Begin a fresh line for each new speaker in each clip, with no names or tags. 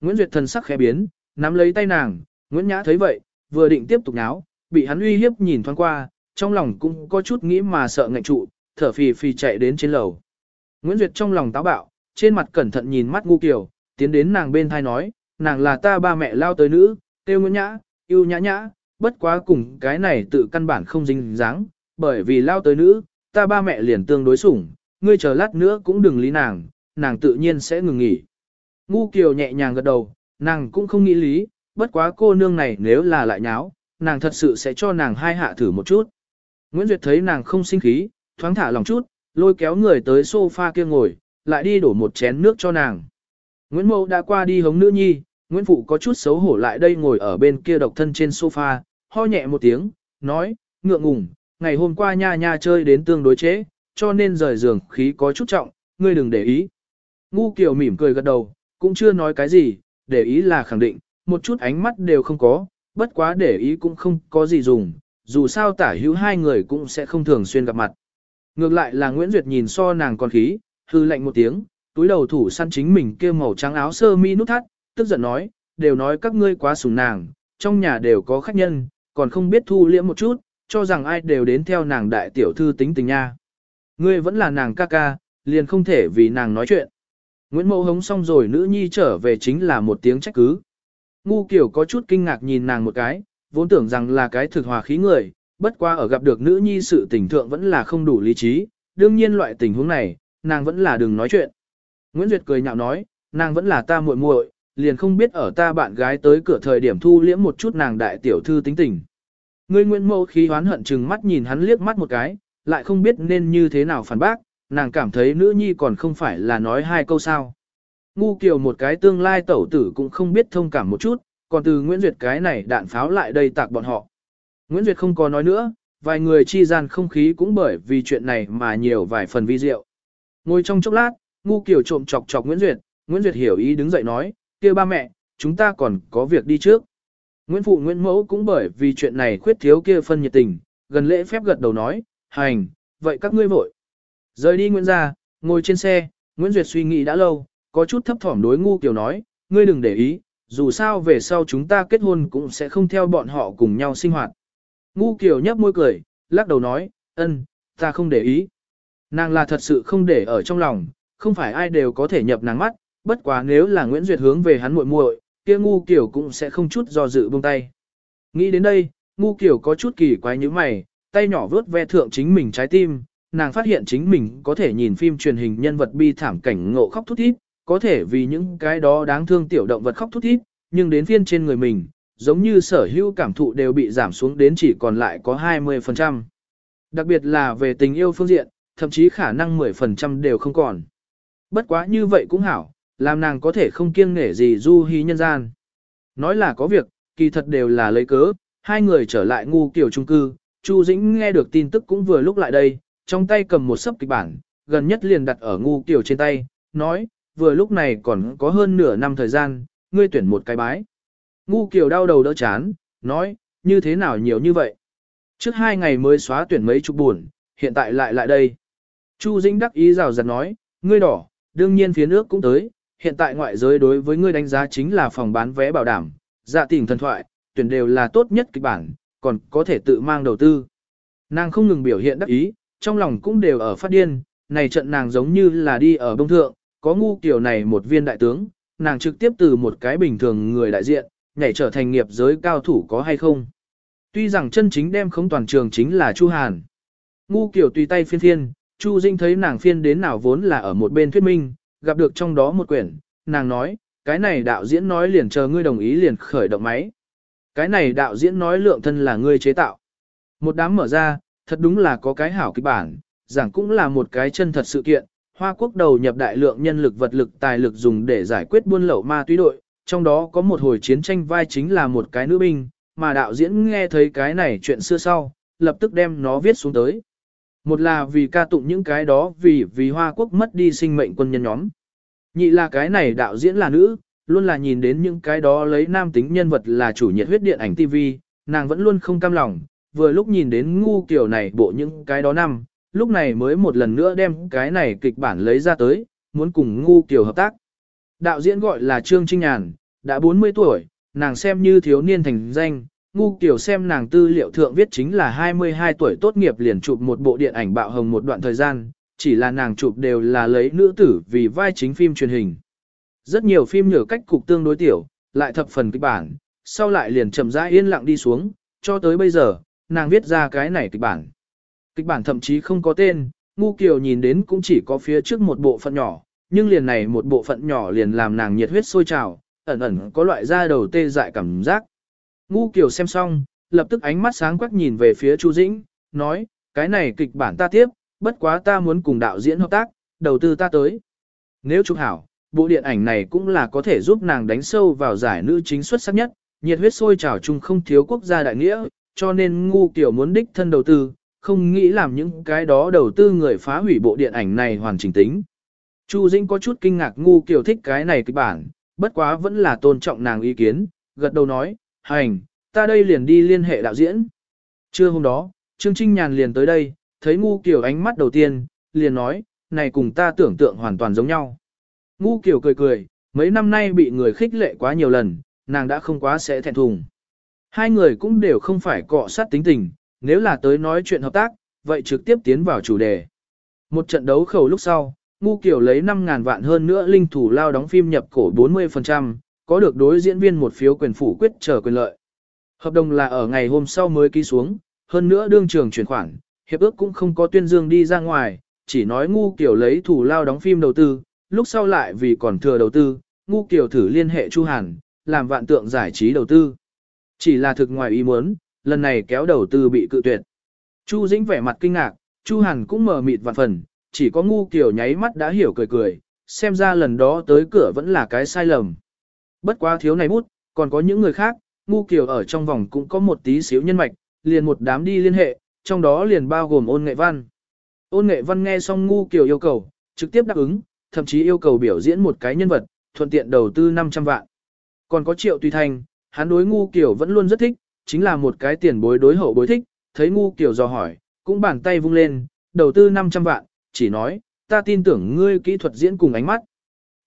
Nguyễn Duyệt thần sắc khẽ biến, nắm lấy tay nàng, Nguyễn Nhã thấy vậy, vừa định tiếp tục náo, bị hắn uy hiếp nhìn thoáng qua, trong lòng cũng có chút nghĩ mà sợ ngạnh trụ, thở phì phì chạy đến trên lầu. Nguyễn Duyệt trong lòng táo bạo, trên mặt cẩn thận nhìn mắt ngu kiểu, tiến đến nàng bên thai nói, nàng là ta ba mẹ lao tới nữ, tiêu Nguyễn Nhã, yêu nhã nhã, bất quá cùng cái này tự căn bản không dính dáng, bởi vì lao tới nữ, ta ba mẹ liền tương đối sủng, ngươi chờ lát nữa cũng đừng lý nàng, nàng tự nhiên sẽ ngừng nghỉ. Ngu kiều nhẹ nhàng gật đầu, nàng cũng không nghĩ lý, bất quá cô nương này nếu là lại nháo, nàng thật sự sẽ cho nàng hai hạ thử một chút. Nguyễn Duyệt thấy nàng không sinh khí, thoáng thả lòng chút, lôi kéo người tới sofa kia ngồi, lại đi đổ một chén nước cho nàng. Nguyễn Mậu đã qua đi hống nữ nhi, Nguyễn Phụ có chút xấu hổ lại đây ngồi ở bên kia độc thân trên sofa, ho nhẹ một tiếng, nói, ngượng ngùng, ngày hôm qua nha nha chơi đến tương đối chế, cho nên rời giường khí có chút trọng, ngươi đừng để ý. Ngu Kiều mỉm cười gật đầu, cũng chưa nói cái gì, để ý là khẳng định, một chút ánh mắt đều không có, bất quá để ý cũng không có gì dùng, dù sao tả hữu hai người cũng sẽ không thường xuyên gặp mặt. Ngược lại là Nguyễn Duyệt nhìn so nàng còn khí, hư lạnh một tiếng, túi đầu thủ săn chính mình kia màu trắng áo sơ mi nút thắt, tức giận nói, đều nói các ngươi quá sủng nàng, trong nhà đều có khách nhân, còn không biết thu liễm một chút, cho rằng ai đều đến theo nàng đại tiểu thư tính tình nha. Ngươi vẫn là nàng ca ca, liền không thể vì nàng nói chuyện. Nguyễn Mẫu hống xong rồi nữ nhi trở về chính là một tiếng trách cứ. Ngu kiểu có chút kinh ngạc nhìn nàng một cái, vốn tưởng rằng là cái thực hòa khí người, bất qua ở gặp được nữ nhi sự tình thượng vẫn là không đủ lý trí, đương nhiên loại tình huống này, nàng vẫn là đừng nói chuyện. Nguyễn Duyệt cười nhạo nói, nàng vẫn là ta muội muội, liền không biết ở ta bạn gái tới cửa thời điểm thu liễm một chút nàng đại tiểu thư tính tình. Ngươi Nguyễn Mẫu khí hoán hận chừng mắt nhìn hắn liếc mắt một cái, lại không biết nên như thế nào phản bác, nàng cảm thấy nữ nhi còn không phải là nói hai câu sao. Ngu kiều một cái tương lai tẩu tử cũng không biết thông cảm một chút, còn từ Nguyễn Duyệt cái này đạn pháo lại đây tạc bọn họ. Nguyễn Duyệt không có nói nữa, vài người chi gian không khí cũng bởi vì chuyện này mà nhiều vài phần vi diệu. Ngồi trong chốc lát, ngu kiều trộm chọc chọc Nguyễn Duyệt, Nguyễn Duyệt hiểu ý đứng dậy nói, kia ba mẹ, chúng ta còn có việc đi trước. Nguyễn Phụ Nguyễn Mẫu cũng bởi vì chuyện này khuyết thiếu kia phân nhiệt tình, gần lễ phép gật đầu nói, hành, vậy các ngươi vội. Rời đi Nguyễn gia, ngồi trên xe, Nguyễn Duyệt suy nghĩ đã lâu, có chút thấp thỏm đối ngu kiều nói, ngươi đừng để ý, dù sao về sau chúng ta kết hôn cũng sẽ không theo bọn họ cùng nhau sinh hoạt. Ngu kiều nhấp môi cười, lắc đầu nói, ân, ta không để ý. Nàng là thật sự không để ở trong lòng, không phải ai đều có thể nhập nàng mắt, bất quá nếu là Nguyễn Duyệt hướng về hắn muội muội, kia ngu kiều cũng sẽ không chút do dự buông tay. Nghĩ đến đây, ngu kiều có chút kỳ quái như mày, tay nhỏ vớt ve thượng chính mình trái tim, nàng phát hiện chính mình có thể nhìn phim truyền hình nhân vật bi thảm cảnh ngộ khóc thút thít, có thể vì những cái đó đáng thương tiểu động vật khóc thút thít, nhưng đến phiên trên người mình, giống như sở hữu cảm thụ đều bị giảm xuống đến chỉ còn lại có 20%. Đặc biệt là về tình yêu phương diện, thậm chí khả năng 10% đều không còn. Bất quá như vậy cũng hảo, làm nàng có thể không kiêng nể gì du hí nhân gian. Nói là có việc, kỳ thật đều là lấy cớ, hai người trở lại ngu kiểu trung cư, Chu Dĩnh nghe được tin tức cũng vừa lúc lại đây, trong tay cầm một sấp kịch bản, gần nhất liền đặt ở ngu kiểu trên tay, nói, vừa lúc này còn có hơn nửa năm thời gian, ngươi tuyển một cái bái. Ngu kiểu đau đầu đỡ chán, nói, như thế nào nhiều như vậy. Trước hai ngày mới xóa tuyển mấy chục buồn, hiện tại lại lại đây. Chu Dĩnh đắc ý rào rạt nói, ngươi đỏ, đương nhiên phía nước cũng tới, hiện tại ngoại giới đối với ngươi đánh giá chính là phòng bán vé bảo đảm, dạ tình thần thoại, tuyển đều là tốt nhất kịch bản, còn có thể tự mang đầu tư. Nàng không ngừng biểu hiện đắc ý, trong lòng cũng đều ở phát điên, này trận nàng giống như là đi ở bông thượng, có ngu kiểu này một viên đại tướng, nàng trực tiếp từ một cái bình thường người đại diện, nhảy trở thành nghiệp giới cao thủ có hay không. Tuy rằng chân chính đem không toàn trường chính là Chu Hàn. Ngu kiểu tùy tay phiên thiên, Chu Dinh thấy nàng phiên đến nào vốn là ở một bên thuyết minh, gặp được trong đó một quyển, nàng nói, cái này đạo diễn nói liền chờ ngươi đồng ý liền khởi động máy. Cái này đạo diễn nói lượng thân là ngươi chế tạo. Một đám mở ra, thật đúng là có cái hảo kịch bản, giảng cũng là một cái chân thật sự kiện. Hoa quốc đầu nhập đại lượng nhân lực vật lực tài lực dùng để giải quyết buôn lậu ma túy đội, trong đó có một hồi chiến tranh vai chính là một cái nữ binh, mà đạo diễn nghe thấy cái này chuyện xưa sau, lập tức đem nó viết xuống tới. Một là vì ca tụng những cái đó vì vì Hoa Quốc mất đi sinh mệnh quân nhân nhóm. Nhị là cái này đạo diễn là nữ, luôn là nhìn đến những cái đó lấy nam tính nhân vật là chủ nhiệt huyết điện ảnh TV, nàng vẫn luôn không cam lòng, vừa lúc nhìn đến ngu kiểu này bộ những cái đó năm, lúc này mới một lần nữa đem cái này kịch bản lấy ra tới, muốn cùng ngu kiểu hợp tác. Đạo diễn gọi là Trương Trinh Nhàn, đã 40 tuổi, nàng xem như thiếu niên thành danh, ngu kiểu xem nàng tư liệu thượng viết chính là 22 tuổi tốt nghiệp liền chụp một bộ điện ảnh bạo hồng một đoạn thời gian, chỉ là nàng chụp đều là lấy nữ tử vì vai chính phim truyền hình. Rất nhiều phim nhờ cách cục tương đối tiểu, lại thập phần kịch bản, sau lại liền chậm rãi yên lặng đi xuống, cho tới bây giờ, nàng viết ra cái này kịch bản. Kịch bản thậm chí không có tên, ngu kiều nhìn đến cũng chỉ có phía trước một bộ phận nhỏ, nhưng liền này một bộ phận nhỏ liền làm nàng nhiệt huyết sôi trào, ẩn ẩn có loại da đầu tê dại cảm giác. Ngu kiều xem xong, lập tức ánh mắt sáng quắc nhìn về phía Chu Dĩnh, nói, cái này kịch bản ta tiếp, bất quá ta muốn cùng đạo diễn hợp tác, đầu tư ta tới. Nếu chụp hảo, bộ điện ảnh này cũng là có thể giúp nàng đánh sâu vào giải nữ chính xuất sắc nhất, nhiệt huyết sôi trào chung không thiếu quốc gia đại nghĩa, cho nên ngu kiểu muốn đích thân đầu tư, không nghĩ làm những cái đó đầu tư người phá hủy bộ điện ảnh này hoàn chỉnh tính. Chu Dĩnh có chút kinh ngạc ngu kiểu thích cái này kịch bản, bất quá vẫn là tôn trọng nàng ý kiến, gật đầu nói, hành, ta đây liền đi liên hệ đạo diễn. Trưa hôm đó, Trương Trinh Nhàn liền tới đây, thấy ngu kiểu ánh mắt đầu tiên, liền nói, này cùng ta tưởng tượng hoàn toàn giống nhau. Ngu kiểu cười cười, mấy năm nay bị người khích lệ quá nhiều lần, nàng đã không quá sẽ thẹn thùng. Hai người cũng đều không phải cọ sát tính tình, nếu là tới nói chuyện hợp tác, vậy trực tiếp tiến vào chủ đề. Một trận đấu khẩu lúc sau, Ngu Kiều lấy 5.000 vạn hơn nữa linh thủ lao đóng phim nhập cổ 40%, có được đối diễn viên một phiếu quyền phủ quyết trở quyền lợi. Hợp đồng là ở ngày hôm sau mới ký xuống, hơn nữa đương trường chuyển khoản, hiệp ước cũng không có tuyên dương đi ra ngoài, chỉ nói Ngu Kiều lấy thủ lao đóng phim đầu tư, lúc sau lại vì còn thừa đầu tư, Ngu Kiều thử liên hệ Chu Hàn, làm vạn tượng giải trí đầu tư. Chỉ là thực ngoài ý muốn, lần này kéo đầu tư bị cự tuyệt. Chu Dĩnh vẻ mặt kinh ngạc, Chu Hàn cũng mờ mịt vạn phần, chỉ có ngu kiểu nháy mắt đã hiểu cười cười, xem ra lần đó tới cửa vẫn là cái sai lầm. Bất quá thiếu này bút, còn có những người khác, ngu kiểu ở trong vòng cũng có một tí xíu nhân mạch, liền một đám đi liên hệ, trong đó liền bao gồm ôn nghệ văn. Ôn nghệ văn nghe xong ngu kiểu yêu cầu, trực tiếp đáp ứng, thậm chí yêu cầu biểu diễn một cái nhân vật, thuận tiện đầu tư 500 vạn. Còn có triệu tùy thành, hắn đối ngu kiểu vẫn luôn rất thích, chính là một cái tiền bối đối hậu bối thích, thấy ngu kiểu dò hỏi, cũng bàn tay vung lên, đầu tư 500 vạn, chỉ nói, ta tin tưởng ngươi kỹ thuật diễn cùng ánh mắt.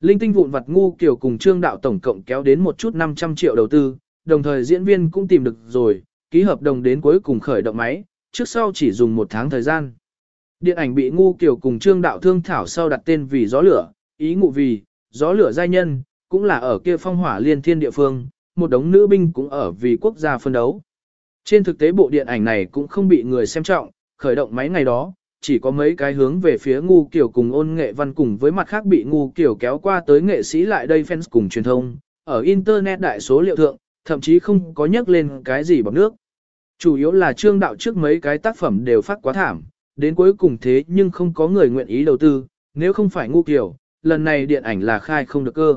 Linh tinh vụn vặt ngu kiểu cùng trương đạo tổng cộng kéo đến một chút 500 triệu đầu tư, đồng thời diễn viên cũng tìm được rồi, ký hợp đồng đến cuối cùng khởi động máy, trước sau chỉ dùng một tháng thời gian. Điện ảnh bị ngu kiểu cùng trương đạo thương thảo sau đặt tên vì gió lửa, ý ngụ vì, gió lửa giai nhân, cũng là ở kia phong hỏa liên thiên địa phương, một đống nữ binh cũng ở vì quốc gia phân đấu. Trên thực tế bộ điện ảnh này cũng không bị người xem trọng, khởi động máy ngày đó, chỉ có mấy cái hướng về phía ngu kiểu cùng ôn nghệ văn cùng với mặt khác bị ngu kiểu kéo qua tới nghệ sĩ lại đây fans cùng truyền thông, ở internet đại số liệu thượng, thậm chí không có nhắc lên cái gì bằng nước. Chủ yếu là trương đạo trước mấy cái tác phẩm đều phát quá thảm, đến cuối cùng thế nhưng không có người nguyện ý đầu tư, nếu không phải ngu kiểu, lần này điện ảnh là khai không được cơ.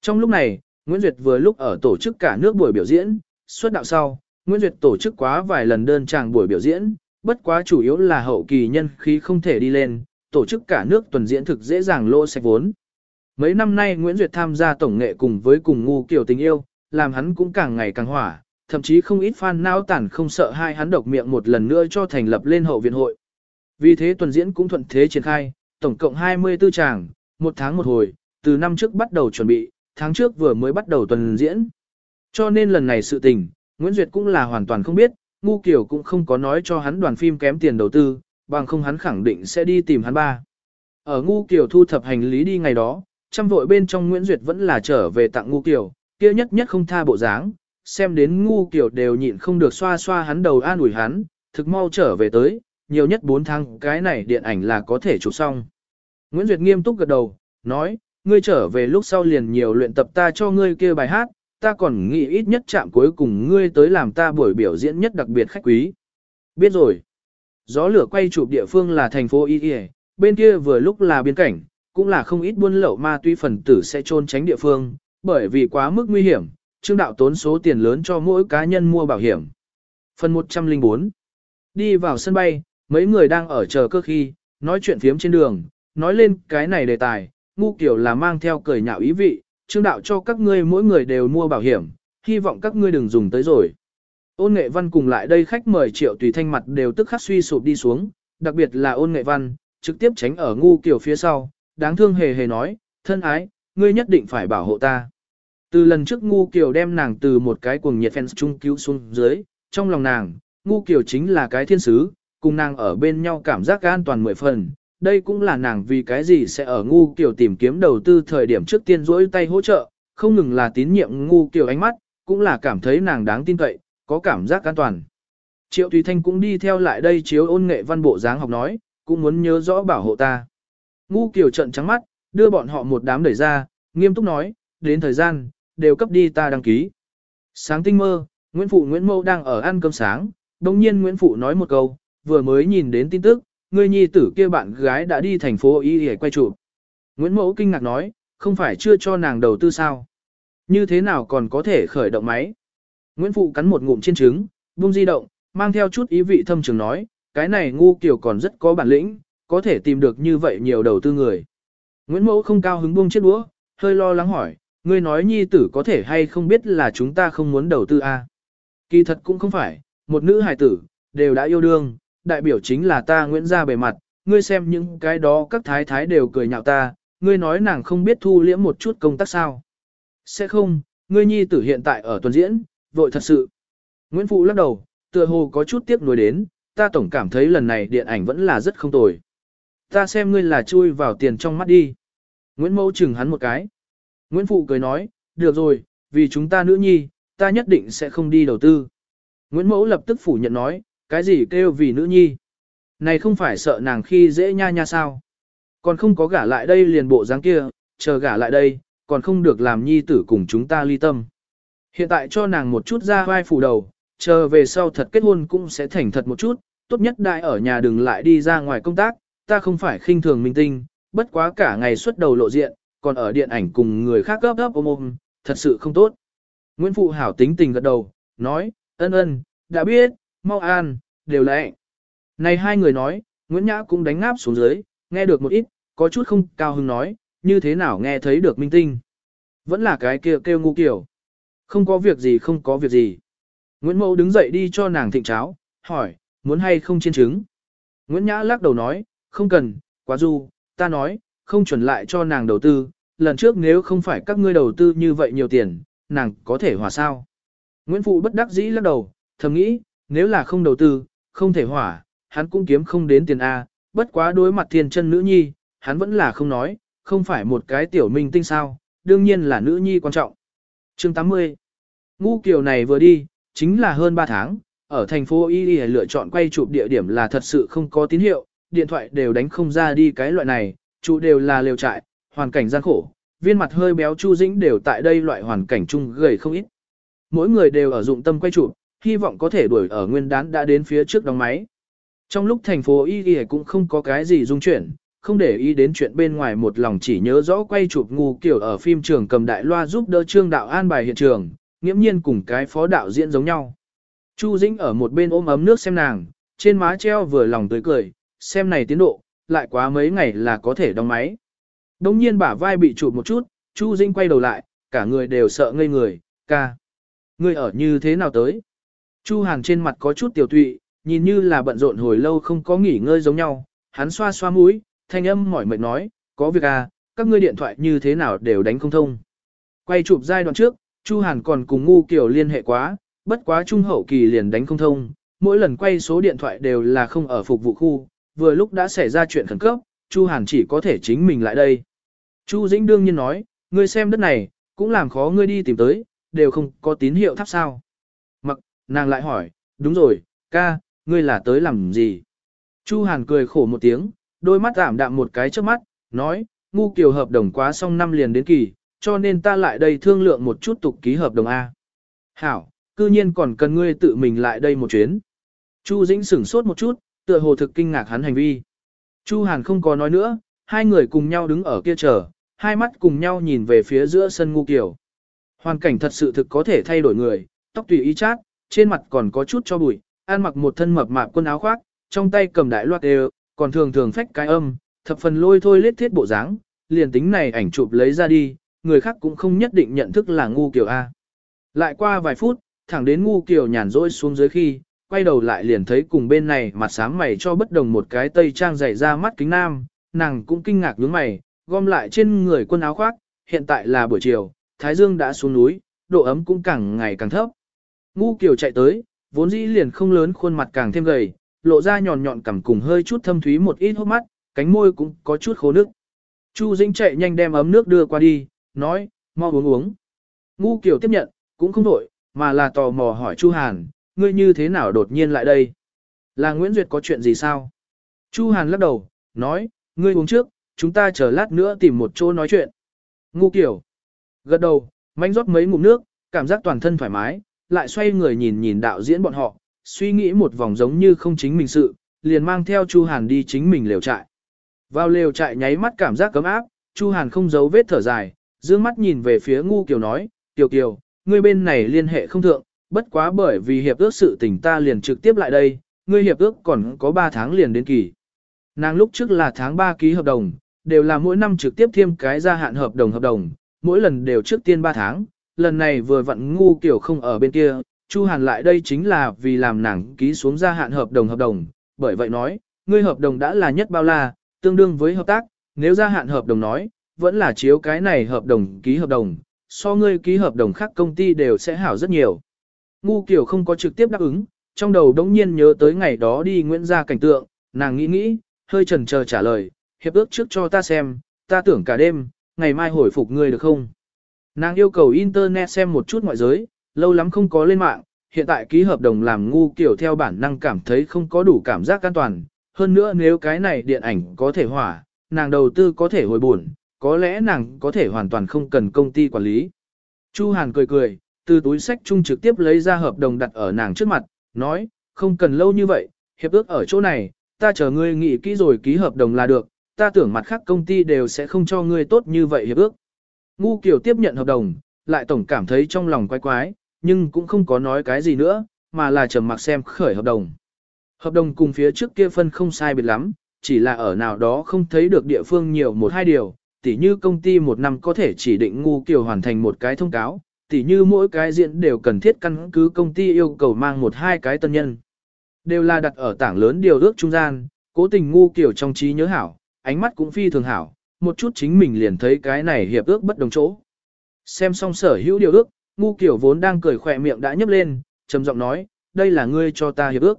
Trong lúc này, Nguyễn Duyệt vừa lúc ở tổ chức cả nước buổi biểu diễn, xuất đạo sau, Nguyễn Duyệt tổ chức quá vài lần đơn tràng buổi biểu diễn, bất quá chủ yếu là hậu kỳ nhân khí không thể đi lên, tổ chức cả nước tuần diễn thực dễ dàng lô sạch vốn. Mấy năm nay Nguyễn Duyệt tham gia tổng nghệ cùng với cùng ngu kiểu tình yêu, làm hắn cũng càng ngày càng hỏa, thậm chí không ít fan nao tản không sợ hai hắn độc miệng một lần nữa cho thành lập lên hậu viện hội. Vì thế tuần diễn cũng thuận thế triển khai, tổng cộng 24 tràng, một tháng một hồi, từ năm trước bắt đầu chuẩn bị, tháng trước vừa mới bắt đầu tuần diễn. Cho nên lần này sự tình, Nguyễn Duyệt cũng là hoàn toàn không biết, Ngu Kiều cũng không có nói cho hắn đoàn phim kém tiền đầu tư, bằng không hắn khẳng định sẽ đi tìm hắn ba. Ở Ngu Kiều thu thập hành lý đi ngày đó, chăm vội bên trong Nguyễn Duyệt vẫn là trở về tặng Ngu Kiều, kia nhất nhất không tha bộ dáng, xem đến Ngu Kiều đều nhịn không được xoa xoa hắn đầu an ủi hắn, thực mau trở về tới, nhiều nhất 4 tháng cái này điện ảnh là có thể chụp xong. Nguyễn Duyệt nghiêm túc gật đầu, nói, ngươi trở về lúc sau liền nhiều luyện tập ta cho ngươi kia bài hát, ta còn nghĩ ít nhất chạm cuối cùng ngươi tới làm ta buổi biểu diễn nhất đặc biệt khách quý. Biết rồi. Gió lửa quay chụp địa phương là thành phố Y Y, bên kia vừa lúc là biên cảnh, cũng là không ít buôn lậu ma túy phần tử sẽ trôn tránh địa phương, bởi vì quá mức nguy hiểm, trương đạo tốn số tiền lớn cho mỗi cá nhân mua bảo hiểm. Phần 104 Đi vào sân bay, mấy người đang ở chờ cơ khi, nói chuyện phiếm trên đường, nói lên cái này đề tài, ngu kiểu là mang theo cười nhạo ý vị, trương đạo cho các ngươi mỗi người đều mua bảo hiểm, hy vọng các ngươi đừng dùng tới rồi. Ôn nghệ văn cùng lại đây khách mời triệu tùy thanh mặt đều tức khắc suy sụp đi xuống, đặc biệt là ôn nghệ văn, trực tiếp tránh ở ngu kiểu phía sau, đáng thương hề hề nói, thân ái, ngươi nhất định phải bảo hộ ta. Từ lần trước ngu kiều đem nàng từ một cái cuồng nhiệt fans trung cứu xuống dưới, trong lòng nàng, ngu kiều chính là cái thiên sứ, cùng nàng ở bên nhau cảm giác an toàn mười phần. Đây cũng là nàng vì cái gì sẽ ở ngu kiều tìm kiếm đầu tư thời điểm trước tiên rỗi tay hỗ trợ, không ngừng là tín nhiệm ngu kiều ánh mắt, cũng là cảm thấy nàng đáng tin cậy, có cảm giác an toàn. Triệu Thùy Thanh cũng đi theo lại đây chiếu ôn nghệ văn bộ dáng học nói, cũng muốn nhớ rõ bảo hộ ta. Ngu Kiều trận trắng mắt, đưa bọn họ một đám đẩy ra, nghiêm túc nói, đến thời gian, đều cấp đi ta đăng ký. Sáng tinh mơ, Nguyễn Phụ Nguyễn Mâu đang ở ăn cơm sáng, đồng nhiên Nguyễn Phụ nói một câu, vừa mới nhìn đến tin tức, Ngươi nhi tử kia bạn gái đã đi thành phố Y để quay chụp. Nguyễn Mẫu kinh ngạc nói, không phải chưa cho nàng đầu tư sao? Như thế nào còn có thể khởi động máy? Nguyễn Phụ cắn một ngụm trên trứng, buông di động, mang theo chút ý vị thâm trường nói, cái này ngu kiểu còn rất có bản lĩnh, có thể tìm được như vậy nhiều đầu tư người. Nguyễn Mẫu không cao hứng buông chiếc đũa, hơi lo lắng hỏi, ngươi nói nhi tử có thể hay không biết là chúng ta không muốn đầu tư a? À? Kỳ thật cũng không phải, một nữ hài tử, đều đã yêu đương, đại biểu chính là ta Nguyễn gia bề mặt, ngươi xem những cái đó các thái thái đều cười nhạo ta, ngươi nói nàng không biết thu liễm một chút công tác sao. Sẽ không, ngươi nhi tử hiện tại ở tuần diễn, vội thật sự. Nguyễn Phụ lắc đầu, tựa hồ có chút tiếc nuối đến, ta tổng cảm thấy lần này điện ảnh vẫn là rất không tồi. Ta xem ngươi là chui vào tiền trong mắt đi. Nguyễn Mẫu chừng hắn một cái. Nguyễn Phụ cười nói, được rồi, vì chúng ta nữ nhi, ta nhất định sẽ không đi đầu tư. Nguyễn Mẫu lập tức phủ nhận nói, cái gì kêu vì nữ nhi. Này không phải sợ nàng khi dễ nha nha sao. Còn không có gả lại đây liền bộ dáng kia, chờ gả lại đây, còn không được làm nhi tử cùng chúng ta ly tâm. Hiện tại cho nàng một chút ra vai phủ đầu, chờ về sau thật kết hôn cũng sẽ thành thật một chút, tốt nhất đại ở nhà đừng lại đi ra ngoài công tác, ta không phải khinh thường minh tinh, bất quá cả ngày xuất đầu lộ diện, còn ở điện ảnh cùng người khác gấp gấp ôm ôm, thật sự không tốt. Nguyễn Phụ Hảo tính tình gật đầu, nói, ân ân, đã biết, mau an, đều lệ. Này hai người nói, Nguyễn Nhã cũng đánh ngáp xuống dưới, nghe được một ít, có chút không cao hứng nói, như thế nào nghe thấy được minh tinh. Vẫn là cái kia kêu, kêu ngu kiểu. Không có việc gì không có việc gì. Nguyễn Mẫu đứng dậy đi cho nàng thịnh cháo, hỏi, muốn hay không chiên trứng. Nguyễn Nhã lắc đầu nói, không cần, quá du, ta nói, không chuẩn lại cho nàng đầu tư, lần trước nếu không phải các ngươi đầu tư như vậy nhiều tiền, nàng có thể hòa sao. Nguyễn Phụ bất đắc dĩ lắc đầu, thầm nghĩ, nếu là không đầu tư, không thể hỏa, hắn cũng kiếm không đến tiền A, bất quá đối mặt thiên chân nữ nhi, hắn vẫn là không nói, không phải một cái tiểu minh tinh sao, đương nhiên là nữ nhi quan trọng. chương 80 Ngu kiều này vừa đi, chính là hơn 3 tháng, ở thành phố Y Y lựa chọn quay chụp địa điểm là thật sự không có tín hiệu, điện thoại đều đánh không ra đi cái loại này, chủ đều là liều trại, hoàn cảnh gian khổ, viên mặt hơi béo Chu Dĩnh đều tại đây loại hoàn cảnh chung gầy không ít. Mỗi người đều ở dụng tâm quay chụp, hy vọng có thể đuổi ở nguyên đán đã đến phía trước đóng máy. Trong lúc thành phố Y Y cũng không có cái gì dung chuyển, không để ý đến chuyện bên ngoài một lòng chỉ nhớ rõ quay chụp ngu kiểu ở phim trường cầm đại loa giúp đỡ trương đạo an bài hiện trường, nghiễm nhiên cùng cái phó đạo diễn giống nhau. Chu Dĩnh ở một bên ôm ấm nước xem nàng, trên má treo vừa lòng tươi cười, xem này tiến độ, lại quá mấy ngày là có thể đóng máy. Đông nhiên bả vai bị chụp một chút, Chu Dĩnh quay đầu lại, cả người đều sợ ngây người, ca. Người ở như thế nào tới? Chu Hàn trên mặt có chút tiểu tụy, nhìn như là bận rộn hồi lâu không có nghỉ ngơi giống nhau, hắn xoa xoa mũi, thanh âm mỏi mệt nói, có việc à, các ngươi điện thoại như thế nào đều đánh không thông. Quay chụp giai đoạn trước, Chu Hàn còn cùng ngu kiểu liên hệ quá, bất quá trung hậu kỳ liền đánh không thông, mỗi lần quay số điện thoại đều là không ở phục vụ khu, vừa lúc đã xảy ra chuyện khẩn cấp, Chu Hàn chỉ có thể chính mình lại đây. Chu Dĩnh đương nhiên nói, ngươi xem đất này, cũng làm khó ngươi đi tìm tới, đều không có tín hiệu thắp sao. Nàng lại hỏi, đúng rồi, ca, ngươi là tới làm gì? Chu Hàn cười khổ một tiếng, đôi mắt giảm đạm một cái trước mắt, nói, ngu kiều hợp đồng quá xong năm liền đến kỳ, cho nên ta lại đây thương lượng một chút tục ký hợp đồng A. Hảo, cư nhiên còn cần ngươi tự mình lại đây một chuyến. Chu Dĩnh sửng sốt một chút, tựa hồ thực kinh ngạc hắn hành vi. Chu Hàn không có nói nữa, hai người cùng nhau đứng ở kia chờ, hai mắt cùng nhau nhìn về phía giữa sân ngu kiều. Hoàn cảnh thật sự thực có thể thay đổi người, tóc tùy ý chát, trên mặt còn có chút cho bụi, ăn mặc một thân mập mạp quần áo khoác, trong tay cầm đại loạt đều, còn thường thường phách cái âm, thập phần lôi thôi lết thiết bộ dáng, liền tính này ảnh chụp lấy ra đi, người khác cũng không nhất định nhận thức là ngu kiều A. Lại qua vài phút, thẳng đến ngu kiều nhàn rỗi xuống dưới khi, quay đầu lại liền thấy cùng bên này mặt sáng mày cho bất đồng một cái tây trang dày ra mắt kính nam, nàng cũng kinh ngạc nhướng mày, gom lại trên người quân áo khoác, hiện tại là buổi chiều, thái dương đã xuống núi, độ ấm cũng càng ngày càng thấp. Ngu Kiều chạy tới, vốn dĩ liền không lớn khuôn mặt càng thêm gầy, lộ ra nhọn nhọn cằm cùng hơi chút thâm thúy một ít hốc mắt, cánh môi cũng có chút khô nước. Chu Dĩnh chạy nhanh đem ấm nước đưa qua đi, nói, mau uống uống. Ngu Kiều tiếp nhận, cũng không đổi, mà là tò mò hỏi Chu Hàn, ngươi như thế nào đột nhiên lại đây? Là Nguyễn Duyệt có chuyện gì sao? Chu Hàn lắc đầu, nói, ngươi uống trước, chúng ta chờ lát nữa tìm một chỗ nói chuyện. Ngu Kiều. Gật đầu, manh rót mấy ngụm nước, cảm giác toàn thân thoải mái, lại xoay người nhìn nhìn đạo diễn bọn họ, suy nghĩ một vòng giống như không chính mình sự, liền mang theo Chu Hàn đi chính mình lều trại. Vào lều trại nháy mắt cảm giác cấm áp, Chu Hàn không giấu vết thở dài, dương mắt nhìn về phía Ngu Kiều nói, "Tiểu Kiều, ngươi bên này liên hệ không thượng, bất quá bởi vì hiệp ước sự tình ta liền trực tiếp lại đây, ngươi hiệp ước còn có 3 tháng liền đến kỳ. Nàng lúc trước là tháng 3 ký hợp đồng, đều là mỗi năm trực tiếp thêm cái gia hạn hợp đồng hợp đồng, mỗi lần đều trước tiên 3 tháng, lần này vừa vặn ngu kiểu không ở bên kia, Chu Hàn lại đây chính là vì làm nàng ký xuống gia hạn hợp đồng hợp đồng, bởi vậy nói, ngươi hợp đồng đã là nhất bao la, tương đương với hợp tác, nếu gia hạn hợp đồng nói, vẫn là chiếu cái này hợp đồng ký hợp đồng, so ngươi ký hợp đồng khác công ty đều sẽ hảo rất nhiều. Ngu kiểu không có trực tiếp đáp ứng, trong đầu đống nhiên nhớ tới ngày đó đi Nguyễn gia cảnh tượng, nàng nghĩ nghĩ, hơi chần chờ trả lời, hiệp ước trước cho ta xem, ta tưởng cả đêm, ngày mai hồi phục ngươi được không? Nàng yêu cầu Internet xem một chút ngoại giới, lâu lắm không có lên mạng, hiện tại ký hợp đồng làm ngu kiểu theo bản năng cảm thấy không có đủ cảm giác an toàn. Hơn nữa nếu cái này điện ảnh có thể hỏa, nàng đầu tư có thể hồi buồn, có lẽ nàng có thể hoàn toàn không cần công ty quản lý. Chu Hàn cười cười, từ túi sách chung trực tiếp lấy ra hợp đồng đặt ở nàng trước mặt, nói, không cần lâu như vậy, hiệp ước ở chỗ này, ta chờ ngươi nghĩ kỹ rồi ký hợp đồng là được, ta tưởng mặt khác công ty đều sẽ không cho ngươi tốt như vậy hiệp ước. Ngu Kiều tiếp nhận hợp đồng, lại tổng cảm thấy trong lòng quái quái, nhưng cũng không có nói cái gì nữa, mà là trầm mặc xem khởi hợp đồng. Hợp đồng cùng phía trước kia phân không sai biệt lắm, chỉ là ở nào đó không thấy được địa phương nhiều một hai điều, tỉ như công ty một năm có thể chỉ định ngu kiều hoàn thành một cái thông cáo, tỉ như mỗi cái diện đều cần thiết căn cứ công ty yêu cầu mang một hai cái tân nhân. Đều là đặt ở tảng lớn điều ước trung gian, cố tình ngu kiều trong trí nhớ hảo, ánh mắt cũng phi thường hảo, một chút chính mình liền thấy cái này hiệp ước bất đồng chỗ. Xem xong sở hữu điều ước, ngu kiểu vốn đang cười khỏe miệng đã nhấp lên, trầm giọng nói, đây là ngươi cho ta hiệp ước.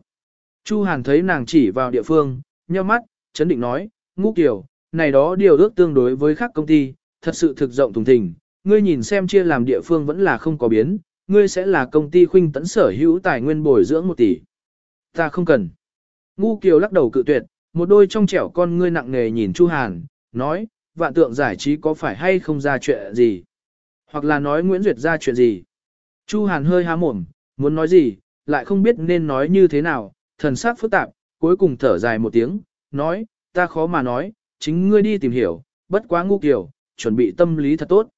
Chu Hàn thấy nàng chỉ vào địa phương, nheo mắt, chấn định nói, ngu kiểu, này đó điều ước tương đối với các công ty, thật sự thực rộng thùng thình, ngươi nhìn xem chia làm địa phương vẫn là không có biến, ngươi sẽ là công ty khuynh tấn sở hữu tài nguyên bồi dưỡng một tỷ. Ta không cần. Ngu Kiều lắc đầu cự tuyệt, một đôi trong trẻo con ngươi nặng nề nhìn Chu Hàn, nói, vạn tượng giải trí có phải hay không ra chuyện gì? Hoặc là nói Nguyễn Duyệt ra chuyện gì? Chu Hàn hơi há mồm, muốn nói gì, lại không biết nên nói như thế nào, thần sắc phức tạp, cuối cùng thở dài một tiếng, nói, ta khó mà nói, chính ngươi đi tìm hiểu, bất quá ngu kiểu, chuẩn bị tâm lý thật tốt.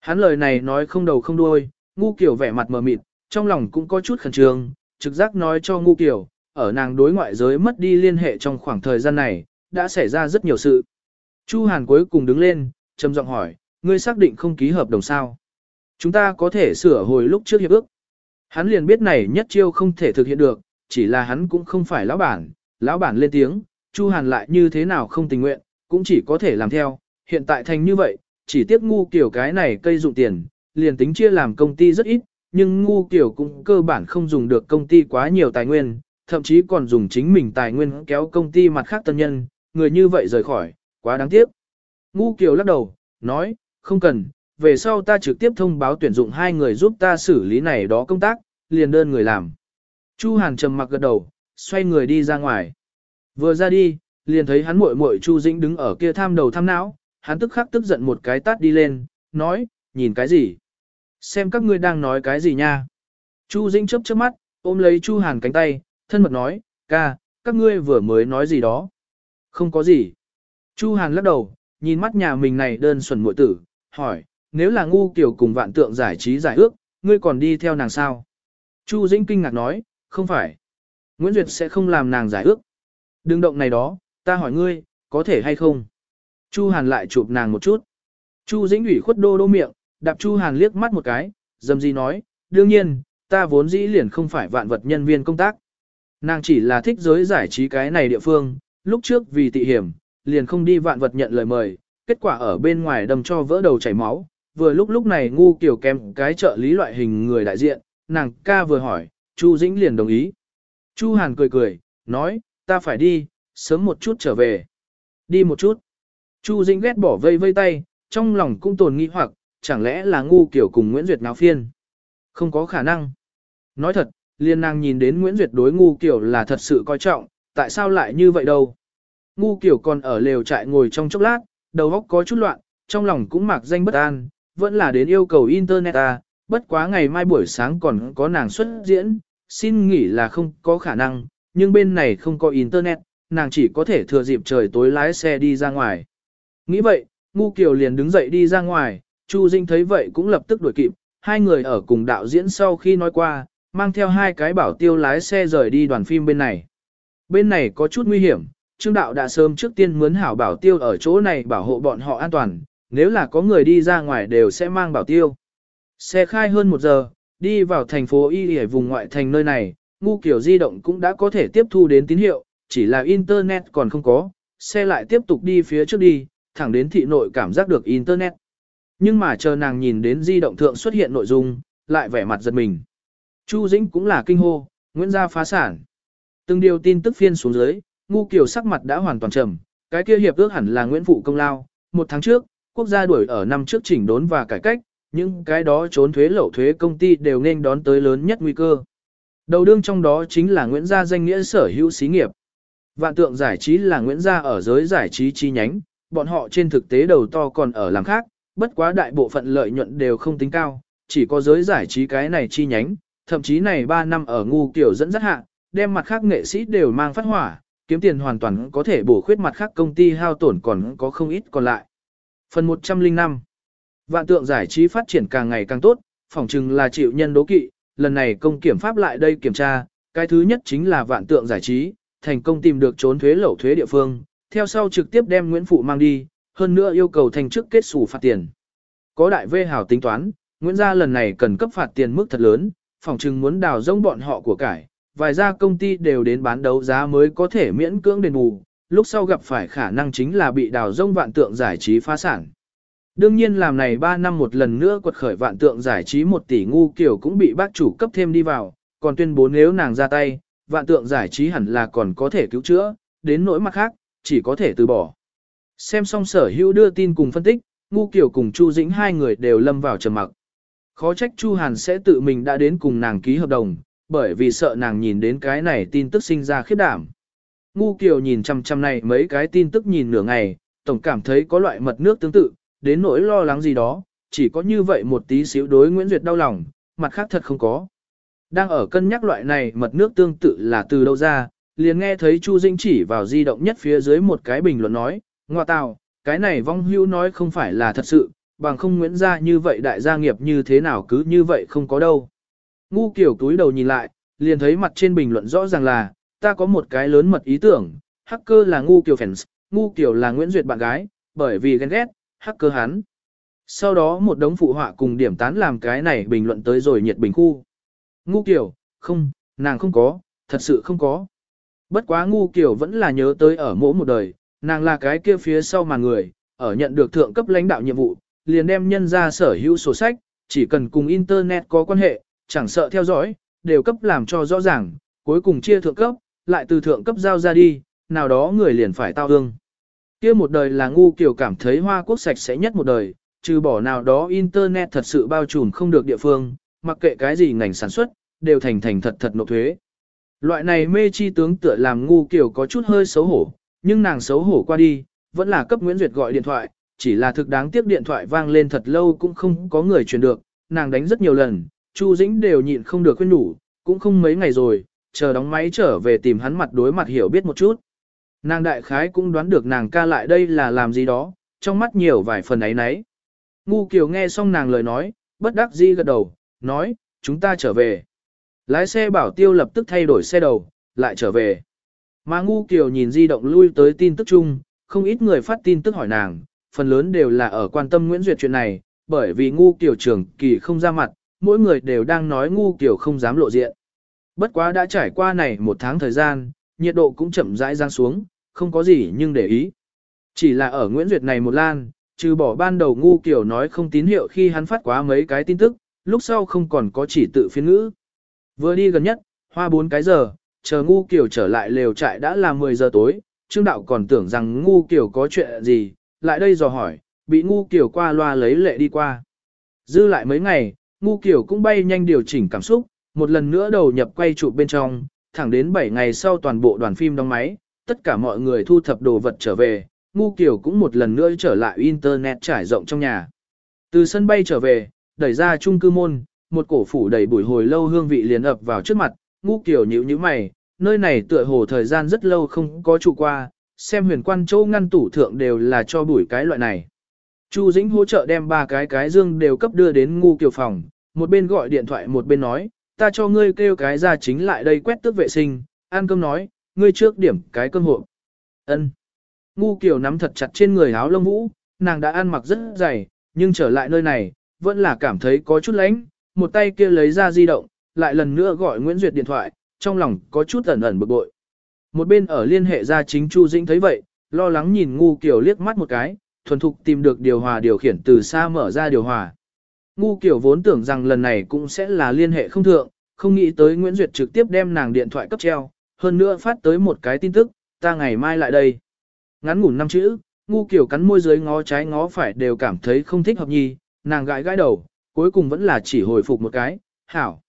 Hắn lời này nói không đầu không đuôi, ngu kiểu vẻ mặt mờ mịt, trong lòng cũng có chút khẩn trương, trực giác nói cho ngu kiểu, ở nàng đối ngoại giới mất đi liên hệ trong khoảng thời gian này, đã xảy ra rất nhiều sự. Chu Hàn cuối cùng đứng lên, trầm giọng hỏi, ngươi xác định không ký hợp đồng sao? Chúng ta có thể sửa hồi lúc trước hiệp ước. Hắn liền biết này nhất chiêu không thể thực hiện được, chỉ là hắn cũng không phải lão bản, lão bản lên tiếng, Chu Hàn lại như thế nào không tình nguyện, cũng chỉ có thể làm theo, hiện tại thành như vậy, chỉ tiếc ngu kiểu cái này cây dụng tiền, liền tính chia làm công ty rất ít, nhưng ngu kiểu cũng cơ bản không dùng được công ty quá nhiều tài nguyên, thậm chí còn dùng chính mình tài nguyên kéo công ty mặt khác tân nhân, người như vậy rời khỏi, quá đáng tiếc. Ngu Kiều lắc đầu, nói, không cần, về sau ta trực tiếp thông báo tuyển dụng hai người giúp ta xử lý này đó công tác, liền đơn người làm. Chu Hàn trầm mặc gật đầu, xoay người đi ra ngoài. Vừa ra đi, liền thấy hắn muội muội Chu Dĩnh đứng ở kia tham đầu tham não, hắn tức khắc tức giận một cái tát đi lên, nói, nhìn cái gì? Xem các ngươi đang nói cái gì nha? Chu Dĩnh chớp chớp mắt, ôm lấy Chu Hàn cánh tay, thân mật nói, ca, các ngươi vừa mới nói gì đó? Không có gì. Chu Hàn lắc đầu, nhìn mắt nhà mình này đơn xuẩn muội tử, hỏi, nếu là ngu kiểu cùng vạn tượng giải trí giải ước, ngươi còn đi theo nàng sao? Chu Dĩnh kinh ngạc nói, không phải. Nguyễn Duyệt sẽ không làm nàng giải ước. Đừng động này đó, ta hỏi ngươi, có thể hay không? Chu Hàn lại chụp nàng một chút. Chu Dĩnh ủy khuất đô đô miệng, đạp Chu Hàn liếc mắt một cái, dầm gì nói, đương nhiên, ta vốn dĩ liền không phải vạn vật nhân viên công tác. Nàng chỉ là thích giới giải trí cái này địa phương, lúc trước vì tị hiểm, liền không đi vạn vật nhận lời mời, kết quả ở bên ngoài đâm cho vỡ đầu chảy máu, vừa lúc lúc này ngu kiểu kém cái trợ lý loại hình người đại diện, nàng ca vừa hỏi, Chu Dĩnh liền đồng ý. Chu Hàn cười cười, nói, ta phải đi, sớm một chút trở về. Đi một chút. Chu Dĩnh ghét bỏ vây vây tay, trong lòng cũng tồn nghi hoặc, chẳng lẽ là ngu kiểu cùng Nguyễn Duyệt náo phiên. Không có khả năng. Nói thật, liên nàng nhìn đến Nguyễn Duyệt đối ngu kiểu là thật sự coi trọng, tại sao lại như vậy đâu. Ngu kiểu còn ở lều trại ngồi trong chốc lát, đầu óc có chút loạn, trong lòng cũng mặc danh bất an, vẫn là đến yêu cầu internet à, bất quá ngày mai buổi sáng còn có nàng xuất diễn, xin nghỉ là không có khả năng, nhưng bên này không có internet, nàng chỉ có thể thừa dịp trời tối lái xe đi ra ngoài. Nghĩ vậy, Ngu Kiều liền đứng dậy đi ra ngoài, Chu Dinh thấy vậy cũng lập tức đuổi kịp, hai người ở cùng đạo diễn sau khi nói qua, mang theo hai cái bảo tiêu lái xe rời đi đoàn phim bên này. Bên này có chút nguy hiểm, Trương Đạo đã sớm trước tiên mướn hảo bảo tiêu ở chỗ này bảo hộ bọn họ an toàn, nếu là có người đi ra ngoài đều sẽ mang bảo tiêu. Xe khai hơn một giờ, đi vào thành phố Y ở vùng ngoại thành nơi này, ngu kiểu di động cũng đã có thể tiếp thu đến tín hiệu, chỉ là Internet còn không có, xe lại tiếp tục đi phía trước đi, thẳng đến thị nội cảm giác được Internet. Nhưng mà chờ nàng nhìn đến di động thượng xuất hiện nội dung, lại vẻ mặt giật mình. Chu Dĩnh cũng là kinh hô, Nguyễn Gia phá sản. Từng điều tin tức phiên xuống dưới, ngu kiểu sắc mặt đã hoàn toàn trầm, cái kia hiệp ước hẳn là Nguyễn Phụ công lao. Một tháng trước, quốc gia đuổi ở năm trước chỉnh đốn và cải cách, những cái đó trốn thuế lậu thuế công ty đều nên đón tới lớn nhất nguy cơ. Đầu đương trong đó chính là Nguyễn Gia danh nghĩa sở hữu xí nghiệp. Vạn tượng giải trí là Nguyễn Gia ở giới giải trí chi nhánh, bọn họ trên thực tế đầu to còn ở làm khác, bất quá đại bộ phận lợi nhuận đều không tính cao, chỉ có giới giải trí cái này chi nhánh, thậm chí này 3 năm ở ngu kiểu dẫn dắt hạ, đem mặt khác nghệ sĩ đều mang phát hỏa, kiếm tiền hoàn toàn có thể bổ khuyết mặt khác công ty hao tổn còn có không ít còn lại. Phần 105 Vạn tượng giải trí phát triển càng ngày càng tốt, phỏng chừng là chịu nhân đố kỵ, lần này công kiểm pháp lại đây kiểm tra, cái thứ nhất chính là vạn tượng giải trí, thành công tìm được trốn thuế lậu thuế địa phương, theo sau trực tiếp đem Nguyễn Phụ mang đi, hơn nữa yêu cầu thành chức kết sủ phạt tiền. Có đại vê hảo tính toán, Nguyễn gia lần này cần cấp phạt tiền mức thật lớn, phỏng chừng muốn đào rông bọn họ của cải, vài gia công ty đều đến bán đấu giá mới có thể miễn cưỡng đền bù, lúc sau gặp phải khả năng chính là bị đào rông vạn tượng giải trí phá sản. Đương nhiên làm này 3 năm một lần nữa quật khởi vạn tượng giải trí 1 tỷ ngu kiểu cũng bị bác chủ cấp thêm đi vào, còn tuyên bố nếu nàng ra tay, vạn tượng giải trí hẳn là còn có thể cứu chữa, đến nỗi mặt khác, chỉ có thể từ bỏ. Xem xong sở hữu đưa tin cùng phân tích, ngu kiểu cùng Chu Dĩnh hai người đều lâm vào trầm mặc. Khó trách Chu Hàn sẽ tự mình đã đến cùng nàng ký hợp đồng, bởi vì sợ nàng nhìn đến cái này tin tức sinh ra khiếp đảm. Ngu Kiều nhìn chăm chăm này mấy cái tin tức nhìn nửa ngày, tổng cảm thấy có loại mật nước tương tự, đến nỗi lo lắng gì đó, chỉ có như vậy một tí xíu đối Nguyễn Duyệt đau lòng, mặt khác thật không có. Đang ở cân nhắc loại này mật nước tương tự là từ đâu ra, liền nghe thấy Chu Dinh chỉ vào di động nhất phía dưới một cái bình luận nói, ngoa tào, cái này vong hưu nói không phải là thật sự, bằng không Nguyễn gia như vậy đại gia nghiệp như thế nào cứ như vậy không có đâu. Ngu kiểu túi đầu nhìn lại, liền thấy mặt trên bình luận rõ ràng là, ta có một cái lớn mật ý tưởng, hacker là ngu kiểu fans, ngu kiểu là Nguyễn Duyệt bạn gái, bởi vì ghen ghét, hacker hắn. Sau đó một đống phụ họa cùng điểm tán làm cái này bình luận tới rồi nhiệt bình khu. Ngu kiểu, không, nàng không có, thật sự không có. Bất quá ngu kiểu vẫn là nhớ tới ở mỗi một đời, nàng là cái kia phía sau mà người, ở nhận được thượng cấp lãnh đạo nhiệm vụ, liền đem nhân ra sở hữu sổ sách, chỉ cần cùng Internet có quan hệ, chẳng sợ theo dõi, đều cấp làm cho rõ ràng, cuối cùng chia thượng cấp, lại từ thượng cấp giao ra đi, nào đó người liền phải tao hương. Kia một đời là ngu kiểu cảm thấy Hoa Quốc sạch sẽ nhất một đời, trừ bỏ nào đó Internet thật sự bao trùm không được địa phương, mặc kệ cái gì ngành sản xuất, đều thành thành thật thật nộp thuế. Loại này mê chi tướng tựa làm ngu kiểu có chút hơi xấu hổ, nhưng nàng xấu hổ qua đi, vẫn là cấp Nguyễn Duyệt gọi điện thoại, chỉ là thực đáng tiếc điện thoại vang lên thật lâu cũng không có người truyền được, nàng đánh rất nhiều lần, Chu Dĩnh đều nhịn không được khuyên nhủ, cũng không mấy ngày rồi, chờ đóng máy trở về tìm hắn mặt đối mặt hiểu biết một chút. Nàng đại khái cũng đoán được nàng ca lại đây là làm gì đó, trong mắt nhiều vài phần ấy nấy. Ngu Kiều nghe xong nàng lời nói, bất đắc dĩ gật đầu, nói, chúng ta trở về. Lái xe bảo tiêu lập tức thay đổi xe đầu, lại trở về. Mà Ngu Kiều nhìn di động lui tới tin tức chung, không ít người phát tin tức hỏi nàng, phần lớn đều là ở quan tâm Nguyễn Duyệt chuyện này, bởi vì Ngu Kiều trưởng kỳ không ra mặt, mỗi người đều đang nói Ngu kiểu không dám lộ diện. Bất quá đã trải qua này một tháng thời gian, nhiệt độ cũng chậm rãi giang xuống, không có gì nhưng để ý. Chỉ là ở Nguyễn Duyệt này một lan, trừ bỏ ban đầu ngu kiểu nói không tín hiệu khi hắn phát quá mấy cái tin tức, lúc sau không còn có chỉ tự phiên ngữ. Vừa đi gần nhất, hoa 4 cái giờ, chờ ngu kiểu trở lại lều trại đã là 10 giờ tối, Trương Đạo còn tưởng rằng ngu kiểu có chuyện gì, lại đây dò hỏi, bị ngu kiểu qua loa lấy lệ đi qua. Dư lại mấy ngày, ngu Kiều cũng bay nhanh điều chỉnh cảm xúc, một lần nữa đầu nhập quay trụ bên trong, thẳng đến 7 ngày sau toàn bộ đoàn phim đóng máy, tất cả mọi người thu thập đồ vật trở về, ngu Kiều cũng một lần nữa trở lại internet trải rộng trong nhà. Từ sân bay trở về, đẩy ra chung cư môn, một cổ phủ đầy bụi hồi lâu hương vị liền ập vào trước mặt, ngu Kiều nhíu nhíu mày, nơi này tựa hồ thời gian rất lâu không có trụ qua, xem huyền quan châu ngăn tủ thượng đều là cho bụi cái loại này. Chu Dĩnh hỗ trợ đem ba cái cái dương đều cấp đưa đến ngu Kiều phòng, một bên gọi điện thoại một bên nói, ta cho ngươi kêu cái ra chính lại đây quét tước vệ sinh, ăn cơm nói, ngươi trước điểm cái cơm hộp. Ân. Ngu Kiều nắm thật chặt trên người áo lông vũ, nàng đã ăn mặc rất dày, nhưng trở lại nơi này, vẫn là cảm thấy có chút lánh, một tay kia lấy ra di động, lại lần nữa gọi Nguyễn Duyệt điện thoại, trong lòng có chút ẩn ẩn bực bội. Một bên ở liên hệ ra chính Chu Dĩnh thấy vậy, lo lắng nhìn ngu Kiều liếc mắt một cái, thuần thục tìm được điều hòa điều khiển từ xa mở ra điều hòa. Ngu kiểu vốn tưởng rằng lần này cũng sẽ là liên hệ không thượng, không nghĩ tới Nguyễn Duyệt trực tiếp đem nàng điện thoại cấp treo, hơn nữa phát tới một cái tin tức, ta ngày mai lại đây. Ngắn ngủn năm chữ, ngu kiểu cắn môi dưới ngó trái ngó phải đều cảm thấy không thích hợp nhi, nàng gãi gãi đầu, cuối cùng vẫn là chỉ hồi phục một cái, hảo.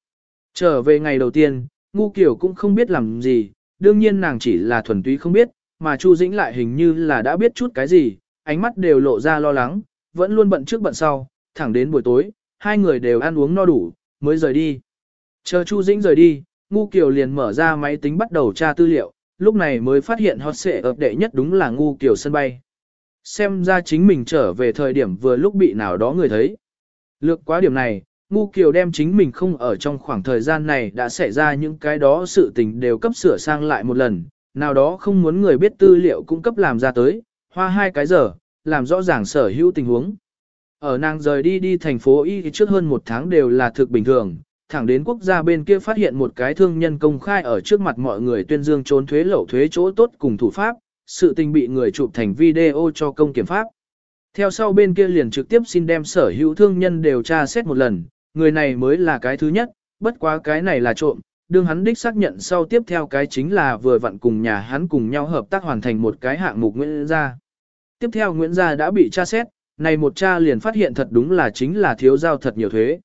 Trở về ngày đầu tiên, ngu kiểu cũng không biết làm gì, đương nhiên nàng chỉ là thuần túy không biết, mà Chu Dĩnh lại hình như là đã biết chút cái gì, ánh mắt đều lộ ra lo lắng, vẫn luôn bận trước bận sau, thẳng đến buổi tối, hai người đều ăn uống no đủ, mới rời đi. Chờ Chu Dĩnh rời đi, Ngu Kiều liền mở ra máy tính bắt đầu tra tư liệu, lúc này mới phát hiện hot sẽ ập đệ nhất đúng là Ngu Kiều sân bay. Xem ra chính mình trở về thời điểm vừa lúc bị nào đó người thấy. Lược quá điểm này, Ngu Kiều đem chính mình không ở trong khoảng thời gian này đã xảy ra những cái đó sự tình đều cấp sửa sang lại một lần, nào đó không muốn người biết tư liệu cũng cấp làm ra tới, hoa hai cái giờ, làm rõ ràng sở hữu tình huống. Ở nàng rời đi đi thành phố Y trước hơn một tháng đều là thực bình thường, thẳng đến quốc gia bên kia phát hiện một cái thương nhân công khai ở trước mặt mọi người tuyên dương trốn thuế lậu thuế chỗ tốt cùng thủ pháp, sự tình bị người chụp thành video cho công kiểm pháp. Theo sau bên kia liền trực tiếp xin đem sở hữu thương nhân đều tra xét một lần, người này mới là cái thứ nhất, bất quá cái này là trộm, đương hắn đích xác nhận sau tiếp theo cái chính là vừa vặn cùng nhà hắn cùng nhau hợp tác hoàn thành một cái hạng mục Nguyễn Gia. Tiếp theo Nguyễn Gia đã bị tra xét, này một cha liền phát hiện thật đúng là chính là thiếu giao thật nhiều thuế.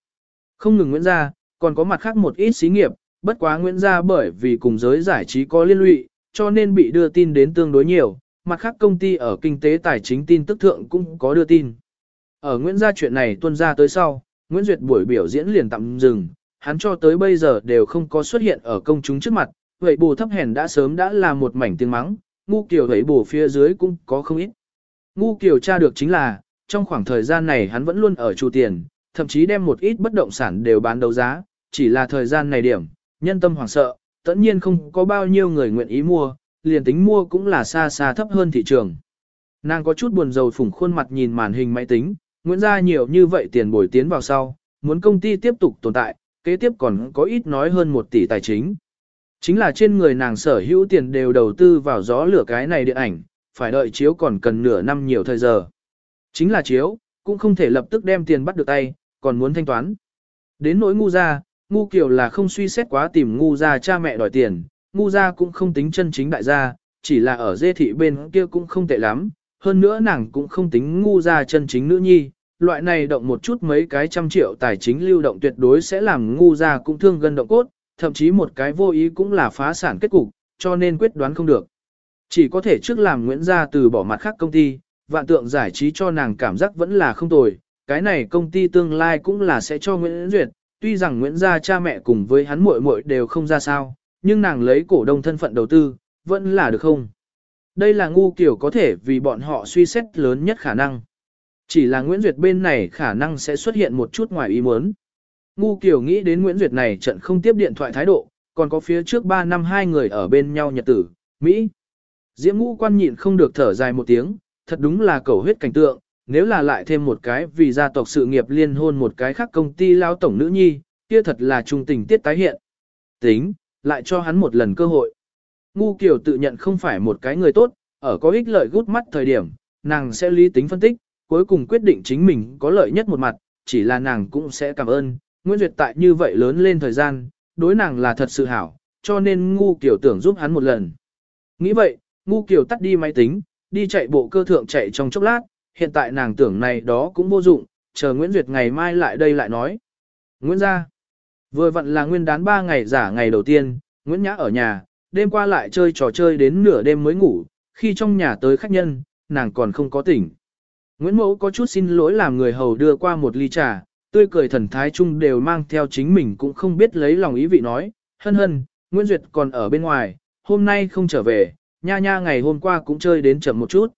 Không ngừng Nguyễn Gia, còn có mặt khác một ít xí nghiệp, bất quá Nguyễn Gia bởi vì cùng giới giải trí có liên lụy, cho nên bị đưa tin đến tương đối nhiều, mặt khác công ty ở kinh tế tài chính tin tức thượng cũng có đưa tin. Ở Nguyễn Gia chuyện này tuân ra tới sau, Nguyễn Duyệt buổi biểu diễn liền tạm dừng, hắn cho tới bây giờ đều không có xuất hiện ở công chúng trước mặt, vậy bù thấp hèn đã sớm đã là một mảnh tiếng mắng, ngu kiểu vậy bù phía dưới cũng có không ít. Ngu kiểu tra được chính là, trong khoảng thời gian này hắn vẫn luôn ở chu tiền, thậm chí đem một ít bất động sản đều bán đấu giá, chỉ là thời gian này điểm, nhân tâm hoảng sợ, tất nhiên không có bao nhiêu người nguyện ý mua, liền tính mua cũng là xa xa thấp hơn thị trường. Nàng có chút buồn rầu phủng khuôn mặt nhìn màn hình máy tính, Nguyễn ra nhiều như vậy tiền bồi tiến vào sau, muốn công ty tiếp tục tồn tại, kế tiếp còn có ít nói hơn một tỷ tài chính. Chính là trên người nàng sở hữu tiền đều đầu tư vào gió lửa cái này điện ảnh, phải đợi chiếu còn cần nửa năm nhiều thời giờ. Chính là chiếu, cũng không thể lập tức đem tiền bắt được tay, còn muốn thanh toán. Đến nỗi ngu gia, ngu kiểu là không suy xét quá tìm ngu gia cha mẹ đòi tiền, ngu gia cũng không tính chân chính đại gia, chỉ là ở dê thị bên kia cũng không tệ lắm, hơn nữa nàng cũng không tính ngu gia chân chính nữ nhi, loại này động một chút mấy cái trăm triệu tài chính lưu động tuyệt đối sẽ làm ngu gia cũng thương gân động cốt, thậm chí một cái vô ý cũng là phá sản kết cục, cho nên quyết đoán không được. Chỉ có thể trước làm Nguyễn gia từ bỏ mặt khác công ty, vạn tượng giải trí cho nàng cảm giác vẫn là không tồi, cái này công ty tương lai cũng là sẽ cho Nguyễn Duyệt, tuy rằng Nguyễn gia cha mẹ cùng với hắn muội muội đều không ra sao, nhưng nàng lấy cổ đông thân phận đầu tư, vẫn là được không? Đây là ngu kiểu có thể vì bọn họ suy xét lớn nhất khả năng. Chỉ là Nguyễn Duyệt bên này khả năng sẽ xuất hiện một chút ngoài ý muốn. Ngu kiểu nghĩ đến Nguyễn Duyệt này trận không tiếp điện thoại thái độ, còn có phía trước 3 năm hai người ở bên nhau nhật tử, Mỹ. Diễm ngũ quan nhịn không được thở dài một tiếng, thật đúng là cầu huyết cảnh tượng, nếu là lại thêm một cái vì gia tộc sự nghiệp liên hôn một cái khác công ty lao tổng nữ nhi, kia thật là trung tình tiết tái hiện. Tính, lại cho hắn một lần cơ hội. Ngu Kiều tự nhận không phải một cái người tốt, ở có ích lợi gút mắt thời điểm, nàng sẽ lý tính phân tích, cuối cùng quyết định chính mình có lợi nhất một mặt, chỉ là nàng cũng sẽ cảm ơn, Nguyễn Duyệt tại như vậy lớn lên thời gian, đối nàng là thật sự hảo, cho nên ngu kiểu tưởng giúp hắn một lần. Nghĩ vậy, ngu kiểu tắt đi máy tính, đi chạy bộ cơ thượng chạy trong chốc lát, hiện tại nàng tưởng này đó cũng vô dụng, chờ Nguyễn Duyệt ngày mai lại đây lại nói. Nguyễn gia Vừa vặn là nguyên đán 3 ngày giả ngày đầu tiên, Nguyễn Nhã ở nhà, đêm qua lại chơi trò chơi đến nửa đêm mới ngủ, khi trong nhà tới khách nhân, nàng còn không có tỉnh. Nguyễn Mẫu có chút xin lỗi làm người hầu đưa qua một ly trà, tươi cười thần thái chung đều mang theo chính mình cũng không biết lấy lòng ý vị nói, hân hân, Nguyễn Duyệt còn ở bên ngoài, hôm nay không trở về, nha nha ngày hôm qua cũng chơi đến chậm một chút.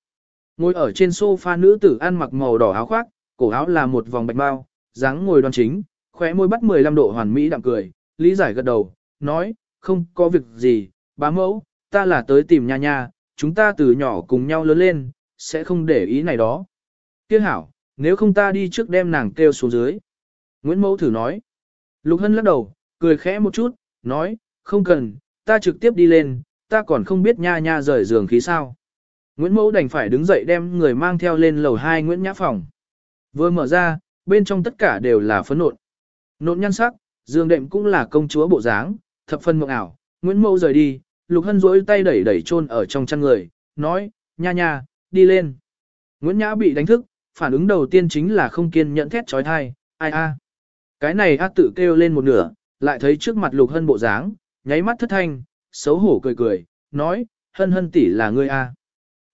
Ngồi ở trên sofa nữ tử ăn mặc màu đỏ áo khoác, cổ áo là một vòng bạch bao, dáng ngồi đoan chính, khóe môi bắt 15 độ hoàn mỹ đạm cười, lý giải gật đầu, nói, không có việc gì, bá mẫu, ta là tới tìm nha nha, chúng ta từ nhỏ cùng nhau lớn lên, sẽ không để ý này đó kia hảo, nếu không ta đi trước đem nàng kêu xuống dưới. Nguyễn Mẫu thử nói. Lục Hân lắc đầu, cười khẽ một chút, nói, không cần, ta trực tiếp đi lên, ta còn không biết nha nha rời giường khí sao. Nguyễn Mẫu đành phải đứng dậy đem người mang theo lên lầu 2 Nguyễn Nhã phòng. Vừa mở ra, bên trong tất cả đều là phấn nộn. Nộn nhan sắc, giường đệm cũng là công chúa bộ dáng, thập phân mộng ảo. Nguyễn Mẫu rời đi, Lục Hân rỗi tay đẩy đẩy chôn ở trong chăn người, nói, nha nha, đi lên. Nguyễn Nhã bị đánh thức, phản ứng đầu tiên chính là không kiên nhẫn thét trói thai, ai a. Cái này a tự kêu lên một nửa, lại thấy trước mặt Lục Hân bộ dáng, nháy mắt thất thanh, xấu hổ cười cười, nói, hân hân tỷ là ngươi a.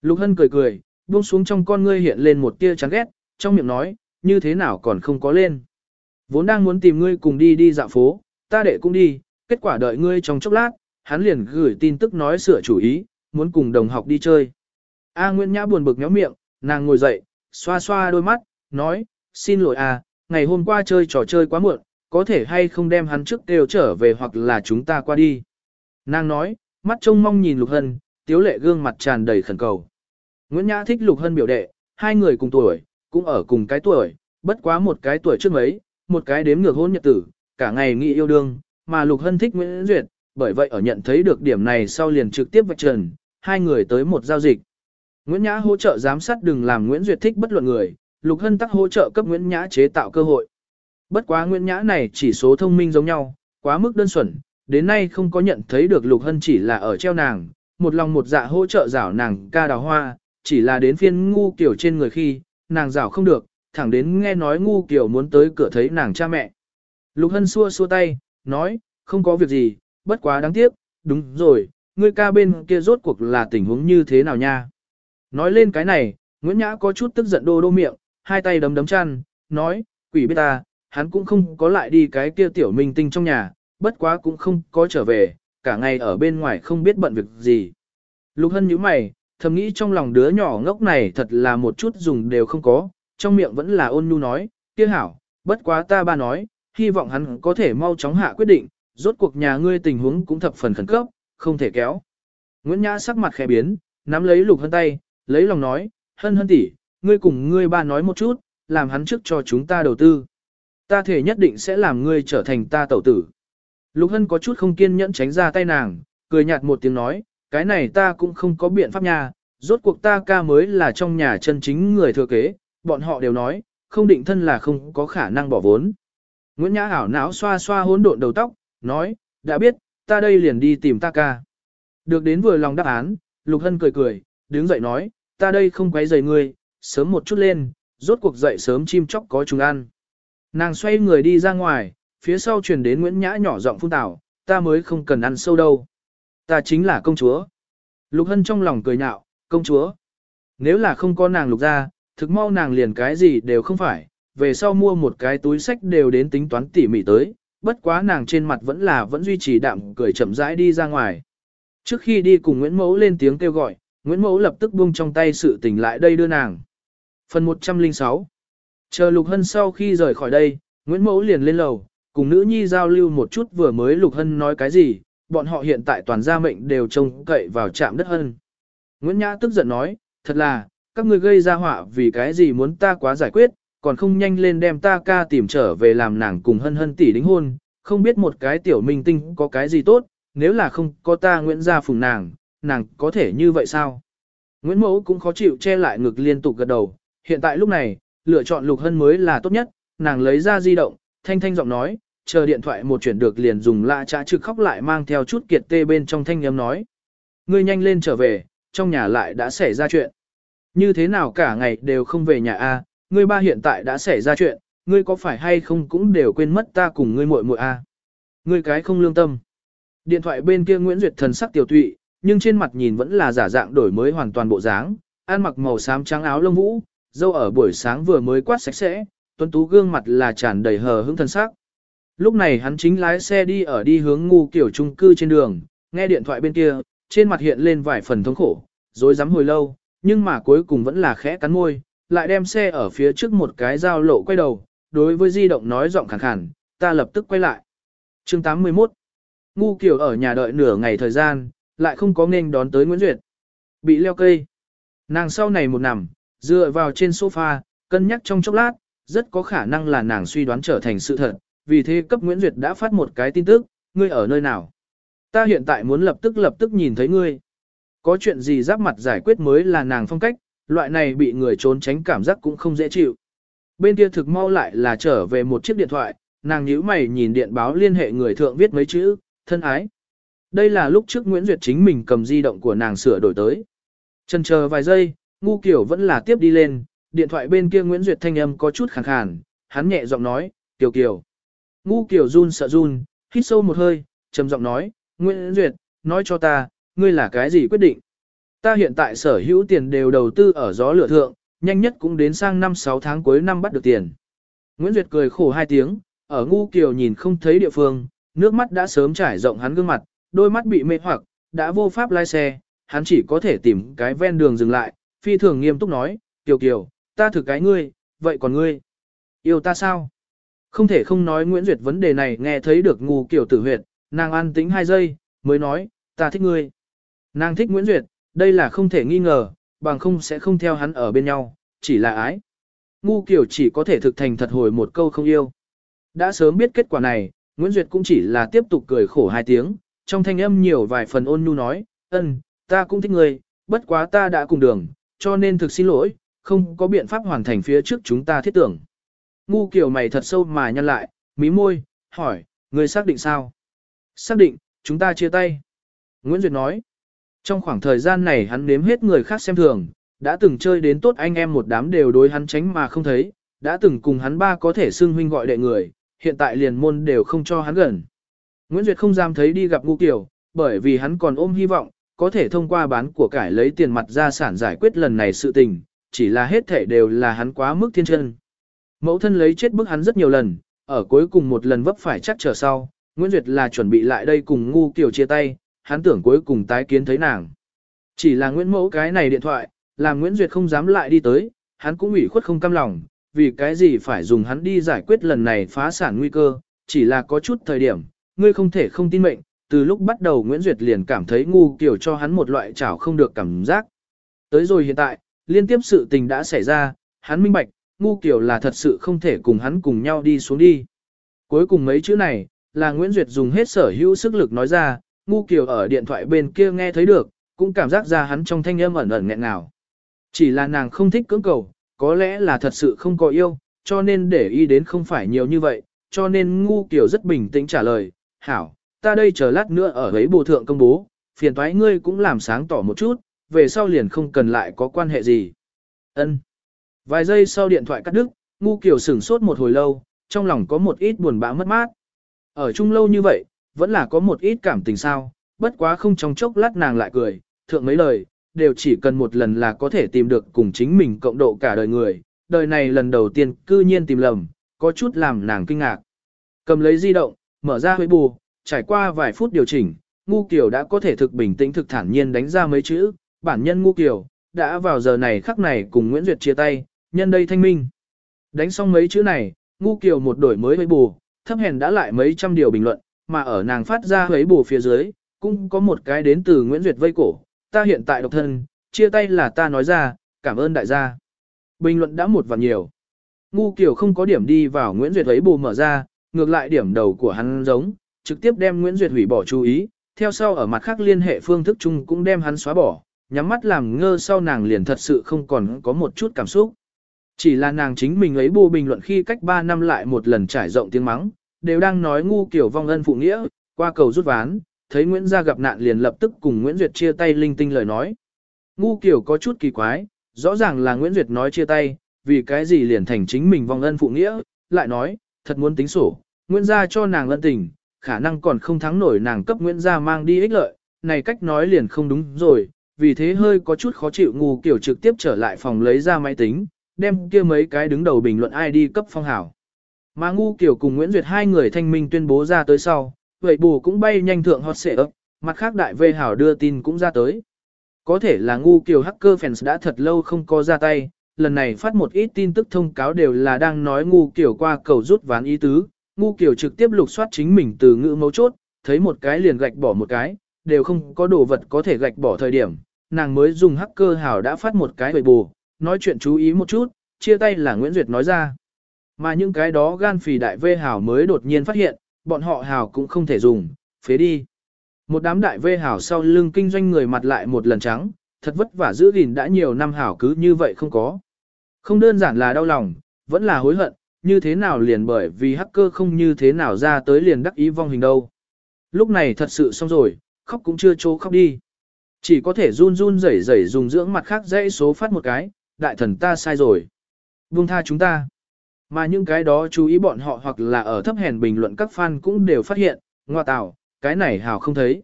Lục hân cười cười, buông xuống trong con ngươi hiện lên một tia chán ghét, trong miệng nói, như thế nào còn không có lên. Vốn đang muốn tìm ngươi cùng đi đi dạo phố, ta đệ cũng đi, kết quả đợi ngươi trong chốc lát, hắn liền gửi tin tức nói sửa chủ ý, muốn cùng đồng học đi chơi. A Nguyễn Nhã buồn bực nhó miệng, nàng ngồi dậy, xoa xoa đôi mắt, nói, xin lỗi à, ngày hôm qua chơi trò chơi quá muộn, có thể hay không đem hắn trước đều trở về hoặc là chúng ta qua đi. Nàng nói, mắt trông mong nhìn Lục Hân, tiếu lệ gương mặt tràn đầy khẩn cầu. Nguyễn Nhã thích Lục Hân biểu đệ, hai người cùng tuổi, cũng ở cùng cái tuổi, bất quá một cái tuổi trước mấy, một cái đếm ngược hôn nhật tử, cả ngày nghĩ yêu đương, mà Lục Hân thích Nguyễn Duyệt, bởi vậy ở nhận thấy được điểm này sau liền trực tiếp vạch trần, hai người tới một giao dịch. Nguyễn Nhã hỗ trợ giám sát đừng làm Nguyễn Duyệt thích bất luận người, Lục Hân tắc hỗ trợ cấp Nguyễn Nhã chế tạo cơ hội. Bất quá Nguyễn Nhã này chỉ số thông minh giống nhau, quá mức đơn thuần. đến nay không có nhận thấy được Lục Hân chỉ là ở treo nàng, một lòng một dạ hỗ trợ rảo nàng ca đào hoa, chỉ là đến phiên ngu kiểu trên người khi, nàng rảo không được, thẳng đến nghe nói ngu kiểu muốn tới cửa thấy nàng cha mẹ. Lục Hân xua xua tay, nói, không có việc gì, bất quá đáng tiếc, đúng rồi, ngươi ca bên kia rốt cuộc là tình huống như thế nào nha. Nói lên cái này, Nguyễn Nhã có chút tức giận đô đô miệng, hai tay đấm đấm chăn, nói, quỷ biết ta, hắn cũng không có lại đi cái kia tiểu minh tinh trong nhà, bất quá cũng không có trở về, cả ngày ở bên ngoài không biết bận việc gì. Lục Hân nhíu mày, thầm nghĩ trong lòng đứa nhỏ ngốc này thật là một chút dùng đều không có, trong miệng vẫn là ôn nhu nói, kia hảo, bất quá ta ba nói, hy vọng hắn có thể mau chóng hạ quyết định, rốt cuộc nhà ngươi tình huống cũng thập phần khẩn cấp, không thể kéo. Nguyễn Nhã sắc mặt khẽ biến, nắm lấy Lục Hân tay, lấy lòng nói, Hân Hân tỷ, ngươi cùng ngươi ba nói một chút, làm hắn trước cho chúng ta đầu tư. Ta thể nhất định sẽ làm ngươi trở thành ta tẩu tử. Lục Hân có chút không kiên nhẫn tránh ra tay nàng, cười nhạt một tiếng nói, cái này ta cũng không có biện pháp nha, rốt cuộc ta ca mới là trong nhà chân chính người thừa kế, bọn họ đều nói, không định thân là không có khả năng bỏ vốn. Nguyễn Nhã ảo não xoa xoa hỗn độn đầu tóc, nói, đã biết, ta đây liền đi tìm ta ca. Được đến vừa lòng đáp án, Lục Hân cười cười, đứng dậy nói, ta đây không quấy rầy ngươi, sớm một chút lên, rốt cuộc dậy sớm chim chóc có chúng ăn. Nàng xoay người đi ra ngoài, phía sau truyền đến Nguyễn Nhã nhỏ giọng phun tảo, ta mới không cần ăn sâu đâu. Ta chính là công chúa. Lục Hân trong lòng cười nhạo, công chúa. Nếu là không có nàng lục ra, thực mau nàng liền cái gì đều không phải, về sau mua một cái túi sách đều đến tính toán tỉ mỉ tới, bất quá nàng trên mặt vẫn là vẫn duy trì đạm cười chậm rãi đi ra ngoài. Trước khi đi cùng Nguyễn Mẫu lên tiếng kêu gọi, Nguyễn Mẫu lập tức buông trong tay sự tình lại đây đưa nàng. Phần 106 Chờ Lục Hân sau khi rời khỏi đây, Nguyễn Mẫu liền lên lầu, cùng nữ nhi giao lưu một chút vừa mới Lục Hân nói cái gì, bọn họ hiện tại toàn gia mệnh đều trông cậy vào trạm đất Hân. Nguyễn Nhã tức giận nói, thật là, các ngươi gây ra họa vì cái gì muốn ta quá giải quyết, còn không nhanh lên đem ta ca tìm trở về làm nàng cùng Hân Hân tỷ đính hôn, không biết một cái tiểu minh tinh có cái gì tốt, nếu là không có ta Nguyễn gia phùng nàng, nàng có thể như vậy sao? Nguyễn Mẫu cũng khó chịu che lại ngực liên tục gật đầu, hiện tại lúc này, lựa chọn Lục Hân mới là tốt nhất, nàng lấy ra di động, thanh thanh giọng nói, chờ điện thoại một chuyển được liền dùng lạ trả trực khóc lại mang theo chút kiệt tê bên trong thanh âm nói. Ngươi nhanh lên trở về, trong nhà lại đã xảy ra chuyện. Như thế nào cả ngày đều không về nhà a? ngươi ba hiện tại đã xảy ra chuyện, ngươi có phải hay không cũng đều quên mất ta cùng ngươi muội muội a. Ngươi cái không lương tâm. Điện thoại bên kia Nguyễn Duyệt thần sắc tiểu tụy, nhưng trên mặt nhìn vẫn là giả dạng đổi mới hoàn toàn bộ dáng, ăn mặc màu xám trắng áo lông vũ, dâu ở buổi sáng vừa mới quát sạch sẽ, tuấn tú gương mặt là tràn đầy hờ hững thân sắc. Lúc này hắn chính lái xe đi ở đi hướng ngu kiểu trung cư trên đường, nghe điện thoại bên kia, trên mặt hiện lên vài phần thống khổ, rồi dám hồi lâu, nhưng mà cuối cùng vẫn là khẽ cắn môi, lại đem xe ở phía trước một cái giao lộ quay đầu, đối với di động nói giọng khàn khàn, ta lập tức quay lại. Chương 81 Ngu kiểu ở nhà đợi nửa ngày thời gian, lại không có nên đón tới Nguyễn Duyệt. Bị leo cây. Nàng sau này một nằm, dựa vào trên sofa, cân nhắc trong chốc lát, rất có khả năng là nàng suy đoán trở thành sự thật, vì thế cấp Nguyễn Duyệt đã phát một cái tin tức, ngươi ở nơi nào? Ta hiện tại muốn lập tức lập tức nhìn thấy ngươi. Có chuyện gì giáp mặt giải quyết mới là nàng phong cách, loại này bị người trốn tránh cảm giác cũng không dễ chịu. Bên kia thực mau lại là trở về một chiếc điện thoại, nàng nhíu mày nhìn điện báo liên hệ người thượng viết mấy chữ, thân ái. Đây là lúc trước Nguyễn Duyệt chính mình cầm di động của nàng sửa đổi tới. Chần chờ vài giây, ngu kiểu vẫn là tiếp đi lên, điện thoại bên kia Nguyễn Duyệt thanh âm có chút khàn khàn, hắn nhẹ giọng nói, Tiểu Kiều. Ngu Kiều run sợ run, hít sâu một hơi, trầm giọng nói, Nguyễn Duyệt, nói cho ta, ngươi là cái gì quyết định? Ta hiện tại sở hữu tiền đều đầu tư ở gió lửa thượng, nhanh nhất cũng đến sang năm 6 tháng cuối năm bắt được tiền. Nguyễn Duyệt cười khổ hai tiếng, ở ngu kiều nhìn không thấy địa phương, nước mắt đã sớm trải rộng hắn gương mặt, đôi mắt bị mê hoặc, đã vô pháp lái xe, hắn chỉ có thể tìm cái ven đường dừng lại, phi thường nghiêm túc nói, Kiều Kiều, ta thử cái ngươi, vậy còn ngươi? Yêu ta sao? Không thể không nói Nguyễn Duyệt vấn đề này nghe thấy được ngu Kiều tử huyệt, nàng an tính hai giây, mới nói, ta thích ngươi. Nàng thích Nguyễn Duyệt, đây là không thể nghi ngờ, bằng không sẽ không theo hắn ở bên nhau, chỉ là ái. Ngu Kiều chỉ có thể thực thành thật hồi một câu không yêu. Đã sớm biết kết quả này, Nguyễn Duyệt cũng chỉ là tiếp tục cười khổ hai tiếng, trong thanh âm nhiều vài phần ôn nhu nói, ân, ta cũng thích ngươi, bất quá ta đã cùng đường, cho nên thực xin lỗi, không có biện pháp hoàn thành phía trước chúng ta thiết tưởng. Ngu kiểu mày thật sâu mà nhăn lại, mí môi, hỏi, ngươi xác định sao? Xác định, chúng ta chia tay. Nguyễn Duyệt nói, trong khoảng thời gian này hắn nếm hết người khác xem thường, đã từng chơi đến tốt anh em một đám đều đối hắn tránh mà không thấy, đã từng cùng hắn ba có thể xưng huynh gọi đệ người, hiện tại liền môn đều không cho hắn gần. Nguyễn Duyệt không dám thấy đi gặp Ngu Kiều, bởi vì hắn còn ôm hy vọng, có thể thông qua bán của cải lấy tiền mặt ra sản giải quyết lần này sự tình, chỉ là hết thể đều là hắn quá mức thiên chân. Mẫu thân lấy chết bức hắn rất nhiều lần, ở cuối cùng một lần vấp phải chắc chờ sau, Nguyễn Duyệt là chuẩn bị lại đây cùng Ngu Kiều chia tay, hắn tưởng cuối cùng tái kiến thấy nàng. Chỉ là Nguyễn Mẫu cái này điện thoại, làm Nguyễn Duyệt không dám lại đi tới, hắn cũng ủy khuất không cam lòng, vì cái gì phải dùng hắn đi giải quyết lần này phá sản nguy cơ, chỉ là có chút thời điểm, ngươi không thể không tin mệnh, từ lúc bắt đầu Nguyễn Duyệt liền cảm thấy ngu kiểu cho hắn một loại chảo không được cảm giác. Tới rồi hiện tại, liên tiếp sự tình đã xảy ra, hắn minh bạch, ngu kiểu là thật sự không thể cùng hắn cùng nhau đi xuống đi. Cuối cùng mấy chữ này, là Nguyễn Duyệt dùng hết sở hữu sức lực nói ra, ngu kiểu ở điện thoại bên kia nghe thấy được, cũng cảm giác ra hắn trong thanh âm ẩn ẩn nghẹn nào. Chỉ là nàng không thích cưỡng cầu, có lẽ là thật sự không có yêu, cho nên để ý đến không phải nhiều như vậy, cho nên ngu kiểu rất bình tĩnh trả lời, hảo, ta đây chờ lát nữa ở ấy bồ thượng công bố, phiền thoái ngươi cũng làm sáng tỏ một chút, về sau liền không cần lại có quan hệ gì. Ân. Vài giây sau điện thoại cắt đứt, ngu kiểu sửng sốt một hồi lâu, trong lòng có một ít buồn bã mất mát. Ở chung lâu như vậy, vẫn là có một ít cảm tình sao, bất quá không trong chốc lát nàng lại cười, thượng mấy lời, đều chỉ cần một lần là có thể tìm được cùng chính mình cộng độ cả đời người, đời này lần đầu tiên cư nhiên tìm lầm, có chút làm nàng kinh ngạc. Cầm lấy di động, mở ra huế bù, trải qua vài phút điều chỉnh, Ngu Kiều đã có thể thực bình tĩnh thực thản nhiên đánh ra mấy chữ, bản nhân Ngu Kiều, đã vào giờ này khắc này cùng Nguyễn Duyệt chia tay, nhân đây thanh minh. Đánh xong mấy chữ này, Ngu Kiều một đổi mới huế bù, thấp hèn đã lại mấy trăm điều bình luận, mà ở nàng phát ra huế bù phía dưới, cũng có một cái đến từ Nguyễn Duyệt vây cổ, ta hiện tại độc thân, chia tay là ta nói ra, cảm ơn đại gia. Bình luận đã một và nhiều. Ngu Kiều không có điểm đi vào Nguyễn Duyệt ấy bù mở ra, ngược lại điểm đầu của hắn giống, trực tiếp đem Nguyễn Duyệt hủy bỏ chú ý, theo sau ở mặt khác liên hệ phương thức chung cũng đem hắn xóa bỏ, nhắm mắt làm ngơ sau nàng liền thật sự không còn có một chút cảm xúc. Chỉ là nàng chính mình ấy bù bình luận khi cách 3 năm lại một lần trải rộng tiếng mắng, đều đang nói ngu kiểu vong ân phụ nghĩa, qua cầu rút ván, thấy Nguyễn Gia gặp nạn liền lập tức cùng Nguyễn Duyệt chia tay linh tinh lời nói. Ngu kiểu có chút kỳ quái, rõ ràng là Nguyễn Duyệt nói chia tay, vì cái gì liền thành chính mình vong ân phụ nghĩa, lại nói, thật muốn tính sổ, Nguyễn Gia cho nàng lân tình, khả năng còn không thắng nổi nàng cấp Nguyễn Gia mang đi ích lợi, này cách nói liền không đúng rồi, vì thế hơi có chút khó chịu ngu kiểu trực tiếp trở lại phòng lấy ra máy tính, đem kia mấy cái đứng đầu bình luận ID cấp phong hảo. Mà ngu kiểu cùng Nguyễn Duyệt hai người thanh minh tuyên bố ra tới sau, vậy bù cũng bay nhanh thượng hot xệ ấp, mặt khác đại vê hảo đưa tin cũng ra tới. Có thể là ngu kiểu hacker fans đã thật lâu không có ra tay, lần này phát một ít tin tức thông cáo đều là đang nói ngu kiểu qua cầu rút ván ý tứ, ngu kiểu trực tiếp lục soát chính mình từ ngữ mấu chốt, thấy một cái liền gạch bỏ một cái, đều không có đồ vật có thể gạch bỏ thời điểm, nàng mới dùng hacker hảo đã phát một cái bầy bù, nói chuyện chú ý một chút, chia tay là Nguyễn Duyệt nói ra. Mà những cái đó gan phì đại vê hảo mới đột nhiên phát hiện, bọn họ hảo cũng không thể dùng, phế đi. Một đám đại vê hảo sau lưng kinh doanh người mặt lại một lần trắng, thật vất vả giữ gìn đã nhiều năm hảo cứ như vậy không có. Không đơn giản là đau lòng, vẫn là hối hận, như thế nào liền bởi vì hacker không như thế nào ra tới liền đắc ý vong hình đâu. Lúc này thật sự xong rồi, khóc cũng chưa chỗ khóc đi. Chỉ có thể run run rẩy rẩy dùng dưỡng mặt khác dãy số phát một cái, đại thần ta sai rồi. Buông tha chúng ta. Mà những cái đó chú ý bọn họ hoặc là ở thấp hèn bình luận các fan cũng đều phát hiện, ngoa tạo, cái này hào không thấy.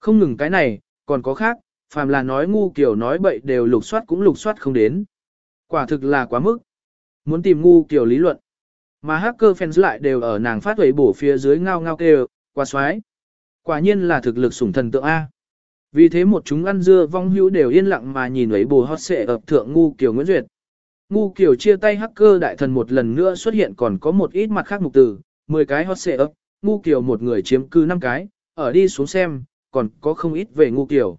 Không ngừng cái này, còn có khác, phàm là nói ngu kiểu nói bậy đều lục soát cũng lục soát không đến. Quả thực là quá mức. Muốn tìm ngu kiểu lý luận. Mà hacker fans lại đều ở nàng phát huẩy bổ phía dưới ngao ngao kêu, quá xoái. Quả nhiên là thực lực sủng thần tượng A. Vì thế một chúng ăn dưa vong hữu đều yên lặng mà nhìn ấy bù hot xệ ập thượng ngu kiểu Nguyễn Duyệt. Ngu kiểu chia tay hacker đại thần một lần nữa xuất hiện còn có một ít mặt khác mục từ, 10 cái hot xệ ập, ngu kiểu một người chiếm cư 5 cái, ở đi xuống xem, còn có không ít về ngu kiểu.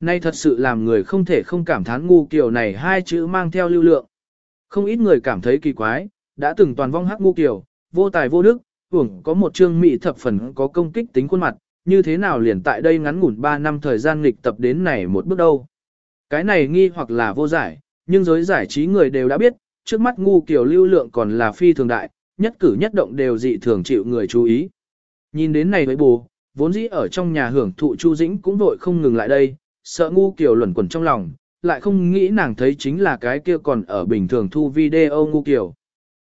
Nay thật sự làm người không thể không cảm thán ngu kiểu này hai chữ mang theo lưu lượng. Không ít người cảm thấy kỳ quái, đã từng toàn vong hắc ngu kiểu, vô tài vô đức, hưởng có một chương mỹ thập phần có công kích tính khuôn mặt, như thế nào liền tại đây ngắn ngủn 3 năm thời gian nghịch tập đến này một bước đâu. Cái này nghi hoặc là vô giải, nhưng giới giải trí người đều đã biết, trước mắt ngu kiểu lưu lượng còn là phi thường đại, nhất cử nhất động đều dị thường chịu người chú ý. Nhìn đến này với bù, vốn dĩ ở trong nhà hưởng thụ Chu Dĩnh cũng vội không ngừng lại đây, sợ ngu kiểu luẩn quẩn trong lòng, lại không nghĩ nàng thấy chính là cái kia còn ở bình thường thu video ngu kiểu.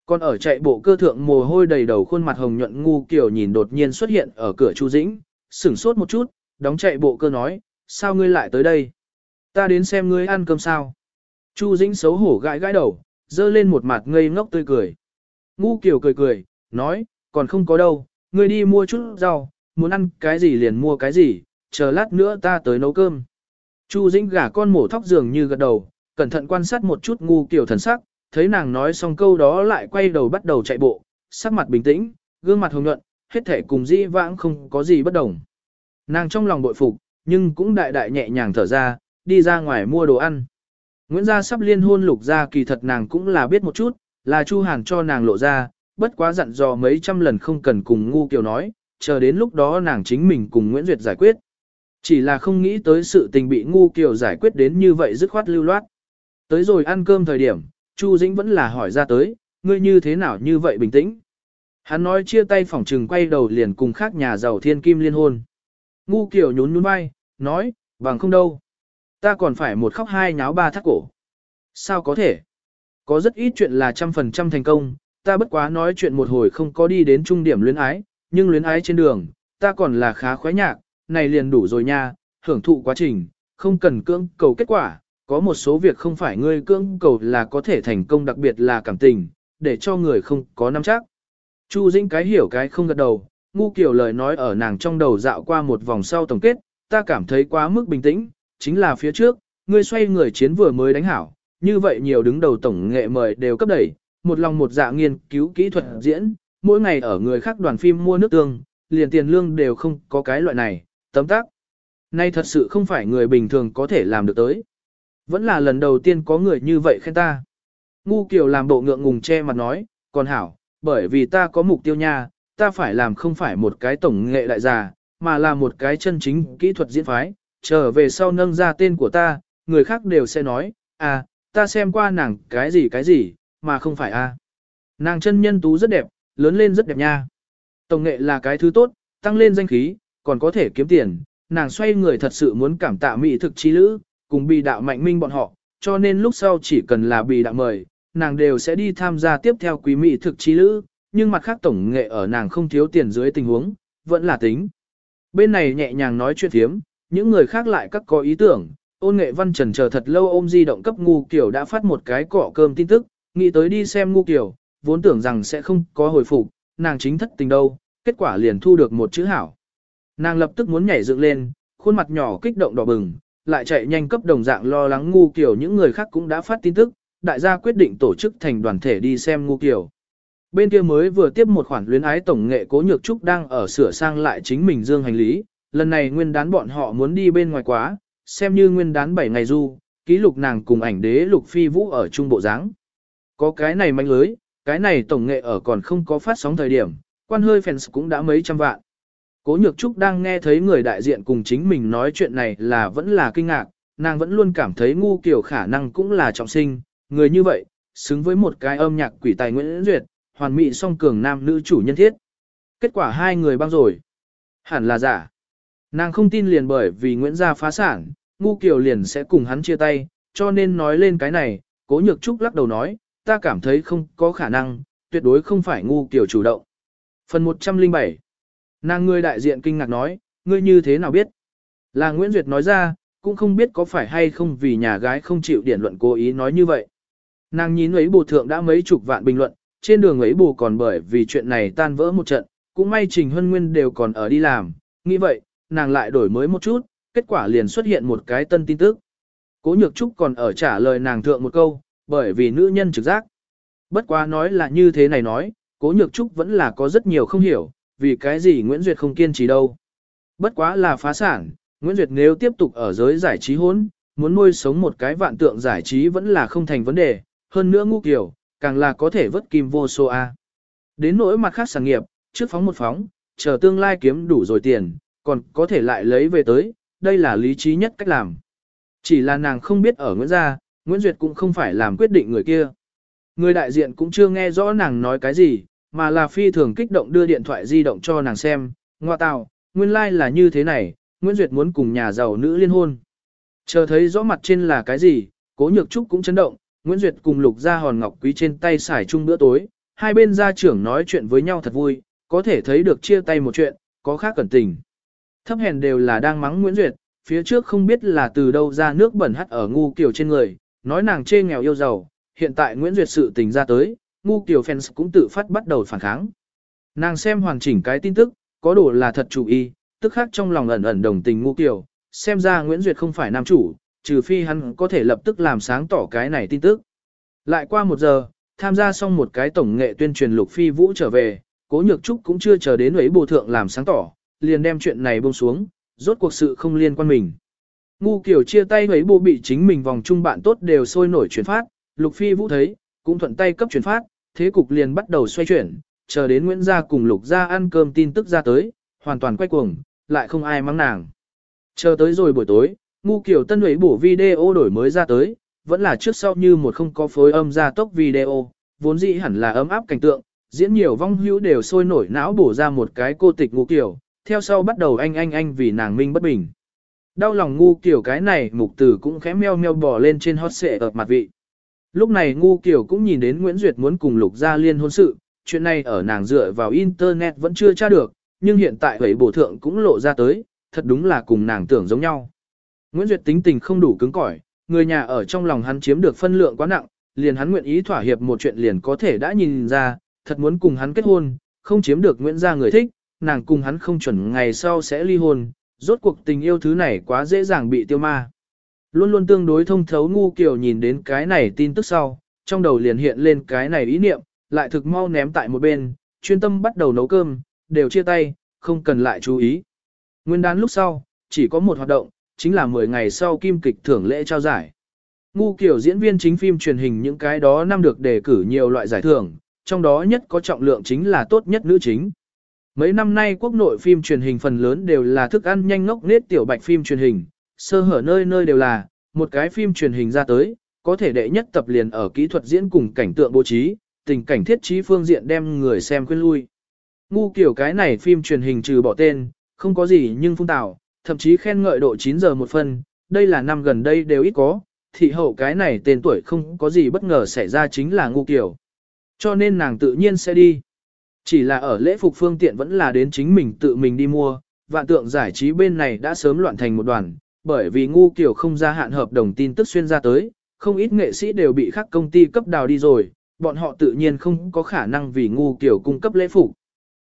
Còn ở chạy bộ cơ thượng mồ hôi đầy đầu khuôn mặt hồng nhuận ngu kiểu nhìn đột nhiên xuất hiện ở cửa Chu Dĩnh, sửng sốt một chút, đóng chạy bộ cơ nói, sao ngươi lại tới đây? Ta đến xem ngươi ăn cơm sao? Chu Dĩnh xấu hổ gãi gãi đầu, dơ lên một mặt ngây ngốc tươi cười. Ngu Kiều cười cười, nói, còn không có đâu, ngươi đi mua chút rau, muốn ăn cái gì liền mua cái gì, chờ lát nữa ta tới nấu cơm. Chu Dĩnh gả con mổ thóc dường như gật đầu, cẩn thận quan sát một chút ngu Kiều thần sắc, thấy nàng nói xong câu đó lại quay đầu bắt đầu chạy bộ, sắc mặt bình tĩnh, gương mặt hồng nhuận, hết thể cùng dĩ vãng không có gì bất đồng. Nàng trong lòng bội phục, nhưng cũng đại đại nhẹ nhàng thở ra, đi ra ngoài mua đồ ăn. Nguyễn Gia sắp liên hôn lục gia kỳ thật nàng cũng là biết một chút, là Chu Hàn cho nàng lộ ra, bất quá dặn dò mấy trăm lần không cần cùng ngu kiều nói, chờ đến lúc đó nàng chính mình cùng Nguyễn Duyệt giải quyết. Chỉ là không nghĩ tới sự tình bị ngu kiều giải quyết đến như vậy dứt khoát lưu loát. Tới rồi ăn cơm thời điểm, Chu Dĩnh vẫn là hỏi ra tới, ngươi như thế nào như vậy bình tĩnh. Hắn nói chia tay phòng trừng quay đầu liền cùng khác nhà giàu thiên kim liên hôn. Ngu kiểu nhún nhún vai, nói, bằng không đâu. Ta còn phải một khóc hai nháo ba thắt cổ. Sao có thể? Có rất ít chuyện là trăm phần trăm thành công, ta bất quá nói chuyện một hồi không có đi đến trung điểm luyến ái, nhưng luyến ái trên đường, ta còn là khá khoái nhạc, này liền đủ rồi nha, hưởng thụ quá trình, không cần cưỡng cầu kết quả, có một số việc không phải ngươi cưỡng cầu là có thể thành công đặc biệt là cảm tình, để cho người không có nắm chắc. Chu Dĩnh cái hiểu cái không gật đầu, ngu kiểu lời nói ở nàng trong đầu dạo qua một vòng sau tổng kết, ta cảm thấy quá mức bình tĩnh, chính là phía trước, ngươi xoay người chiến vừa mới đánh hảo, như vậy nhiều đứng đầu tổng nghệ mời đều cấp đẩy, một lòng một dạ nghiên cứu kỹ thuật diễn, mỗi ngày ở người khác đoàn phim mua nước tương, liền tiền lương đều không có cái loại này, tấm tắc. Nay thật sự không phải người bình thường có thể làm được tới. Vẫn là lần đầu tiên có người như vậy khen ta. Ngu Kiều làm bộ ngượng ngùng che mặt nói, còn hảo, bởi vì ta có mục tiêu nha, ta phải làm không phải một cái tổng nghệ đại già, mà là một cái chân chính kỹ thuật diễn phái, trở về sau nâng ra tên của ta, người khác đều sẽ nói, à, ta xem qua nàng cái gì cái gì, mà không phải a. Nàng chân nhân tú rất đẹp, lớn lên rất đẹp nha. Tổng nghệ là cái thứ tốt, tăng lên danh khí, còn có thể kiếm tiền, nàng xoay người thật sự muốn cảm tạ mỹ thực trí lữ, cùng bị đạo mạnh minh bọn họ, cho nên lúc sau chỉ cần là bị đạo mời, nàng đều sẽ đi tham gia tiếp theo quý mỹ thực trí lữ, nhưng mặt khác tổng nghệ ở nàng không thiếu tiền dưới tình huống, vẫn là tính. Bên này nhẹ nhàng nói chuyện thiếm, những người khác lại các có ý tưởng, ôn nghệ văn trần chờ thật lâu ôm di động cấp ngu kiểu đã phát một cái cỏ cơm tin tức, nghĩ tới đi xem ngu kiểu, vốn tưởng rằng sẽ không có hồi phục, nàng chính thất tình đâu, kết quả liền thu được một chữ hảo. Nàng lập tức muốn nhảy dựng lên, khuôn mặt nhỏ kích động đỏ bừng, lại chạy nhanh cấp đồng dạng lo lắng ngu kiểu những người khác cũng đã phát tin tức, đại gia quyết định tổ chức thành đoàn thể đi xem ngu kiểu. Bên kia mới vừa tiếp một khoản luyến ái tổng nghệ cố nhược trúc đang ở sửa sang lại chính mình dương hành lý, lần này nguyên đán bọn họ muốn đi bên ngoài quá, xem như nguyên đán 7 ngày du, ký lục nàng cùng ảnh đế lục phi vũ ở trung bộ dáng. Có cái này manh lưới, cái này tổng nghệ ở còn không có phát sóng thời điểm, quan hơi fans cũng đã mấy trăm vạn. Cố Nhược Trúc đang nghe thấy người đại diện cùng chính mình nói chuyện này là vẫn là kinh ngạc, nàng vẫn luôn cảm thấy ngu kiểu khả năng cũng là trọng sinh, người như vậy, xứng với một cái âm nhạc quỷ tài Nguyễn Duyệt, hoàn mỹ song cường nam nữ chủ nhân thiết. Kết quả hai người băng rồi. Hẳn là giả. Nàng không tin liền bởi vì Nguyễn Gia phá sản, ngu kiểu liền sẽ cùng hắn chia tay, cho nên nói lên cái này, cố nhược trúc lắc đầu nói, ta cảm thấy không có khả năng, tuyệt đối không phải ngu kiểu chủ động. Phần 107 Nàng người đại diện kinh ngạc nói, ngươi như thế nào biết? Là Nguyễn Duyệt nói ra, cũng không biết có phải hay không vì nhà gái không chịu điển luận cố ý nói như vậy. Nàng nhìn ấy bù thượng đã mấy chục vạn bình luận, trên đường ấy bù còn bởi vì chuyện này tan vỡ một trận, cũng may Trình Hân Nguyên đều còn ở đi làm, nghĩ vậy, nàng lại đổi mới một chút, kết quả liền xuất hiện một cái tân tin tức. Cố Nhược Trúc còn ở trả lời nàng thượng một câu, bởi vì nữ nhân trực giác. Bất quá nói là như thế này nói, Cố Nhược Trúc vẫn là có rất nhiều không hiểu, vì cái gì Nguyễn Duyệt không kiên trì đâu. Bất quá là phá sản, Nguyễn Duyệt nếu tiếp tục ở giới giải trí hỗn, muốn nuôi sống một cái vạn tượng giải trí vẫn là không thành vấn đề, hơn nữa ngu kiểu, càng là có thể vớt kim vô số A. Đến nỗi mặt khác sản nghiệp, trước phóng một phóng, chờ tương lai kiếm đủ rồi tiền, còn có thể lại lấy về tới, đây là lý trí nhất cách làm. Chỉ là nàng không biết ở Nguyễn Gia, Nguyễn Duyệt cũng không phải làm quyết định người kia. Người đại diện cũng chưa nghe rõ nàng nói cái gì, mà là phi thường kích động đưa điện thoại di động cho nàng xem, ngoa tạo, nguyên lai like là như thế này, Nguyễn Duyệt muốn cùng nhà giàu nữ liên hôn. Chờ thấy rõ mặt trên là cái gì, cố nhược trúc cũng chấn động, Nguyễn Duyệt cùng Lục Gia Hòn Ngọc Quý trên tay xài chung bữa tối, hai bên gia trưởng nói chuyện với nhau thật vui, có thể thấy được chia tay một chuyện, có khác cẩn tình. Thấp hèn đều là đang mắng Nguyễn Duyệt, phía trước không biết là từ đâu ra nước bẩn hắt ở ngu kiểu trên người, nói nàng chê nghèo yêu giàu, hiện tại Nguyễn Duyệt sự tình ra tới, ngu kiểu fans cũng tự phát bắt đầu phản kháng. Nàng xem hoàn chỉnh cái tin tức, có đồ là thật chủ ý, tức khác trong lòng ẩn ẩn đồng tình ngu kiểu, xem ra Nguyễn Duyệt không phải nam chủ, trừ phi hắn có thể lập tức làm sáng tỏ cái này tin tức. Lại qua một giờ, tham gia xong một cái tổng nghệ tuyên truyền lục phi vũ trở về, cố nhược trúc cũng chưa chờ đến ấy bộ thượng làm sáng tỏ, liền đem chuyện này buông xuống, rốt cuộc sự không liên quan mình. Ngu kiểu chia tay ấy bộ bị chính mình vòng chung bạn tốt đều sôi nổi chuyển phát, lục phi vũ thấy, cũng thuận tay cấp chuyển phát, thế cục liền bắt đầu xoay chuyển, chờ đến Nguyễn Gia cùng lục gia ăn cơm tin tức ra tới, hoàn toàn quay cuồng, lại không ai mắng nàng. Chờ tới rồi buổi tối, Ngu kiểu tân ấy bổ video đổi mới ra tới, vẫn là trước sau như một không có phối âm ra tốc video, vốn dĩ hẳn là ấm áp cảnh tượng, diễn nhiều vong hữu đều sôi nổi não bổ ra một cái cô tịch ngu kiểu, theo sau bắt đầu anh anh anh vì nàng minh bất bình. Đau lòng ngu kiểu cái này mục tử cũng khẽ meo meo bò lên trên hot xệ ở mặt vị. Lúc này ngu kiều cũng nhìn đến Nguyễn Duyệt muốn cùng lục gia liên hôn sự, chuyện này ở nàng dựa vào internet vẫn chưa tra được, nhưng hiện tại hủy bổ thượng cũng lộ ra tới, thật đúng là cùng nàng tưởng giống nhau. Nguyễn Duyệt tính tình không đủ cứng cỏi, người nhà ở trong lòng hắn chiếm được phân lượng quá nặng, liền hắn nguyện ý thỏa hiệp một chuyện liền có thể đã nhìn ra, thật muốn cùng hắn kết hôn, không chiếm được Nguyễn gia người thích, nàng cùng hắn không chuẩn ngày sau sẽ ly hôn, rốt cuộc tình yêu thứ này quá dễ dàng bị tiêu ma. Luôn luôn tương đối thông thấu ngu kiểu nhìn đến cái này tin tức sau, trong đầu liền hiện lên cái này ý niệm, lại thực mau ném tại một bên, chuyên tâm bắt đầu nấu cơm, đều chia tay, không cần lại chú ý. Nguyên đán lúc sau, chỉ có một hoạt động, chính là 10 ngày sau kim kịch thưởng lễ trao giải. Ngu kiểu diễn viên chính phim truyền hình những cái đó năm được đề cử nhiều loại giải thưởng, trong đó nhất có trọng lượng chính là tốt nhất nữ chính. Mấy năm nay quốc nội phim truyền hình phần lớn đều là thức ăn nhanh ngốc nết tiểu bạch phim truyền hình, sơ hở nơi nơi đều là, một cái phim truyền hình ra tới, có thể đệ nhất tập liền ở kỹ thuật diễn cùng cảnh tượng bố trí, tình cảnh thiết trí phương diện đem người xem quên lui. Ngu kiểu cái này phim truyền hình trừ bỏ tên, không có gì nhưng phung tạo, thậm chí khen ngợi độ 9 giờ một phân, đây là năm gần đây đều ít có, thị hậu cái này tên tuổi không có gì bất ngờ xảy ra chính là ngu kiểu. Cho nên nàng tự nhiên sẽ đi. Chỉ là ở lễ phục phương tiện vẫn là đến chính mình tự mình đi mua, vạn tượng giải trí bên này đã sớm loạn thành một đoàn, bởi vì ngu kiểu không gia hạn hợp đồng tin tức xuyên ra tới, không ít nghệ sĩ đều bị khác công ty cấp đào đi rồi, bọn họ tự nhiên không có khả năng vì ngu kiểu cung cấp lễ phục.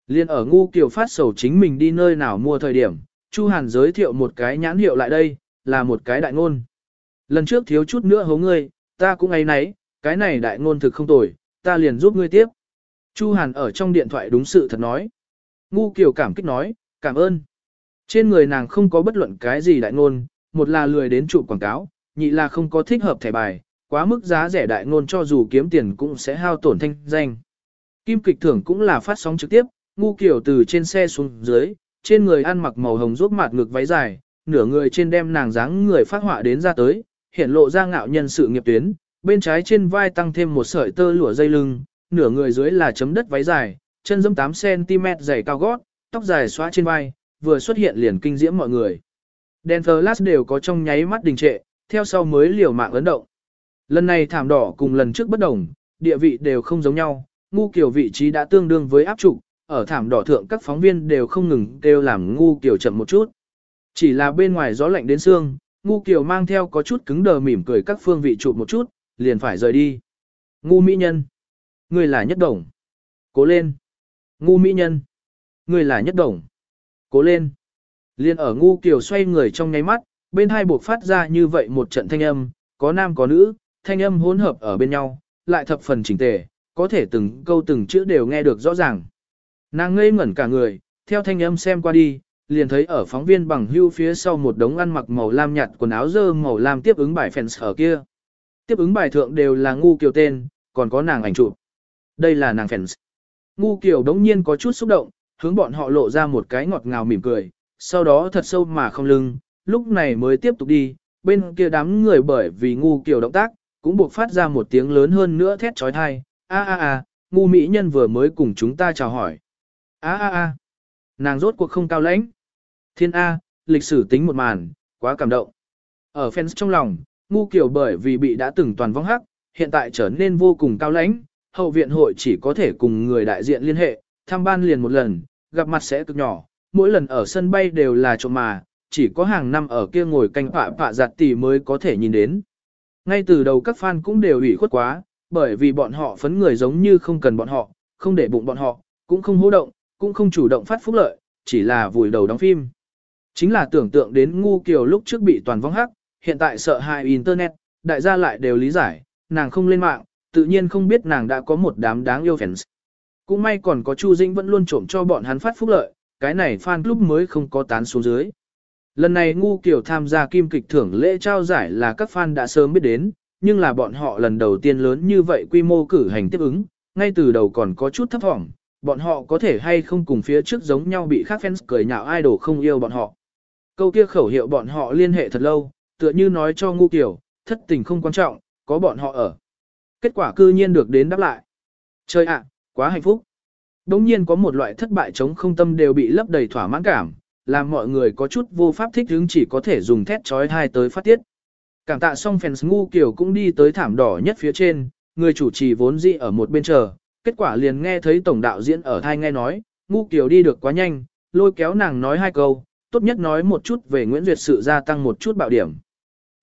Liên ở ngu kiểu phát sầu chính mình đi nơi nào mua thời điểm, Chu Hàn giới thiệu một cái nhãn hiệu lại đây, là một cái đại ngôn. Lần trước thiếu chút nữa hố ngươi, ta cũng ấy nấy, cái này đại ngôn thực không tồi, ta liền giúp ngươi tiếp. Chu Hàn ở trong điện thoại đúng sự thật nói. Ngu Kiều cảm kích nói, cảm ơn. Trên người nàng không có bất luận cái gì đại ngôn, một là lười đến trụ quảng cáo, nhị là không có thích hợp thẻ bài, quá mức giá rẻ đại ngôn cho dù kiếm tiền cũng sẽ hao tổn thanh danh. Kim kịch thưởng cũng là phát sóng trực tiếp, ngu kiểu từ trên xe xuống dưới, trên người ăn mặc màu hồng rốt mạt ngực váy dài, nửa người trên đem nàng dáng người phát họa đến ra tới, hiện lộ ra ngạo nhân sự nghiệp tuyến, bên trái trên vai tăng thêm một sợi tơ lụa dây lưng, nửa người dưới là chấm đất váy dài, chân dâm 8cm dày cao gót, tóc dài xóa trên vai, vừa xuất hiện liền kinh diễm mọi người. Đèn flash đều có trong nháy mắt đình trệ, theo sau mới liều mạng ấn động. Lần này thảm đỏ cùng lần trước bất đồng, địa vị đều không giống nhau, ngu kiểu vị trí đã tương đương với áp trục, ở thảm đỏ thượng các phóng viên đều không ngừng kêu làm ngu kiểu chậm một chút. Chỉ là bên ngoài gió lạnh đến xương, ngu kiểu mang theo có chút cứng đờ mỉm cười các phương vị chụp một chút, liền phải rời đi. Ngu mỹ nhân. Người là nhất đồng. Cố lên. Ngu mỹ nhân. Người là nhất đồng. Cố lên. Liên ở ngu kiểu xoay người trong nháy mắt, bên hai buộc phát ra như vậy một trận thanh âm, có nam có nữ, thanh âm hỗn hợp ở bên nhau, lại thập phần chỉnh tề, có thể từng câu từng chữ đều nghe được rõ ràng. Nàng ngây ngẩn cả người, theo thanh âm xem qua đi, liền thấy ở phóng viên bằng hưu phía sau một đống ăn mặc màu lam nhạt quần áo dơ màu lam tiếp ứng bài fans ở kia. Tiếp ứng bài thượng đều là ngu kiều tên, còn có nàng ảnh chụp. Đây là nàng fans. Ngu kiều đống nhiên có chút xúc động, hướng bọn họ lộ ra một cái ngọt ngào mỉm cười, sau đó thật sâu mà không lưng, lúc này mới tiếp tục đi, bên kia đám người bởi vì ngu kiểu động tác, cũng buộc phát ra một tiếng lớn hơn nữa thét trói thai, a a a, ngu mỹ nhân vừa mới cùng chúng ta chào hỏi. a a a, nàng rốt cuộc không cao lãnh. Thiên A, lịch sử tính một màn, quá cảm động. Ở fans trong lòng, ngu kiểu bởi vì bị đã từng toàn vong hắc, hiện tại trở nên vô cùng cao lãnh, hậu viện hội chỉ có thể cùng người đại diện liên hệ, thăm ban liền một lần, gặp mặt sẽ cực nhỏ, mỗi lần ở sân bay đều là trộm mà, chỉ có hàng năm ở kia ngồi canh phạ phạ giặt tỷ mới có thể nhìn đến. Ngay từ đầu các fan cũng đều ủy khuất quá, bởi vì bọn họ phấn người giống như không cần bọn họ, không để bụng bọn họ, cũng không hô động, cũng không chủ động phát phúc lợi, chỉ là vùi đầu đóng phim. Chính là tưởng tượng đến ngu kiều lúc trước bị toàn vong hắc, hiện tại sợ hại Internet, đại gia lại đều lý giải, nàng không lên mạng, tự nhiên không biết nàng đã có một đám đáng yêu fans. Cũng may còn có Chu Dĩnh vẫn luôn trộm cho bọn hắn phát phúc lợi, cái này fan club mới không có tán xuống dưới. Lần này ngu kiểu tham gia kim kịch thưởng lễ trao giải là các fan đã sớm biết đến, nhưng là bọn họ lần đầu tiên lớn như vậy quy mô cử hành tiếp ứng, ngay từ đầu còn có chút thấp thỏm bọn họ có thể hay không cùng phía trước giống nhau bị khác fans cười nhạo idol không yêu bọn họ. Câu kia khẩu hiệu bọn họ liên hệ thật lâu, tựa như nói cho ngu kiểu, thất tình không quan trọng, có bọn họ ở. Kết quả cư nhiên được đến đáp lại. Trời ạ, quá hạnh phúc. Đống nhiên có một loại thất bại chống không tâm đều bị lấp đầy thỏa mãn cảm, làm mọi người có chút vô pháp thích hứng chỉ có thể dùng thét trói thai tới phát tiết. Cảm tạ xong fans ngu kiểu cũng đi tới thảm đỏ nhất phía trên, người chủ trì vốn dị ở một bên chờ, kết quả liền nghe thấy tổng đạo diễn ở thai nghe nói, ngu kiểu đi được quá nhanh, lôi kéo nàng nói hai câu, tốt nhất nói một chút về Nguyễn Duyệt sự gia tăng một chút bạo điểm.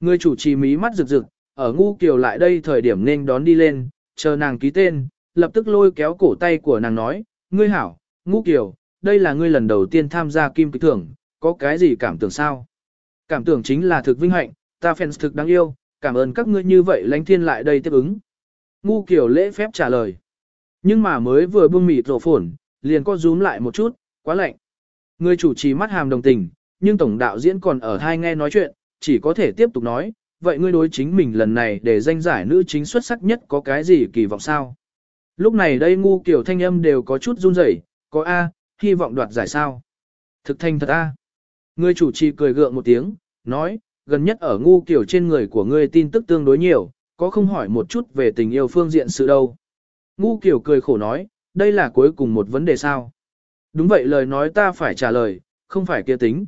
Người chủ trì mí mắt rực rực, ở ngu kiều lại đây thời điểm nên đón đi lên, chờ nàng ký tên, lập tức lôi kéo cổ tay của nàng nói, ngươi hảo, ngu kiều, đây là ngươi lần đầu tiên tham gia kim kịch thưởng, có cái gì cảm tưởng sao? Cảm tưởng chính là thực vinh hạnh, ta fans thực đáng yêu, cảm ơn các ngươi như vậy lánh thiên lại đây tiếp ứng. Ngu kiều lễ phép trả lời. Nhưng mà mới vừa buông mịt rổ phổn, liền có rúm lại một chút, quá lạnh. Người chủ trì mắt hàm đồng tình, nhưng tổng đạo diễn còn ở hai nghe nói chuyện, chỉ có thể tiếp tục nói, vậy ngươi đối chính mình lần này để danh giải nữ chính xuất sắc nhất có cái gì kỳ vọng sao? Lúc này đây ngu kiểu thanh âm đều có chút run rẩy, có A, hy vọng đoạt giải sao? Thực thanh thật A. Người chủ trì cười gượng một tiếng, nói, gần nhất ở ngu kiểu trên người của ngươi tin tức tương đối nhiều, có không hỏi một chút về tình yêu phương diện sự đâu. Ngu kiểu cười khổ nói, đây là cuối cùng một vấn đề sao. Đúng vậy lời nói ta phải trả lời, không phải kia tính.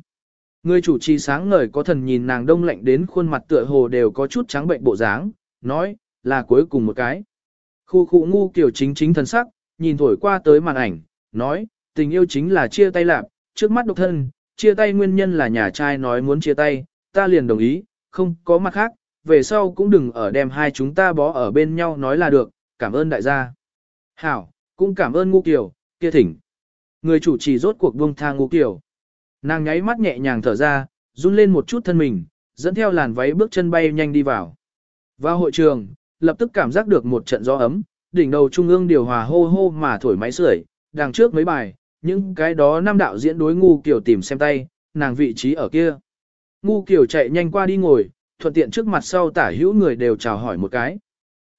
Người chủ trì sáng ngời có thần nhìn nàng đông lạnh đến khuôn mặt tựa hồ đều có chút trắng bệnh bộ dáng, nói, là cuối cùng một cái. Khu khu ngu kiểu chính chính thần sắc, nhìn thổi qua tới màn ảnh, nói, tình yêu chính là chia tay lạc, trước mắt độc thân, chia tay nguyên nhân là nhà trai nói muốn chia tay, ta liền đồng ý, không có mặt khác, về sau cũng đừng ở đem hai chúng ta bó ở bên nhau nói là được, cảm ơn đại gia. Hảo, cũng cảm ơn ngu kiểu, kia thỉnh. Người chủ trì rốt cuộc buông thang ngu kiểu. Nàng nháy mắt nhẹ nhàng thở ra, run lên một chút thân mình, dẫn theo làn váy bước chân bay nhanh đi vào. Vào hội trường, lập tức cảm giác được một trận gió ấm, đỉnh đầu trung ương điều hòa hô hô mà thổi máy sưởi, đằng trước mấy bài, những cái đó năm đạo diễn đối ngu kiểu tìm xem tay, nàng vị trí ở kia. Ngu kiểu chạy nhanh qua đi ngồi, thuận tiện trước mặt sau tả hữu người đều chào hỏi một cái.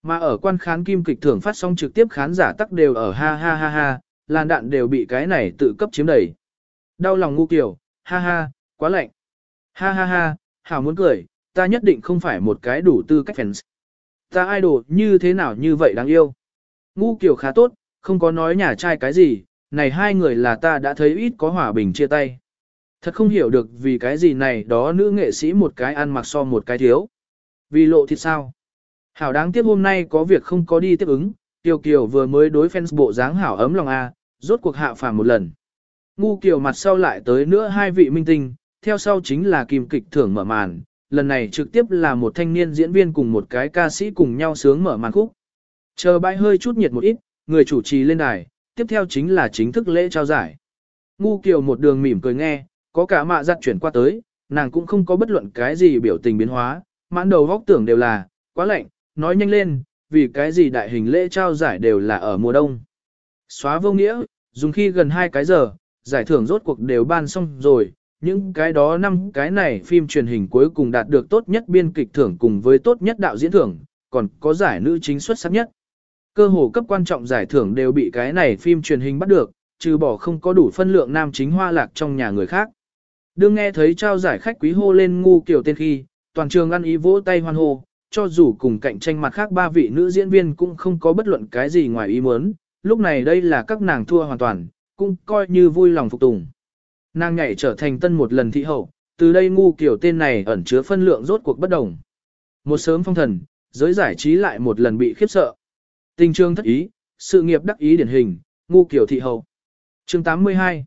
Mà ở quan khán kim kịch thưởng phát sóng trực tiếp khán giả tắc đều ở ha ha ha ha, làn đạn đều bị cái này tự cấp chiếm đầy. Đau lòng ngu kiểu, ha ha, quá lạnh. Ha ha ha, hảo muốn cười, ta nhất định không phải một cái đủ tư cách fans. Ta idol như thế nào như vậy đáng yêu. Ngu kiểu khá tốt, không có nói nhà trai cái gì, này hai người là ta đã thấy ít có hòa bình chia tay. Thật không hiểu được vì cái gì này đó nữ nghệ sĩ một cái ăn mặc so một cái thiếu. Vì lộ thịt sao? Hảo đáng tiếc hôm nay có việc không có đi tiếp ứng, Tiêu Kiều vừa mới đối fans bộ dáng hảo ấm lòng A, rốt cuộc hạ phàm một lần. Ngu Kiều mặt sau lại tới nữa hai vị minh tinh, theo sau chính là kim kịch thưởng mở màn, lần này trực tiếp là một thanh niên diễn viên cùng một cái ca sĩ cùng nhau sướng mở màn khúc. Chờ bãi hơi chút nhiệt một ít, người chủ trì lên đài, tiếp theo chính là chính thức lễ trao giải. Ngu Kiều một đường mỉm cười nghe, có cả mạ giặt chuyển qua tới, nàng cũng không có bất luận cái gì biểu tình biến hóa, mãn đầu góc tưởng đều là, quá lạnh, nói nhanh lên, vì cái gì đại hình lễ trao giải đều là ở mùa đông. Xóa vô nghĩa, dùng khi gần hai cái giờ, giải thưởng rốt cuộc đều ban xong rồi, những cái đó năm cái này phim truyền hình cuối cùng đạt được tốt nhất biên kịch thưởng cùng với tốt nhất đạo diễn thưởng, còn có giải nữ chính xuất sắc nhất. Cơ hồ cấp quan trọng giải thưởng đều bị cái này phim truyền hình bắt được, trừ bỏ không có đủ phân lượng nam chính hoa lạc trong nhà người khác. Đương nghe thấy trao giải khách quý hô lên ngu kiểu tên khi, toàn trường ăn ý vỗ tay hoan hô, cho dù cùng cạnh tranh mặt khác ba vị nữ diễn viên cũng không có bất luận cái gì ngoài ý muốn, lúc này đây là các nàng thua hoàn toàn, cũng coi như vui lòng phục tùng. Nàng nhảy trở thành tân một lần thị hậu, từ đây ngu kiểu tên này ẩn chứa phân lượng rốt cuộc bất đồng. Một sớm phong thần, giới giải trí lại một lần bị khiếp sợ. Tình trường thất ý, sự nghiệp đắc ý điển hình, ngu kiểu thị hậu. chương 82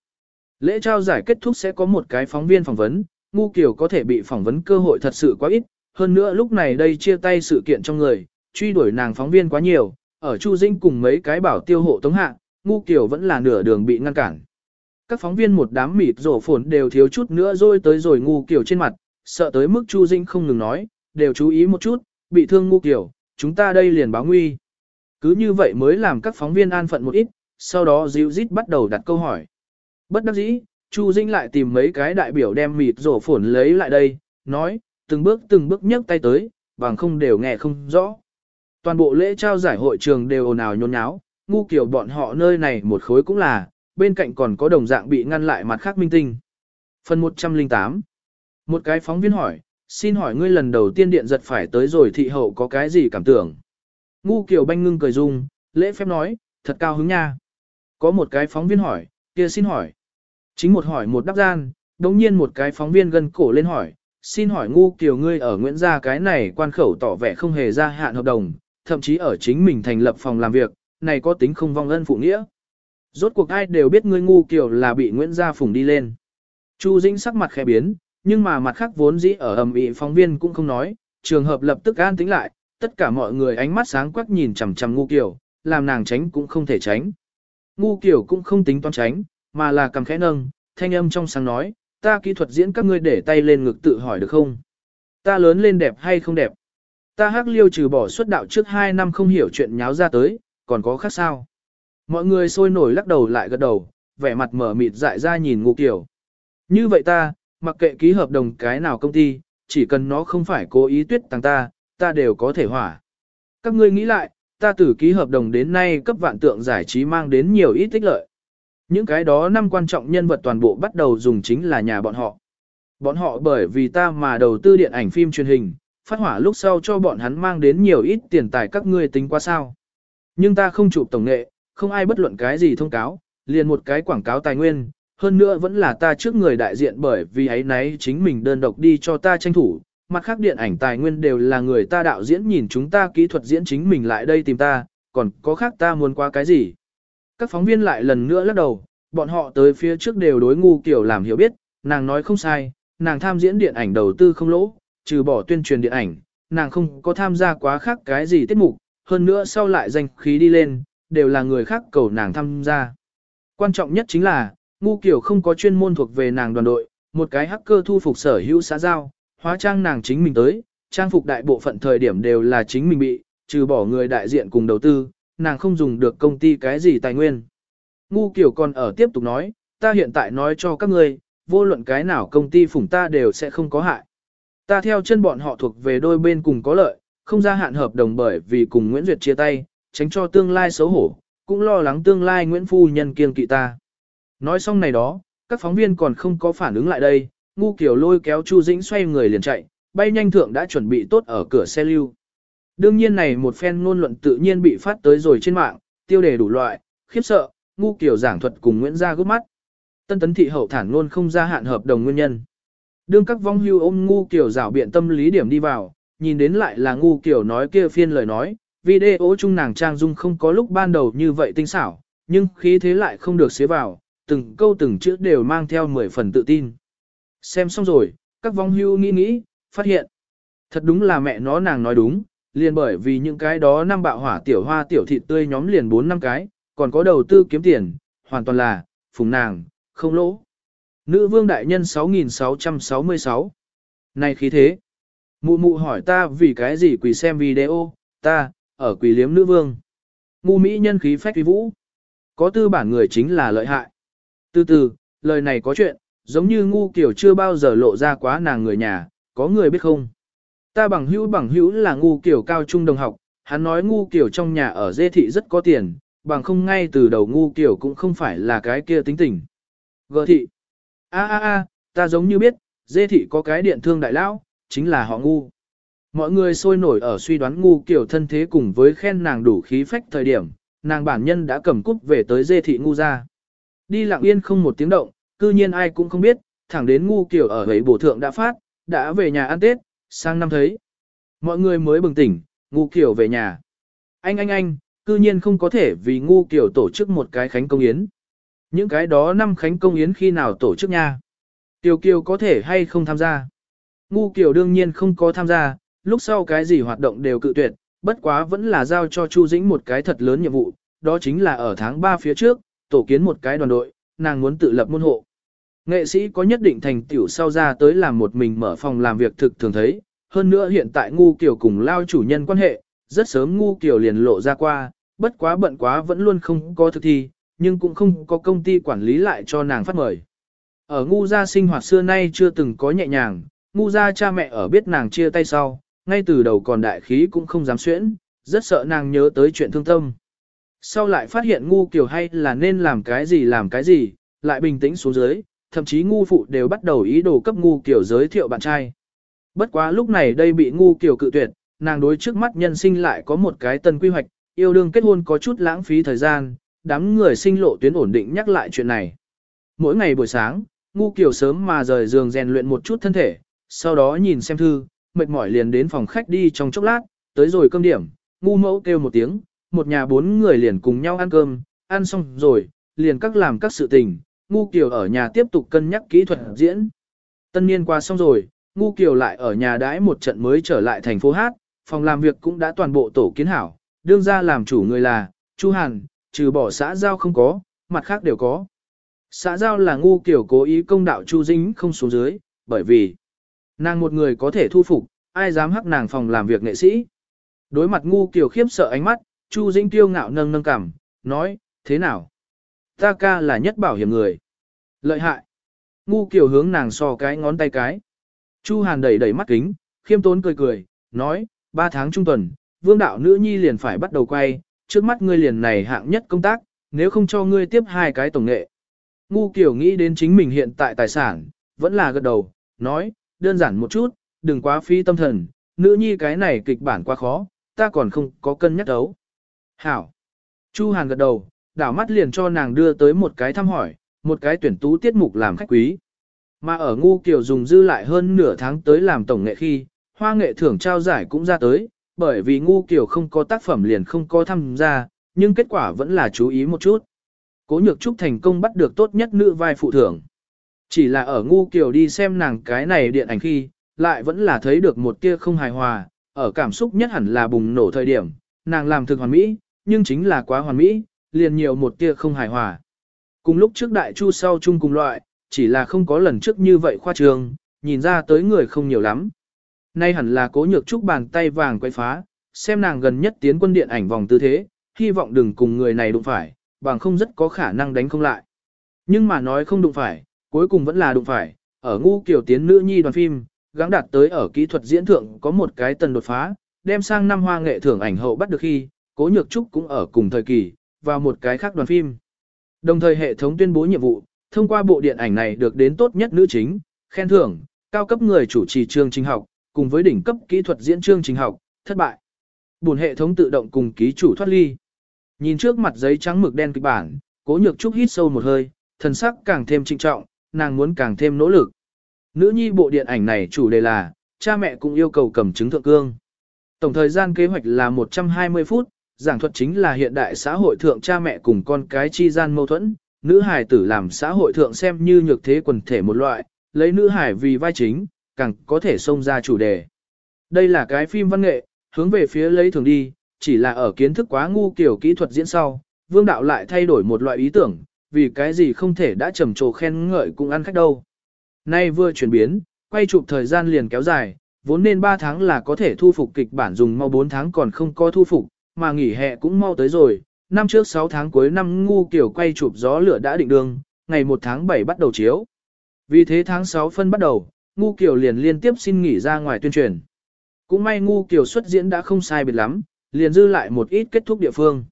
Lễ trao giải kết thúc sẽ có một cái phóng viên phỏng vấn, ngu kiểu có thể bị phỏng vấn cơ hội thật sự quá ít, hơn nữa lúc này đây chia tay sự kiện trong người, truy đuổi nàng phóng viên quá nhiều, ở Chu Dĩnh cùng mấy cái bảo tiêu hộ tống hạ, ngu kiểu vẫn là nửa đường bị ngăn cản. Các phóng viên một đám mịt rổ phồn đều thiếu chút nữa rồi tới rồi ngu kiểu trên mặt, sợ tới mức Chu Dĩnh không ngừng nói, đều chú ý một chút, bị thương ngu kiểu, chúng ta đây liền báo nguy. Cứ như vậy mới làm các phóng viên an phận một ít, sau đó dịu dít bắt đầu đặt câu hỏi. Bất đắc dĩ, Chu Dĩnh lại tìm mấy cái đại biểu đem mịt rổ phồn lấy lại đây, nói, từng bước từng bước nhấc tay tới, bằng không đều nghe không rõ. Toàn bộ lễ trao giải hội trường đều ồn ào nhốn nháo, ngu kiểu bọn họ nơi này một khối cũng là, bên cạnh còn có đồng dạng bị ngăn lại mặt khác minh tinh. Phần 108 Một cái phóng viên hỏi, xin hỏi ngươi lần đầu tiên điện giật phải tới rồi thị hậu có cái gì cảm tưởng? Ngu kiểu banh ngưng cười dung, lễ phép nói, thật cao hứng nha. Có một cái phóng viên hỏi, kia xin hỏi. Chính một hỏi một đáp gian, đồng nhiên một cái phóng viên gần cổ lên hỏi, xin hỏi ngu kiều ngươi ở Nguyễn Gia cái này quan khẩu tỏ vẻ không hề gia hạn hợp đồng, thậm chí ở chính mình thành lập phòng làm việc, này có tính không vong ân phụ nghĩa. Rốt cuộc ai đều biết ngươi ngu kiều là bị Nguyễn Gia phùng đi lên. Chu Dĩnh sắc mặt khẽ biến, nhưng mà mặt khác vốn dĩ ở ầm ĩ phóng viên cũng không nói, trường hợp lập tức an tĩnh lại, tất cả mọi người ánh mắt sáng quắc nhìn chằm chằm ngu kiều, làm nàng tránh cũng không thể tránh. Ngu kiều cũng không tính toán tránh, mà là cầm khẽ nâng, thanh âm trong sáng nói, ta kỹ thuật diễn các ngươi để tay lên ngực tự hỏi được không? Ta lớn lên đẹp hay không đẹp? Ta hắc liêu trừ bỏ xuất đạo trước 2 năm không hiểu chuyện nháo ra tới, còn có khác sao? Mọi người sôi nổi lắc đầu lại gật đầu, vẻ mặt mở mịt dại ra nhìn ngô kiểu. Như vậy ta, mặc kệ ký hợp đồng cái nào công ty, chỉ cần nó không phải cố ý tuyết tăng ta, ta đều có thể hỏa. Các ngươi nghĩ lại, ta từ ký hợp đồng đến nay cấp vạn tượng giải trí mang đến nhiều ít tích lợi. Những cái đó năm quan trọng nhân vật toàn bộ bắt đầu dùng chính là nhà bọn họ. Bọn họ bởi vì ta mà đầu tư điện ảnh phim truyền hình, phát hỏa lúc sau cho bọn hắn mang đến nhiều ít tiền tài các ngươi tính qua sao. Nhưng ta không chụp tổng nghệ, không ai bất luận cái gì thông cáo, liền một cái quảng cáo tài nguyên, hơn nữa vẫn là ta trước người đại diện bởi vì ấy nấy chính mình đơn độc đi cho ta tranh thủ, mặt khác điện ảnh tài nguyên đều là người ta đạo diễn nhìn chúng ta kỹ thuật diễn chính mình lại đây tìm ta, còn có khác ta muốn qua cái gì. Các phóng viên lại lần nữa lắc đầu, bọn họ tới phía trước đều đối ngu kiểu làm hiểu biết, nàng nói không sai, nàng tham diễn điện ảnh đầu tư không lỗ, trừ bỏ tuyên truyền điện ảnh, nàng không có tham gia quá khác cái gì tiết mục, hơn nữa sau lại danh khí đi lên, đều là người khác cầu nàng tham gia. Quan trọng nhất chính là, ngu kiểu không có chuyên môn thuộc về nàng đoàn đội, một cái hacker thu phục sở hữu xã giao, hóa trang nàng chính mình tới, trang phục đại bộ phận thời điểm đều là chính mình bị, trừ bỏ người đại diện cùng đầu tư, nàng không dùng được công ty cái gì tài nguyên. Ngu kiểu còn ở tiếp tục nói, ta hiện tại nói cho các ngươi, vô luận cái nào công ty phủng ta đều sẽ không có hại. Ta theo chân bọn họ thuộc về đôi bên cùng có lợi, không gia hạn hợp đồng bởi vì cùng Nguyễn Duyệt chia tay, tránh cho tương lai xấu hổ, cũng lo lắng tương lai Nguyễn Phu Nhân kiêng kỵ ta. Nói xong này đó, các phóng viên còn không có phản ứng lại đây, ngu kiểu lôi kéo Chu Dĩnh xoay người liền chạy, bay nhanh thượng đã chuẩn bị tốt ở cửa xe lưu. Đương nhiên này một phen ngôn luận tự nhiên bị phát tới rồi trên mạng, tiêu đề đủ loại, khiếp sợ, ngu kiểu giảng thuật cùng Nguyễn Gia gấp mắt. Tân tấn thị hậu thản luôn không gia hạn hợp đồng nguyên nhân. Đương các vong hưu ôm ngu kiểu rảo biện tâm lý điểm đi vào, nhìn đến lại là ngu kiểu nói kia phiên lời nói, video chung nàng trang dung không có lúc ban đầu như vậy tinh xảo, nhưng khí thế lại không được xế vào, từng câu từng chữ đều mang theo 10 phần tự tin. Xem xong rồi, các vong hưu nghĩ nghĩ, phát hiện. Thật đúng là mẹ nó nàng nói đúng, liền bởi vì những cái đó năm bạo hỏa tiểu hoa tiểu thịt tươi nhóm liền 4 năm cái, còn có đầu tư kiếm tiền, hoàn toàn là, phùng nàng, không lỗ. Nữ vương đại nhân 6666. Này khí thế. Mụ mụ hỏi ta vì cái gì quỳ xem video, ta, ở quỷ liếm nữ vương. Ngu mỹ nhân khí phách uy vũ. Có tư bản người chính là lợi hại. Từ từ, lời này có chuyện, giống như ngu kiểu chưa bao giờ lộ ra quá nàng người nhà, có người biết không? Ta bằng hữu bằng hữu là ngu kiểu cao trung đồng học, hắn nói ngu kiểu trong nhà ở dê thị rất có tiền, bằng không ngay từ đầu ngu kiểu cũng không phải là cái kia tính tình. Gờ thị. a a a, ta giống như biết, dê thị có cái điện thương đại lão, chính là họ ngu. Mọi người sôi nổi ở suy đoán ngu kiểu thân thế cùng với khen nàng đủ khí phách thời điểm, nàng bản nhân đã cầm cúp về tới dê thị ngu ra. Đi lặng yên không một tiếng động, cư nhiên ai cũng không biết, thẳng đến ngu kiểu ở ấy bổ thượng đã phát, đã về nhà ăn Tết, sang năm thấy. Mọi người mới bừng tỉnh, ngu kiểu về nhà. Anh anh anh, cư nhiên không có thể vì ngu kiểu tổ chức một cái khánh công yến. Những cái đó năm khánh công yến khi nào tổ chức nha? Tiểu kiều có thể hay không tham gia? Ngu kiểu đương nhiên không có tham gia, lúc sau cái gì hoạt động đều cự tuyệt, bất quá vẫn là giao cho Chu Dĩnh một cái thật lớn nhiệm vụ, đó chính là ở tháng 3 phía trước, tổ kiến một cái đoàn đội, nàng muốn tự lập môn hộ. Nghệ sĩ có nhất định thành tiểu sau ra tới làm một mình mở phòng làm việc thực thường thấy, hơn nữa hiện tại ngu kiểu cùng lao chủ nhân quan hệ, rất sớm ngu kiểu liền lộ ra qua, bất quá bận quá vẫn luôn không có thực thi, nhưng cũng không có công ty quản lý lại cho nàng phát mời. Ở ngu gia sinh hoạt xưa nay chưa từng có nhẹ nhàng, ngu gia cha mẹ ở biết nàng chia tay sau, ngay từ đầu còn đại khí cũng không dám xuyễn, rất sợ nàng nhớ tới chuyện thương tâm. Sau lại phát hiện ngu kiểu hay là nên làm cái gì làm cái gì, lại bình tĩnh xuống dưới, thậm chí ngu phụ đều bắt đầu ý đồ cấp ngu kiểu giới thiệu bạn trai. Bất quá lúc này đây bị ngu kiểu cự tuyệt, nàng đối trước mắt nhân sinh lại có một cái tân quy hoạch, yêu đương kết hôn có chút lãng phí thời gian, đám người sinh lộ tuyến ổn định nhắc lại chuyện này. Mỗi ngày buổi sáng, ngu kiểu sớm mà rời giường rèn luyện một chút thân thể, sau đó nhìn xem thư, mệt mỏi liền đến phòng khách đi trong chốc lát, tới rồi cơm điểm, ngu mẫu kêu một tiếng, một nhà bốn người liền cùng nhau ăn cơm, ăn xong rồi, liền các làm các sự tình, ngu kiều ở nhà tiếp tục cân nhắc kỹ thuật diễn. Tân niên qua xong rồi, ngu kiều lại ở nhà đãi một trận mới trở lại thành phố Hát, phòng làm việc cũng đã toàn bộ tổ kiến hảo, đương ra làm chủ người là, Chu Hàn, trừ bỏ xã giao không có, mặt khác đều có. Xã giao là ngu kiểu cố ý công đạo Chu Dĩnh không xuống dưới, bởi vì nàng một người có thể thu phục, ai dám hắc nàng phòng làm việc nghệ sĩ. Đối mặt ngu kiểu khiếp sợ ánh mắt, Chu Dĩnh tiêu ngạo nâng nâng cằm, nói, thế nào? Ta ca là nhất bảo hiểm người. Lợi hại. Ngu kiểu hướng nàng so cái ngón tay cái. Chu Hàn đẩy đẩy mắt kính, khiêm tốn cười cười, nói, ba tháng trung tuần, vương đạo nữ nhi liền phải bắt đầu quay, trước mắt ngươi liền này hạng nhất công tác, nếu không cho ngươi tiếp hai cái tổng nghệ. Ngu kiểu nghĩ đến chính mình hiện tại tài sản, vẫn là gật đầu, nói, đơn giản một chút, đừng quá phí tâm thần, nữ nhi cái này kịch bản quá khó, ta còn không có cân nhắc đấu. Hảo. Chu Hàn gật đầu, đảo mắt liền cho nàng đưa tới một cái thăm hỏi, một cái tuyển tú tiết mục làm khách quý. Mà ở ngu kiểu dùng dư lại hơn nửa tháng tới làm tổng nghệ khi, hoa nghệ thưởng trao giải cũng ra tới, bởi vì ngu kiểu không có tác phẩm liền không có tham gia, nhưng kết quả vẫn là chú ý một chút. Cố nhược trúc thành công bắt được tốt nhất nữ vai phụ thưởng. Chỉ là ở ngu kiểu đi xem nàng cái này điện ảnh khi, lại vẫn là thấy được một tia không hài hòa, ở cảm xúc nhất hẳn là bùng nổ thời điểm, nàng làm thực hoàn mỹ, nhưng chính là quá hoàn mỹ, liền nhiều một tia không hài hòa. Cùng lúc trước đại chu sau chung cùng loại, chỉ là không có lần trước như vậy khoa trường, nhìn ra tới người không nhiều lắm. Nay hẳn là cố nhược trúc bàn tay vàng quay phá, xem nàng gần nhất tiến quân điện ảnh vòng tư thế, hy vọng đừng cùng người này đụng phải, bằng không rất có khả năng đánh không lại. Nhưng mà nói không đụng phải, cuối cùng vẫn là đụng phải, ở ngu kiểu tiến nữ nhi đoàn phim, gắng đạt tới ở kỹ thuật diễn thượng có một cái tần đột phá, đem sang năm hoa nghệ thưởng ảnh hậu bắt được khi, cố nhược trúc cũng ở cùng thời kỳ, vào một cái khác đoàn phim. Đồng thời hệ thống tuyên bố nhiệm vụ, thông qua bộ điện ảnh này được đến tốt nhất nữ chính, khen thưởng, cao cấp người chủ trì chương trình học, cùng với đỉnh cấp kỹ thuật diễn chương trình học, thất bại. Buồn hệ thống tự động cùng ký chủ thoát ly. Nhìn trước mặt giấy trắng mực đen kịch bản, cố nhược trúc hít sâu một hơi, thần sắc càng thêm trinh trọng, nàng muốn càng thêm nỗ lực. Nữ nhi bộ điện ảnh này chủ đề là, cha mẹ cũng yêu cầu cầm chứng thượng cương. Tổng thời gian kế hoạch là 120 phút, giảng thuật chính là hiện đại xã hội thượng cha mẹ cùng con cái chi gian mâu thuẫn, nữ hài tử làm xã hội thượng xem như nhược thế quần thể một loại, lấy nữ hài vì vai chính, càng có thể xông ra chủ đề. Đây là cái phim văn nghệ, hướng về phía lấy thường đi, chỉ là ở kiến thức quá ngu kiểu kỹ thuật diễn sau, vương đạo lại thay đổi một loại ý tưởng, vì cái gì không thể đã trầm trồ khen ngợi cũng ăn khách đâu. Nay vừa chuyển biến, quay chụp thời gian liền kéo dài, vốn nên 3 tháng là có thể thu phục kịch bản dùng mau 4 tháng còn không có thu phục, mà nghỉ hè cũng mau tới rồi. Năm trước 6 tháng cuối năm ngu kiểu quay chụp gió lửa đã định đường, ngày 1 tháng 7 bắt đầu chiếu. Vì thế tháng 6 phân bắt đầu, ngu kiểu liền liên tiếp xin nghỉ ra ngoài tuyên truyền. Cũng may ngu kiểu xuất diễn đã không sai biệt lắm, liền dư lại một ít kết thúc địa phương.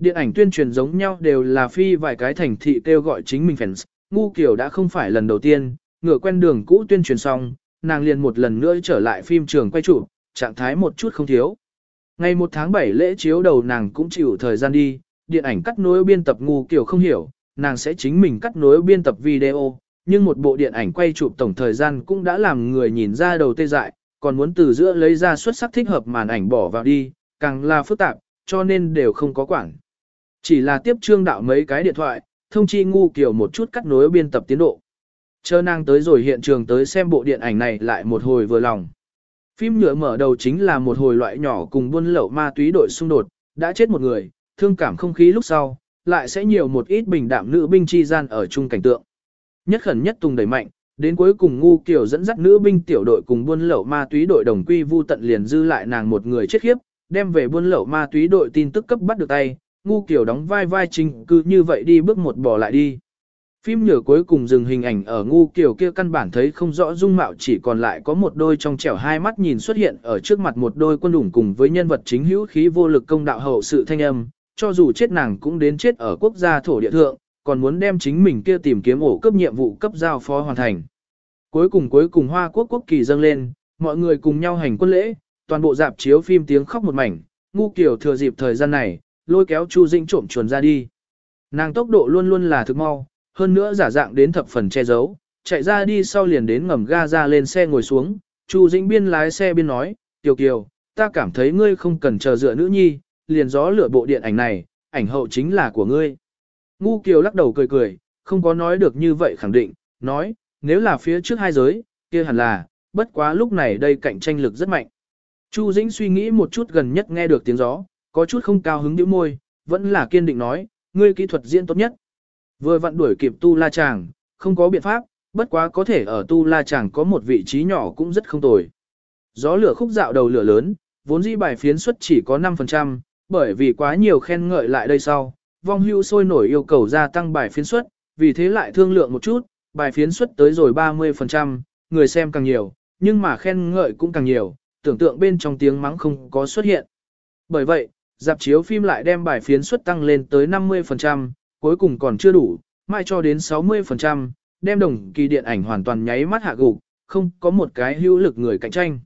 Điện ảnh tuyên truyền giống nhau đều là phi vài cái thành thị kêu gọi chính mình fans, ngu kiểu đã không phải lần đầu tiên, ngựa quen đường cũ tuyên truyền xong, nàng liền một lần nữa trở lại phim trường quay trụ, trạng thái một chút không thiếu. Ngày 1 tháng 7 lễ chiếu đầu nàng cũng chịu thời gian đi, điện ảnh cắt nối biên tập ngu kiểu không hiểu, nàng sẽ chính mình cắt nối biên tập video, nhưng một bộ điện ảnh quay chụp tổng thời gian cũng đã làm người nhìn ra đầu tê dại, còn muốn từ giữa lấy ra xuất sắc thích hợp màn ảnh bỏ vào đi, càng là phức tạp, cho nên đều không có quản. Chỉ là tiếp trương đạo mấy cái điện thoại, thông chi ngu kiểu một chút cắt nối biên tập tiến độ. Chờ nàng tới rồi hiện trường tới xem bộ điện ảnh này lại một hồi vừa lòng. Phim nhựa mở đầu chính là một hồi loại nhỏ cùng buôn lậu ma túy đội xung đột, đã chết một người, thương cảm không khí lúc sau, lại sẽ nhiều một ít bình đạm nữ binh chi gian ở chung cảnh tượng. Nhất khẩn nhất tùng đẩy mạnh, đến cuối cùng ngu kiểu dẫn dắt nữ binh tiểu đội cùng buôn lậu ma túy đội đồng quy vu tận liền dư lại nàng một người chết khiếp, đem về buôn lậu ma túy đội tin tức cấp bắt được tay, ngu kiểu đóng vai vai chính cứ như vậy đi bước một bỏ lại đi. Phim nhở cuối cùng dừng hình ảnh ở ngu kiểu kia căn bản thấy không rõ dung mạo chỉ còn lại có một đôi trong trẻo hai mắt nhìn xuất hiện ở trước mặt một đôi quân đủng cùng với nhân vật chính hữu khí vô lực công đạo hậu sự thanh âm, cho dù chết nàng cũng đến chết ở quốc gia thổ địa thượng, còn muốn đem chính mình kia tìm kiếm ổ cấp nhiệm vụ cấp giao phó hoàn thành. Cuối cùng cuối cùng Hoa Quốc quốc kỳ dâng lên, mọi người cùng nhau hành quân lễ, toàn bộ dạp chiếu phim tiếng khóc một mảnh, ngu kiểu thừa dịp thời gian này, lôi kéo Chu Dĩnh trộm chuồn ra đi. Nàng tốc độ luôn luôn là thực mau, hơn nữa giả dạng đến thập phần che giấu, chạy ra đi sau liền đến ngầm ga ra lên xe ngồi xuống, Chu Dĩnh biên lái xe biên nói, Tiểu Kiều, ta cảm thấy ngươi không cần chờ dựa nữ nhi, liền gió lửa bộ điện ảnh này, ảnh hậu chính là của ngươi. Ngu Kiều lắc đầu cười cười, không có nói được như vậy khẳng định, nói, nếu là phía trước hai giới, kia hẳn là, bất quá lúc này đây cạnh tranh lực rất mạnh. Chu Dĩnh suy nghĩ một chút gần nhất nghe được tiếng gió, có chút không cao hứng nhíu môi, vẫn là kiên định nói, ngươi kỹ thuật diễn tốt nhất. Vừa vặn đuổi kịp tu la chàng, không có biện pháp, bất quá có thể ở tu la chàng có một vị trí nhỏ cũng rất không tồi. Gió lửa khúc dạo đầu lửa lớn, vốn dĩ bài phiến suất chỉ có 5%, bởi vì quá nhiều khen ngợi lại đây sau, vong hưu sôi nổi yêu cầu gia tăng bài phiến suất, vì thế lại thương lượng một chút, bài phiến suất tới rồi 30%, người xem càng nhiều, nhưng mà khen ngợi cũng càng nhiều, tưởng tượng bên trong tiếng mắng không có xuất hiện. Bởi vậy, dạp chiếu phim lại đem bài phiến suất tăng lên tới 50%, cuối cùng còn chưa đủ, mai cho đến 60%, đem đồng kỳ điện ảnh hoàn toàn nháy mắt hạ gục, không có một cái hữu lực người cạnh tranh.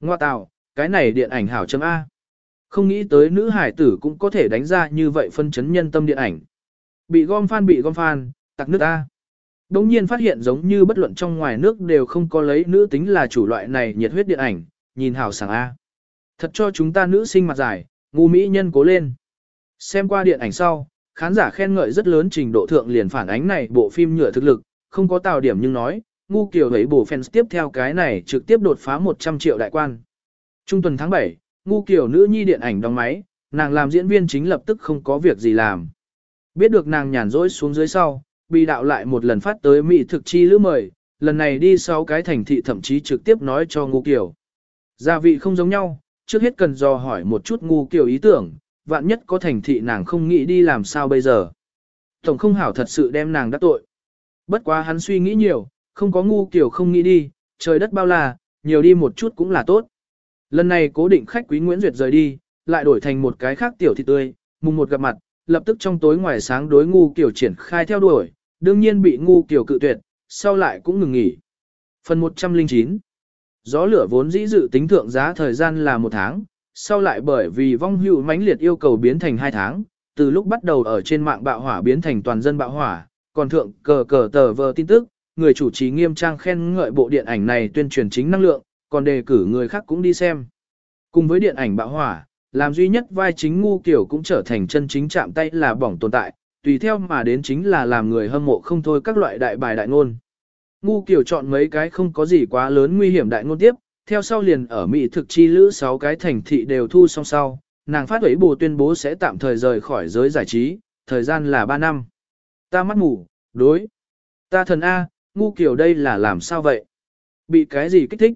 Ngoa tạo, cái này điện ảnh hảo chấm A. Không nghĩ tới nữ hải tử cũng có thể đánh ra như vậy phân chấn nhân tâm điện ảnh. Bị gom phan bị gom phan, tặc nước A. Đống nhiên phát hiện giống như bất luận trong ngoài nước đều không có lấy nữ tính là chủ loại này nhiệt huyết điện ảnh, nhìn hảo sảng A. Thật cho chúng ta nữ sinh mặt dài, ngu mỹ nhân cố lên. Xem qua điện ảnh sau, khán giả khen ngợi rất lớn trình độ thượng liền phản ánh này bộ phim nhựa thực lực, không có tào điểm nhưng nói, ngu kiểu thấy bổ fans tiếp theo cái này trực tiếp đột phá 100 triệu đại quan. Trung tuần tháng 7, ngu kiểu nữ nhi điện ảnh đóng máy, nàng làm diễn viên chính lập tức không có việc gì làm. Biết được nàng nhàn rỗi xuống dưới sau, bị đạo lại một lần phát tới mỹ thực chi lữ mời, lần này đi sau cái thành thị thậm chí trực tiếp nói cho ngu kiểu. Gia vị không giống nhau, trước hết cần dò hỏi một chút ngu kiểu ý tưởng, vạn nhất có thành thị nàng không nghĩ đi làm sao bây giờ. Tổng không hảo thật sự đem nàng đắc tội. Bất quá hắn suy nghĩ nhiều, không có ngu kiểu không nghĩ đi, trời đất bao la, nhiều đi một chút cũng là tốt. Lần này cố định khách quý Nguyễn Duyệt rời đi, lại đổi thành một cái khác tiểu thị tươi, mùng một gặp mặt, lập tức trong tối ngoài sáng đối ngu kiểu triển khai theo đuổi, đương nhiên bị ngu kiểu cự tuyệt, sau lại cũng ngừng nghỉ. Phần 109 Gió lửa vốn dĩ dự tính thượng giá thời gian là một tháng, sau lại bởi vì vong hữu mãnh liệt yêu cầu biến thành hai tháng, từ lúc bắt đầu ở trên mạng bạo hỏa biến thành toàn dân bạo hỏa, còn thượng cờ cờ tờ vờ tin tức, người chủ trì nghiêm trang khen ngợi bộ điện ảnh này tuyên truyền chính năng lượng, còn đề cử người khác cũng đi xem. Cùng với điện ảnh bạo hỏa, làm duy nhất vai chính ngu kiểu cũng trở thành chân chính chạm tay là bỏng tồn tại, tùy theo mà đến chính là làm người hâm mộ không thôi các loại đại bài đại ngôn. Ngu kiểu chọn mấy cái không có gì quá lớn nguy hiểm đại ngôn tiếp, theo sau liền ở Mỹ thực chi lữ 6 cái thành thị đều thu xong sau, nàng phát ấy bù tuyên bố sẽ tạm thời rời khỏi giới giải trí, thời gian là 3 năm. Ta mắt ngủ, đối. Ta thần A, ngu kiểu đây là làm sao vậy? Bị cái gì kích thích?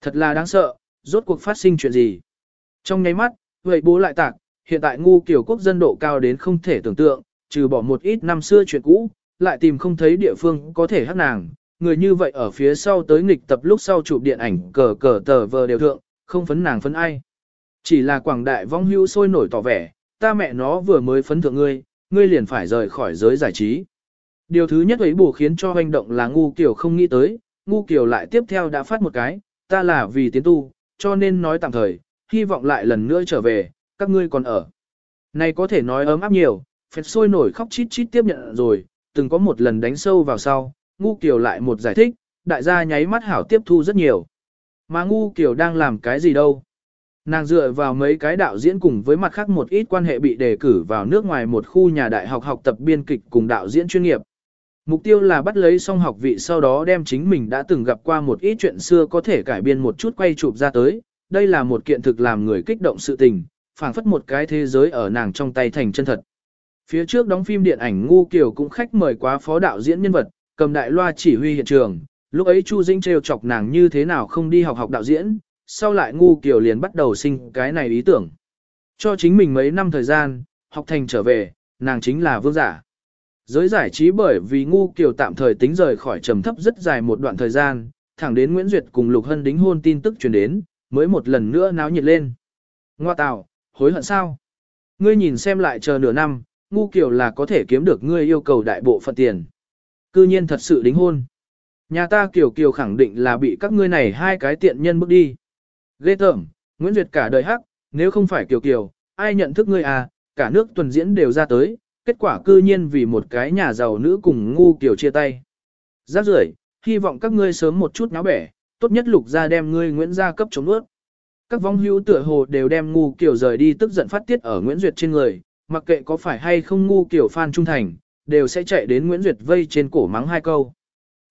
Thật là đáng sợ, rốt cuộc phát sinh chuyện gì? Trong nháy mắt, vậy bố lại tạc, hiện tại ngu kiểu quốc dân độ cao đến không thể tưởng tượng, trừ bỏ một ít năm xưa chuyện cũ, lại tìm không thấy địa phương có thể hát nàng. Người như vậy ở phía sau tới nghịch tập lúc sau chụp điện ảnh cờ cờ tờ vờ đều thượng, không phấn nàng phấn ai. Chỉ là quảng đại vong hưu sôi nổi tỏ vẻ, ta mẹ nó vừa mới phấn thượng ngươi, ngươi liền phải rời khỏi giới giải trí. Điều thứ nhất ấy bù khiến cho hành động là ngu kiểu không nghĩ tới, ngu kiểu lại tiếp theo đã phát một cái, ta là vì tiến tu, cho nên nói tạm thời, hy vọng lại lần nữa trở về, các ngươi còn ở. Này có thể nói ấm áp nhiều, phẹt sôi nổi khóc chít chít tiếp nhận rồi, từng có một lần đánh sâu vào sau, ngu kiểu lại một giải thích, đại gia nháy mắt hảo tiếp thu rất nhiều. Mà ngu kiểu đang làm cái gì đâu? Nàng dựa vào mấy cái đạo diễn cùng với mặt khác một ít quan hệ bị đề cử vào nước ngoài một khu nhà đại học học tập biên kịch cùng đạo diễn chuyên nghiệp. Mục tiêu là bắt lấy xong học vị sau đó đem chính mình đã từng gặp qua một ít chuyện xưa có thể cải biên một chút quay chụp ra tới. Đây là một kiện thực làm người kích động sự tình, phảng phất một cái thế giới ở nàng trong tay thành chân thật. Phía trước đóng phim điện ảnh Ngu Kiều cũng khách mời quá phó đạo diễn nhân vật, cầm đại loa chỉ huy hiện trường. Lúc ấy Chu Dĩnh trêu chọc nàng như thế nào không đi học học đạo diễn, sau lại Ngu Kiều liền bắt đầu sinh cái này ý tưởng. Cho chính mình mấy năm thời gian, học thành trở về, nàng chính là vương giả. Giới giải trí bởi vì ngu kiều tạm thời tính rời khỏi trầm thấp rất dài một đoạn thời gian, thẳng đến Nguyễn Duyệt cùng Lục Hân đính hôn tin tức truyền đến, mới một lần nữa náo nhiệt lên. Ngoa tào, hối hận sao? Ngươi nhìn xem lại chờ nửa năm, ngu kiều là có thể kiếm được ngươi yêu cầu đại bộ phận tiền. Cư nhiên thật sự đính hôn. Nhà ta kiều kiều khẳng định là bị các ngươi này hai cái tiện nhân bước đi. Ghê tởm, Nguyễn Duyệt cả đời hắc, nếu không phải kiều kiều, ai nhận thức ngươi à, cả nước tuần diễn đều ra tới, kết quả cư nhiên vì một cái nhà giàu nữ cùng ngu kiểu chia tay. Giáp rưởi, hy vọng các ngươi sớm một chút náo bẻ, tốt nhất lục ra đem ngươi Nguyễn gia cấp chống nuốt. Các vong hữu tựa hồ đều đem ngu kiểu rời đi tức giận phát tiết ở Nguyễn Duyệt trên người, mặc kệ có phải hay không ngu kiểu fan trung thành, đều sẽ chạy đến Nguyễn Duyệt vây trên cổ mắng hai câu.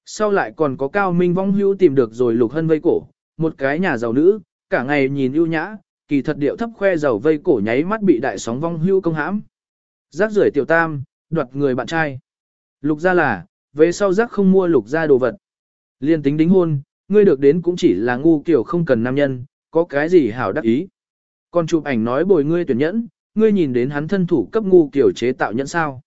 Sau lại còn có cao minh vong hữu tìm được rồi lục hân vây cổ, một cái nhà giàu nữ, cả ngày nhìn ưu nhã, kỳ thật điệu thấp khoe giàu vây cổ nháy mắt bị đại sóng vong hữu công hãm. Giác rưởi tiểu tam, đoạt người bạn trai. Lục gia là, về sau giác không mua lục gia đồ vật. Liên tính đính hôn, ngươi được đến cũng chỉ là ngu kiểu không cần nam nhân, có cái gì hảo đắc ý. Còn chụp ảnh nói bồi ngươi tuyển nhẫn, ngươi nhìn đến hắn thân thủ cấp ngu kiểu chế tạo nhẫn sao.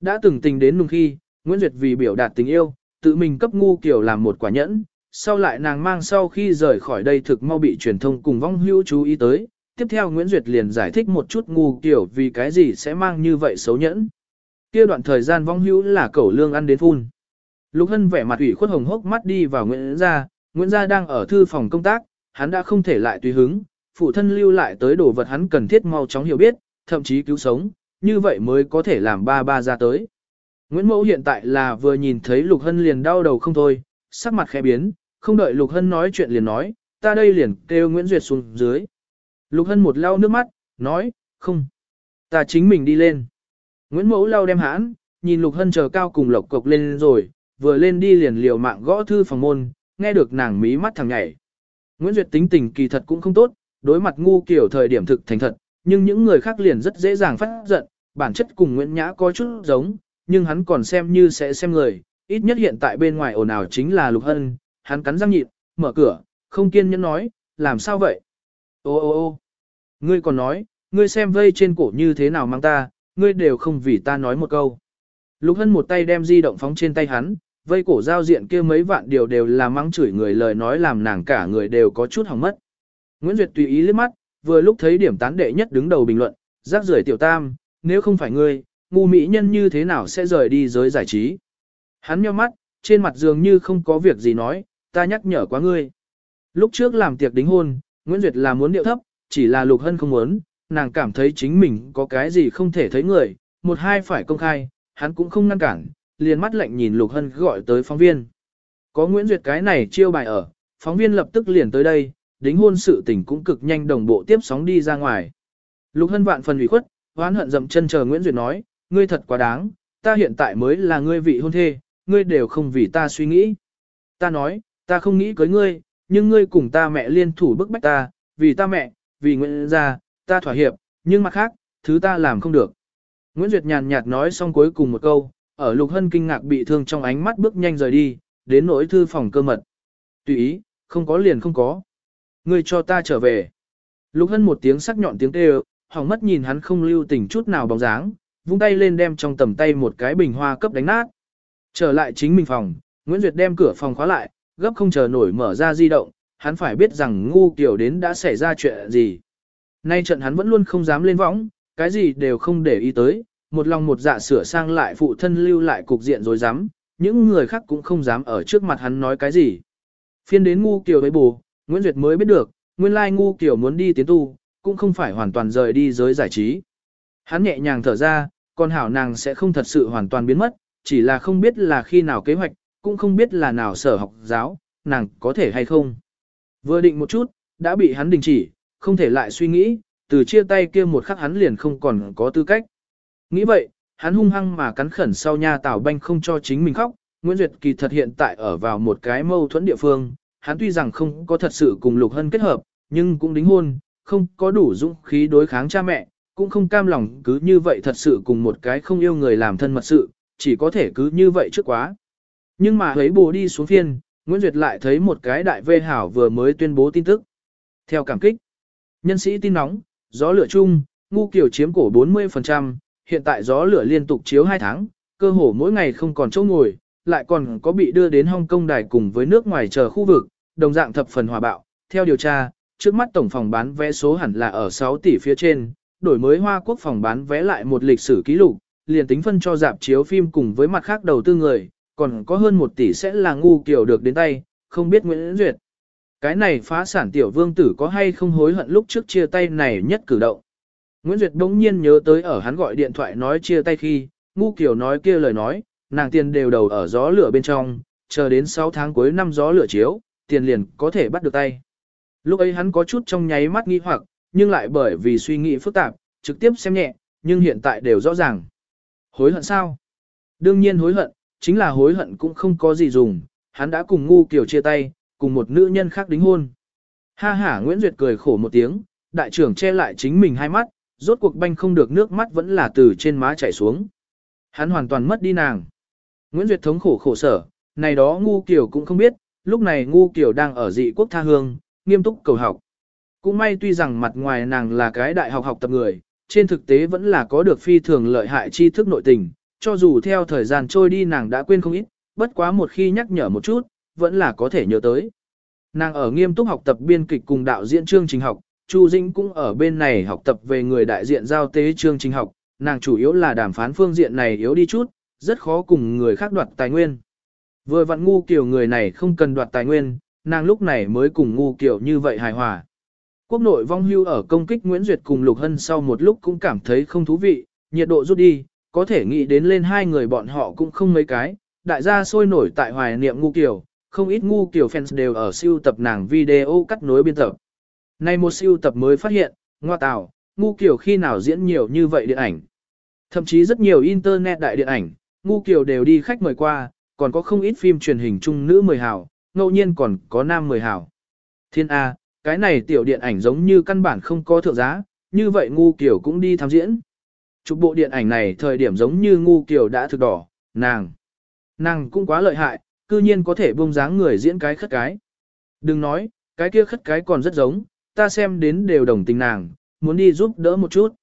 Đã từng tình đến nung khi, Nguyễn Duyệt vì biểu đạt tình yêu, tự mình cấp ngu kiểu làm một quả nhẫn, sau lại nàng mang sau khi rời khỏi đây thực mau bị truyền thông cùng vong hữu chú ý tới, tiếp theo Nguyễn Duyệt liền giải thích một chút ngu kiểu vì cái gì sẽ mang như vậy xấu nhẫn. Kia đoạn thời gian vong hữu là cẩu lương ăn đến phun. Lục Hân vẻ mặt ủy khuất hồng hốc mắt đi vào Nguyễn gia, Nguyễn gia đang ở thư phòng công tác, hắn đã không thể lại tùy hứng, phụ thân lưu lại tới đồ vật hắn cần thiết mau chóng hiểu biết, thậm chí cứu sống, như vậy mới có thể làm ba ba ra tới. Nguyễn Mẫu hiện tại là vừa nhìn thấy Lục Hân liền đau đầu không thôi, sắc mặt khẽ biến, không đợi Lục Hân nói chuyện liền nói, ta đây liền kêu Nguyễn Duyệt xuống dưới. Lục Hân một lau nước mắt, nói, không, ta chính mình đi lên. Nguyễn Mẫu lau đem hãn, nhìn Lục Hân chờ cao cùng lộc cộc lên rồi, vừa lên đi liền liều mạng gõ thư phòng môn, nghe được nàng mí mắt thằng nhảy. Nguyễn Duyệt tính tình kỳ thật cũng không tốt, đối mặt ngu kiểu thời điểm thực thành thật, nhưng những người khác liền rất dễ dàng phát giận, bản chất cùng Nguyễn Nhã có chút giống, nhưng hắn còn xem như sẽ xem người, ít nhất hiện tại bên ngoài ồn ào chính là Lục Hân, hắn cắn răng nhịn, mở cửa, không kiên nhẫn nói, làm sao vậy? Ô ô ô ngươi còn nói, ngươi xem vây trên cổ như thế nào mang ta, ngươi đều không vì ta nói một câu. Lục Hân một tay đem di động phóng trên tay hắn, vây cổ giao diện kia mấy vạn điều đều là mắng chửi người lời nói làm nàng cả người đều có chút hỏng mất. Nguyễn Duyệt tùy ý liếc mắt, vừa lúc thấy điểm tán đệ nhất đứng đầu bình luận, rác rưởi tiểu tam, nếu không phải ngươi, ngu mỹ nhân như thế nào sẽ rời đi giới giải trí. Hắn nheo mắt, trên mặt dường như không có việc gì nói, ta nhắc nhở quá ngươi. Lúc trước làm tiệc đính hôn, Nguyễn Duyệt là muốn điệu thấp, chỉ là Lục Hân không muốn, nàng cảm thấy chính mình có cái gì không thể thấy người, một hai phải công khai, hắn cũng không ngăn cản, liền mắt lạnh nhìn Lục Hân gọi tới phóng viên. Có Nguyễn Duyệt cái này chiêu bài ở, phóng viên lập tức liền tới đây, đính hôn sự tình cũng cực nhanh đồng bộ tiếp sóng đi ra ngoài. Lục Hân vạn phần ủy khuất, hoán hận dậm chân chờ Nguyễn Duyệt nói, ngươi thật quá đáng, ta hiện tại mới là ngươi vị hôn thê, ngươi đều không vì ta suy nghĩ. Ta nói, ta không nghĩ cưới ngươi, nhưng ngươi cùng ta mẹ liên thủ bức bách ta, vì ta mẹ, vì Nguyễn gia, ta thỏa hiệp, nhưng mặt khác, thứ ta làm không được. Nguyễn Duyệt nhàn nhạt nói xong cuối cùng một câu, ở Lục Hân kinh ngạc bị thương trong ánh mắt bước nhanh rời đi, đến nỗi thư phòng cơ mật. Tùy ý, không có liền không có. Ngươi cho ta trở về. Lục Hân một tiếng sắc nhọn tiếng kêu, hỏng mất nhìn hắn không lưu tình chút nào bóng dáng, vung tay lên đem trong tầm tay một cái bình hoa cấp đánh nát. Trở lại chính mình phòng, Nguyễn Duyệt đem cửa phòng khóa lại, gấp không chờ nổi mở ra di động, hắn phải biết rằng ngu kiểu đến đã xảy ra chuyện gì. Nay trận hắn vẫn luôn không dám lên võng, cái gì đều không để ý tới, một lòng một dạ sửa sang lại phụ thân lưu lại cục diện rồi dám, những người khác cũng không dám ở trước mặt hắn nói cái gì. Phiên đến ngu kiểu với bù, Nguyễn Duyệt mới biết được, nguyên lai ngu kiểu muốn đi tiến tu, cũng không phải hoàn toàn rời đi giới giải trí. Hắn nhẹ nhàng thở ra, còn hảo nàng sẽ không thật sự hoàn toàn biến mất, chỉ là không biết là khi nào kế hoạch, cũng không biết là nào sở học giáo, nàng có thể hay không. Vừa định một chút, đã bị hắn đình chỉ, không thể lại suy nghĩ, từ chia tay kia một khắc hắn liền không còn có tư cách. Nghĩ vậy, hắn hung hăng mà cắn khẩn sau nha tảo banh không cho chính mình khóc, Nguyễn Duyệt kỳ thật hiện tại ở vào một cái mâu thuẫn địa phương, hắn tuy rằng không có thật sự cùng Lục Hân kết hợp, nhưng cũng đính hôn, không có đủ dũng khí đối kháng cha mẹ, cũng không cam lòng cứ như vậy thật sự cùng một cái không yêu người làm thân mật sự, chỉ có thể cứ như vậy trước quá. Nhưng mà thấy bồ đi xuống phiên, Nguyễn Duyệt lại thấy một cái đại vê hảo vừa mới tuyên bố tin tức. Theo cảm kích, nhân sĩ tin nóng, gió lửa chung, ngu kiểu chiếm cổ 40%, hiện tại gió lửa liên tục chiếu 2 tháng, cơ hồ mỗi ngày không còn chỗ ngồi, lại còn có bị đưa đến Hong Kong đài cùng với nước ngoài chờ khu vực, đồng dạng thập phần hòa bạo. Theo điều tra, trước mắt tổng phòng bán vé số hẳn là ở 6 tỷ phía trên, đổi mới Hoa Quốc phòng bán vé lại một lịch sử ký lục, liền tính phân cho dạp chiếu phim cùng với mặt khác đầu tư người, còn có hơn 1 tỷ sẽ là ngu kiểu được đến tay, không biết Nguyễn Duyệt. Cái này phá sản tiểu vương tử có hay không hối hận lúc trước chia tay này nhất cử động. Nguyễn Duyệt đống nhiên nhớ tới ở hắn gọi điện thoại nói chia tay khi, ngu kiểu nói kia lời nói, nàng tiền đều đầu ở gió lửa bên trong, chờ đến 6 tháng cuối năm gió lửa chiếu, tiền liền có thể bắt được tay. Lúc ấy hắn có chút trong nháy mắt nghi hoặc, nhưng lại bởi vì suy nghĩ phức tạp, trực tiếp xem nhẹ, nhưng hiện tại đều rõ ràng. Hối hận sao? Đương nhiên hối hận, chính là hối hận cũng không có gì dùng, hắn đã cùng ngu kiểu chia tay, cùng một nữ nhân khác đính hôn. Ha ha Nguyễn Duyệt cười khổ một tiếng, đại trưởng che lại chính mình hai mắt, rốt cuộc banh không được nước mắt vẫn là từ trên má chảy xuống. Hắn hoàn toàn mất đi nàng. Nguyễn Duyệt thống khổ khổ sở, này đó ngu kiểu cũng không biết, lúc này ngu kiểu đang ở dị quốc tha hương, nghiêm túc cầu học. Cũng may tuy rằng mặt ngoài nàng là cái đại học học tập người, trên thực tế vẫn là có được phi thường lợi hại tri thức nội tình, cho dù theo thời gian trôi đi nàng đã quên không ít, bất quá một khi nhắc nhở một chút, vẫn là có thể nhớ tới. Nàng ở nghiêm túc học tập biên kịch cùng đạo diễn chương trình học, Chu Dĩnh cũng ở bên này học tập về người đại diện giao tế chương trình học, nàng chủ yếu là đàm phán phương diện này yếu đi chút, rất khó cùng người khác đoạt tài nguyên. Vừa vặn ngu kiểu người này không cần đoạt tài nguyên, nàng lúc này mới cùng ngu kiểu như vậy hài hòa. Quốc nội vong hưu ở công kích Nguyễn Duyệt cùng Lục Hân sau một lúc cũng cảm thấy không thú vị, nhiệt độ rút đi, có thể nghĩ đến lên hai người bọn họ cũng không mấy cái, đại gia sôi nổi tại hoài niệm ngu kiểu, không ít ngu kiểu fans đều ở siêu tập nàng video cắt nối biên tập. Này một siêu tập mới phát hiện, ngoa tào, ngu kiểu khi nào diễn nhiều như vậy điện ảnh. Thậm chí rất nhiều internet đại điện ảnh, ngu Kiều đều đi khách mời qua, còn có không ít phim truyền hình chung nữ mười hảo, ngẫu nhiên còn có nam mười hảo. Thiên A, cái này tiểu điện ảnh giống như căn bản không có thượng giá, như vậy ngu Kiều cũng đi tham diễn. Chụp bộ điện ảnh này thời điểm giống như ngu Kiều đã thực đỏ, nàng. Nàng cũng quá lợi hại, cư nhiên có thể bông dáng người diễn cái khất cái. Đừng nói, cái kia khất cái còn rất giống, ta xem đến đều đồng tình nàng, muốn đi giúp đỡ một chút.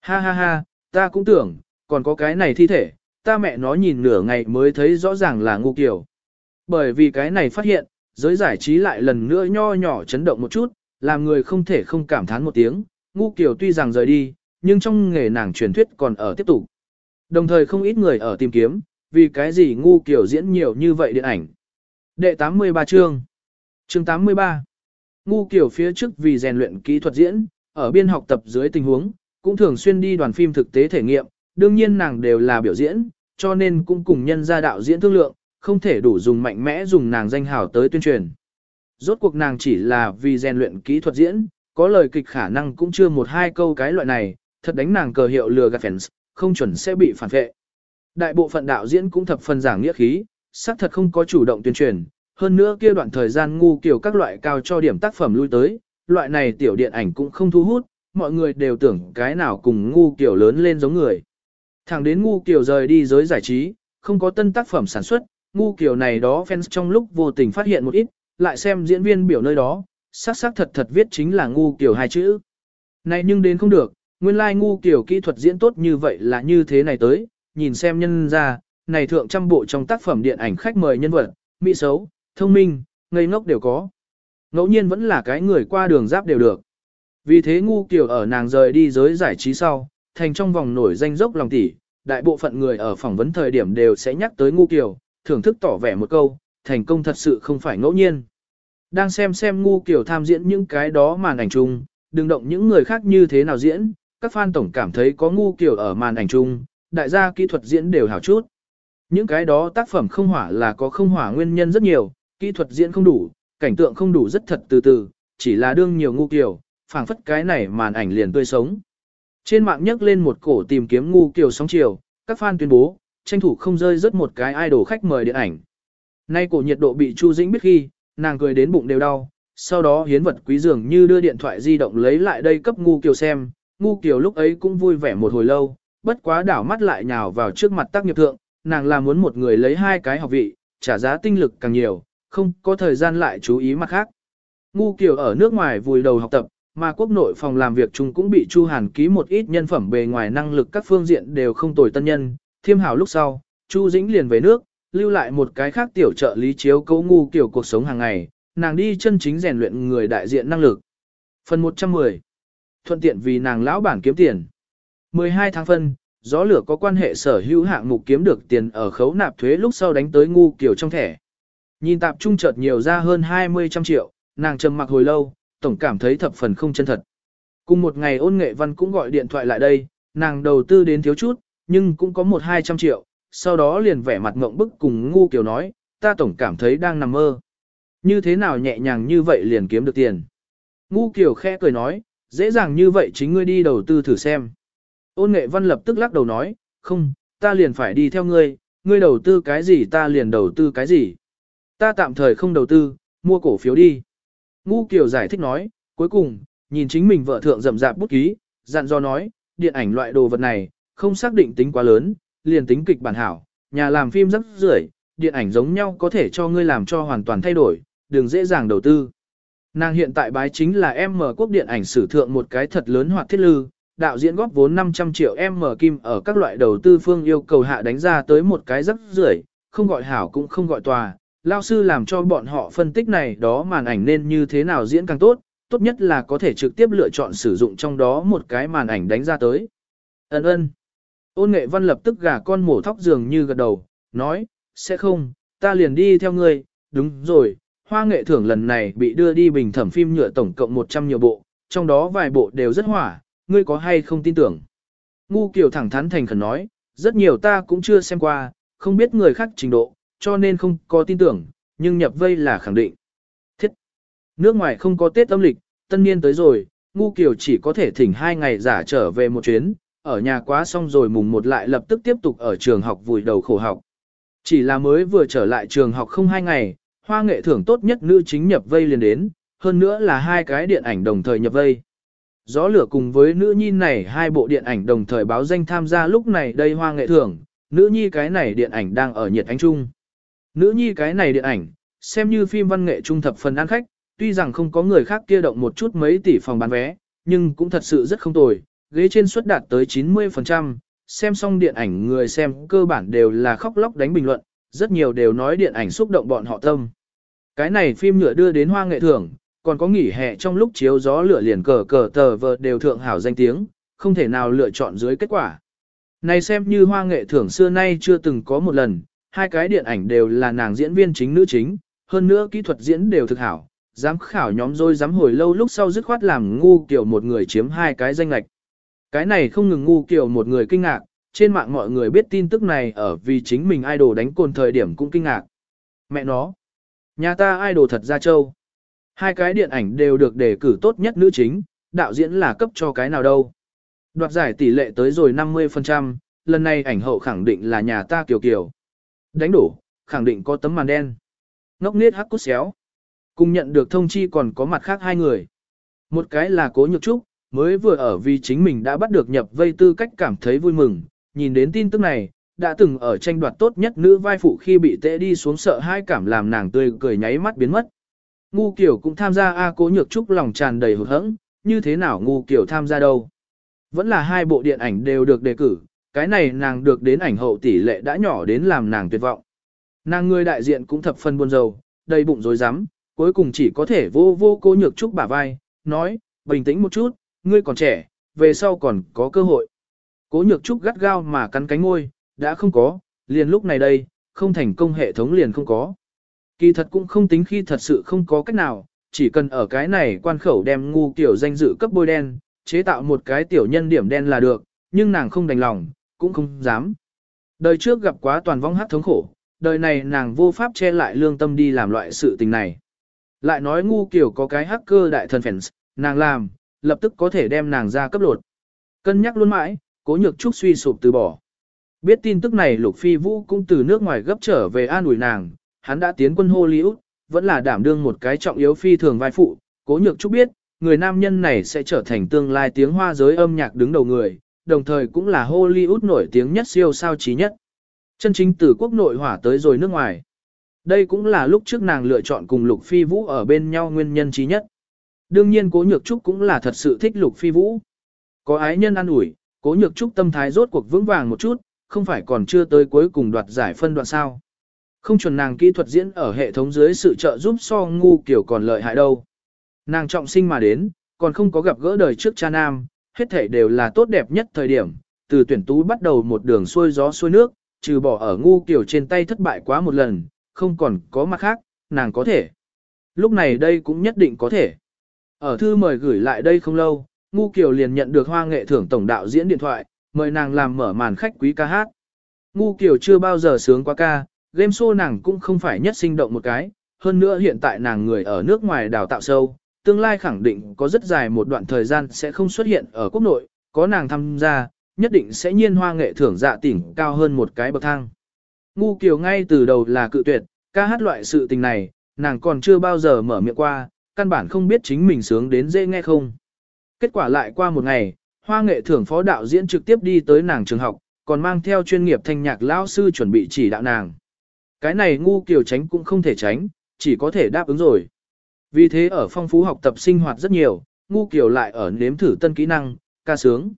Ha ha ha, ta cũng tưởng, còn có cái này thi thể, ta mẹ nó nhìn nửa ngày mới thấy rõ ràng là ngu kiểu. Bởi vì cái này phát hiện, giới giải trí lại lần nữa nho nhỏ chấn động một chút, làm người không thể không cảm thán một tiếng, ngu kiểu tuy rằng rời đi, nhưng trong nghề nàng truyền thuyết còn ở tiếp tục. Đồng thời không ít người ở tìm kiếm, vì cái gì ngu kiểu diễn nhiều như vậy điện ảnh. Đệ 83 chương Chương 83 Ngu kiểu phía trước vì rèn luyện kỹ thuật diễn, ở biên học tập dưới tình huống, cũng thường xuyên đi đoàn phim thực tế thể nghiệm, đương nhiên nàng đều là biểu diễn, cho nên cũng cùng nhân gia đạo diễn thương lượng, không thể đủ dùng mạnh mẽ dùng nàng danh hào tới tuyên truyền. Rốt cuộc nàng chỉ là vì rèn luyện kỹ thuật diễn, có lời kịch khả năng cũng chưa một hai câu cái loại này, thật đánh nàng cờ hiệu lừa gạt fans, không chuẩn sẽ bị phản vệ. Đại bộ phận đạo diễn cũng thập phần giảng nghĩa khí, xác thật không có chủ động tuyên truyền, hơn nữa kia đoạn thời gian ngu kiểu các loại cao cho điểm tác phẩm lui tới, loại này tiểu điện ảnh cũng không thu hút, mọi người đều tưởng cái nào cùng ngu kiểu lớn lên giống người. Thẳng đến ngu kiểu rời đi giới giải trí, không có tân tác phẩm sản xuất, ngu kiểu này đó fans trong lúc vô tình phát hiện một ít, lại xem diễn viên biểu nơi đó, sắc sắc thật thật viết chính là ngu kiểu hai chữ. Này nhưng đến không được, nguyên lai like ngu kiểu kỹ thuật diễn tốt như vậy là như thế này tới, nhìn xem nhân ra, này thượng trăm bộ trong tác phẩm điện ảnh khách mời nhân vật, mỹ xấu, thông minh, ngây ngốc đều có. Ngẫu nhiên vẫn là cái người qua đường giáp đều được. Vì thế ngu kiểu ở nàng rời đi giới giải trí sau, thành trong vòng nổi danh dốc lòng tỷ, đại bộ phận người ở phỏng vấn thời điểm đều sẽ nhắc tới ngu kiều thưởng thức tỏ vẻ một câu, thành công thật sự không phải ngẫu nhiên. Đang xem xem ngu kiều tham diễn những cái đó màn ảnh chung, đừng động những người khác như thế nào diễn, các fan tổng cảm thấy có ngu kiều ở màn ảnh chung, đại gia kỹ thuật diễn đều hảo chút. Những cái đó tác phẩm không hỏa là có không hỏa nguyên nhân rất nhiều, kỹ thuật diễn không đủ, cảnh tượng không đủ rất thật từ từ, chỉ là đương nhiều ngu kiểu, phảng phất cái này màn ảnh liền tươi sống. Trên mạng nhấc lên một cổ tìm kiếm ngu kiểu sóng chiều, các fan tuyên bố, tranh thủ không rơi rất một cái idol khách mời điện ảnh. Nay cổ nhiệt độ bị Chu Dĩnh biết khi, nàng cười đến bụng đều đau, sau đó hiến vật quý dường như đưa điện thoại di động lấy lại đây cấp ngu kiều xem, ngu kiều lúc ấy cũng vui vẻ một hồi lâu, bất quá đảo mắt lại nhào vào trước mặt tác nghiệp thượng, nàng là muốn một người lấy hai cái học vị, trả giá tinh lực càng nhiều, không có thời gian lại chú ý mặt khác. Ngu kiều ở nước ngoài vùi đầu học tập, mà quốc nội phòng làm việc chung cũng bị Chu Hàn ký một ít nhân phẩm bề ngoài năng lực các phương diện đều không tồi tân nhân, thiêm hảo lúc sau, Chu Dĩnh liền về nước, lưu lại một cái khác tiểu trợ lý chiếu cấu ngu kiểu cuộc sống hàng ngày, nàng đi chân chính rèn luyện người đại diện năng lực. Phần 110 Thuận tiện vì nàng lão bản kiếm tiền. 12 tháng phân, gió lửa có quan hệ sở hữu hạng mục kiếm được tiền ở khấu nạp thuế lúc sau đánh tới ngu kiểu trong thẻ. Nhìn tạp trung chợt nhiều ra hơn 20 trăm triệu, nàng trầm mặc hồi lâu, tổng cảm thấy thập phần không chân thật. Cùng một ngày ôn nghệ văn cũng gọi điện thoại lại đây, nàng đầu tư đến thiếu chút, nhưng cũng có một hai trăm triệu, sau đó liền vẻ mặt ngộng bức cùng ngu kiểu nói, ta tổng cảm thấy đang nằm mơ. Như thế nào nhẹ nhàng như vậy liền kiếm được tiền. Ngu kiểu khẽ cười nói, dễ dàng như vậy chính ngươi đi đầu tư thử xem. Ôn nghệ văn lập tức lắc đầu nói, không, ta liền phải đi theo ngươi, ngươi đầu tư cái gì ta liền đầu tư cái gì. Ta tạm thời không đầu tư, mua cổ phiếu đi. Ngu Kiều giải thích nói, cuối cùng, nhìn chính mình vợ thượng rậm rạp bút ký, dặn dò nói, điện ảnh loại đồ vật này, không xác định tính quá lớn, liền tính kịch bản hảo, nhà làm phim rất rưởi, điện ảnh giống nhau có thể cho ngươi làm cho hoàn toàn thay đổi, đừng dễ dàng đầu tư. Nàng hiện tại bái chính là em mở quốc điện ảnh sử thượng một cái thật lớn hoạt thiết lư, đạo diễn góp vốn 500 triệu em mở kim ở các loại đầu tư phương yêu cầu hạ đánh ra tới một cái rất rưởi, không gọi hảo cũng không gọi tòa. Lao sư làm cho bọn họ phân tích này đó màn ảnh nên như thế nào diễn càng tốt, tốt nhất là có thể trực tiếp lựa chọn sử dụng trong đó một cái màn ảnh đánh ra tới. Ấn ơn. Ôn nghệ văn lập tức gà con mổ thóc dường như gật đầu, nói, sẽ không, ta liền đi theo ngươi, đúng rồi, hoa nghệ thưởng lần này bị đưa đi bình thẩm phim nhựa tổng cộng 100 nhiều bộ, trong đó vài bộ đều rất hỏa, ngươi có hay không tin tưởng. Ngu Kiều thẳng thắn thành khẩn nói, rất nhiều ta cũng chưa xem qua, không biết người khác trình độ, cho nên không có tin tưởng, nhưng nhập vây là khẳng định. Thiết! Nước ngoài không có Tết âm lịch, tân niên tới rồi, Ngu Kiều chỉ có thể thỉnh hai ngày giả trở về một chuyến, ở nhà quá xong rồi mùng một lại lập tức tiếp tục ở trường học vùi đầu khổ học. Chỉ là mới vừa trở lại trường học không hai ngày, hoa nghệ thưởng tốt nhất nữ chính nhập vây liền đến, hơn nữa là hai cái điện ảnh đồng thời nhập vây. Gió lửa cùng với nữ nhi này hai bộ điện ảnh đồng thời báo danh tham gia lúc này đây hoa nghệ thưởng, nữ nhi cái này điện ảnh đang ở nhiệt ánh trung. Nữ nhi cái này điện ảnh, xem như phim văn nghệ trung thập phần ăn khách, tuy rằng không có người khác kia động một chút mấy tỷ phòng bán vé, nhưng cũng thật sự rất không tồi, ghế trên suất đạt tới 90%, xem xong điện ảnh người xem cơ bản đều là khóc lóc đánh bình luận, rất nhiều đều nói điện ảnh xúc động bọn họ tâm. Cái này phim nhựa đưa đến hoa nghệ thưởng, còn có nghỉ hè trong lúc chiếu gió lửa liền cờ cờ tờ vờ đều thượng hảo danh tiếng, không thể nào lựa chọn dưới kết quả. Này xem như hoa nghệ thưởng xưa nay chưa từng có một lần, hai cái điện ảnh đều là nàng diễn viên chính nữ chính, hơn nữa kỹ thuật diễn đều thực hảo, giám khảo nhóm rồi dám hồi lâu lúc sau dứt khoát làm ngu kiểu một người chiếm hai cái danh lạch. Cái này không ngừng ngu kiểu một người kinh ngạc, trên mạng mọi người biết tin tức này ở vì chính mình idol đánh cồn thời điểm cũng kinh ngạc. Mẹ nó, nhà ta idol thật ra châu. Hai cái điện ảnh đều được đề cử tốt nhất nữ chính, đạo diễn là cấp cho cái nào đâu. Đoạt giải tỷ lệ tới rồi 50%, lần này ảnh hậu khẳng định là nhà ta kiều kiều. Đánh đổ, khẳng định có tấm màn đen. Ngốc niết hắc cốt xéo. Cùng nhận được thông chi còn có mặt khác hai người. Một cái là cố nhược trúc, mới vừa ở vì chính mình đã bắt được nhập vây tư cách cảm thấy vui mừng, nhìn đến tin tức này, đã từng ở tranh đoạt tốt nhất nữ vai phụ khi bị tệ đi xuống sợ hai cảm làm nàng tươi cười nháy mắt biến mất. Ngu kiểu cũng tham gia A cố nhược trúc lòng tràn đầy hụt hẫng, như thế nào ngu kiểu tham gia đâu. Vẫn là hai bộ điện ảnh đều được đề cử, cái này nàng được đến ảnh hậu tỷ lệ đã nhỏ đến làm nàng tuyệt vọng. Nàng người đại diện cũng thập phân buồn rầu, đầy bụng rối rắm, cuối cùng chỉ có thể vô vô cố nhược trúc bả vai, nói, bình tĩnh một chút, ngươi còn trẻ, về sau còn có cơ hội. Cố nhược trúc gắt gao mà cắn cánh ngôi, đã không có, liền lúc này đây, không thành công hệ thống liền không có. Kỳ thật cũng không tính khi thật sự không có cách nào, chỉ cần ở cái này quan khẩu đem ngu tiểu danh dự cấp bôi đen, chế tạo một cái tiểu nhân điểm đen là được, nhưng nàng không đành lòng, cũng không dám. Đời trước gặp quá toàn vong hát thống khổ, đời này nàng vô pháp che lại lương tâm đi làm loại sự tình này. Lại nói ngu kiểu có cái hacker đại thần fans, nàng làm, lập tức có thể đem nàng ra cấp lột. Cân nhắc luôn mãi, cố nhược trúc suy sụp từ bỏ. Biết tin tức này Lục Phi Vũ cũng từ nước ngoài gấp trở về an ủi nàng, hắn đã tiến quân Hollywood, vẫn là đảm đương một cái trọng yếu phi thường vai phụ, cố nhược trúc biết, người nam nhân này sẽ trở thành tương lai tiếng hoa giới âm nhạc đứng đầu người, đồng thời cũng là Hollywood nổi tiếng nhất siêu sao trí nhất. Chân chính từ quốc nội hỏa tới rồi nước ngoài. Đây cũng là lúc trước nàng lựa chọn cùng Lục Phi Vũ ở bên nhau nguyên nhân trí nhất. Đương nhiên Cố Nhược Trúc cũng là thật sự thích Lục Phi Vũ. Có ái nhân ăn ủi, Cố Nhược Trúc tâm thái rốt cuộc vững vàng một chút, không phải còn chưa tới cuối cùng đoạt giải phân đoạn sao. Không chuẩn nàng kỹ thuật diễn ở hệ thống dưới sự trợ giúp so ngu kiểu còn lợi hại đâu. Nàng trọng sinh mà đến, còn không có gặp gỡ đời trước cha nam, hết thể đều là tốt đẹp nhất thời điểm, từ tuyển tú bắt đầu một đường xuôi gió xuôi nước, trừ bỏ ở ngu kiểu trên tay thất bại quá một lần, không còn có mặt khác, nàng có thể. Lúc này đây cũng nhất định có thể. Ở thư mời gửi lại đây không lâu, ngu kiểu liền nhận được hoa nghệ thưởng tổng đạo diễn điện thoại, mời nàng làm mở màn khách quý ca hát. Ngu kiểu chưa bao giờ sướng qua ca, game show nàng cũng không phải nhất sinh động một cái, hơn nữa hiện tại nàng người ở nước ngoài đào tạo sâu, tương lai khẳng định có rất dài một đoạn thời gian sẽ không xuất hiện ở quốc nội, có nàng tham gia, nhất định sẽ nhiên hoa nghệ thưởng dạ tỉnh cao hơn một cái bậc thang. Ngu Kiều ngay từ đầu là cự tuyệt, ca hát loại sự tình này, nàng còn chưa bao giờ mở miệng qua, căn bản không biết chính mình sướng đến dễ nghe không. Kết quả lại qua một ngày, hoa nghệ thưởng phó đạo diễn trực tiếp đi tới nàng trường học, còn mang theo chuyên nghiệp thanh nhạc lão sư chuẩn bị chỉ đạo nàng. Cái này ngu Kiều tránh cũng không thể tránh, chỉ có thể đáp ứng rồi. Vì thế ở phong phú học tập sinh hoạt rất nhiều, ngu Kiều lại ở nếm thử tân kỹ năng, ca sướng.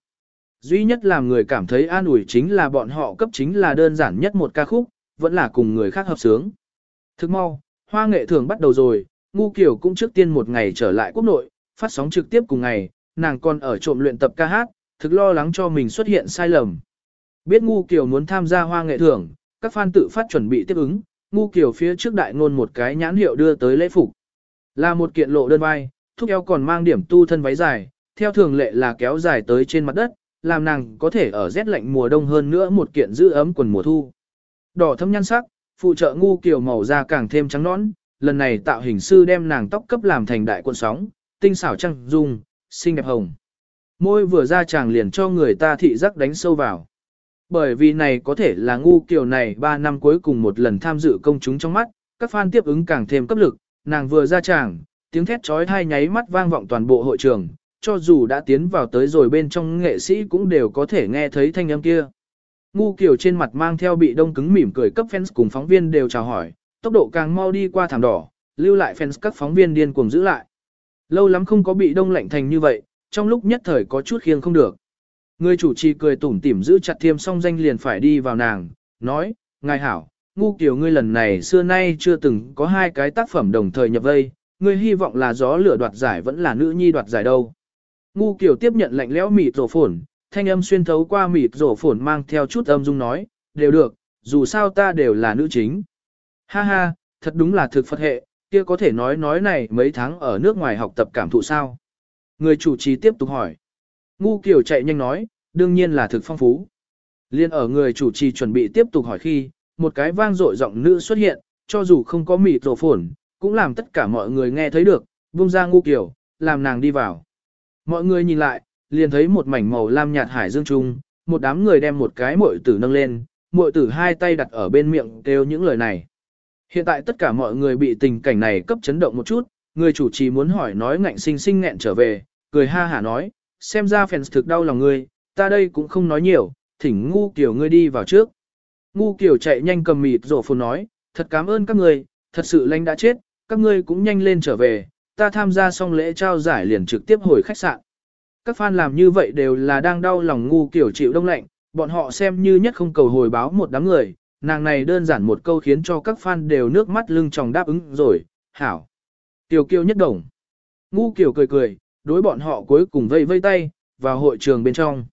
Duy nhất làm người cảm thấy an ủi chính là bọn họ cấp chính là đơn giản nhất một ca khúc, vẫn là cùng người khác hợp sướng. Thức mau, hoa nghệ thường bắt đầu rồi, ngu Kiều cũng trước tiên một ngày trở lại quốc nội, phát sóng trực tiếp cùng ngày, nàng còn ở trộm luyện tập ca hát, thực lo lắng cho mình xuất hiện sai lầm. Biết ngu Kiều muốn tham gia hoa nghệ thưởng, các fan tự phát chuẩn bị tiếp ứng, ngu kiểu phía trước đại ngôn một cái nhãn hiệu đưa tới lễ phục. Là một kiện lộ đơn vai, thúc eo còn mang điểm tu thân váy dài, theo thường lệ là kéo dài tới trên mặt đất, làm nàng có thể ở rét lạnh mùa đông hơn nữa một kiện giữ ấm quần mùa thu. Đỏ thâm nhan sắc, phụ trợ ngu kiểu màu da càng thêm trắng nõn, lần này tạo hình sư đem nàng tóc cấp làm thành đại cuộn sóng, tinh xảo trăng dung, xinh đẹp hồng. Môi vừa ra chàng liền cho người ta thị giác đánh sâu vào. Bởi vì này có thể là ngu kiểu này 3 năm cuối cùng một lần tham dự công chúng trong mắt, các fan tiếp ứng càng thêm cấp lực, nàng vừa ra tràng, tiếng thét trói thai nháy mắt vang vọng toàn bộ hội trường, cho dù đã tiến vào tới rồi bên trong nghệ sĩ cũng đều có thể nghe thấy thanh âm kia. Ngu kiểu trên mặt mang theo bị đông cứng mỉm cười cấp fans cùng phóng viên đều chào hỏi, tốc độ càng mau đi qua thảm đỏ, lưu lại fans các phóng viên điên cuồng giữ lại. Lâu lắm không có bị đông lạnh thành như vậy, trong lúc nhất thời có chút khiêng không được. Người chủ trì cười tủm tỉm giữ chặt thiêm song danh liền phải đi vào nàng, nói, ngài hảo, ngu kiểu ngươi lần này xưa nay chưa từng có hai cái tác phẩm đồng thời nhập vây, ngươi hy vọng là gió lửa đoạt giải vẫn là nữ nhi đoạt giải đâu. Ngu kiểu tiếp nhận lạnh lẽo mịt rổ phồn, thanh âm xuyên thấu qua mịt rổ phồn mang theo chút âm dung nói, đều được, dù sao ta đều là nữ chính. Ha ha, thật đúng là thực phật hệ, kia có thể nói nói này mấy tháng ở nước ngoài học tập cảm thụ sao. Người chủ trì tiếp tục hỏi. Ngu kiểu chạy nhanh nói, đương nhiên là thực phong phú. Liên ở người chủ trì chuẩn bị tiếp tục hỏi khi, một cái vang dội giọng nữ xuất hiện, cho dù không có mịt rổ phồn, cũng làm tất cả mọi người nghe thấy được, buông ra ngu kiểu, làm nàng đi vào. Mọi người nhìn lại, liền thấy một mảnh màu lam nhạt hải dương trung, một đám người đem một cái muội tử nâng lên, muội tử hai tay đặt ở bên miệng kêu những lời này. Hiện tại tất cả mọi người bị tình cảnh này cấp chấn động một chút, người chủ trì muốn hỏi nói ngạnh sinh sinh nghẹn trở về, cười ha hả nói, xem ra fans thực đau lòng ngươi, ta đây cũng không nói nhiều, thỉnh ngu kiểu ngươi đi vào trước. Ngu kiểu chạy nhanh cầm mịt rổ phồn nói, thật cảm ơn các người, thật sự lãnh đã chết, các ngươi cũng nhanh lên trở về, ta tham gia xong lễ trao giải liền trực tiếp hồi khách sạn. Các fan làm như vậy đều là đang đau lòng ngu kiểu chịu đông lạnh, bọn họ xem như nhất không cầu hồi báo một đám người, nàng này đơn giản một câu khiến cho các fan đều nước mắt lưng tròng đáp ứng rồi, hảo. Tiểu kiêu nhất đồng. Ngu kiểu cười cười, đối bọn họ cuối cùng vây vây tay, vào hội trường bên trong.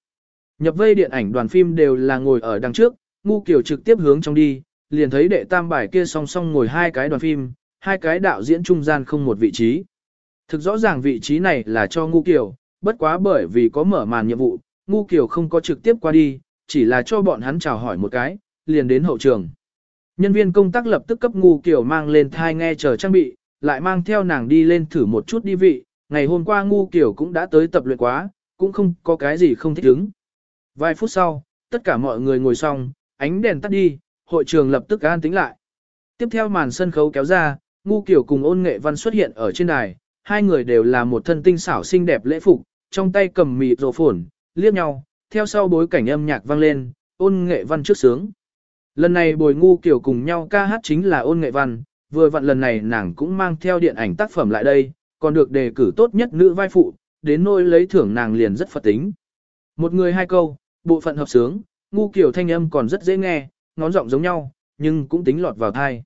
Nhập vây điện ảnh đoàn phim đều là ngồi ở đằng trước, ngu kiểu trực tiếp hướng trong đi, liền thấy đệ tam bài kia song song ngồi hai cái đoàn phim, hai cái đạo diễn trung gian không một vị trí. Thực rõ ràng vị trí này là cho ngu kiểu, bất quá bởi vì có mở màn nhiệm vụ, ngu kiểu không có trực tiếp qua đi, chỉ là cho bọn hắn chào hỏi một cái, liền đến hậu trường. Nhân viên công tác lập tức cấp ngu kiểu mang lên thai nghe chờ trang bị, lại mang theo nàng đi lên thử một chút đi vị, ngày hôm qua ngu kiểu cũng đã tới tập luyện quá, cũng không có cái gì không thích ứng. Vài phút sau, tất cả mọi người ngồi xong, ánh đèn tắt đi, hội trường lập tức an tĩnh lại. Tiếp theo màn sân khấu kéo ra, ngu kiểu cùng ôn nghệ văn xuất hiện ở trên đài, hai người đều là một thân tinh xảo xinh đẹp lễ phục, trong tay cầm mịt rồ phồn, liếc nhau, theo sau bối cảnh âm nhạc vang lên, ôn nghệ văn trước sướng. Lần này bồi ngu kiểu cùng nhau ca hát chính là ôn nghệ văn, vừa vặn lần này nàng cũng mang theo điện ảnh tác phẩm lại đây, còn được đề cử tốt nhất nữ vai phụ, đến nỗi lấy thưởng nàng liền rất phật tính. Một người hai câu, bộ phận hợp sướng, ngu kiểu thanh âm còn rất dễ nghe, ngón giọng giống nhau, nhưng cũng tính lọt vào thai.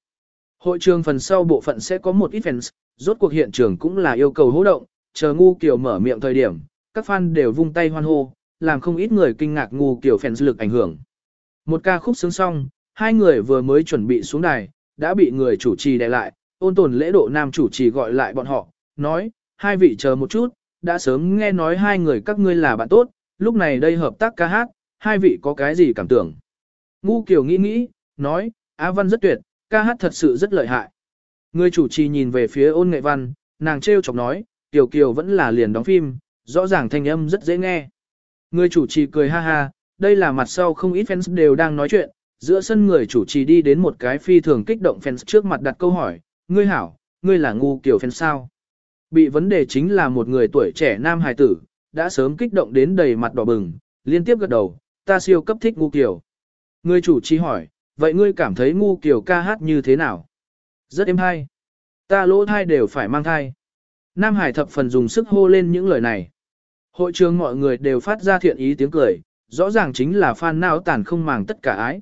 Hội trường phần sau bộ phận sẽ có một ít fans, rốt cuộc hiện trường cũng là yêu cầu hỗ động, chờ ngu kiểu mở miệng thời điểm, các fan đều vung tay hoan hô, làm không ít người kinh ngạc ngu kiểu fans lực ảnh hưởng. Một ca khúc sướng xong, hai người vừa mới chuẩn bị xuống đài, đã bị người chủ trì đè lại, ôn tồn lễ độ nam chủ trì gọi lại bọn họ, nói, hai vị chờ một chút, đã sớm nghe nói hai người các ngươi là bạn tốt, lúc này đây hợp tác ca hát, hai vị có cái gì cảm tưởng. Ngu kiểu nghĩ nghĩ, nói, Á Văn rất tuyệt, ca hát thật sự rất lợi hại. Người chủ trì nhìn về phía ôn nghệ văn, nàng trêu chọc nói, Tiểu Kiều vẫn là liền đóng phim, rõ ràng thanh âm rất dễ nghe. Người chủ trì cười ha ha, đây là mặt sau không ít fans đều đang nói chuyện, giữa sân người chủ trì đi đến một cái phi thường kích động fans trước mặt đặt câu hỏi, ngươi hảo, ngươi là ngu kiểu fan sao? Bị vấn đề chính là một người tuổi trẻ nam hài tử, đã sớm kích động đến đầy mặt đỏ bừng, liên tiếp gật đầu, ta siêu cấp thích ngu kiểu. Người chủ trì hỏi, vậy ngươi cảm thấy ngu kiểu ca hát như thế nào? Rất êm hay. Ta lỗ thai đều phải mang thai. Nam Hải thập phần dùng sức hô lên những lời này. Hội trường mọi người đều phát ra thiện ý tiếng cười, rõ ràng chính là fan nào tàn không màng tất cả ái.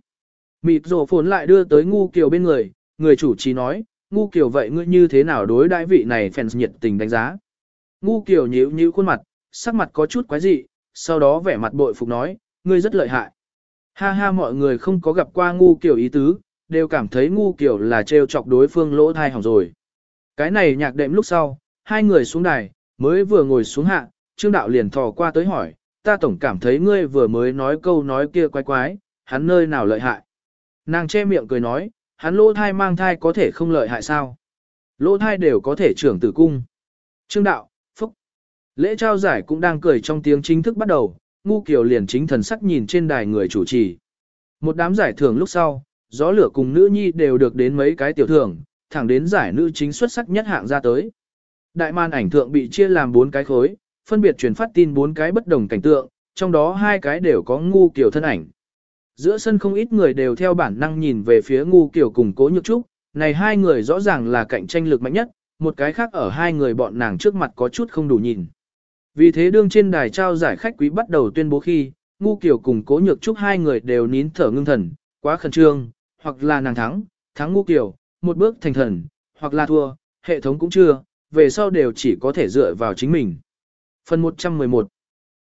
Mịt rổ phồn lại đưa tới ngu kiều bên người, người chủ trì nói, ngu kiều vậy ngươi như thế nào đối đãi vị này fans nhiệt tình đánh giá. Ngu kiều nhíu nhíu khuôn mặt, sắc mặt có chút quái dị, sau đó vẻ mặt bội phục nói, ngươi rất lợi hại. Ha ha mọi người không có gặp qua ngu kiều ý tứ, đều cảm thấy ngu kiểu là trêu chọc đối phương lỗ thai hỏng rồi. Cái này nhạc đệm lúc sau, hai người xuống đài, mới vừa ngồi xuống hạ, Trương Đạo liền thò qua tới hỏi, ta tổng cảm thấy ngươi vừa mới nói câu nói kia quái quái, hắn nơi nào lợi hại. Nàng che miệng cười nói, hắn lỗ thai mang thai có thể không lợi hại sao. Lỗ thai đều có thể trưởng tử cung. Trương Đạo, Phúc. Lễ trao giải cũng đang cười trong tiếng chính thức bắt đầu, ngu Kiều liền chính thần sắc nhìn trên đài người chủ trì. Một đám giải thưởng lúc sau, gió lửa cùng nữ nhi đều được đến mấy cái tiểu thưởng, thẳng đến giải nữ chính xuất sắc nhất hạng ra tới. Đại màn ảnh thượng bị chia làm bốn cái khối, phân biệt truyền phát tin bốn cái bất đồng cảnh tượng, trong đó hai cái đều có ngu Kiều thân ảnh. Giữa sân không ít người đều theo bản năng nhìn về phía ngu Kiều cùng cố nhược trúc, này hai người rõ ràng là cạnh tranh lực mạnh nhất, một cái khác ở hai người bọn nàng trước mặt có chút không đủ nhìn. Vì thế đương trên đài trao giải khách quý bắt đầu tuyên bố khi, ngu Kiều cùng cố nhược trúc hai người đều nín thở ngưng thần, quá khẩn trương, hoặc là nàng thắng, thắng ngu Kiều, một bước thành thần, hoặc là thua, hệ thống cũng chưa, về sau đều chỉ có thể dựa vào chính mình. Phần 111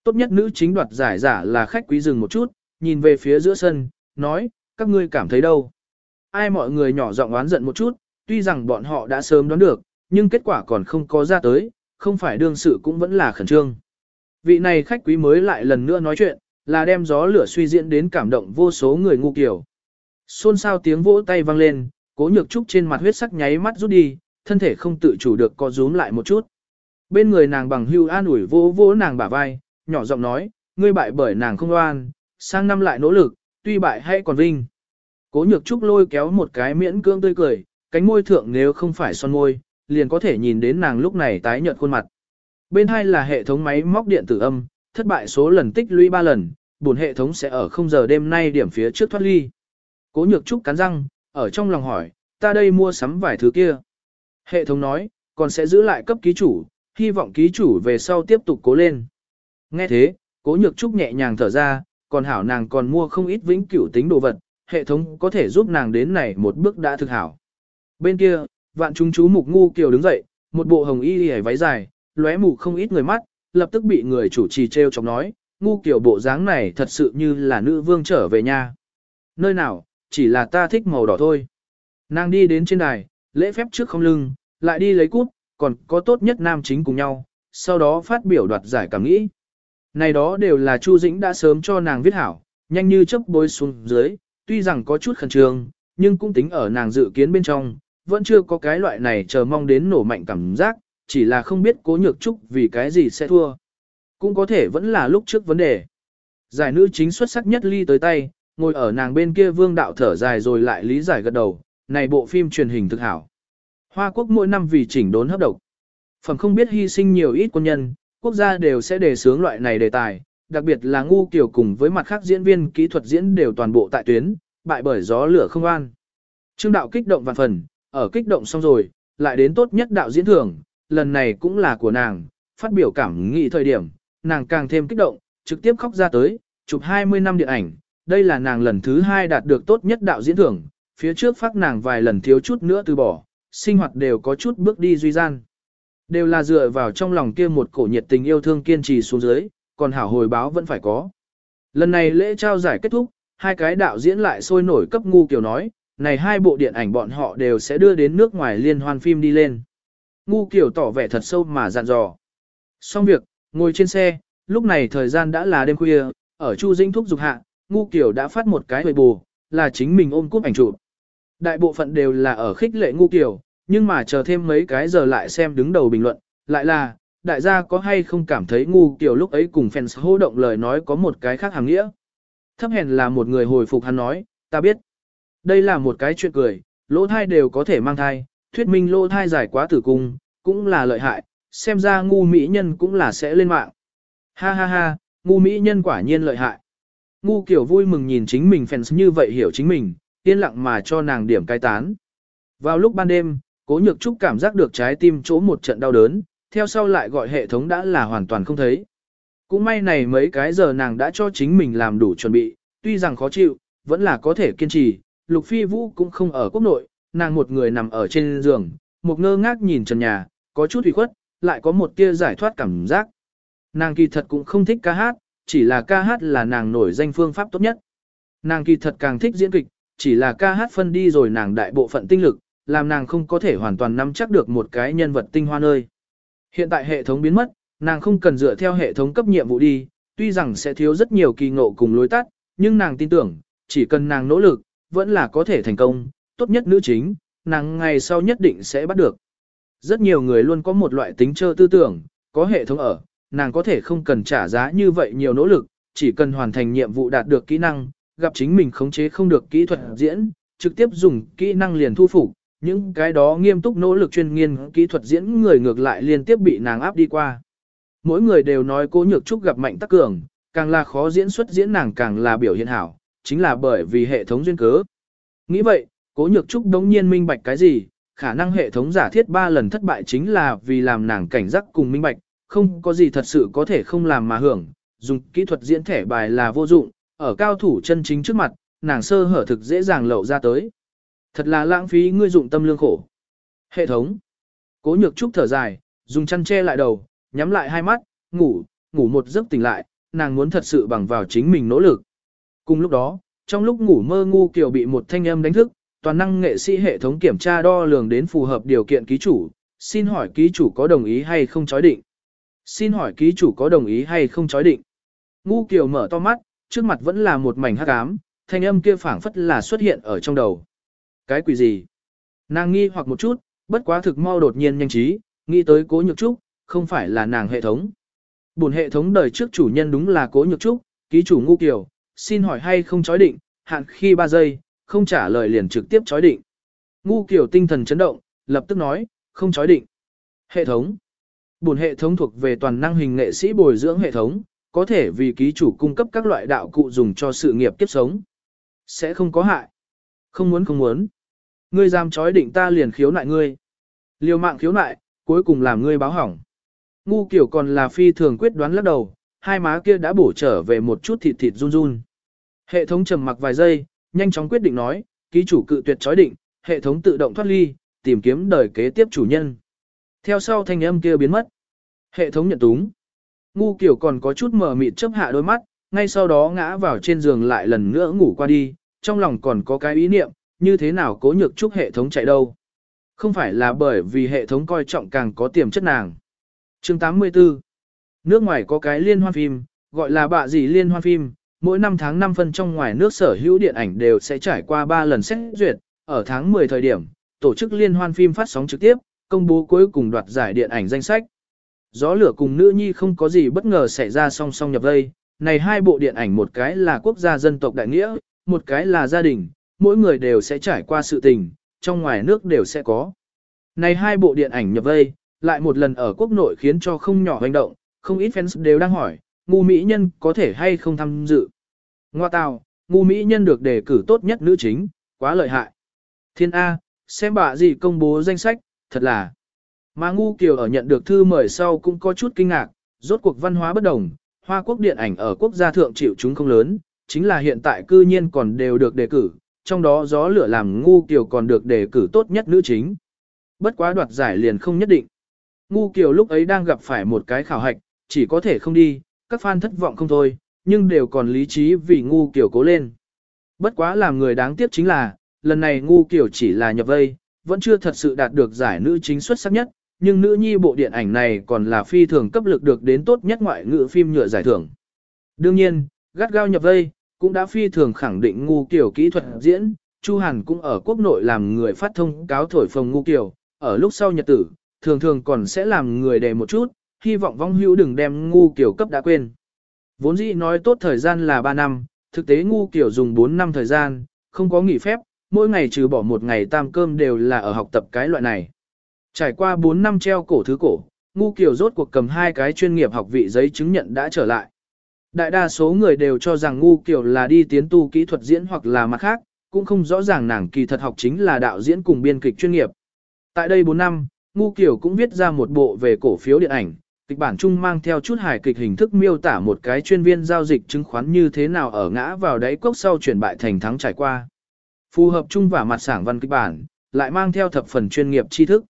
Tốt nhất nữ chính đoạt giải giả là khách quý dừng một chút, nhìn về phía giữa sân, nói, các ngươi cảm thấy đâu? Ai mọi người nhỏ giọng oán giận một chút, tuy rằng bọn họ đã sớm đoán được, nhưng kết quả còn không có ra tới, không phải đương sự cũng vẫn là khẩn trương. Vị này khách quý mới lại lần nữa nói chuyện, là đem gió lửa suy diễn đến cảm động vô số người ngu kiểu. Xôn xao tiếng vỗ tay vang lên, cố nhược trúc trên mặt huyết sắc nháy mắt rút đi, thân thể không tự chủ được co rúm lại một chút. Bên người nàng bằng hưu an ủi vỗ vỗ nàng bả vai, nhỏ giọng nói, ngươi bại bởi nàng không oan, sang năm lại nỗ lực, tuy bại hay còn vinh. Cố nhược trúc lôi kéo một cái miễn cưỡng tươi cười, cánh môi thượng nếu không phải son môi, liền có thể nhìn đến nàng lúc này tái nhợt khuôn mặt. Bên hai là hệ thống máy móc điện tử âm, thất bại số lần tích lũy 3 lần, buồn hệ thống sẽ ở không giờ đêm nay điểm phía trước thoát ly. Cố nhược trúc cắn răng, ở trong lòng hỏi, ta đây mua sắm vài thứ kia. Hệ thống nói, còn sẽ giữ lại cấp ký chủ, hy vọng ký chủ về sau tiếp tục cố lên. Nghe thế, cố nhược trúc nhẹ nhàng thở ra, còn hảo nàng còn mua không ít vĩnh cửu tính đồ vật, hệ thống có thể giúp nàng đến này một bước đã thực hảo. Bên kia, vạn chúng chú mục ngu kiều đứng dậy, một bộ hồng y y váy dài, lóe mù không ít người mắt, lập tức bị người chủ trì treo chọc nói, ngu kiều bộ dáng này thật sự như là nữ vương trở về nhà. Nơi nào, chỉ là ta thích màu đỏ thôi. Nàng đi đến trên đài, lễ phép trước không lưng, lại đi lấy cút, còn có tốt nhất nam chính cùng nhau, sau đó phát biểu đoạt giải cảm nghĩ. Này đó đều là Chu Dĩnh đã sớm cho nàng viết hảo, nhanh như chớp bối xuống dưới, tuy rằng có chút khẩn trương, nhưng cũng tính ở nàng dự kiến bên trong, vẫn chưa có cái loại này chờ mong đến nổ mạnh cảm giác, chỉ là không biết cố nhược trúc vì cái gì sẽ thua. Cũng có thể vẫn là lúc trước vấn đề. Giải nữ chính xuất sắc nhất ly tới tay, ngồi ở nàng bên kia vương đạo thở dài rồi lại lý giải gật đầu, này bộ phim truyền hình thực hảo. Hoa quốc mỗi năm vì chỉnh đốn hấp độc. Phẩm không biết hy sinh nhiều ít quân nhân, quốc gia đều sẽ đề sướng loại này đề tài, đặc biệt là ngu kiểu cùng với mặt khác diễn viên kỹ thuật diễn đều toàn bộ tại tuyến, bại bởi gió lửa không an. Trương đạo kích động vạn phần, ở kích động xong rồi, lại đến tốt nhất đạo diễn thưởng, lần này cũng là của nàng, phát biểu cảm nghĩ thời điểm, nàng càng thêm kích động, trực tiếp khóc ra tới, chụp 20 năm điện ảnh, đây là nàng lần thứ hai đạt được tốt nhất đạo diễn thưởng, phía trước phát nàng vài lần thiếu chút nữa từ bỏ, sinh hoạt đều có chút bước đi duy gian. Đều là dựa vào trong lòng kia một cổ nhiệt tình yêu thương kiên trì xuống dưới, còn hảo hồi báo vẫn phải có. Lần này lễ trao giải kết thúc, hai cái đạo diễn lại sôi nổi cấp ngu kiểu nói, này hai bộ điện ảnh bọn họ đều sẽ đưa đến nước ngoài liên hoan phim đi lên. Ngu kiểu tỏ vẻ thật sâu mà dặn dò. Xong việc, ngồi trên xe, lúc này thời gian đã là đêm khuya, ở Chu Dĩnh thúc dục hạ, ngu kiểu đã phát một cái hồi bù, là chính mình ôm cúp ảnh chụp. Đại bộ phận đều là ở khích lệ ngu kiểu, nhưng mà chờ thêm mấy cái giờ lại xem đứng đầu bình luận, lại là, đại gia có hay không cảm thấy ngu kiểu lúc ấy cùng fans hô động lời nói có một cái khác hàng nghĩa. Thấp hèn là một người hồi phục hắn nói, ta biết. Đây là một cái chuyện cười, lỗ thai đều có thể mang thai, thuyết minh lỗ thai dài quá tử cung, cũng là lợi hại, xem ra ngu mỹ nhân cũng là sẽ lên mạng. Ha ha ha, ngu mỹ nhân quả nhiên lợi hại. Ngu kiểu vui mừng nhìn chính mình fans như vậy hiểu chính mình, yên lặng mà cho nàng điểm cai tán. Vào lúc ban đêm, cố nhược trúc cảm giác được trái tim chỗ một trận đau đớn, theo sau lại gọi hệ thống đã là hoàn toàn không thấy. Cũng may này mấy cái giờ nàng đã cho chính mình làm đủ chuẩn bị, tuy rằng khó chịu, vẫn là có thể kiên trì, Lục Phi Vũ cũng không ở quốc nội, nàng một người nằm ở trên giường, một ngơ ngác nhìn trần nhà, có chút ủy khuất, lại có một tia giải thoát cảm giác. Nàng kỳ thật cũng không thích ca hát, chỉ là ca hát là nàng nổi danh phương pháp tốt nhất. Nàng kỳ thật càng thích diễn kịch, chỉ là ca hát phân đi rồi nàng đại bộ phận tinh lực, làm nàng không có thể hoàn toàn nắm chắc được một cái nhân vật tinh hoa nơi. Hiện tại hệ thống biến mất, nàng không cần dựa theo hệ thống cấp nhiệm vụ đi, tuy rằng sẽ thiếu rất nhiều kỳ ngộ cùng lối tắt, nhưng nàng tin tưởng, chỉ cần nàng nỗ lực, vẫn là có thể thành công, tốt nhất nữ chính, nàng ngày sau nhất định sẽ bắt được. Rất nhiều người luôn có một loại tính chơi tư tưởng, có hệ thống ở, nàng có thể không cần trả giá như vậy nhiều nỗ lực, chỉ cần hoàn thành nhiệm vụ đạt được kỹ năng, gặp chính mình khống chế không được kỹ thuật diễn, trực tiếp dùng kỹ năng liền thu phục, những cái đó nghiêm túc nỗ lực chuyên nghiên kỹ thuật diễn người ngược lại liên tiếp bị nàng áp đi qua. Mỗi người đều nói cố nhược trúc gặp mạnh tắc cường, càng là khó diễn xuất diễn nàng càng là biểu hiện hảo, chính là bởi vì hệ thống duyên cớ. Nghĩ vậy, cố nhược trúc đống nhiên minh bạch cái gì, khả năng hệ thống giả thiết 3 lần thất bại chính là vì làm nàng cảnh giác cùng minh bạch, không có gì thật sự có thể không làm mà hưởng, dùng kỹ thuật diễn thẻ bài là vô dụng, ở cao thủ chân chính trước mặt, nàng sơ hở thực dễ dàng lậu ra tới. Thật là lãng phí ngươi dụng tâm lương khổ. Hệ thống. Cố nhược trúc thở dài, dùng chăn che lại đầu, nhắm lại hai mắt, ngủ, ngủ một giấc tỉnh lại, nàng muốn thật sự bằng vào chính mình nỗ lực. Cùng lúc đó, trong lúc ngủ mơ ngu kiều bị một thanh âm đánh thức, toàn năng nghệ sĩ hệ thống kiểm tra đo lường đến phù hợp điều kiện ký chủ, xin hỏi ký chủ có đồng ý hay không chói định. Xin hỏi ký chủ có đồng ý hay không chói định. Ngu kiều mở to mắt, trước mặt vẫn là một mảnh hắc ám, thanh âm kia phảng phất là xuất hiện ở trong đầu. Cái quỷ gì? Nàng nghi hoặc một chút, bất quá thực mau đột nhiên nhanh trí, nghĩ tới cố nhược trúc, không phải là nàng hệ thống. Buồn hệ thống đời trước chủ nhân đúng là cố nhược trúc, ký chủ ngu kiều, xin hỏi hay không chói định, hạn khi 3 giây, không trả lời liền trực tiếp chói định. Ngu kiều tinh thần chấn động, lập tức nói, không chói định. Hệ thống. Buồn hệ thống thuộc về toàn năng hình nghệ sĩ bồi dưỡng hệ thống, có thể vì ký chủ cung cấp các loại đạo cụ dùng cho sự nghiệp kiếp sống. Sẽ không có hại. Không muốn không muốn. Ngươi dám chói định ta liền khiếu nại ngươi. Liều mạng khiếu nại, cuối cùng làm ngươi báo hỏng. Ngu kiểu còn là phi thường quyết đoán lắc đầu, hai má kia đã bổ trở về một chút thịt thịt run run. Hệ thống trầm mặc vài giây, nhanh chóng quyết định nói, ký chủ cự tuyệt chói định, hệ thống tự động thoát ly, tìm kiếm đời kế tiếp chủ nhân. Theo sau thanh âm kia biến mất. Hệ thống nhận túng. Ngu kiểu còn có chút mờ mịt chấp hạ đôi mắt, ngay sau đó ngã vào trên giường lại lần nữa ngủ qua đi, trong lòng còn có cái ý niệm, như thế nào cố nhược chúc hệ thống chạy đâu. Không phải là bởi vì hệ thống coi trọng càng có tiềm chất nàng. Chương 84 Nước ngoài có cái liên hoan phim, gọi là bạ gì liên hoan phim, mỗi năm tháng 5 phân trong ngoài nước sở hữu điện ảnh đều sẽ trải qua 3 lần xét duyệt, ở tháng 10 thời điểm, tổ chức liên hoan phim phát sóng trực tiếp, công bố cuối cùng đoạt giải điện ảnh danh sách. Gió lửa cùng nữ nhi không có gì bất ngờ xảy ra song song nhập vây, này hai bộ điện ảnh một cái là quốc gia dân tộc đại nghĩa, một cái là gia đình, mỗi người đều sẽ trải qua sự tình, trong ngoài nước đều sẽ có. Này hai bộ điện ảnh nhập vây, lại một lần ở quốc nội khiến cho không nhỏ hành động, không ít fans đều đang hỏi, ngu mỹ nhân có thể hay không tham dự. Ngoa tào, ngu mỹ nhân được đề cử tốt nhất nữ chính, quá lợi hại. Thiên A, xem bà gì công bố danh sách, thật là. Mà ngu kiều ở nhận được thư mời sau cũng có chút kinh ngạc, rốt cuộc văn hóa bất đồng, Hoa quốc điện ảnh ở quốc gia thượng chịu chúng không lớn, chính là hiện tại cư nhiên còn đều được đề cử, trong đó gió lửa làm ngu kiều còn được đề cử tốt nhất nữ chính. Bất quá đoạt giải liền không nhất định. Ngu kiều lúc ấy đang gặp phải một cái khảo hạch, chỉ có thể không đi, các fan thất vọng không thôi, nhưng đều còn lý trí vì ngu kiểu cố lên. Bất quá làm người đáng tiếc chính là, lần này ngu kiểu chỉ là nhập vây, vẫn chưa thật sự đạt được giải nữ chính xuất sắc nhất, nhưng nữ nhi bộ điện ảnh này còn là phi thường cấp lực được đến tốt nhất ngoại ngữ phim nhựa giải thưởng. Đương nhiên, gắt gao nhập vây, cũng đã phi thường khẳng định ngu kiểu kỹ thuật diễn, Chu Hàn cũng ở quốc nội làm người phát thông cáo thổi phồng ngu kiểu, ở lúc sau nhật tử, thường thường còn sẽ làm người đề một chút, hy vọng vong hữu đừng đem ngu kiểu cấp đã quên. Vốn dĩ nói tốt thời gian là 3 năm, thực tế ngu kiểu dùng 4 năm thời gian, không có nghỉ phép, mỗi ngày trừ bỏ một ngày tam cơm đều là ở học tập cái loại này. Trải qua 4 năm treo cổ thứ cổ, ngu kiểu rốt cuộc cầm hai cái chuyên nghiệp học vị giấy chứng nhận đã trở lại. Đại đa số người đều cho rằng ngu kiểu là đi tiến tu kỹ thuật diễn hoặc là mặt khác, cũng không rõ ràng nàng kỳ thật học chính là đạo diễn cùng biên kịch chuyên nghiệp. Tại đây 4 năm, ngu kiểu cũng viết ra một bộ về cổ phiếu điện ảnh, kịch bản chung mang theo chút hài kịch hình thức miêu tả một cái chuyên viên giao dịch chứng khoán như thế nào ở ngã vào đáy cốc sau chuyển bại thành thắng trải qua. Phù hợp chung và mặt sảng văn kịch bản, lại mang theo thập phần chuyên nghiệp tri thức.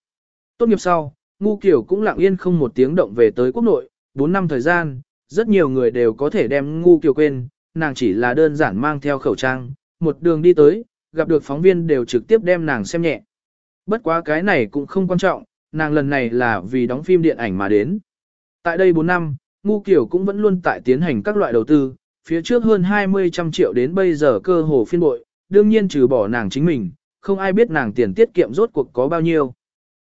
Tốt nghiệp sau, Ngu Kiều cũng lặng yên không một tiếng động về tới quốc nội, 4 năm thời gian, rất nhiều người đều có thể đem Ngu Kiều quên, nàng chỉ là đơn giản mang theo khẩu trang, một đường đi tới, gặp được phóng viên đều trực tiếp đem nàng xem nhẹ. Bất quá cái này cũng không quan trọng, nàng lần này là vì đóng phim điện ảnh mà đến. Tại đây 4 năm, Ngu Kiều cũng vẫn luôn tại tiến hành các loại đầu tư, phía trước hơn 20 trăm triệu đến bây giờ cơ hồ phiên bội, đương nhiên trừ bỏ nàng chính mình, không ai biết nàng tiền tiết kiệm rốt cuộc có bao nhiêu.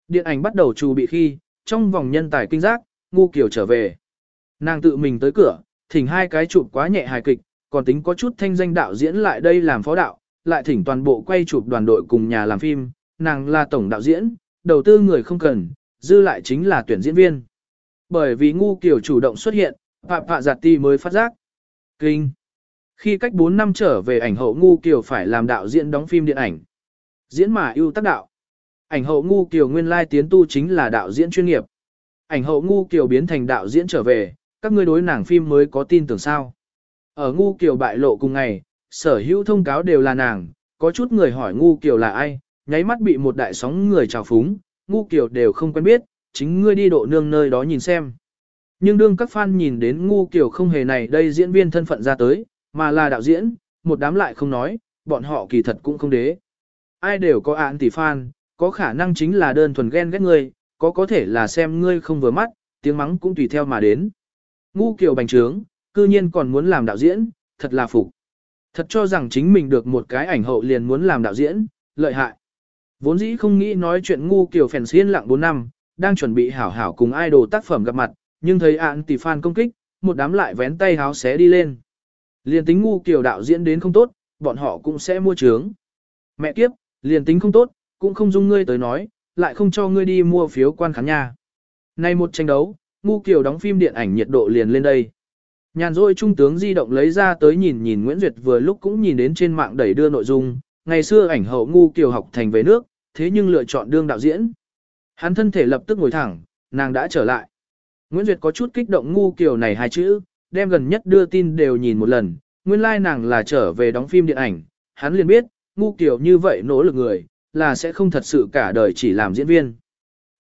Điện ảnh bắt đầu trù bị khi, trong vòng nhân tài kinh giác, Ngu Kiều trở về. Nàng tự mình tới cửa, thỉnh hai cái chụp quá nhẹ hài kịch, còn tính có chút thanh danh đạo diễn lại đây làm phó đạo, lại thỉnh toàn bộ quay chụp đoàn đội cùng nhà làm phim, nàng là tổng đạo diễn, đầu tư người không cần, dư lại chính là tuyển diễn viên. Bởi vì ngu kiểu chủ động xuất hiện, Phạm Phạ Giặt Ti mới phát giác. Kinh. Khi cách 4 năm trở về ảnh hậu ngu kiểu phải làm đạo diễn đóng phim điện ảnh. Diễn mà ưu tác đạo. Ảnh hậu ngu kiểu nguyên lai tiến tu chính là đạo diễn chuyên nghiệp. Ảnh hậu ngu kiểu biến thành đạo diễn trở về, các ngươi đối nàng phim mới có tin tưởng sao. Ở ngu kiểu bại lộ cùng ngày, sở hữu thông cáo đều là nàng, có chút người hỏi ngu kiểu là ai, nháy mắt bị một đại sóng người trào phúng, ngu kiểu đều không quen biết, chính ngươi đi độ nương nơi đó nhìn xem. Nhưng đương các fan nhìn đến ngu kiểu không hề này đây diễn viên thân phận ra tới, mà là đạo diễn, một đám lại không nói, bọn họ kỳ thật cũng không đế. Ai đều có án tỷ fan, có khả năng chính là đơn thuần ghen ghét ngươi, có có thể là xem ngươi không vừa mắt, tiếng mắng cũng tùy theo mà đến. Ngu kiểu bành trướng, cư nhiên còn muốn làm đạo diễn, thật là phục. Thật cho rằng chính mình được một cái ảnh hậu liền muốn làm đạo diễn, lợi hại. Vốn dĩ không nghĩ nói chuyện ngu kiểu phèn xiên lặng 4 năm, đang chuẩn bị hảo hảo cùng idol tác phẩm gặp mặt, nhưng thấy ạn tỷ fan công kích, một đám lại vén tay háo xé đi lên. Liền tính ngu kiểu đạo diễn đến không tốt, bọn họ cũng sẽ mua trướng. Mẹ kiếp, liền tính không tốt, cũng không dung ngươi tới nói, lại không cho ngươi đi mua phiếu quan khán nhà. Nay một tranh đấu, ngu kiểu đóng phim điện ảnh nhiệt độ liền lên đây. Nhàn rỗi trung tướng di động lấy ra tới nhìn nhìn Nguyễn Duyệt vừa lúc cũng nhìn đến trên mạng đẩy đưa nội dung, ngày xưa ảnh hậu ngu kiều học thành về nước, thế nhưng lựa chọn đương đạo diễn. Hắn thân thể lập tức ngồi thẳng, nàng đã trở lại. Nguyễn Duyệt có chút kích động ngu kiều này hai chữ, đem gần nhất đưa tin đều nhìn một lần, nguyên lai like nàng là trở về đóng phim điện ảnh, hắn liền biết, ngu kiều như vậy nỗ lực người, là sẽ không thật sự cả đời chỉ làm diễn viên.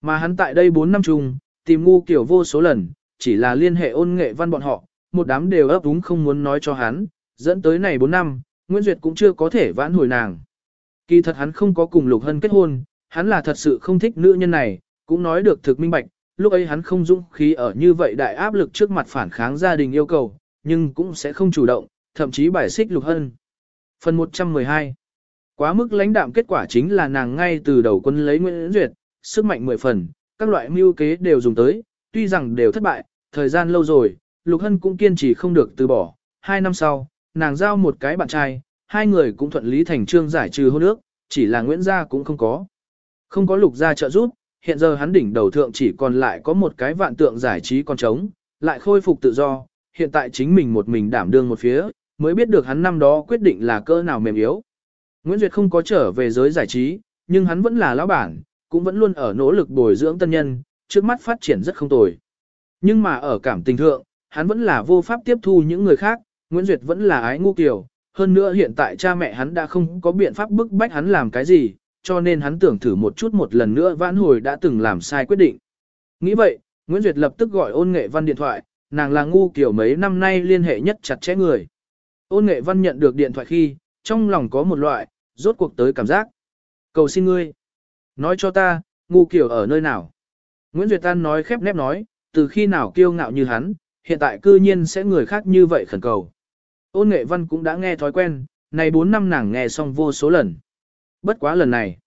Mà hắn tại đây 4 năm chung, tìm ngu kiều vô số lần, chỉ là liên hệ ôn nghệ văn bọn họ, một đám đều ấp úng không muốn nói cho hắn, dẫn tới này 4 năm, Nguyễn Duyệt cũng chưa có thể vãn hồi nàng. Kỳ thật hắn không có cùng Lục Hân kết hôn, hắn là thật sự không thích nữ nhân này, cũng nói được thực minh bạch, lúc ấy hắn không dũng khí ở như vậy đại áp lực trước mặt phản kháng gia đình yêu cầu, nhưng cũng sẽ không chủ động, thậm chí bài xích Lục Hân. Phần 112 Quá mức lãnh đạm kết quả chính là nàng ngay từ đầu quân lấy Nguyễn Duyệt, sức mạnh mười phần, các loại mưu kế đều dùng tới, tuy rằng đều thất bại, thời gian lâu rồi, Lục Hân cũng kiên trì không được từ bỏ. Hai năm sau, nàng giao một cái bạn trai, hai người cũng thuận lý thành trương giải trừ hôn ước, chỉ là Nguyễn Gia cũng không có. Không có Lục Gia trợ giúp, hiện giờ hắn đỉnh đầu thượng chỉ còn lại có một cái vạn tượng giải trí còn trống, lại khôi phục tự do, hiện tại chính mình một mình đảm đương một phía, mới biết được hắn năm đó quyết định là cỡ nào mềm yếu. Nguyễn Duyệt không có trở về giới giải trí, nhưng hắn vẫn là lão bản, cũng vẫn luôn ở nỗ lực bồi dưỡng tân nhân, trước mắt phát triển rất không tồi. Nhưng mà ở cảm tình thượng, hắn vẫn là vô pháp tiếp thu những người khác, Nguyễn Duyệt vẫn là ái ngu kiều, hơn nữa hiện tại cha mẹ hắn đã không có biện pháp bức bách hắn làm cái gì, cho nên hắn tưởng thử một chút một lần nữa vãn hồi đã từng làm sai quyết định. Nghĩ vậy, Nguyễn Duyệt lập tức gọi ôn nghệ văn điện thoại, nàng là ngu kiểu mấy năm nay liên hệ nhất chặt chẽ người. Ôn nghệ văn nhận được điện thoại khi, trong lòng có một loại, rốt cuộc tới cảm giác. Cầu xin ngươi. Nói cho ta, ngu kiểu ở nơi nào. Nguyễn Duyệt Tan nói khép nép nói, từ khi nào kiêu ngạo như hắn, hiện tại cư nhiên sẽ người khác như vậy khẩn cầu. Ôn nghệ văn cũng đã nghe thói quen, này 4 năm nàng nghe xong vô số lần. Bất quá lần này,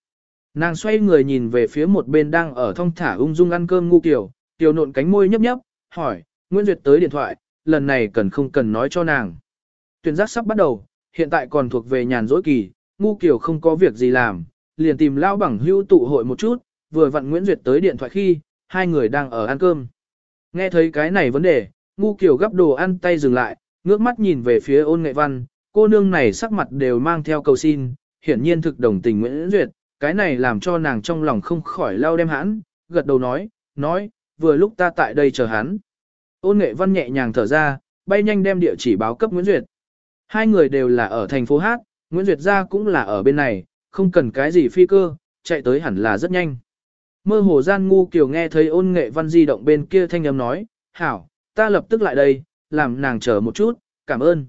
nàng xoay người nhìn về phía một bên đang ở thông thả ung dung ăn cơm ngu kiểu, tiểu nộn cánh môi nhấp nhấp, hỏi, Nguyễn Duyệt tới điện thoại, lần này cần không cần nói cho nàng. Tuyển giác sắp bắt đầu, hiện tại còn thuộc về nhàn rỗi kỳ, ngu kiểu không có việc gì làm, liền tìm lao bằng hưu tụ hội một chút, vừa vặn Nguyễn Duyệt tới điện thoại khi, hai người đang ở ăn cơm. Nghe thấy cái này vấn đề, ngu kiểu gấp đồ ăn tay dừng lại, ngước mắt nhìn về phía ôn nghệ văn, cô nương này sắc mặt đều mang theo cầu xin, hiển nhiên thực đồng tình Nguyễn Duyệt, cái này làm cho nàng trong lòng không khỏi lao đem hãn, gật đầu nói, nói, vừa lúc ta tại đây chờ hắn. Ôn nghệ văn nhẹ nhàng thở ra, bay nhanh đem địa chỉ báo cấp Nguyễn Duyệt. Hai người đều là ở thành phố Hát, Nguyễn Duyệt ra cũng là ở bên này, không cần cái gì phi cơ, chạy tới hẳn là rất nhanh. Mơ hồ gian ngu kiều nghe thấy ôn nghệ văn di động bên kia thanh âm nói, hảo, ta lập tức lại đây, làm nàng chờ một chút, cảm ơn.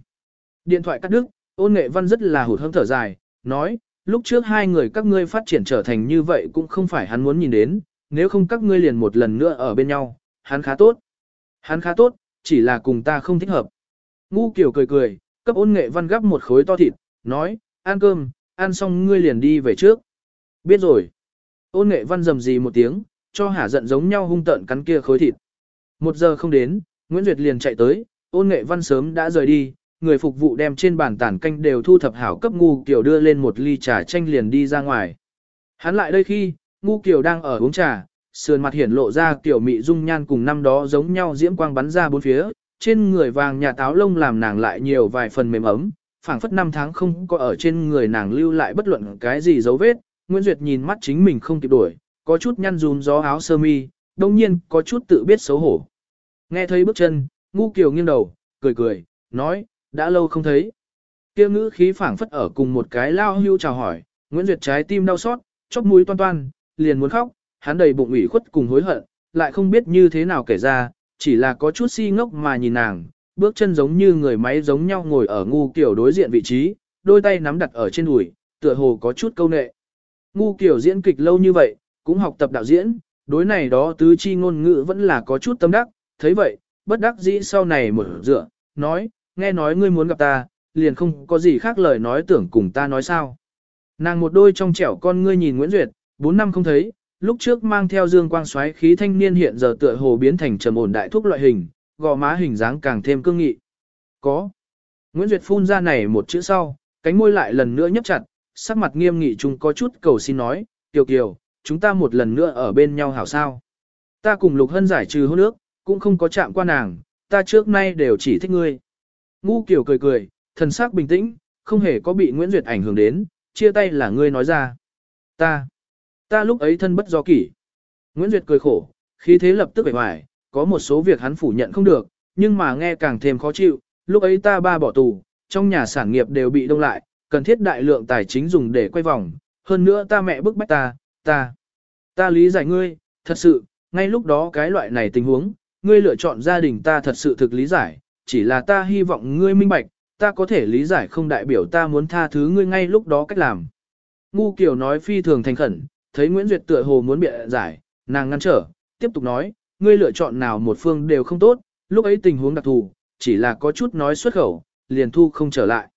Điện thoại cắt đứt, ôn nghệ văn rất là hụt hẫng thở dài, nói, lúc trước hai người các ngươi phát triển trở thành như vậy cũng không phải hắn muốn nhìn đến, nếu không các ngươi liền một lần nữa ở bên nhau, hắn khá tốt. Hắn khá tốt, chỉ là cùng ta không thích hợp. Ngu kiểu cười cười, cấp ôn nghệ văn gắp một khối to thịt, nói, ăn cơm, ăn xong ngươi liền đi về trước. Biết rồi. Ôn nghệ văn rầm gì một tiếng, cho hả giận giống nhau hung tợn cắn kia khối thịt. Một giờ không đến, Nguyễn Duyệt liền chạy tới, ôn nghệ văn sớm đã rời đi, người phục vụ đem trên bàn tản canh đều thu thập hảo cấp ngu kiểu đưa lên một ly trà chanh liền đi ra ngoài. Hắn lại đây khi, ngu kiểu đang ở uống trà, sườn mặt hiển lộ ra kiểu mị dung nhan cùng năm đó giống nhau diễm quang bắn ra bốn phía, trên người vàng nhà táo lông làm nàng lại nhiều vài phần mềm ấm, phảng phất năm tháng không có ở trên người nàng lưu lại bất luận cái gì dấu vết. Nguyễn Duyệt nhìn mắt chính mình không kịp đuổi, có chút nhăn rúm gió áo sơ mi, đồng nhiên có chút tự biết xấu hổ. Nghe thấy bước chân, ngu kiều nghiêng đầu, cười cười, nói, đã lâu không thấy. Kia ngữ khí phảng phất ở cùng một cái lao hưu chào hỏi, Nguyễn Duyệt trái tim đau xót, chóp mũi toan toan, liền muốn khóc, hắn đầy bụng ủy khuất cùng hối hận, lại không biết như thế nào kể ra, chỉ là có chút si ngốc mà nhìn nàng, bước chân giống như người máy giống nhau ngồi ở ngu kiểu đối diện vị trí, đôi tay nắm đặt ở trên đùi, tựa hồ có chút câu nệ. Ngu kiểu diễn kịch lâu như vậy, cũng học tập đạo diễn, đối này đó tứ chi ngôn ngữ vẫn là có chút tâm đắc, thấy vậy, bất đắc dĩ sau này mở dựa, nói, nghe nói ngươi muốn gặp ta, liền không có gì khác lời nói tưởng cùng ta nói sao. Nàng một đôi trong trẻo con ngươi nhìn Nguyễn Duyệt, bốn năm không thấy, lúc trước mang theo dương quang xoáy khí thanh niên hiện giờ tựa hồ biến thành trầm ổn đại thúc loại hình, gò má hình dáng càng thêm cương nghị. Có. Nguyễn Duyệt phun ra này một chữ sau, cánh môi lại lần nữa nhấp chặt, sắc mặt nghiêm nghị chúng có chút cầu xin nói, Kiều Kiều, chúng ta một lần nữa ở bên nhau hảo sao. Ta cùng Lục Hân giải trừ hôn ước, cũng không có chạm qua nàng, ta trước nay đều chỉ thích ngươi. Ngu Kiều cười cười, thần sắc bình tĩnh, không hề có bị Nguyễn Duyệt ảnh hưởng đến, chia tay là ngươi nói ra. Ta, ta lúc ấy thân bất do kỷ. Nguyễn Duyệt cười khổ, khí thế lập tức bể hoài, có một số việc hắn phủ nhận không được, nhưng mà nghe càng thêm khó chịu, lúc ấy ta ba bỏ tù, trong nhà sản nghiệp đều bị đông lại, cần thiết đại lượng tài chính dùng để quay vòng, hơn nữa ta mẹ bức bách ta, ta, ta lý giải ngươi, thật sự, ngay lúc đó cái loại này tình huống, ngươi lựa chọn gia đình ta thật sự thực lý giải, chỉ là ta hy vọng ngươi minh bạch, ta có thể lý giải không đại biểu ta muốn tha thứ ngươi ngay lúc đó cách làm. Ngu Kiều nói phi thường thành khẩn, thấy Nguyễn Duyệt tựa hồ muốn bịa giải, nàng ngăn trở, tiếp tục nói, ngươi lựa chọn nào một phương đều không tốt, lúc ấy tình huống đặc thù, chỉ là có chút nói xuất khẩu, liền thu không trở lại.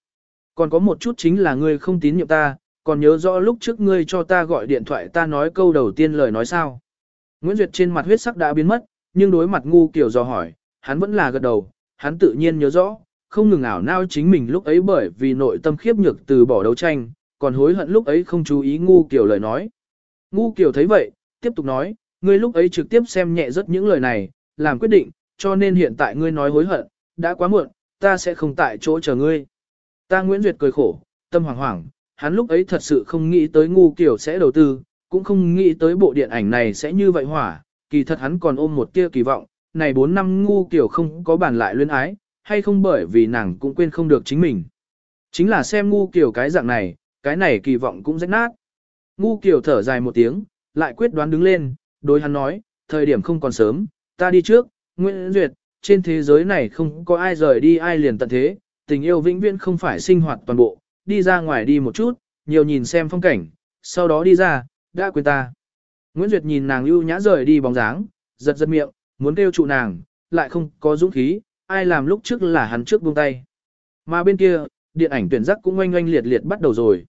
Còn có một chút chính là ngươi không tín nhiệm ta, còn nhớ rõ lúc trước ngươi cho ta gọi điện thoại ta nói câu đầu tiên lời nói sao. Nguyễn Duyệt trên mặt huyết sắc đã biến mất, nhưng đối mặt ngu kiểu dò hỏi, hắn vẫn là gật đầu, hắn tự nhiên nhớ rõ, không ngừng ảo nao chính mình lúc ấy bởi vì nội tâm khiếp nhược từ bỏ đấu tranh, còn hối hận lúc ấy không chú ý ngu kiểu lời nói. Ngu kiểu thấy vậy, tiếp tục nói, ngươi lúc ấy trực tiếp xem nhẹ rất những lời này, làm quyết định, cho nên hiện tại ngươi nói hối hận, đã quá muộn, ta sẽ không tại chỗ chờ ngươi. Ta Nguyễn Duyệt cười khổ, tâm hoảng hoảng, hắn lúc ấy thật sự không nghĩ tới ngu kiểu sẽ đầu tư, cũng không nghĩ tới bộ điện ảnh này sẽ như vậy hỏa, kỳ thật hắn còn ôm một tia kỳ vọng, này 4 năm ngu kiểu không có bản lại luyến ái, hay không bởi vì nàng cũng quên không được chính mình. Chính là xem ngu kiểu cái dạng này, cái này kỳ vọng cũng rách nát. Ngu kiểu thở dài một tiếng, lại quyết đoán đứng lên, đối hắn nói, thời điểm không còn sớm, ta đi trước, Nguyễn Duyệt, trên thế giới này không có ai rời đi ai liền tận thế, tình yêu vĩnh viễn không phải sinh hoạt toàn bộ, đi ra ngoài đi một chút, nhiều nhìn xem phong cảnh, sau đó đi ra, đã quên ta. Nguyễn Duyệt nhìn nàng ưu nhã rời đi bóng dáng, giật giật miệng, muốn kêu trụ nàng, lại không có dũng khí, ai làm lúc trước là hắn trước buông tay. Mà bên kia, điện ảnh tuyển giác cũng oanh oanh liệt liệt bắt đầu rồi.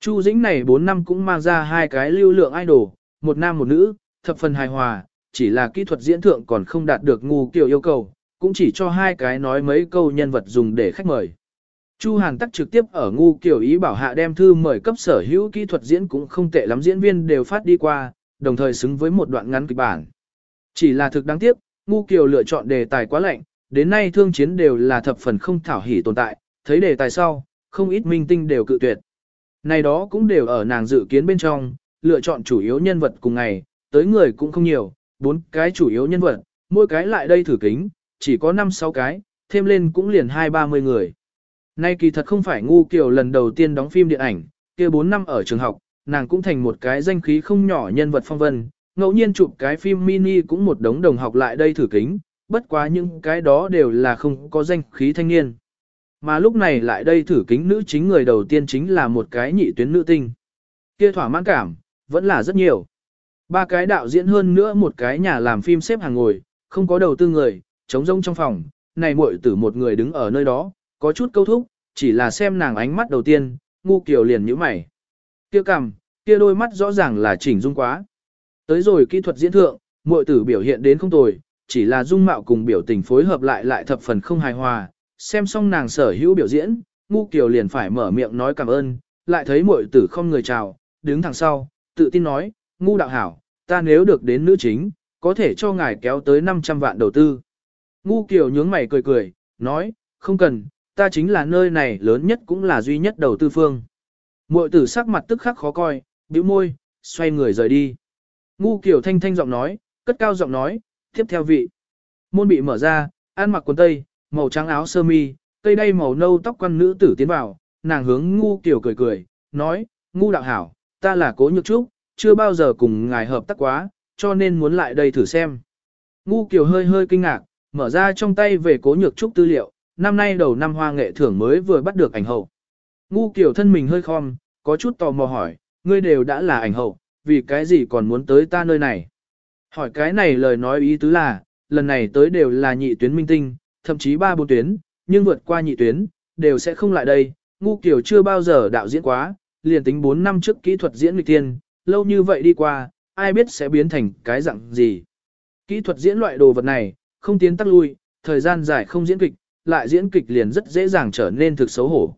Chu Dĩnh này 4 năm cũng mang ra hai cái lưu lượng idol, một nam một nữ, thập phần hài hòa, chỉ là kỹ thuật diễn thượng còn không đạt được ngu kiểu yêu cầu, cũng chỉ cho hai cái nói mấy câu nhân vật dùng để khách mời. Chu Hàn tắc trực tiếp ở ngu kiểu ý bảo hạ đem thư mời cấp sở hữu kỹ thuật diễn cũng không tệ lắm diễn viên đều phát đi qua, đồng thời xứng với một đoạn ngắn kịch bản. Chỉ là thực đáng tiếc, ngu kiều lựa chọn đề tài quá lạnh, đến nay thương chiến đều là thập phần không thảo hỉ tồn tại, thấy đề tài sau, không ít minh tinh đều cự tuyệt. Này đó cũng đều ở nàng dự kiến bên trong, lựa chọn chủ yếu nhân vật cùng ngày, tới người cũng không nhiều, bốn cái chủ yếu nhân vật, mỗi cái lại đây thử kính, chỉ có 5-6 cái, thêm lên cũng liền 2-30 người. Nay kỳ thật không phải ngu kiểu lần đầu tiên đóng phim điện ảnh, kia 4 năm ở trường học, nàng cũng thành một cái danh khí không nhỏ nhân vật phong vân, ngẫu nhiên chụp cái phim mini cũng một đống đồng học lại đây thử kính, bất quá những cái đó đều là không có danh khí thanh niên. mà lúc này lại đây thử kính nữ chính người đầu tiên chính là một cái nhị tuyến nữ tinh. Kia thỏa mãn cảm, vẫn là rất nhiều. Ba cái đạo diễn hơn nữa một cái nhà làm phim xếp hàng ngồi, không có đầu tư người, trống rông trong phòng, này muội tử một người đứng ở nơi đó, có chút câu thúc, chỉ là xem nàng ánh mắt đầu tiên, ngu kiều liền nhíu mày. Kia cằm, kia đôi mắt rõ ràng là chỉnh dung quá. Tới rồi kỹ thuật diễn thượng, muội tử biểu hiện đến không tồi, chỉ là dung mạo cùng biểu tình phối hợp lại lại thập phần không hài hòa, xem xong nàng sở hữu biểu diễn, ngu kiều liền phải mở miệng nói cảm ơn, lại thấy muội tử không người chào, đứng thẳng sau, tự tin nói, ngu đạo hảo, ta nếu được đến nữ chính, có thể cho ngài kéo tới 500 vạn đầu tư. Ngu kiều nhướng mày cười cười, nói, không cần, ta chính là nơi này lớn nhất cũng là duy nhất đầu tư phương. Muội tử sắc mặt tức khắc khó coi, bĩu môi, xoay người rời đi. Ngu kiều thanh thanh giọng nói, cất cao giọng nói, tiếp theo vị. Môn bị mở ra, ăn mặc quần tây, màu trắng áo sơ mi, cây đay màu nâu tóc quan nữ tử tiến vào, nàng hướng ngu kiểu cười cười, nói, ngu đạo hảo, ta là cố nhược trúc, chưa bao giờ cùng ngài hợp tác quá, cho nên muốn lại đây thử xem. Ngu kiểu hơi hơi kinh ngạc, mở ra trong tay về cố nhược trúc tư liệu, năm nay đầu năm hoa nghệ thưởng mới vừa bắt được ảnh hậu. Ngu kiểu thân mình hơi khom, có chút tò mò hỏi, ngươi đều đã là ảnh hậu, vì cái gì còn muốn tới ta nơi này? Hỏi cái này lời nói ý tứ là, lần này tới đều là nhị tuyến minh tinh, thậm chí ba bốn tuyến, nhưng vượt qua nhị tuyến, đều sẽ không lại đây. Ngu kiểu chưa bao giờ đạo diễn quá, liền tính 4 năm trước kỹ thuật diễn nghịch tiên, lâu như vậy đi qua, ai biết sẽ biến thành cái dạng gì. Kỹ thuật diễn loại đồ vật này, không tiến tắc lui, thời gian dài không diễn kịch, lại diễn kịch liền rất dễ dàng trở nên thực xấu hổ.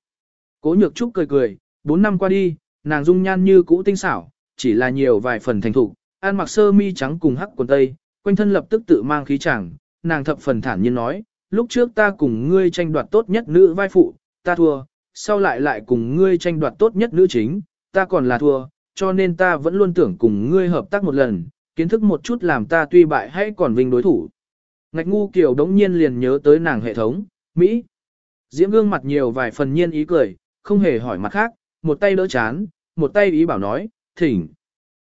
Cố nhược trúc cười cười, 4 năm qua đi, nàng dung nhan như cũ tinh xảo, chỉ là nhiều vài phần thành thục, ăn mặc sơ mi trắng cùng hắc quần tây, quanh thân lập tức tự mang khí chàng, nàng thập phần thản nhiên nói, lúc trước ta cùng ngươi tranh đoạt tốt nhất nữ vai phụ, ta thua, sau lại lại cùng ngươi tranh đoạt tốt nhất nữ chính, ta còn là thua, cho nên ta vẫn luôn tưởng cùng ngươi hợp tác một lần, kiến thức một chút làm ta tuy bại hay còn vinh đối thủ. Ngạch ngu kiểu đống nhiên liền nhớ tới nàng hệ thống, Mỹ. Diễm gương mặt nhiều vài phần nhiên ý cười, không hề hỏi mặt khác, một tay đỡ chán, một tay ý bảo nói, thỉnh.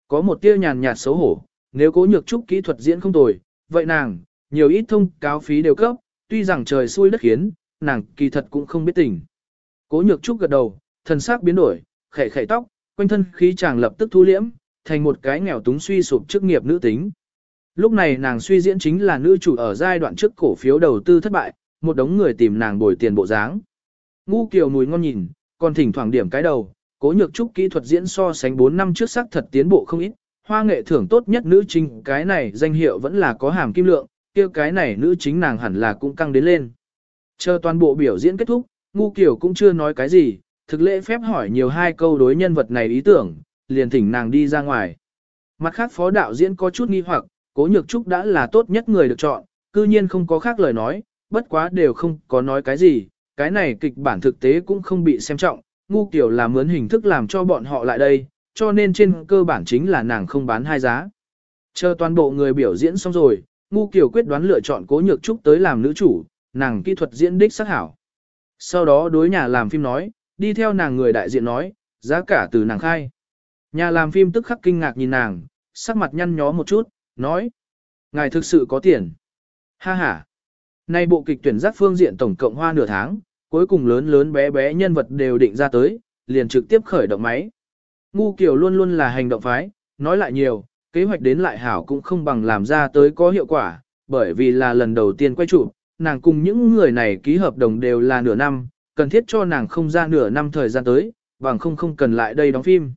Có một tia nhàn nhạt xấu hổ, nếu cố nhược trúc kỹ thuật diễn không tồi, vậy nàng, nhiều ít thông cáo phí đều cấp, tuy rằng trời xui đất khiến, nàng kỳ thật cũng không biết tình. Cố nhược trúc gật đầu, thần sắc biến đổi, khẽ khẽ tóc, quanh thân khí chàng lập tức thu liễm, thành một cái nghèo túng suy sụp chức nghiệp nữ tính. Lúc này nàng suy diễn chính là nữ chủ ở giai đoạn trước cổ phiếu đầu tư thất bại, một đống người tìm nàng bồi tiền bộ dáng. Ngu kiều mùi ngon nhìn, còn thỉnh thoảng điểm cái đầu, cố nhược trúc kỹ thuật diễn so sánh 4 năm trước sắc thật tiến bộ không ít, hoa nghệ thưởng tốt nhất nữ chính cái này danh hiệu vẫn là có hàm kim lượng, kia cái này nữ chính nàng hẳn là cũng căng đến lên. Chờ toàn bộ biểu diễn kết thúc, ngu kiểu cũng chưa nói cái gì, thực lễ phép hỏi nhiều hai câu đối nhân vật này ý tưởng, liền thỉnh nàng đi ra ngoài. Mặt khác phó đạo diễn có chút nghi hoặc, cố nhược trúc đã là tốt nhất người được chọn, cư nhiên không có khác lời nói, bất quá đều không có nói cái gì, cái này kịch bản thực tế cũng không bị xem trọng, ngu kiểu là mướn hình thức làm cho bọn họ lại đây, cho nên trên cơ bản chính là nàng không bán hai giá. Chờ toàn bộ người biểu diễn xong rồi, ngu kiểu quyết đoán lựa chọn cố nhược trúc tới làm nữ chủ, nàng kỹ thuật diễn đích sắc hảo. Sau đó đối nhà làm phim nói, đi theo nàng người đại diện nói, giá cả từ nàng khai. Nhà làm phim tức khắc kinh ngạc nhìn nàng, sắc mặt nhăn nhó một chút, nói. Ngài thực sự có tiền. Ha ha. Nay bộ kịch tuyển giác phương diện tổng cộng hoa nửa tháng, cuối cùng lớn lớn bé bé nhân vật đều định ra tới, liền trực tiếp khởi động máy. Ngu Kiều luôn luôn là hành động phái, nói lại nhiều, kế hoạch đến lại hảo cũng không bằng làm ra tới có hiệu quả, bởi vì là lần đầu tiên quay chụp, nàng cùng những người này ký hợp đồng đều là nửa năm, cần thiết cho nàng không ra nửa năm thời gian tới, bằng không không cần lại đây đóng phim.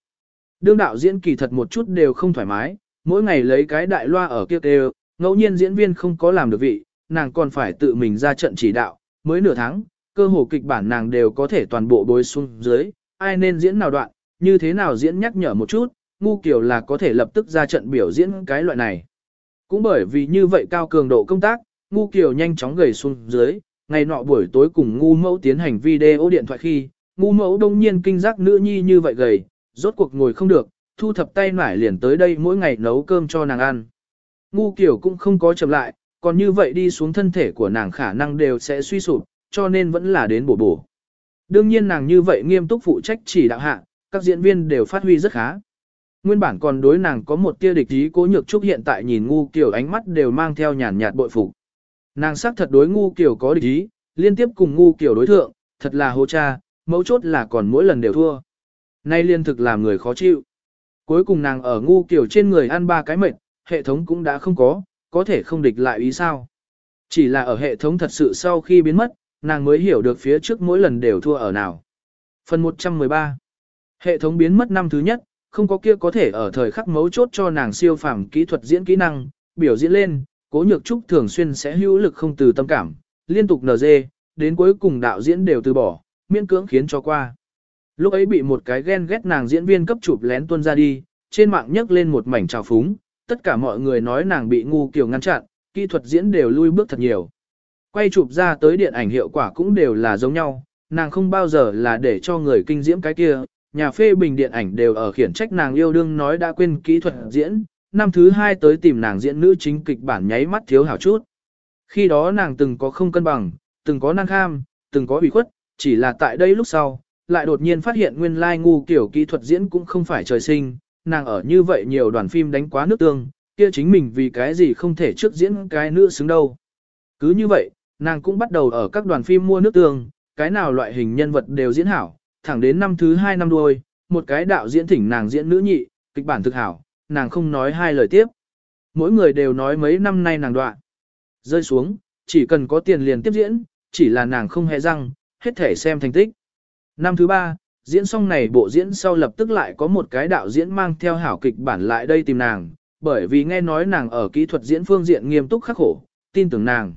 Đương đạo diễn kỳ thật một chút đều không thoải mái, mỗi ngày lấy cái đại loa ở kia kêu, ngẫu nhiên diễn viên không có làm được vị, nàng còn phải tự mình ra trận chỉ đạo, mới nửa tháng, cơ hồ kịch bản nàng đều có thể toàn bộ bối xuống dưới, ai nên diễn nào đoạn, như thế nào diễn nhắc nhở một chút, ngu kiểu là có thể lập tức ra trận biểu diễn cái loại này. Cũng bởi vì như vậy cao cường độ công tác, ngu kiểu nhanh chóng gầy xuống dưới, ngày nọ buổi tối cùng ngu mẫu tiến hành video điện thoại khi, ngu mẫu đông nhiên kinh giác nữ nhi như vậy gầy, rốt cuộc ngồi không được, thu thập tay nải liền tới đây mỗi ngày nấu cơm cho nàng ăn. Ngu kiểu cũng không có chậm lại, còn như vậy đi xuống thân thể của nàng khả năng đều sẽ suy sụp, cho nên vẫn là đến bổ bổ. Đương nhiên nàng như vậy nghiêm túc phụ trách chỉ đạo hạ, các diễn viên đều phát huy rất khá. Nguyên bản còn đối nàng có một tia địch ý cố nhược trúc hiện tại nhìn ngu kiểu ánh mắt đều mang theo nhàn nhạt bội phục. Nàng xác thật đối ngu kiểu có địch ý, liên tiếp cùng ngu kiểu đối thượng, thật là hô cha, mấu chốt là còn mỗi lần đều thua. Nay liên thực làm người khó chịu. Cuối cùng nàng ở ngu kiểu trên người ăn ba cái mệt, hệ thống cũng đã không có, có thể không địch lại ý sao. Chỉ là ở hệ thống thật sự sau khi biến mất, nàng mới hiểu được phía trước mỗi lần đều thua ở nào. Phần 113 Hệ thống biến mất năm thứ nhất, không có kia có thể ở thời khắc mấu chốt cho nàng siêu phàm kỹ thuật diễn kỹ năng, biểu diễn lên, cố nhược trúc thường xuyên sẽ hữu lực không từ tâm cảm, liên tục nở dê, đến cuối cùng đạo diễn đều từ bỏ, miễn cưỡng khiến cho qua. Lúc ấy bị một cái ghen ghét nàng diễn viên cấp chụp lén tuôn ra đi, trên mạng nhấc lên một mảnh trào phúng, tất cả mọi người nói nàng bị ngu kiểu ngăn chặn, kỹ thuật diễn đều lui bước thật nhiều. Quay chụp ra tới điện ảnh hiệu quả cũng đều là giống nhau, nàng không bao giờ là để cho người kinh diễm cái kia, nhà phê bình điện ảnh đều ở khiển trách nàng yêu đương nói đã quên kỹ thuật diễn, năm thứ hai tới tìm nàng diễn nữ chính kịch bản nháy mắt thiếu hảo chút. Khi đó nàng từng có không cân bằng, từng có năng kham, từng có bị khuất, chỉ là tại đây lúc sau, lại đột nhiên phát hiện nguyên lai ngu kiểu kỹ thuật diễn cũng không phải trời sinh, nàng ở như vậy nhiều đoàn phim đánh quá nước tương, kia chính mình vì cái gì không thể trước diễn cái nữ xứng đâu. Cứ như vậy, nàng cũng bắt đầu ở các đoàn phim mua nước tương, cái nào loại hình nhân vật đều diễn hảo, thẳng đến năm thứ hai năm đuôi, một cái đạo diễn thỉnh nàng diễn nữ nhị, kịch bản thực hảo, nàng không nói hai lời tiếp. Mỗi người đều nói mấy năm nay nàng đoạn. Rơi xuống, chỉ cần có tiền liền tiếp diễn, chỉ là nàng không hề răng, hết thể xem thành tích. Năm thứ ba, diễn xong này bộ diễn sau lập tức lại có một cái đạo diễn mang theo hảo kịch bản lại đây tìm nàng, bởi vì nghe nói nàng ở kỹ thuật diễn phương diện nghiêm túc khắc khổ, tin tưởng nàng.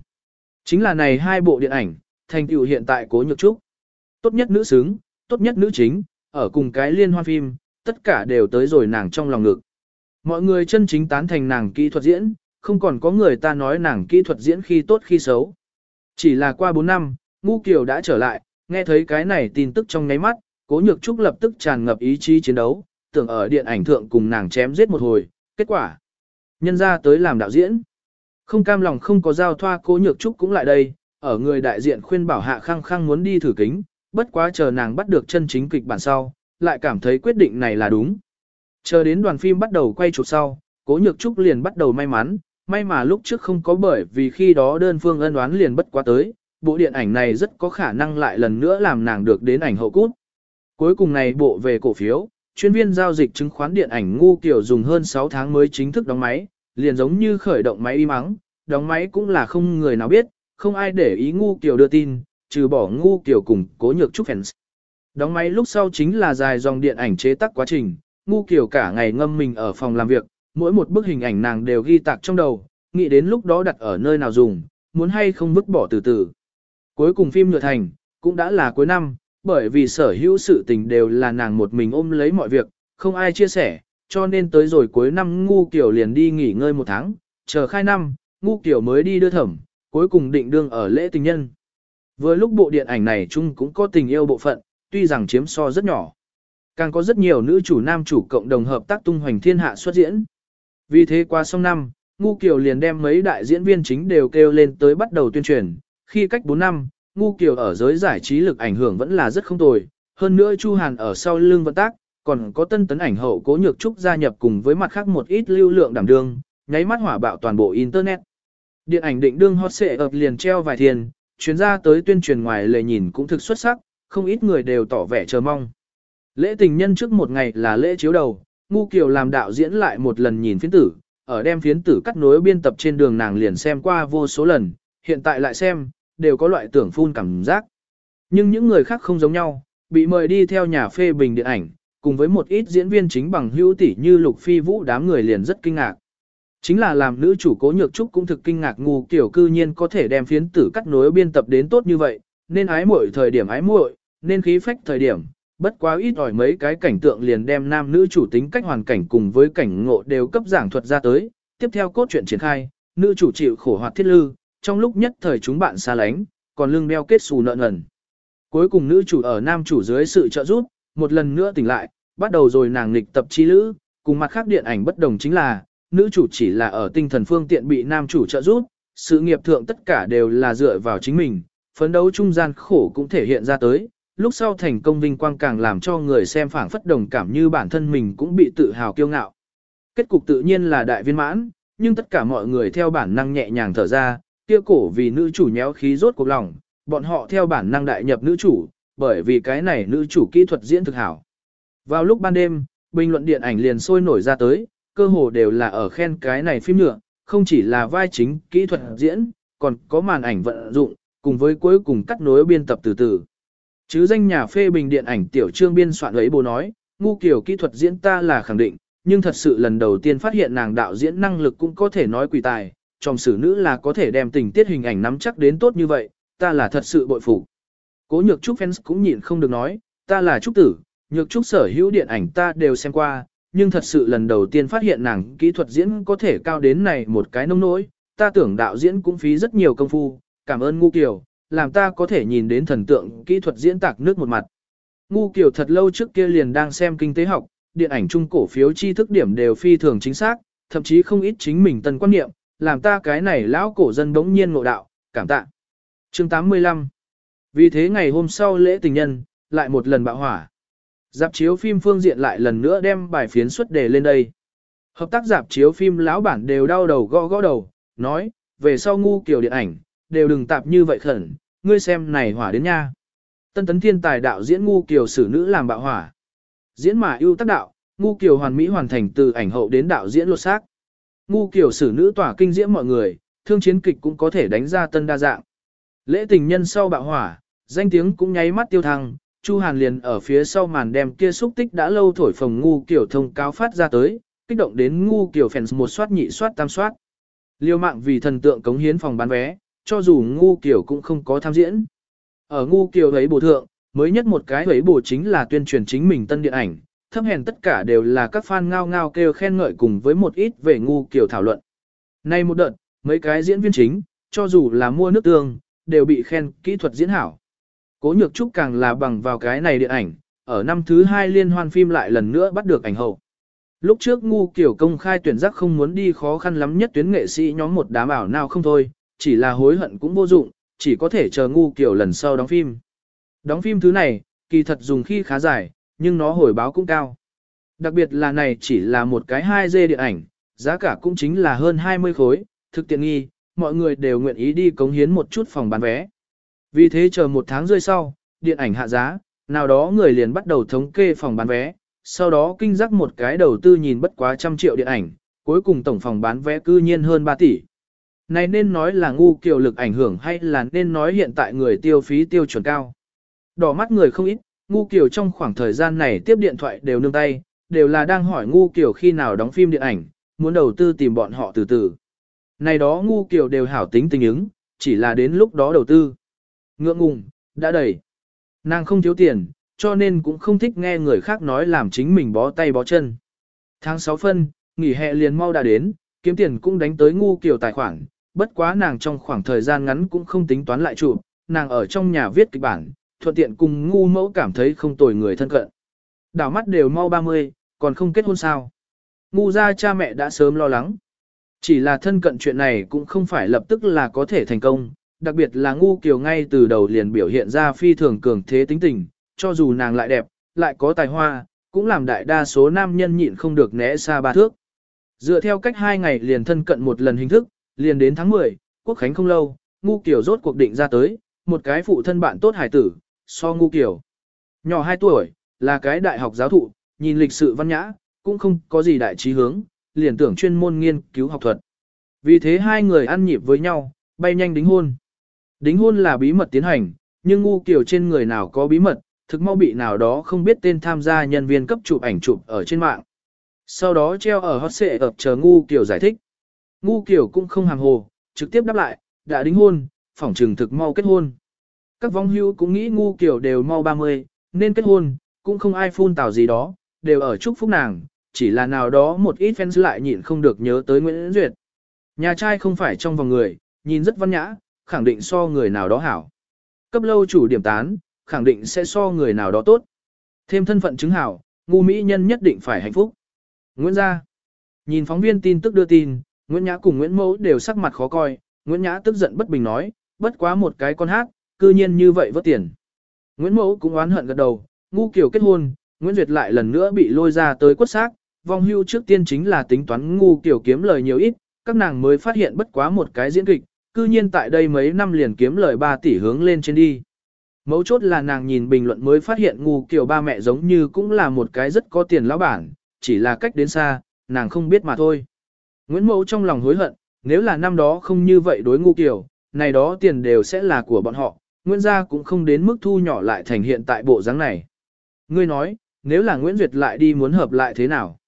Chính là này hai bộ điện ảnh, thành tựu hiện tại cố nhược trúc. Tốt nhất nữ xứng, tốt nhất nữ chính, ở cùng cái liên hoan phim, tất cả đều tới rồi nàng trong lòng ngực. Mọi người chân chính tán thành nàng kỹ thuật diễn, không còn có người ta nói nàng kỹ thuật diễn khi tốt khi xấu. Chỉ là qua 4 năm, Ngu Kiều đã trở lại, nghe thấy cái này tin tức trong nháy mắt, Cố Nhược Trúc lập tức tràn ngập ý chí chiến đấu, tưởng ở điện ảnh thượng cùng nàng chém giết một hồi, kết quả. Nhân ra tới làm đạo diễn. Không cam lòng không có giao thoa Cố Nhược Trúc cũng lại đây, ở người đại diện khuyên bảo hạ khăng khăng muốn đi thử kính, bất quá chờ nàng bắt được chân chính kịch bản sau, lại cảm thấy quyết định này là đúng. Chờ đến đoàn phim bắt đầu quay chụp sau, Cố Nhược Trúc liền bắt đầu may mắn, may mà lúc trước không có bởi vì khi đó đơn phương ân oán liền bất quá tới, bộ điện ảnh này rất có khả năng lại lần nữa làm nàng được đến ảnh hậu cút. Cuối cùng này bộ về cổ phiếu, chuyên viên giao dịch chứng khoán điện ảnh ngu kiểu dùng hơn 6 tháng mới chính thức đóng máy, liền giống như khởi động máy y mắng, đóng máy cũng là không người nào biết, không ai để ý ngu kiểu đưa tin, trừ bỏ ngu kiểu cùng cố nhược trúc fans. Đóng máy lúc sau chính là dài dòng điện ảnh chế tác quá trình, ngu kiểu cả ngày ngâm mình ở phòng làm việc, mỗi một bức hình ảnh nàng đều ghi tạc trong đầu, nghĩ đến lúc đó đặt ở nơi nào dùng, muốn hay không vứt bỏ từ từ. Cuối cùng phim nhựa thành, cũng đã là cuối năm, bởi vì sở hữu sự tình đều là nàng một mình ôm lấy mọi việc, không ai chia sẻ, cho nên tới rồi cuối năm ngu kiểu liền đi nghỉ ngơi một tháng, chờ khai năm, ngu kiểu mới đi đưa thẩm, cuối cùng định đương ở lễ tình nhân. Với lúc bộ điện ảnh này chung cũng có tình yêu bộ phận, tuy rằng chiếm so rất nhỏ. Càng có rất nhiều nữ chủ nam chủ cộng đồng hợp tác tung hoành thiên hạ xuất diễn. Vì thế qua xong năm, Ngu Kiều liền đem mấy đại diễn viên chính đều kêu lên tới bắt đầu tuyên truyền. Khi cách 4 năm, Ngu Kiều ở giới giải trí lực ảnh hưởng vẫn là rất không tồi. Hơn nữa Chu Hàn ở sau lưng vận tác, còn có tân tấn ảnh hậu cố nhược trúc gia nhập cùng với mặt khác một ít lưu lượng đảm đương, nháy mắt hỏa bạo toàn bộ Internet. Điện ảnh định đương hot sẽ ập liền treo vài thiền chuyến ra tới tuyên truyền ngoài lề nhìn cũng thực xuất sắc, không ít người đều tỏ vẻ chờ mong. Lễ tình nhân trước một ngày là lễ chiếu đầu, Ngu Kiều làm đạo diễn lại một lần nhìn phiến tử, ở đem phiến tử cắt nối biên tập trên đường nàng liền xem qua vô số lần, hiện tại lại xem, đều có loại tưởng phun cảm giác. Nhưng những người khác không giống nhau, bị mời đi theo nhà phê bình điện ảnh, cùng với một ít diễn viên chính bằng hữu tỷ như Lục Phi Vũ đám người liền rất kinh ngạc. Chính là làm nữ chủ cố nhược trúc cũng thực kinh ngạc ngu kiểu cư nhiên có thể đem phiến tử cắt nối biên tập đến tốt như vậy, nên ái muội thời điểm ái muội, nên khí phách thời điểm, bất quá ít ỏi mấy cái cảnh tượng liền đem nam nữ chủ tính cách hoàn cảnh cùng với cảnh ngộ đều cấp giảng thuật ra tới, tiếp theo cốt truyện triển khai, nữ chủ chịu khổ hoạt thiết lư, trong lúc nhất thời chúng bạn xa lánh, còn lưng đeo kết xù nợ nần. Cuối cùng nữ chủ ở nam chủ dưới sự trợ giúp, một lần nữa tỉnh lại, bắt đầu rồi nàng nghịch tập chi lữ, cùng mặt khác điện ảnh bất đồng chính là, nữ chủ chỉ là ở tinh thần phương tiện bị nam chủ trợ giúp, sự nghiệp thượng tất cả đều là dựa vào chính mình, phấn đấu trung gian khổ cũng thể hiện ra tới, lúc sau thành công vinh quang càng làm cho người xem phảng phất đồng cảm như bản thân mình cũng bị tự hào kiêu ngạo. Kết cục tự nhiên là đại viên mãn, nhưng tất cả mọi người theo bản năng nhẹ nhàng thở ra, kia cổ vì nữ chủ nhéo khí rốt cuộc lòng, bọn họ theo bản năng đại nhập nữ chủ, bởi vì cái này nữ chủ kỹ thuật diễn thực hảo. Vào lúc ban đêm, bình luận điện ảnh liền sôi nổi ra tới, cơ hồ đều là ở khen cái này phim nhựa, không chỉ là vai chính kỹ thuật diễn, còn có màn ảnh vận dụng, cùng với cuối cùng cắt nối biên tập từ từ. Chứ danh nhà phê bình điện ảnh tiểu trương biên soạn ấy bố nói, ngu kiểu kỹ thuật diễn ta là khẳng định, nhưng thật sự lần đầu tiên phát hiện nàng đạo diễn năng lực cũng có thể nói quỷ tài, trong sử nữ là có thể đem tình tiết hình ảnh nắm chắc đến tốt như vậy, ta là thật sự bội phục. Cố nhược trúc fans cũng nhịn không được nói, ta là trúc tử, nhược trúc sở hữu điện ảnh ta đều xem qua, nhưng thật sự lần đầu tiên phát hiện nàng kỹ thuật diễn có thể cao đến này một cái nông nỗi, ta tưởng đạo diễn cũng phí rất nhiều công phu, cảm ơn ngu kiều, làm ta có thể nhìn đến thần tượng kỹ thuật diễn tạc nước một mặt. Ngu kiều thật lâu trước kia liền đang xem kinh tế học, điện ảnh trung cổ phiếu tri thức điểm đều phi thường chính xác, thậm chí không ít chính mình tân quan niệm, làm ta cái này lão cổ dân bỗng nhiên ngộ đạo, cảm tạ. Chương 85 vì thế ngày hôm sau lễ tình nhân, lại một lần bạo hỏa. Dạp chiếu phim phương diện lại lần nữa đem bài phiến xuất đề lên đây. Hợp tác dạp chiếu phim lão bản đều đau đầu gõ gõ đầu, nói, về sau ngu kiểu điện ảnh, đều đừng tạp như vậy khẩn, ngươi xem này hỏa đến nha. Tân tấn thiên tài đạo diễn ngu kiều sử nữ làm bạo hỏa. Diễn mà ưu tác đạo, ngu kiều hoàn mỹ hoàn thành từ ảnh hậu đến đạo diễn lột xác. Ngu kiều sử nữ tỏa kinh diễm mọi người, thương chiến kịch cũng có thể đánh ra tân đa dạng. Lễ tình nhân sau bạo hỏa, danh tiếng cũng nháy mắt tiêu thăng, Chu Hàn liền ở phía sau màn đem kia xúc tích đã lâu thổi phồng ngu kiểu thông cáo phát ra tới, kích động đến ngu kiểu fans một soát nhị soát tam soát. Liêu mạng vì thần tượng cống hiến phòng bán vé, cho dù ngu kiểu cũng không có tham diễn. Ở ngu kiểu ấy bổ thượng, mới nhất một cái ấy bổ chính là tuyên truyền chính mình tân điện ảnh, thấp hèn tất cả đều là các fan ngao ngao kêu khen ngợi cùng với một ít về ngu kiểu thảo luận. Nay một đợt, mấy cái diễn viên chính, cho dù là mua nước tương, đều bị khen kỹ thuật diễn hảo. Cố nhược trúc càng là bằng vào cái này điện ảnh, ở năm thứ hai liên hoan phim lại lần nữa bắt được ảnh hậu. Lúc trước ngu kiểu công khai tuyển giác không muốn đi khó khăn lắm nhất tuyến nghệ sĩ nhóm một đám ảo nào không thôi, chỉ là hối hận cũng vô dụng, chỉ có thể chờ ngu kiểu lần sau đóng phim. Đóng phim thứ này, kỳ thật dùng khi khá dài, nhưng nó hồi báo cũng cao. Đặc biệt là này chỉ là một cái 2D điện ảnh, giá cả cũng chính là hơn 20 khối, thực tiện nghi, mọi người đều nguyện ý đi cống hiến một chút phòng bán vé. Vì thế chờ một tháng rơi sau, điện ảnh hạ giá, nào đó người liền bắt đầu thống kê phòng bán vé, sau đó kinh giác một cái đầu tư nhìn bất quá trăm triệu điện ảnh, cuối cùng tổng phòng bán vé cư nhiên hơn 3 tỷ. Này nên nói là ngu kiều lực ảnh hưởng hay là nên nói hiện tại người tiêu phí tiêu chuẩn cao. Đỏ mắt người không ít, ngu kiều trong khoảng thời gian này tiếp điện thoại đều nương tay, đều là đang hỏi ngu kiều khi nào đóng phim điện ảnh, muốn đầu tư tìm bọn họ từ từ. Này đó ngu kiều đều hảo tính tình ứng, chỉ là đến lúc đó đầu tư. Ngượng ngùng, đã đầy. Nàng không thiếu tiền, cho nên cũng không thích nghe người khác nói làm chính mình bó tay bó chân. Tháng 6 phân, nghỉ hè liền mau đã đến, kiếm tiền cũng đánh tới ngu kiểu tài khoản, bất quá nàng trong khoảng thời gian ngắn cũng không tính toán lại chủ nàng ở trong nhà viết kịch bản, thuận tiện cùng ngu mẫu cảm thấy không tồi người thân cận. Đảo mắt đều mau 30, còn không kết hôn sao. Ngu ra cha mẹ đã sớm lo lắng. Chỉ là thân cận chuyện này cũng không phải lập tức là có thể thành công, đặc biệt là ngu kiều ngay từ đầu liền biểu hiện ra phi thường cường thế tính tình, cho dù nàng lại đẹp, lại có tài hoa, cũng làm đại đa số nam nhân nhịn không được né xa ba thước. Dựa theo cách hai ngày liền thân cận một lần hình thức, liền đến tháng 10, quốc khánh không lâu, ngu kiều rốt cuộc định ra tới, một cái phụ thân bạn tốt hải tử, so ngu kiều. Nhỏ 2 tuổi, là cái đại học giáo thụ, nhìn lịch sự văn nhã, cũng không có gì đại trí hướng, liền tưởng chuyên môn nghiên cứu học thuật. Vì thế hai người ăn nhịp với nhau, bay nhanh đính hôn. Đính hôn là bí mật tiến hành, nhưng ngu kiểu trên người nào có bí mật, thực mau bị nào đó không biết tên tham gia nhân viên cấp chụp ảnh chụp ở trên mạng. Sau đó treo ở hot xệ ập chờ ngu kiểu giải thích. Ngu kiểu cũng không hàng hồ, trực tiếp đáp lại, đã đính hôn, phỏng trừng thực mau kết hôn. Các vong hưu cũng nghĩ ngu kiểu đều mau 30, nên kết hôn, cũng không ai phun tào gì đó, đều ở chúc phúc nàng, chỉ là nào đó một ít fans lại nhịn không được nhớ tới Nguyễn Duyệt. Nhà trai không phải trong vòng người, nhìn rất văn nhã, khẳng định so người nào đó hảo. Cấp lâu chủ điểm tán, khẳng định sẽ so người nào đó tốt. Thêm thân phận chứng hảo, ngu mỹ nhân nhất định phải hạnh phúc. Nguyễn gia. Nhìn phóng viên tin tức đưa tin, Nguyễn Nhã cùng Nguyễn Mẫu đều sắc mặt khó coi, Nguyễn Nhã tức giận bất bình nói, bất quá một cái con hát, cư nhiên như vậy vớt tiền. Nguyễn Mẫu cũng oán hận gật đầu, ngu kiểu kết hôn, Nguyễn Duyệt lại lần nữa bị lôi ra tới quất xác, vong hưu trước tiên chính là tính toán ngu kiểu kiếm lời nhiều ít, các nàng mới phát hiện bất quá một cái diễn kịch, cư nhiên tại đây mấy năm liền kiếm lời 3 tỷ hướng lên trên đi. Mấu chốt là nàng nhìn bình luận mới phát hiện ngu kiểu ba mẹ giống như cũng là một cái rất có tiền lão bản, chỉ là cách đến xa, nàng không biết mà thôi. Nguyễn Mẫu trong lòng hối hận, nếu là năm đó không như vậy đối ngu kiểu, này đó tiền đều sẽ là của bọn họ, Nguyễn gia cũng không đến mức thu nhỏ lại thành hiện tại bộ dáng này. Ngươi nói, nếu là Nguyễn Duyệt lại đi muốn hợp lại thế nào?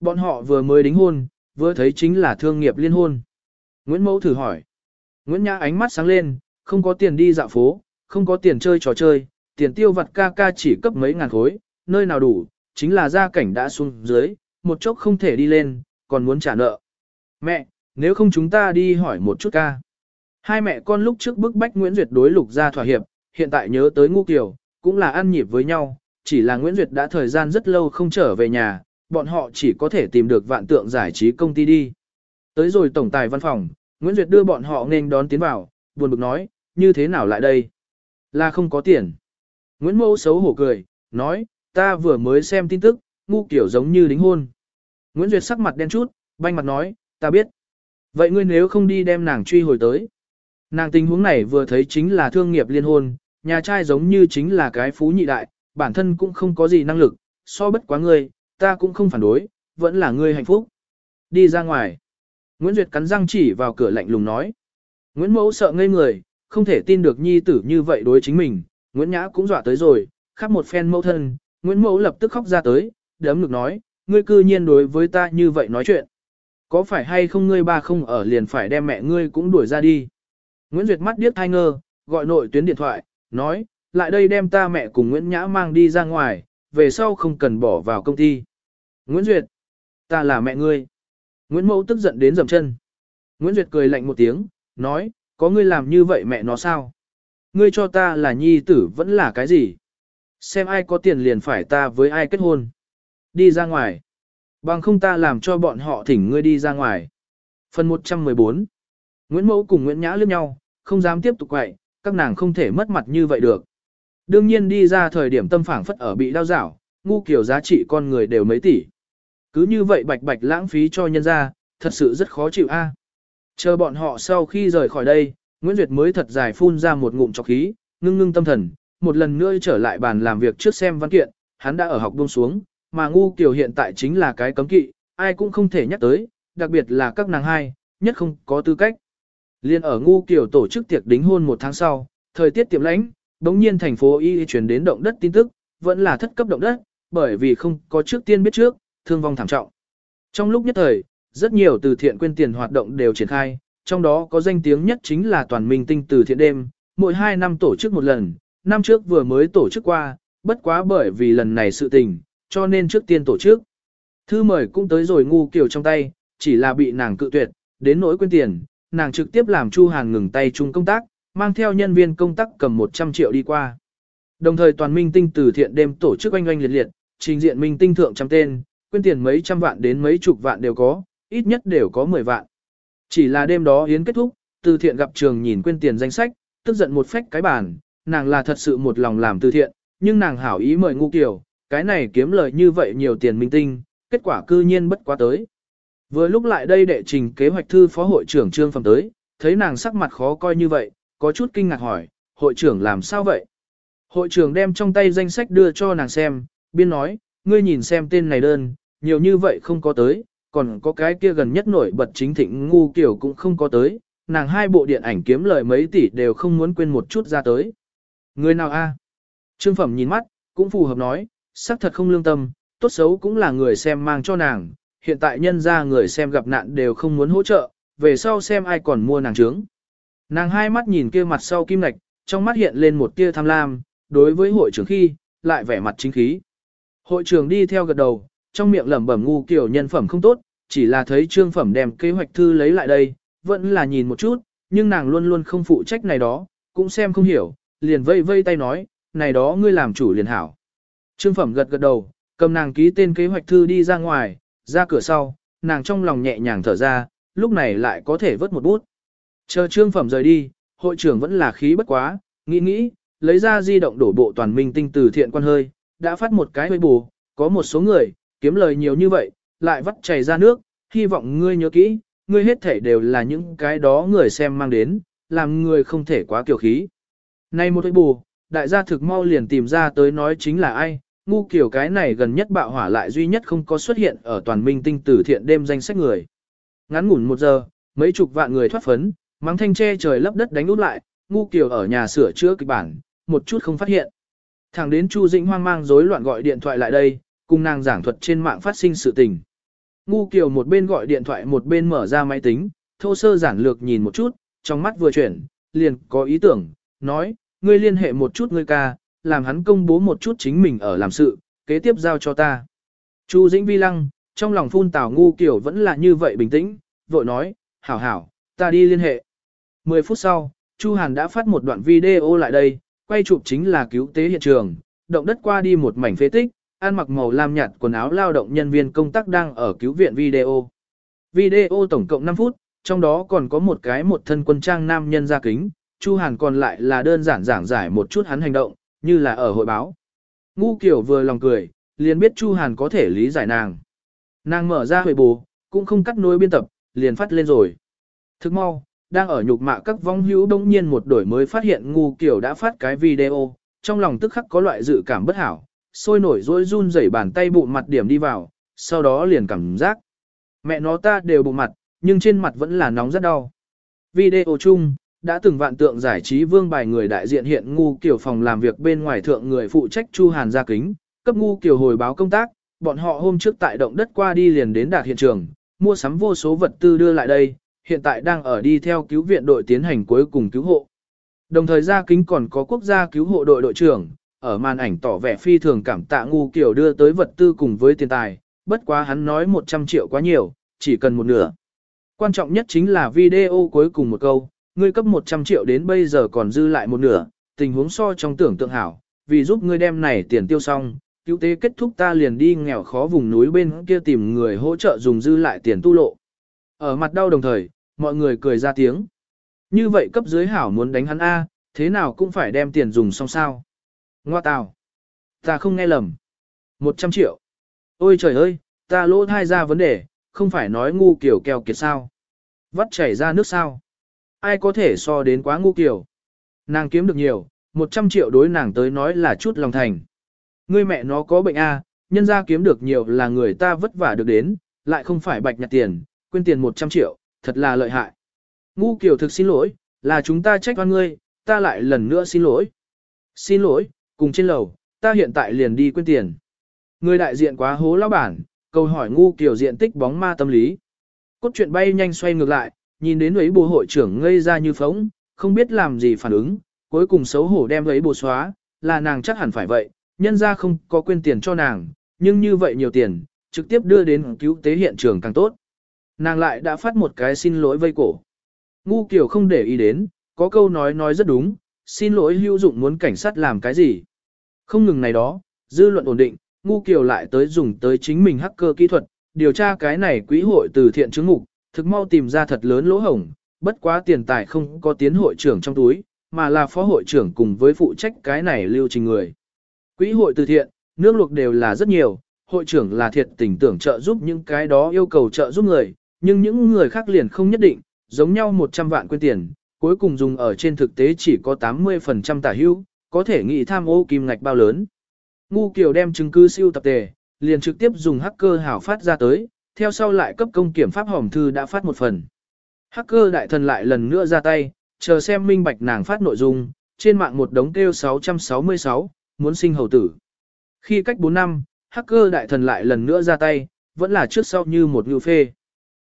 Bọn họ vừa mới đính hôn, vừa thấy chính là thương nghiệp liên hôn. Nguyễn Mẫu thử hỏi. Nguyễn Nhã ánh mắt sáng lên, không có tiền đi dạo phố, không có tiền chơi trò chơi, tiền tiêu vặt ca ca chỉ cấp mấy ngàn khối, nơi nào đủ, chính là gia cảnh đã xuống dưới, một chốc không thể đi lên, còn muốn trả nợ. Mẹ, nếu không chúng ta đi hỏi một chút ca. Hai mẹ con lúc trước bức bách Nguyễn Duyệt đối lục ra thỏa hiệp, hiện tại nhớ tới ngu kiều, cũng là ăn nhịp với nhau, chỉ là Nguyễn Duyệt đã thời gian rất lâu không trở về nhà, bọn họ chỉ có thể tìm được vạn tượng giải trí công ty đi. Tới rồi tổng tài văn phòng, Nguyễn Duyệt đưa bọn họ nên đón tiến vào, buồn bực nói, như thế nào lại đây? Là không có tiền. Nguyễn Mâu xấu hổ cười, nói, ta vừa mới xem tin tức, ngu kiểu giống như đính hôn. Nguyễn Duyệt sắc mặt đen chút, banh mặt nói, ta biết. Vậy ngươi nếu không đi đem nàng truy hồi tới. Nàng tình huống này vừa thấy chính là thương nghiệp liên hôn, nhà trai giống như chính là cái phú nhị đại, bản thân cũng không có gì năng lực, so bất quá ngươi, ta cũng không phản đối, vẫn là ngươi hạnh phúc. Đi ra ngoài. Nguyễn Duyệt cắn răng chỉ vào cửa lạnh lùng nói. Nguyễn Mẫu sợ ngây người, không thể tin được nhi tử như vậy đối chính mình, Nguyễn Nhã cũng dọa tới rồi, khắp một phen mẫu thân, Nguyễn Mẫu lập tức khóc ra tới, đấm ngực nói, ngươi cư nhiên đối với ta như vậy nói chuyện. Có phải hay không ngươi ba không ở liền phải đem mẹ ngươi cũng đuổi ra đi. Nguyễn Duyệt mắt điếc thai ngơ, gọi nội tuyến điện thoại, nói, lại đây đem ta mẹ cùng Nguyễn Nhã mang đi ra ngoài, về sau không cần bỏ vào công ty. Nguyễn Duyệt, ta là mẹ ngươi. Nguyễn Mẫu tức giận đến dầm chân. Nguyễn Duyệt cười lạnh một tiếng, nói, có ngươi làm như vậy mẹ nó sao? Ngươi cho ta là nhi tử vẫn là cái gì? Xem ai có tiền liền phải ta với ai kết hôn. Đi ra ngoài. Bằng không ta làm cho bọn họ thỉnh ngươi đi ra ngoài. Phần 114 Nguyễn Mẫu cùng Nguyễn Nhã liếc nhau, không dám tiếp tục quậy, các nàng không thể mất mặt như vậy được. Đương nhiên đi ra thời điểm tâm phảng phất ở bị đau rảo, ngu kiểu giá trị con người đều mấy tỷ. Cứ như vậy bạch bạch lãng phí cho nhân ra, thật sự rất khó chịu a. À. Chờ bọn họ sau khi rời khỏi đây, Nguyễn Duyệt mới thật dài phun ra một ngụm trọc khí, ngưng ngưng tâm thần, một lần nữa trở lại bàn làm việc trước xem văn kiện, hắn đã ở học buông xuống, mà ngu kiểu hiện tại chính là cái cấm kỵ, ai cũng không thể nhắc tới, đặc biệt là các nàng hai, nhất không có tư cách. Liên ở ngu kiểu tổ chức tiệc đính hôn một tháng sau, thời tiết tiệm lãnh, đống nhiên thành phố Y chuyển đến động đất tin tức, vẫn là thất cấp động đất, bởi vì không có trước tiên biết trước, thương vong thảm trọng. Trong lúc nhất thời, rất nhiều từ thiện quyên tiền hoạt động đều triển khai, trong đó có danh tiếng nhất chính là toàn minh tinh từ thiện đêm, mỗi 2 năm tổ chức một lần, năm trước vừa mới tổ chức qua, bất quá bởi vì lần này sự tình, cho nên trước tiên tổ chức. Thư mời cũng tới rồi ngu kiểu trong tay, chỉ là bị nàng cự tuyệt, đến nỗi quyên tiền, nàng trực tiếp làm Chu Hàn ngừng tay chung công tác, mang theo nhân viên công tác cầm 100 triệu đi qua. Đồng thời toàn minh tinh từ thiện đêm tổ chức oanh oanh liệt liệt, trình diện minh tinh thượng trăm tên, Quên tiền mấy trăm vạn đến mấy chục vạn đều có, ít nhất đều có 10 vạn. Chỉ là đêm đó hiến kết thúc, từ thiện gặp trường nhìn quên tiền danh sách, tức giận một phách cái bàn, nàng là thật sự một lòng làm từ thiện, nhưng nàng hảo ý mời ngu kiểu, cái này kiếm lời như vậy nhiều tiền minh tinh, kết quả cư nhiên bất quá tới. Vừa lúc lại đây đệ trình kế hoạch thư phó hội trưởng Trương Phẩm tới, thấy nàng sắc mặt khó coi như vậy, có chút kinh ngạc hỏi, hội trưởng làm sao vậy? Hội trưởng đem trong tay danh sách đưa cho nàng xem, biên nói, ngươi nhìn xem tên này đơn, nhiều như vậy không có tới, còn có cái kia gần nhất nổi bật chính thịnh ngu kiểu cũng không có tới, nàng hai bộ điện ảnh kiếm lời mấy tỷ đều không muốn quên một chút ra tới. Người nào a? Trương Phẩm nhìn mắt, cũng phù hợp nói, xác thật không lương tâm, tốt xấu cũng là người xem mang cho nàng, hiện tại nhân ra người xem gặp nạn đều không muốn hỗ trợ, về sau xem ai còn mua nàng trướng. Nàng hai mắt nhìn kia mặt sau kim lạch, trong mắt hiện lên một tia tham lam, đối với hội trưởng khi, lại vẻ mặt chính khí. Hội trưởng đi theo gật đầu, trong miệng lẩm bẩm ngu kiểu nhân phẩm không tốt, chỉ là thấy trương phẩm đem kế hoạch thư lấy lại đây, vẫn là nhìn một chút, nhưng nàng luôn luôn không phụ trách này đó, cũng xem không hiểu, liền vây vây tay nói, này đó ngươi làm chủ liền hảo. Trương phẩm gật gật đầu, cầm nàng ký tên kế hoạch thư đi ra ngoài, ra cửa sau, nàng trong lòng nhẹ nhàng thở ra, lúc này lại có thể vớt một bút. Chờ trương phẩm rời đi, hội trưởng vẫn là khí bất quá, nghĩ nghĩ, lấy ra di động đổ bộ toàn minh tinh từ thiện quan hơi, đã phát một cái hơi bù, có một số người, kiếm lời nhiều như vậy, lại vắt chảy ra nước, hy vọng ngươi nhớ kỹ, ngươi hết thể đều là những cái đó người xem mang đến, làm người không thể quá kiều khí. Này một bù, đại gia thực mau liền tìm ra tới nói chính là ai, ngu kiểu cái này gần nhất bạo hỏa lại duy nhất không có xuất hiện ở toàn minh tinh tử thiện đêm danh sách người. Ngắn ngủn một giờ, mấy chục vạn người thoát phấn, mắng thanh tre trời lấp đất đánh út lại, ngu kiểu ở nhà sửa chữa kịch bản, một chút không phát hiện. Thằng đến Chu Dĩnh hoang mang rối loạn gọi điện thoại lại đây, cùng nàng giảng thuật trên mạng phát sinh sự tình. Ngu Kiều một bên gọi điện thoại một bên mở ra máy tính, thô sơ giản lược nhìn một chút, trong mắt vừa chuyển, liền có ý tưởng, nói, ngươi liên hệ một chút ngươi ca, làm hắn công bố một chút chính mình ở làm sự, kế tiếp giao cho ta. Chu Dĩnh vi lăng, trong lòng phun tào ngu Kiều vẫn là như vậy bình tĩnh, vội nói, hảo hảo, ta đi liên hệ. 10 phút sau, Chu Hàn đã phát một đoạn video lại đây, quay chụp chính là cứu tế hiện trường, động đất qua đi một mảnh phế tích, ăn mặc màu lam nhạt quần áo lao động nhân viên công tác đang ở cứu viện video. Video tổng cộng 5 phút, trong đó còn có một cái một thân quân trang nam nhân ra kính, Chu Hàn còn lại là đơn giản giảng giải một chút hắn hành động, như là ở hội báo. Ngu kiểu vừa lòng cười, liền biết Chu Hàn có thể lý giải nàng. Nàng mở ra hội bù, cũng không cắt nối biên tập, liền phát lên rồi. Thức mau, đang ở nhục mạ các vong hữu đông nhiên một đổi mới phát hiện ngu kiểu đã phát cái video, trong lòng tức khắc có loại dự cảm bất hảo, sôi nổi dối run rẩy bàn tay bụng mặt điểm đi vào, sau đó liền cảm giác. Mẹ nó ta đều bụng mặt, nhưng trên mặt vẫn là nóng rất đau. Video chung, đã từng vạn tượng giải trí vương bài người đại diện hiện ngu kiểu phòng làm việc bên ngoài thượng người phụ trách Chu Hàn gia kính, cấp ngu kiểu hồi báo công tác, bọn họ hôm trước tại động đất qua đi liền đến đạt hiện trường, mua sắm vô số vật tư đưa lại đây, hiện tại đang ở đi theo cứu viện đội tiến hành cuối cùng cứu hộ. Đồng thời gia kính còn có quốc gia cứu hộ đội đội trưởng, ở màn ảnh tỏ vẻ phi thường cảm tạ ngu kiểu đưa tới vật tư cùng với tiền tài, bất quá hắn nói 100 triệu quá nhiều, chỉ cần một nửa. Quan trọng nhất chính là video cuối cùng một câu, ngươi cấp 100 triệu đến bây giờ còn dư lại một nửa, tình huống so trong tưởng tượng hảo, vì giúp ngươi đem này tiền tiêu xong, cứu tế kết thúc ta liền đi nghèo khó vùng núi bên kia tìm người hỗ trợ dùng dư lại tiền tu lộ. Ở mặt đau đồng thời, mọi người cười ra tiếng. Như vậy cấp dưới hảo muốn đánh hắn A, thế nào cũng phải đem tiền dùng xong sao. Ngoa tào. Ta không nghe lầm. 100 triệu. Ôi trời ơi, ta lỗ thai ra vấn đề, không phải nói ngu kiểu kèo kiệt sao. Vắt chảy ra nước sao. Ai có thể so đến quá ngu kiểu. Nàng kiếm được nhiều, 100 triệu đối nàng tới nói là chút lòng thành. Ngươi mẹ nó có bệnh A, nhân ra kiếm được nhiều là người ta vất vả được đến, lại không phải bạch nhặt tiền, quên tiền 100 triệu, thật là lợi hại. Ngu kiểu thực xin lỗi, là chúng ta trách oan ngươi, ta lại lần nữa xin lỗi. Xin lỗi, cùng trên lầu, ta hiện tại liền đi quên tiền. Người đại diện quá hố lão bản, câu hỏi ngu kiểu diện tích bóng ma tâm lý. Cốt truyện bay nhanh xoay ngược lại, nhìn đến ấy bộ hội trưởng ngây ra như phóng, không biết làm gì phản ứng, cuối cùng xấu hổ đem ấy bộ xóa, là nàng chắc hẳn phải vậy, nhân ra không có quên tiền cho nàng, nhưng như vậy nhiều tiền, trực tiếp đưa đến cứu tế hiện trường càng tốt. Nàng lại đã phát một cái xin lỗi vây cổ. Ngu kiểu không để ý đến, có câu nói nói rất đúng, xin lỗi hữu dụng muốn cảnh sát làm cái gì. Không ngừng này đó, dư luận ổn định, ngu kiều lại tới dùng tới chính mình hacker kỹ thuật, điều tra cái này quỹ hội từ thiện chứng mục, thực mau tìm ra thật lớn lỗ hổng, bất quá tiền tài không có tiến hội trưởng trong túi, mà là phó hội trưởng cùng với phụ trách cái này lưu trình người. Quỹ hội từ thiện, nước luộc đều là rất nhiều, hội trưởng là thiệt tình tưởng trợ giúp những cái đó yêu cầu trợ giúp người, nhưng những người khác liền không nhất định, giống nhau 100 vạn quên tiền, cuối cùng dùng ở trên thực tế chỉ có 80% tả hữu, có thể nghĩ tham ô kim ngạch bao lớn. Ngu Kiều đem chứng cứ siêu tập tề, liền trực tiếp dùng hacker hảo phát ra tới, theo sau lại cấp công kiểm pháp hòm thư đã phát một phần. Hacker đại thần lại lần nữa ra tay, chờ xem minh bạch nàng phát nội dung, trên mạng một đống kêu 666, muốn sinh hầu tử. Khi cách 4 năm, hacker đại thần lại lần nữa ra tay, vẫn là trước sau như một ngư phê.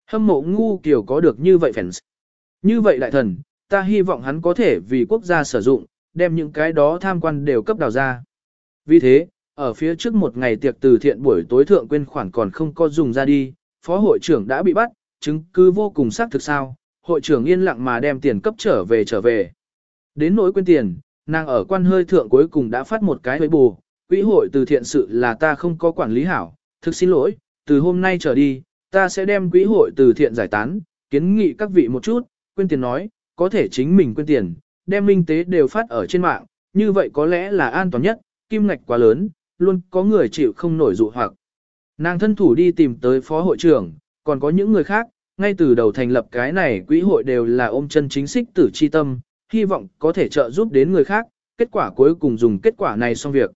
Hâm mộ ngu kiểu có được như vậy fans. Như vậy đại thần, ta hy vọng hắn có thể vì quốc gia sử dụng, đem những cái đó tham quan đều cấp đào ra. Vì thế, ở phía trước một ngày tiệc từ thiện buổi tối thượng quên khoản còn không có dùng ra đi, phó hội trưởng đã bị bắt, chứng cứ vô cùng xác thực sao, hội trưởng yên lặng mà đem tiền cấp trở về trở về. Đến nỗi quên tiền, nàng ở quan hơi thượng cuối cùng đã phát một cái với bù, quỹ hội từ thiện sự là ta không có quản lý hảo, thực xin lỗi, từ hôm nay trở đi, ta sẽ đem quỹ hội từ thiện giải tán, kiến nghị các vị một chút, quên tiền nói, có thể chính mình quên tiền, đem minh tế đều phát ở trên mạng, như vậy có lẽ là an toàn nhất, kim ngạch quá lớn, luôn có người chịu không nổi dụ hoặc. Nàng thân thủ đi tìm tới phó hội trưởng, còn có những người khác, ngay từ đầu thành lập cái này quỹ hội đều là ôm chân chính xích tử chi tâm, hy vọng có thể trợ giúp đến người khác, kết quả cuối cùng dùng kết quả này xong việc.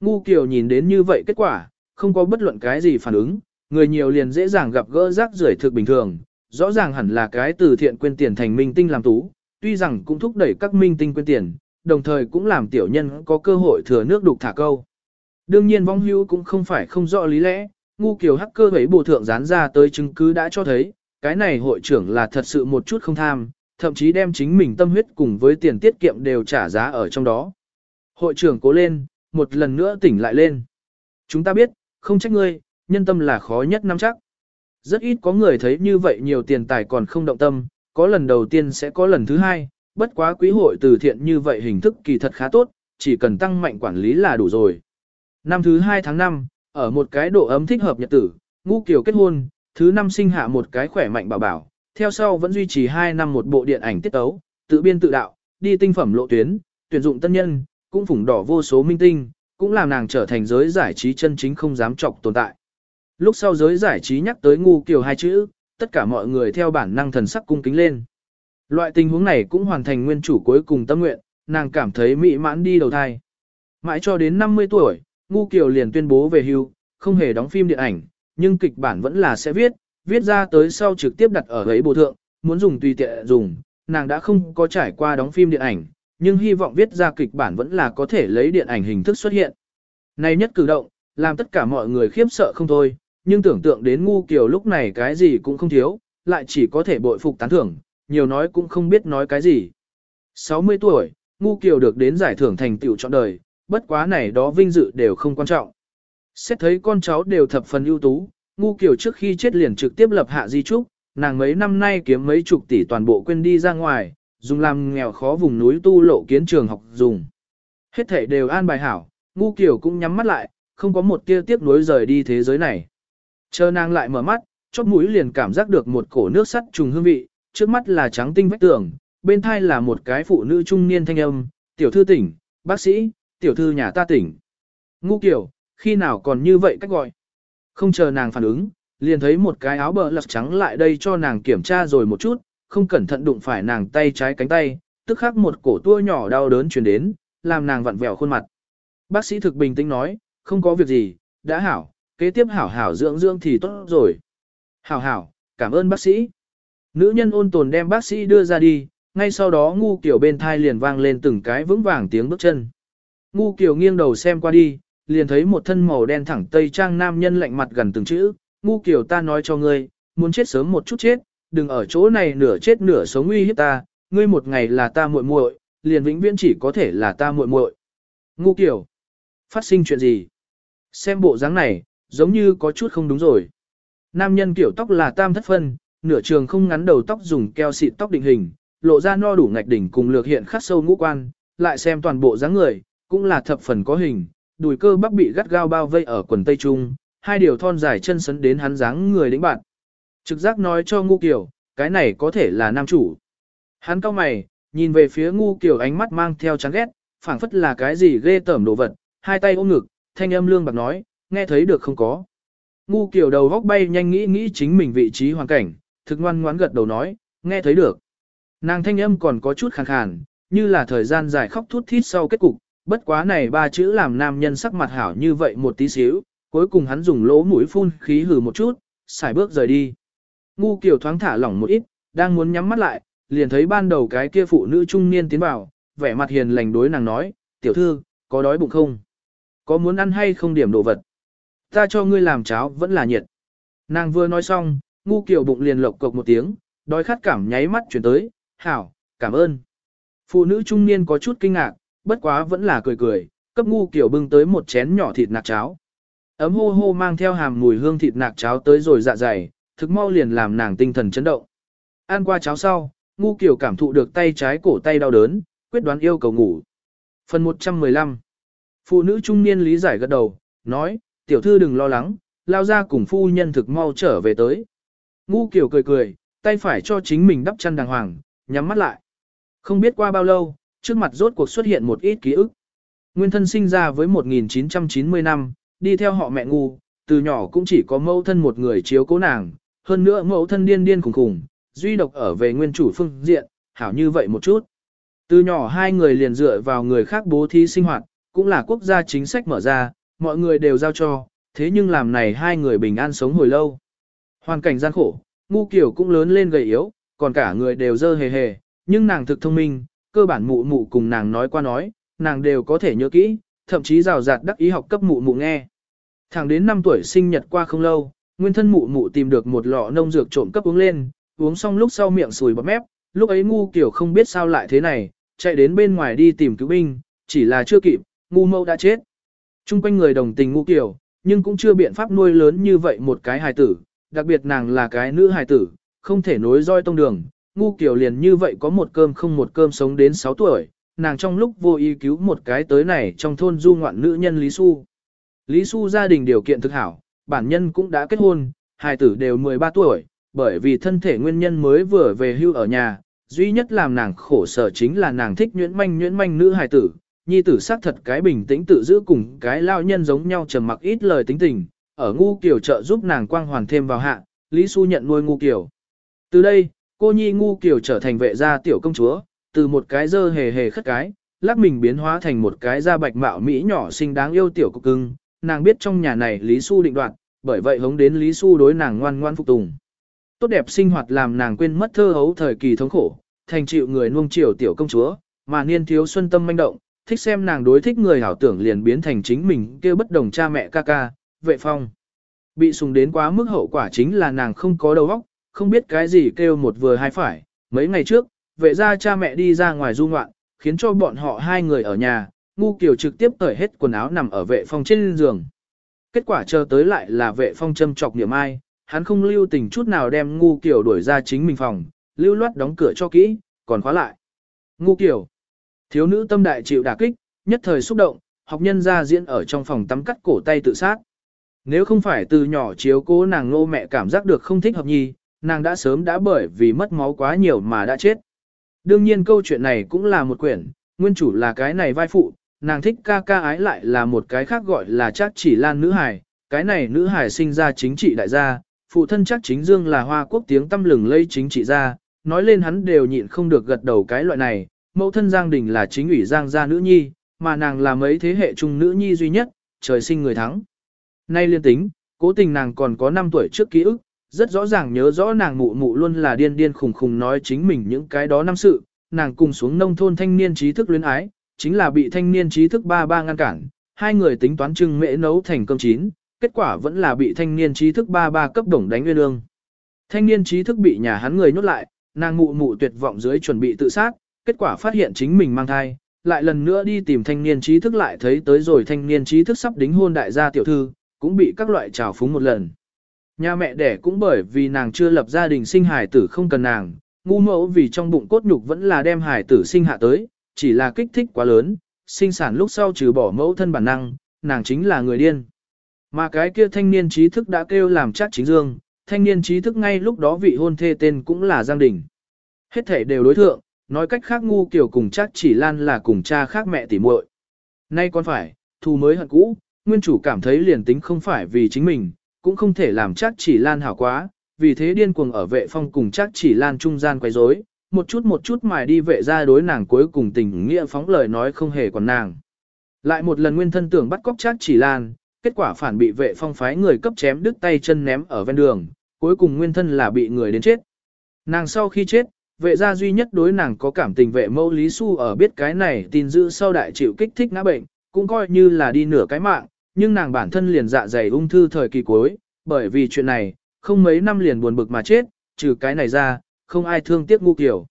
Ngu Kiều nhìn đến như vậy kết quả, không có bất luận cái gì phản ứng, người nhiều liền dễ dàng gặp gỡ rác rưởi thực bình thường, rõ ràng hẳn là cái từ thiện quên tiền thành minh tinh làm tú, tuy rằng cũng thúc đẩy các minh tinh quên tiền, đồng thời cũng làm tiểu nhân có cơ hội thừa nước đục thả câu. Đương nhiên vong hưu cũng không phải không rõ lý lẽ, ngu kiều hacker ấy bộ thượng dán ra tới chứng cứ đã cho thấy, cái này hội trưởng là thật sự một chút không tham, thậm chí đem chính mình tâm huyết cùng với tiền tiết kiệm đều trả giá ở trong đó. Hội trưởng cố lên, một lần nữa tỉnh lại lên. Chúng ta biết, không trách ngươi, nhân tâm là khó nhất nắm chắc. Rất ít có người thấy như vậy nhiều tiền tài còn không động tâm, có lần đầu tiên sẽ có lần thứ hai, bất quá quý hội từ thiện như vậy hình thức kỳ thật khá tốt, chỉ cần tăng mạnh quản lý là đủ rồi. Năm thứ hai tháng 5, ở một cái độ ấm thích hợp nhật tử, ngũ kiều kết hôn, thứ năm sinh hạ một cái khỏe mạnh bảo bảo, theo sau vẫn duy trì 2 năm một bộ điện ảnh tiết tấu, tự biên tự đạo, đi tinh phẩm lộ tuyến, tuyển dụng tân nhân, cũng phủng đỏ vô số minh tinh, cũng làm nàng trở thành giới giải trí chân chính không dám chọc tồn tại. Lúc sau giới giải trí nhắc tới ngu kiều hai chữ, tất cả mọi người theo bản năng thần sắc cung kính lên. Loại tình huống này cũng hoàn thành nguyên chủ cuối cùng tâm nguyện, nàng cảm thấy mỹ mãn đi đầu thai. Mãi cho đến 50 tuổi, ngu kiều liền tuyên bố về hưu, không hề đóng phim điện ảnh, nhưng kịch bản vẫn là sẽ viết, viết ra tới sau trực tiếp đặt ở ấy bộ thượng, muốn dùng tùy tiện dùng, nàng đã không có trải qua đóng phim điện ảnh, nhưng hy vọng viết ra kịch bản vẫn là có thể lấy điện ảnh hình thức xuất hiện. Này nhất cử động, làm tất cả mọi người khiếp sợ không thôi, nhưng tưởng tượng đến ngu kiểu lúc này cái gì cũng không thiếu, lại chỉ có thể bội phục tán thưởng, nhiều nói cũng không biết nói cái gì. 60 tuổi, ngu kiều được đến giải thưởng thành tựu trọn đời, bất quá này đó vinh dự đều không quan trọng. Xét thấy con cháu đều thập phần ưu tú, ngu kiều trước khi chết liền trực tiếp lập hạ di trúc, nàng mấy năm nay kiếm mấy chục tỷ toàn bộ quên đi ra ngoài, dùng làm nghèo khó vùng núi tu lộ kiến trường học dùng. Hết thể đều an bài hảo, ngu kiều cũng nhắm mắt lại, không có một tia tiếc nuối rời đi thế giới này. Chờ nàng lại mở mắt, chóp mũi liền cảm giác được một cổ nước sắt trùng hương vị, trước mắt là trắng tinh vách tường, bên thai là một cái phụ nữ trung niên thanh âm, tiểu thư tỉnh, bác sĩ, tiểu thư nhà ta tỉnh. Ngu kiểu, khi nào còn như vậy cách gọi. Không chờ nàng phản ứng, liền thấy một cái áo bờ lật trắng lại đây cho nàng kiểm tra rồi một chút, không cẩn thận đụng phải nàng tay trái cánh tay, tức khắc một cổ tua nhỏ đau đớn truyền đến, làm nàng vặn vẹo khuôn mặt. Bác sĩ thực bình tĩnh nói, không có việc gì, đã hảo, kế tiếp hảo hảo dưỡng dưỡng thì tốt rồi. Hảo hảo, cảm ơn bác sĩ. Nữ nhân ôn tồn đem bác sĩ đưa ra đi, ngay sau đó ngu kiểu bên thai liền vang lên từng cái vững vàng tiếng bước chân. Ngu kiểu nghiêng đầu xem qua đi, liền thấy một thân màu đen thẳng tây trang nam nhân lạnh mặt gần từng chữ, ngu kiểu ta nói cho ngươi, muốn chết sớm một chút chết, đừng ở chỗ này nửa chết nửa sống uy hiếp ta, ngươi một ngày là ta muội muội, liền vĩnh viễn chỉ có thể là ta muội muội. Ngu kiểu, phát sinh chuyện gì? Xem bộ dáng này, giống như có chút không đúng rồi. Nam nhân kiểu tóc là tam thất phân, nửa trường không ngắn đầu tóc dùng keo xịt tóc định hình, lộ ra no đủ ngạch đỉnh cùng lược hiện khắc sâu ngũ quan, lại xem toàn bộ dáng người, cũng là thập phần có hình, đùi cơ bắp bị gắt gao bao vây ở quần tây trung, hai điều thon dài chân sấn đến hắn dáng người lĩnh bạn. Trực giác nói cho ngu kiểu, cái này có thể là nam chủ. Hắn cao mày, nhìn về phía ngu kiểu ánh mắt mang theo chán ghét, phảng phất là cái gì ghê tởm đồ vật, hai tay ôm ngực, thanh âm lương bạc nói, nghe thấy được không có. Ngu kiểu đầu góc bay nhanh nghĩ nghĩ chính mình vị trí hoàn cảnh, thực ngoan ngoãn gật đầu nói, nghe thấy được. Nàng thanh âm còn có chút khàn khàn, như là thời gian dài khóc thút thít sau kết cục, bất quá này ba chữ làm nam nhân sắc mặt hảo như vậy một tí xíu, cuối cùng hắn dùng lỗ mũi phun khí hừ một chút, xài bước rời đi. Ngu kiểu thoáng thả lỏng một ít, đang muốn nhắm mắt lại, liền thấy ban đầu cái kia phụ nữ trung niên tiến vào, vẻ mặt hiền lành đối nàng nói, tiểu thư, có đói bụng không? Có muốn ăn hay không điểm đồ vật? Ta cho ngươi làm cháo vẫn là nhiệt. Nàng vừa nói xong, ngu kiểu bụng liền lộc cộc một tiếng, đói khát cảm nháy mắt chuyển tới, hảo, cảm ơn. Phụ nữ trung niên có chút kinh ngạc, bất quá vẫn là cười cười, cấp ngu kiểu bưng tới một chén nhỏ thịt nạc cháo. Ấm hô hô mang theo hàm mùi hương thịt nạc cháo tới rồi dạ dày, thực mau liền làm nàng tinh thần chấn động. Ăn qua cháo sau, ngu kiểu cảm thụ được tay trái cổ tay đau đớn, quyết đoán yêu cầu ngủ. Phần 115 Phụ nữ trung niên lý giải gật đầu, nói, tiểu thư đừng lo lắng, lao ra cùng phu nhân thực mau trở về tới. Ngu kiểu cười cười, tay phải cho chính mình đắp chăn đàng hoàng, nhắm mắt lại. Không biết qua bao lâu, trước mặt rốt cuộc xuất hiện một ít ký ức. Nguyên thân sinh ra với 1990 năm, đi theo họ mẹ ngu, từ nhỏ cũng chỉ có mẫu thân một người chiếu cố nàng, hơn nữa mẫu thân điên điên khủng khủng, duy độc ở về nguyên chủ phương diện, hảo như vậy một chút. Từ nhỏ hai người liền dựa vào người khác bố thí sinh hoạt, cũng là quốc gia chính sách mở ra, mọi người đều giao cho, thế nhưng làm này hai người bình an sống hồi lâu. Hoàn cảnh gian khổ, ngu kiểu cũng lớn lên gầy yếu, còn cả người đều dơ hề hề, nhưng nàng thực thông minh, cơ bản mụ mụ cùng nàng nói qua nói, nàng đều có thể nhớ kỹ, thậm chí rào rạt đắc ý học cấp mụ mụ nghe. Thẳng đến 5 tuổi sinh nhật qua không lâu, nguyên thân mụ mụ tìm được một lọ nông dược trộm cấp uống lên, uống xong lúc sau miệng sùi bọt mép, lúc ấy ngu kiểu không biết sao lại thế này, chạy đến bên ngoài đi tìm cứu binh, chỉ là chưa kịp, ngu mâu đã chết. Trung quanh người đồng tình ngu kiểu, nhưng cũng chưa biện pháp nuôi lớn như vậy một cái hài tử, đặc biệt nàng là cái nữ hài tử, không thể nối roi tông đường, ngu kiểu liền như vậy có một cơm không một cơm sống đến 6 tuổi, nàng trong lúc vô ý cứu một cái tới này trong thôn du ngoạn nữ nhân Lý Xu. Lý Xu gia đình điều kiện thực hảo, bản nhân cũng đã kết hôn, hài tử đều 13 tuổi, bởi vì thân thể nguyên nhân mới vừa về hưu ở nhà, duy nhất làm nàng khổ sở chính là nàng thích nhuyễn manh nhuyễn manh nữ hài tử, nhi tử xác thật cái bình tĩnh tự giữ cùng cái lao nhân giống nhau trầm mặc ít lời tính tình, ở ngu kiểu trợ giúp nàng quang hoàn thêm vào hạ, Lý Xu nhận nuôi ngu kiểu. Từ đây, cô nhi ngu kiểu trở thành vệ gia tiểu công chúa, từ một cái dơ hề hề khất cái, lắc mình biến hóa thành một cái da bạch mạo mỹ nhỏ xinh đáng yêu tiểu cục cưng, nàng biết trong nhà này Lý Xu định đoạt, bởi vậy hống đến Lý Xu đối nàng ngoan ngoan phục tùng. Tốt đẹp sinh hoạt làm nàng quên mất thơ hấu thời kỳ thống khổ, thành chịu người nuông chiều tiểu công chúa, mà niên thiếu xuân tâm manh động, thích xem nàng đối thích người hảo tưởng liền biến thành chính mình kêu bất đồng cha mẹ ca ca, vệ phong. Bị sùng đến quá mức hậu quả chính là nàng không có đầu óc, không biết cái gì kêu một vừa hai phải. Mấy ngày trước, vệ ra cha mẹ đi ra ngoài du ngoạn, khiến cho bọn họ hai người ở nhà, ngu kiều trực tiếp cởi hết quần áo nằm ở vệ phong trên giường. Kết quả chờ tới lại là vệ phong châm chọc niệm ai, hắn không lưu tình chút nào đem ngu kiều đuổi ra chính mình phòng, lưu loát đóng cửa cho kỹ, còn khóa lại. Ngu kiều, thiếu nữ tâm đại chịu đả kích, nhất thời xúc động, học nhân ra diễn ở trong phòng tắm cắt cổ tay tự sát. Nếu không phải từ nhỏ chiếu cố nàng nô mẹ cảm giác được không thích hợp nhi, nàng đã sớm đã bởi vì mất máu quá nhiều mà đã chết. Đương nhiên câu chuyện này cũng là một quyển, nguyên chủ là cái này vai phụ, nàng thích ca ca ái lại là một cái khác gọi là chắc chỉ lan nữ hải, cái này nữ hải sinh ra chính trị đại gia, phụ thân chắc chính dương là hoa quốc tiếng tâm lừng lây chính trị gia, nói lên hắn đều nhịn không được gật đầu cái loại này, mẫu thân Giang Đình là chính ủy Giang gia nữ nhi, mà nàng là mấy thế hệ trung nữ nhi duy nhất, trời sinh người thắng. Nay liên tính, cố tình nàng còn có 5 tuổi trước ký ức, rất rõ ràng nhớ rõ nàng mụ mụ luôn là điên điên khùng khùng nói chính mình những cái đó năm sự, nàng cùng xuống nông thôn thanh niên trí thức luyến ái, chính là bị thanh niên trí thức ba ba ngăn cản, hai người tính toán trưng mễ nấu thành cơm chín, kết quả vẫn là bị thanh niên trí thức ba ba cấp đồng đánh nguyên ương Thanh niên trí thức bị nhà hắn người nhốt lại, nàng mụ mụ tuyệt vọng dưới chuẩn bị tự sát, kết quả phát hiện chính mình mang thai, lại lần nữa đi tìm thanh niên trí thức lại thấy tới rồi thanh niên trí thức sắp đính hôn đại gia tiểu thư, cũng bị các loại trào phúng một lần. Nhà mẹ đẻ cũng bởi vì nàng chưa lập gia đình sinh hài tử không cần nàng, ngu mẫu vì trong bụng cốt nhục vẫn là đem hài tử sinh hạ tới, chỉ là kích thích quá lớn, sinh sản lúc sau trừ bỏ mẫu thân bản năng, nàng chính là người điên. Mà cái kia thanh niên trí thức đã kêu làm chắc chính dương, thanh niên trí thức ngay lúc đó vị hôn thê tên cũng là Giang Đình. Hết thể đều đối thượng, nói cách khác ngu kiểu cùng chắc chỉ lan là cùng cha khác mẹ tỉ muội. Nay còn phải, thù mới hận cũ, nguyên chủ cảm thấy liền tính không phải vì chính mình, cũng không thể làm chắc chỉ lan hảo quá, vì thế điên cuồng ở vệ phong cùng chắc chỉ lan trung gian quấy rối, một chút một chút mài đi vệ ra đối nàng cuối cùng tình nghĩa phóng lời nói không hề còn nàng. Lại một lần nguyên thân tưởng bắt cóc chắc chỉ lan, kết quả phản bị vệ phong phái người cấp chém đứt tay chân ném ở ven đường, cuối cùng nguyên thân là bị người đến chết. Nàng sau khi chết, vệ gia duy nhất đối nàng có cảm tình vệ mẫu Lý Xu ở biết cái này tin dữ sau đại chịu kích thích ngã bệnh, cũng coi như là đi nửa cái mạng, nhưng nàng bản thân liền dạ dày ung thư thời kỳ cuối, bởi vì chuyện này, không mấy năm liền buồn bực mà chết, trừ cái này ra, không ai thương tiếc ngu kiểu.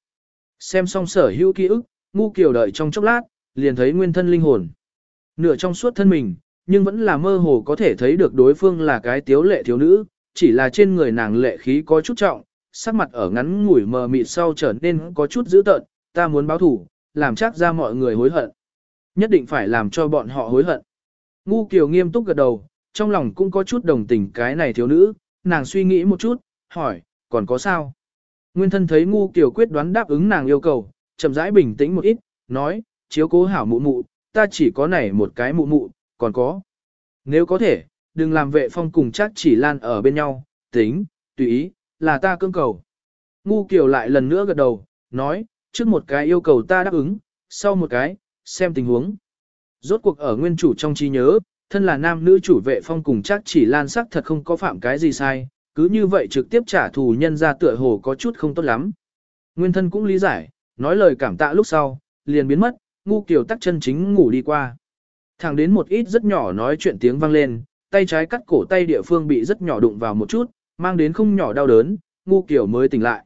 Xem xong sở hữu ký ức, ngu kiểu đợi trong chốc lát, liền thấy nguyên thân linh hồn. Nửa trong suốt thân mình, nhưng vẫn là mơ hồ có thể thấy được đối phương là cái tiếu lệ thiếu nữ, chỉ là trên người nàng lệ khí có chút trọng, sắc mặt ở ngắn ngủi mờ mịt sau trở nên có chút dữ tợn, ta muốn báo thủ, làm chắc ra mọi người hối hận. Nhất định phải làm cho bọn họ hối hận. Ngu Kiều nghiêm túc gật đầu, trong lòng cũng có chút đồng tình cái này thiếu nữ, nàng suy nghĩ một chút, hỏi, còn có sao? Nguyên thân thấy Ngu Kiều quyết đoán đáp ứng nàng yêu cầu, chậm rãi bình tĩnh một ít, nói, chiếu cố hảo mụ mụ, ta chỉ có này một cái mụ mụ, còn có. Nếu có thể, đừng làm vệ phong cùng chắc chỉ lan ở bên nhau, tính, tùy ý, là ta cương cầu. Ngu kiểu lại lần nữa gật đầu, nói, trước một cái yêu cầu ta đáp ứng, sau một cái, xem tình huống. Rốt cuộc ở nguyên chủ trong trí nhớ, thân là nam nữ chủ vệ phong cùng chắc chỉ lan sắc thật không có phạm cái gì sai, cứ như vậy trực tiếp trả thù nhân ra tựa hồ có chút không tốt lắm. Nguyên thân cũng lý giải, nói lời cảm tạ lúc sau, liền biến mất, ngu kiểu tắc chân chính ngủ đi qua. Thẳng đến một ít rất nhỏ nói chuyện tiếng vang lên, tay trái cắt cổ tay địa phương bị rất nhỏ đụng vào một chút, mang đến không nhỏ đau đớn, ngu kiểu mới tỉnh lại.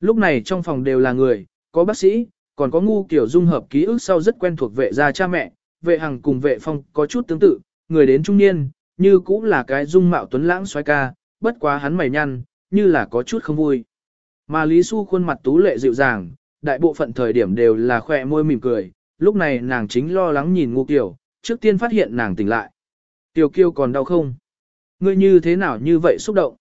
Lúc này trong phòng đều là người, có bác sĩ, còn có ngu kiểu dung hợp ký ức sau rất quen thuộc vệ gia cha mẹ, vệ hằng cùng vệ phong có chút tương tự, người đến trung niên, như cũng là cái dung mạo tuấn lãng xoay ca, bất quá hắn mày nhăn, như là có chút không vui. Mà Lý Xu khuôn mặt tú lệ dịu dàng, đại bộ phận thời điểm đều là khỏe môi mỉm cười, lúc này nàng chính lo lắng nhìn ngu kiểu, trước tiên phát hiện nàng tỉnh lại. Tiểu kiêu còn đau không? Ngươi như thế nào như vậy xúc động?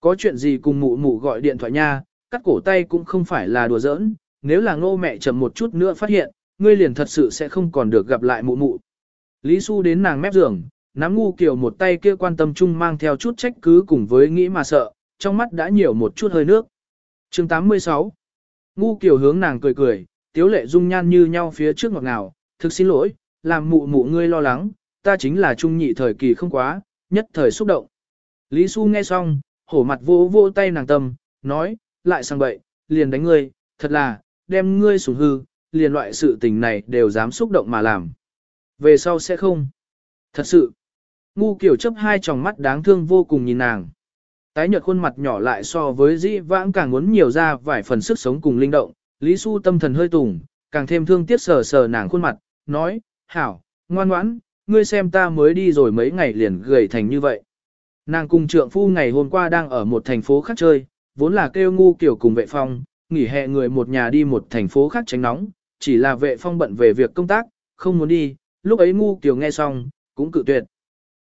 Có chuyện gì cùng mụ mụ gọi điện thoại nha, cắt cổ tay cũng không phải là đùa giỡn, nếu là ngô mẹ chậm một chút nữa phát hiện, ngươi liền thật sự sẽ không còn được gặp lại mụ mụ. Lý Xu đến nàng mép giường, nắm ngu kiểu một tay kia quan tâm chung mang theo chút trách cứ cùng với nghĩ mà sợ, trong mắt đã nhiều một chút hơi nước. chương 86 Ngu kiểu hướng nàng cười cười, tiếu lệ dung nhan như nhau phía trước ngọt ngào, thực xin lỗi, làm mụ mụ ngươi lo lắng, ta chính là trung nhị thời kỳ không quá, nhất thời xúc động. Lý Xu nghe xong, hổ mặt vỗ vỗ tay nàng tâm, nói, lại sang bậy, liền đánh ngươi, thật là, đem ngươi sủng hư, liền loại sự tình này đều dám xúc động mà làm. Về sau sẽ không. Thật sự. Ngu kiểu chấp hai tròng mắt đáng thương vô cùng nhìn nàng. Tái nhợt khuôn mặt nhỏ lại so với dĩ vãng càng muốn nhiều ra vài phần sức sống cùng linh động. Lý Xu tâm thần hơi tùng, càng thêm thương tiếc sờ sờ nàng khuôn mặt, nói, hảo, ngoan ngoãn, ngươi xem ta mới đi rồi mấy ngày liền gầy thành như vậy. Nàng cùng trượng phu ngày hôm qua đang ở một thành phố khác chơi, vốn là kêu ngu kiểu cùng vệ phong, nghỉ hè người một nhà đi một thành phố khác tránh nóng, chỉ là vệ phong bận về việc công tác, không muốn đi, lúc ấy ngu kiểu nghe xong, cũng cự tuyệt.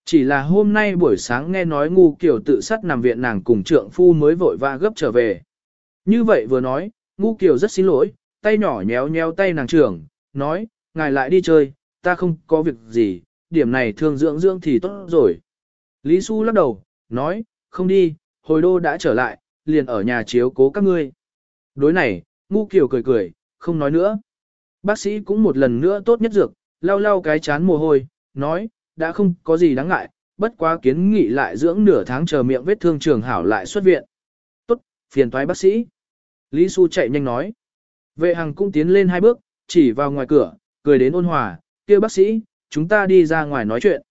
Chỉ là hôm nay buổi sáng nghe nói ngu kiểu tự sát nằm viện nàng cùng trượng phu mới vội vã gấp trở về. Như vậy vừa nói, ngu kiểu rất xin lỗi, tay nhỏ nhéo nhéo tay nàng trưởng, nói, ngài lại đi chơi, ta không có việc gì, điểm này thương dưỡng dưỡng thì tốt rồi. Lý Xu lắc đầu, nói, không đi, hồi đô đã trở lại, liền ở nhà chiếu cố các ngươi. Đối này, ngu kiểu cười cười, không nói nữa. Bác sĩ cũng một lần nữa tốt nhất dược, lau lau cái chán mồ hôi, nói, đã không có gì đáng ngại, bất quá kiến nghị lại dưỡng nửa tháng chờ miệng vết thương trường hảo lại xuất viện. Tốt, phiền toái bác sĩ. Lý Xu chạy nhanh nói. Vệ hằng cũng tiến lên hai bước, chỉ vào ngoài cửa, cười đến ôn hòa, kia bác sĩ, chúng ta đi ra ngoài nói chuyện.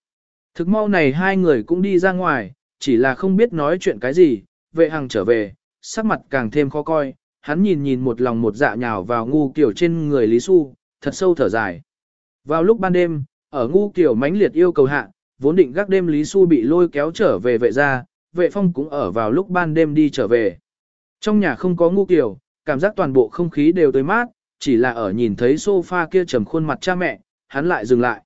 Thực mau này hai người cũng đi ra ngoài, chỉ là không biết nói chuyện cái gì, vệ hằng trở về, sắc mặt càng thêm khó coi, hắn nhìn nhìn một lòng một dạ nhào vào ngu kiểu trên người Lý Xu, thật sâu thở dài. Vào lúc ban đêm, ở ngu kiểu mãnh liệt yêu cầu hạ, vốn định gác đêm Lý Xu bị lôi kéo trở về vệ gia, vệ phong cũng ở vào lúc ban đêm đi trở về. Trong nhà không có ngu kiểu, cảm giác toàn bộ không khí đều tới mát, chỉ là ở nhìn thấy sofa kia trầm khuôn mặt cha mẹ, hắn lại dừng lại.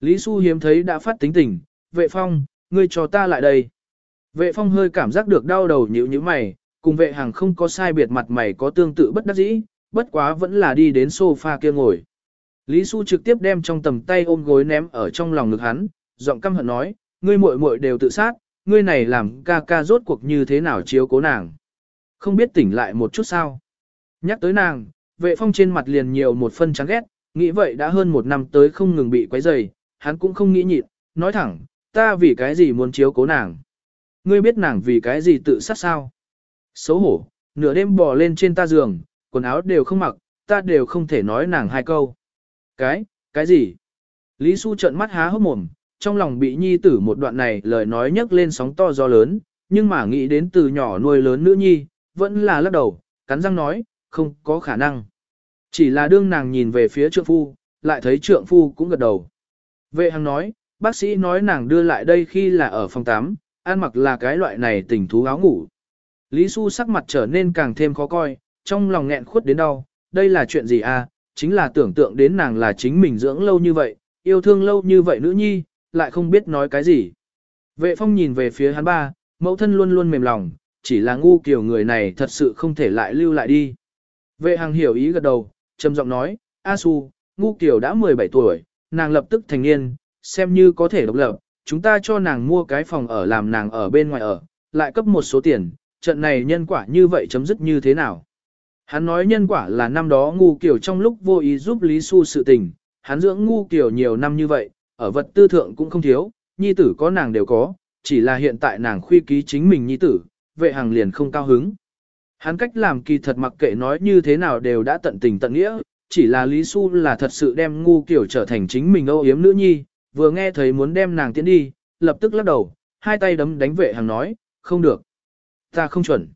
Lý Xu hiếm thấy đã phát tính tình, vệ phong, ngươi cho ta lại đây. Vệ phong hơi cảm giác được đau đầu nhíu như mày, cùng vệ hàng không có sai biệt mặt mày có tương tự bất đắc dĩ, bất quá vẫn là đi đến sofa kia ngồi. Lý Xu trực tiếp đem trong tầm tay ôm gối ném ở trong lòng ngực hắn, giọng căm hận nói, ngươi muội muội đều tự sát, ngươi này làm ca ca rốt cuộc như thế nào chiếu cố nàng. Không biết tỉnh lại một chút sao. Nhắc tới nàng, vệ phong trên mặt liền nhiều một phân chán ghét, nghĩ vậy đã hơn một năm tới không ngừng bị quấy rầy, hắn cũng không nghĩ nhịn, nói thẳng, ta vì cái gì muốn chiếu cố nàng. Ngươi biết nàng vì cái gì tự sát sao? Xấu hổ, nửa đêm bò lên trên ta giường, quần áo đều không mặc, ta đều không thể nói nàng hai câu. Cái, cái gì? Lý Xu trợn mắt há hốc mồm, trong lòng bị nhi tử một đoạn này lời nói nhấc lên sóng to gió lớn, nhưng mà nghĩ đến từ nhỏ nuôi lớn nữ nhi, vẫn là lắc đầu, cắn răng nói, không có khả năng. Chỉ là đương nàng nhìn về phía trượng phu, lại thấy trượng phu cũng gật đầu. Vệ hằng nói, bác sĩ nói nàng đưa lại đây khi là ở phòng 8, ăn mặc là cái loại này tình thú áo ngủ. Lý Xu sắc mặt trở nên càng thêm khó coi, trong lòng nghẹn khuất đến đau, đây là chuyện gì à, chính là tưởng tượng đến nàng là chính mình dưỡng lâu như vậy, yêu thương lâu như vậy nữ nhi, lại không biết nói cái gì. Vệ phong nhìn về phía hắn ba, mẫu thân luôn luôn mềm lòng, chỉ là ngu kiểu người này thật sự không thể lại lưu lại đi. Vệ hàng hiểu ý gật đầu, trầm giọng nói, A Su, ngu kiểu đã 17 tuổi, nàng lập tức thành niên, xem như có thể độc lập, chúng ta cho nàng mua cái phòng ở làm nàng ở bên ngoài ở, lại cấp một số tiền, trận này nhân quả như vậy chấm dứt như thế nào. Hắn nói nhân quả là năm đó ngu kiểu trong lúc vô ý giúp Lý Xu sự tình, hắn dưỡng ngu kiểu nhiều năm như vậy, ở vật tư thượng cũng không thiếu, nhi tử có nàng đều có, chỉ là hiện tại nàng khuy ký chính mình nhi tử, vệ hàng liền không cao hứng. Hắn cách làm kỳ thật mặc kệ nói như thế nào đều đã tận tình tận nghĩa, chỉ là Lý Xu là thật sự đem ngu kiểu trở thành chính mình âu yếm nữ nhi, vừa nghe thấy muốn đem nàng tiến đi, lập tức lắc đầu, hai tay đấm đánh vệ hàng nói, không được. Ta không chuẩn.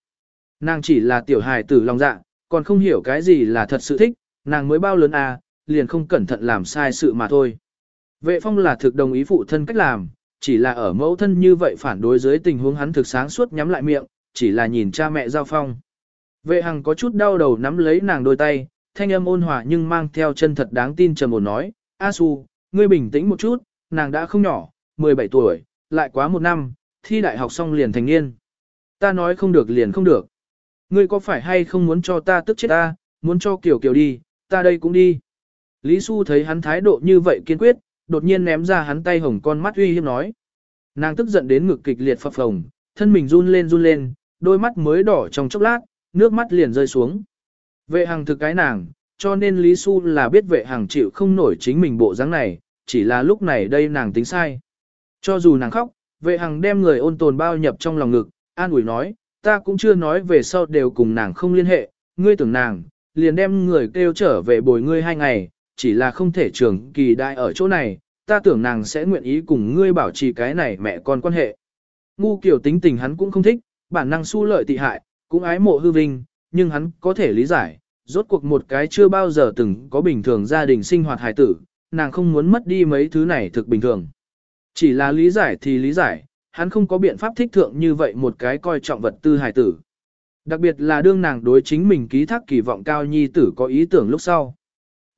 Nàng chỉ là tiểu hài tử lòng dạ, còn không hiểu cái gì là thật sự thích, nàng mới bao lớn à, liền không cẩn thận làm sai sự mà thôi. Vệ phong là thực đồng ý phụ thân cách làm, chỉ là ở mẫu thân như vậy phản đối dưới tình huống hắn thực sáng suốt nhắm lại miệng, chỉ là nhìn cha mẹ giao phong. Vệ hằng có chút đau đầu nắm lấy nàng đôi tay, thanh âm ôn hòa nhưng mang theo chân thật đáng tin trầm ổn nói, A Su, ngươi bình tĩnh một chút, nàng đã không nhỏ, 17 tuổi, lại quá một năm, thi đại học xong liền thành niên. Ta nói không được liền không được. Ngươi có phải hay không muốn cho ta tức chết ta, muốn cho Kiều Kiều đi, ta đây cũng đi. Lý Xu thấy hắn thái độ như vậy kiên quyết, đột nhiên ném ra hắn tay hồng con mắt uy hiếp nói. Nàng tức giận đến ngực kịch liệt phập phồng, thân mình run lên run lên, đôi mắt mới đỏ trong chốc lát, nước mắt liền rơi xuống. Vệ hàng thực cái nàng, cho nên Lý Xu là biết vệ hàng chịu không nổi chính mình bộ dáng này, chỉ là lúc này đây nàng tính sai. Cho dù nàng khóc, vệ hàng đem người ôn tồn bao nhập trong lòng ngực, an ủi nói, ta cũng chưa nói về sau đều cùng nàng không liên hệ, ngươi tưởng nàng, liền đem người kêu trở về bồi ngươi hai ngày, chỉ là không thể trường kỳ đại ở chỗ này, ta tưởng nàng sẽ nguyện ý cùng ngươi bảo trì cái này mẹ con quan hệ. Ngu kiểu tính tình hắn cũng không thích, bản năng su lợi tị hại, cũng ái mộ hư vinh, nhưng hắn có thể lý giải, rốt cuộc một cái chưa bao giờ từng có bình thường gia đình sinh hoạt hài tử, nàng không muốn mất đi mấy thứ này thực bình thường. Chỉ là lý giải thì lý giải, hắn không có biện pháp thích thượng như vậy một cái coi trọng vật tư hài tử. Đặc biệt là đương nàng đối chính mình ký thác kỳ vọng cao nhi tử có ý tưởng lúc sau.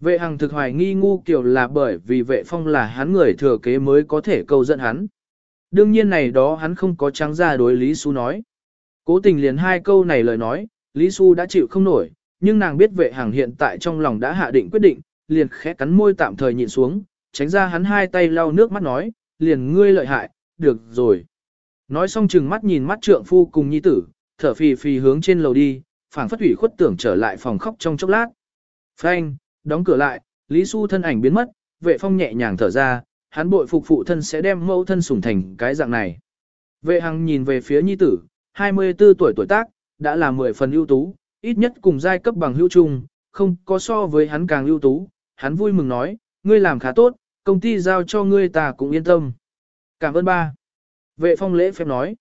Vệ hằng thực hoài nghi ngu kiểu là bởi vì vệ phong là hắn người thừa kế mới có thể câu dẫn hắn. Đương nhiên này đó hắn không có trắng ra đối Lý su nói. Cố tình liền hai câu này lời nói, Lý Xu đã chịu không nổi, nhưng nàng biết vệ hằng hiện tại trong lòng đã hạ định quyết định, liền khẽ cắn môi tạm thời nhịn xuống, tránh ra hắn hai tay lau nước mắt nói, liền ngươi lợi hại, được rồi. Nói xong chừng mắt nhìn mắt trượng phu cùng nhi tử, thở phì phì hướng trên lầu đi, phảng phất ủy khuất tưởng trở lại phòng khóc trong chốc lát. Phanh, đóng cửa lại, Lý Xu thân ảnh biến mất, vệ phong nhẹ nhàng thở ra, hắn bội phục phụ thân sẽ đem mẫu thân sủng thành cái dạng này. Vệ hằng nhìn về phía nhi tử, 24 tuổi tuổi tác, đã là 10 phần ưu tú, ít nhất cùng giai cấp bằng hữu chung, không có so với hắn càng ưu tú, hắn vui mừng nói, ngươi làm khá tốt, công ty giao cho ngươi ta cũng yên tâm. Cảm ơn ba. Vệ phong lễ phép nói,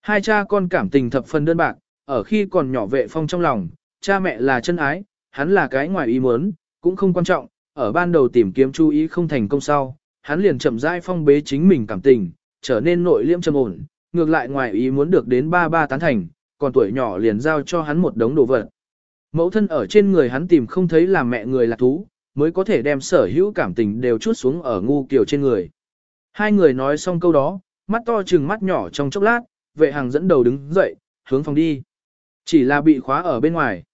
hai cha con cảm tình thập phần đơn bạc, ở khi còn nhỏ vệ phong trong lòng, cha mẹ là chân ái, hắn là cái ngoài ý muốn, cũng không quan trọng, ở ban đầu tìm kiếm chú ý không thành công sau, hắn liền chậm rãi phong bế chính mình cảm tình, trở nên nội liễm trầm ổn, ngược lại ngoài ý muốn được đến ba ba tán thành, còn tuổi nhỏ liền giao cho hắn một đống đồ vật. Mẫu thân ở trên người hắn tìm không thấy là mẹ người là thú, mới có thể đem sở hữu cảm tình đều chút xuống ở ngu kiểu trên người. Hai người nói xong câu đó, mắt to chừng mắt nhỏ trong chốc lát, vệ hàng dẫn đầu đứng dậy, hướng phòng đi. Chỉ là bị khóa ở bên ngoài.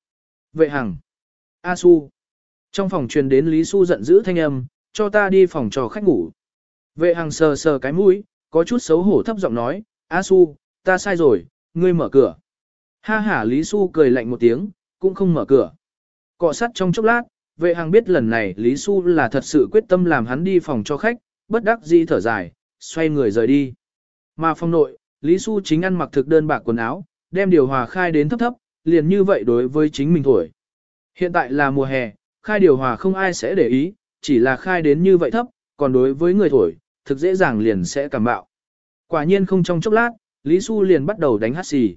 Vệ hàng. A Su. Trong phòng truyền đến Lý Su giận dữ thanh âm, cho ta đi phòng trò khách ngủ. Vệ hàng sờ sờ cái mũi, có chút xấu hổ thấp giọng nói, A Su, ta sai rồi, ngươi mở cửa. Ha ha Lý Su cười lạnh một tiếng, cũng không mở cửa. Cọ sắt trong chốc lát, vệ hàng biết lần này Lý Su là thật sự quyết tâm làm hắn đi phòng cho khách, bất đắc dĩ thở dài, xoay người rời đi. Mà phòng nội, Lý Su chính ăn mặc thực đơn bạc quần áo, đem điều hòa khai đến thấp thấp, liền như vậy đối với chính mình thổi. Hiện tại là mùa hè, khai điều hòa không ai sẽ để ý, chỉ là khai đến như vậy thấp, còn đối với người thổi, thực dễ dàng liền sẽ cảm bạo. Quả nhiên không trong chốc lát, Lý Xu liền bắt đầu đánh hát xì.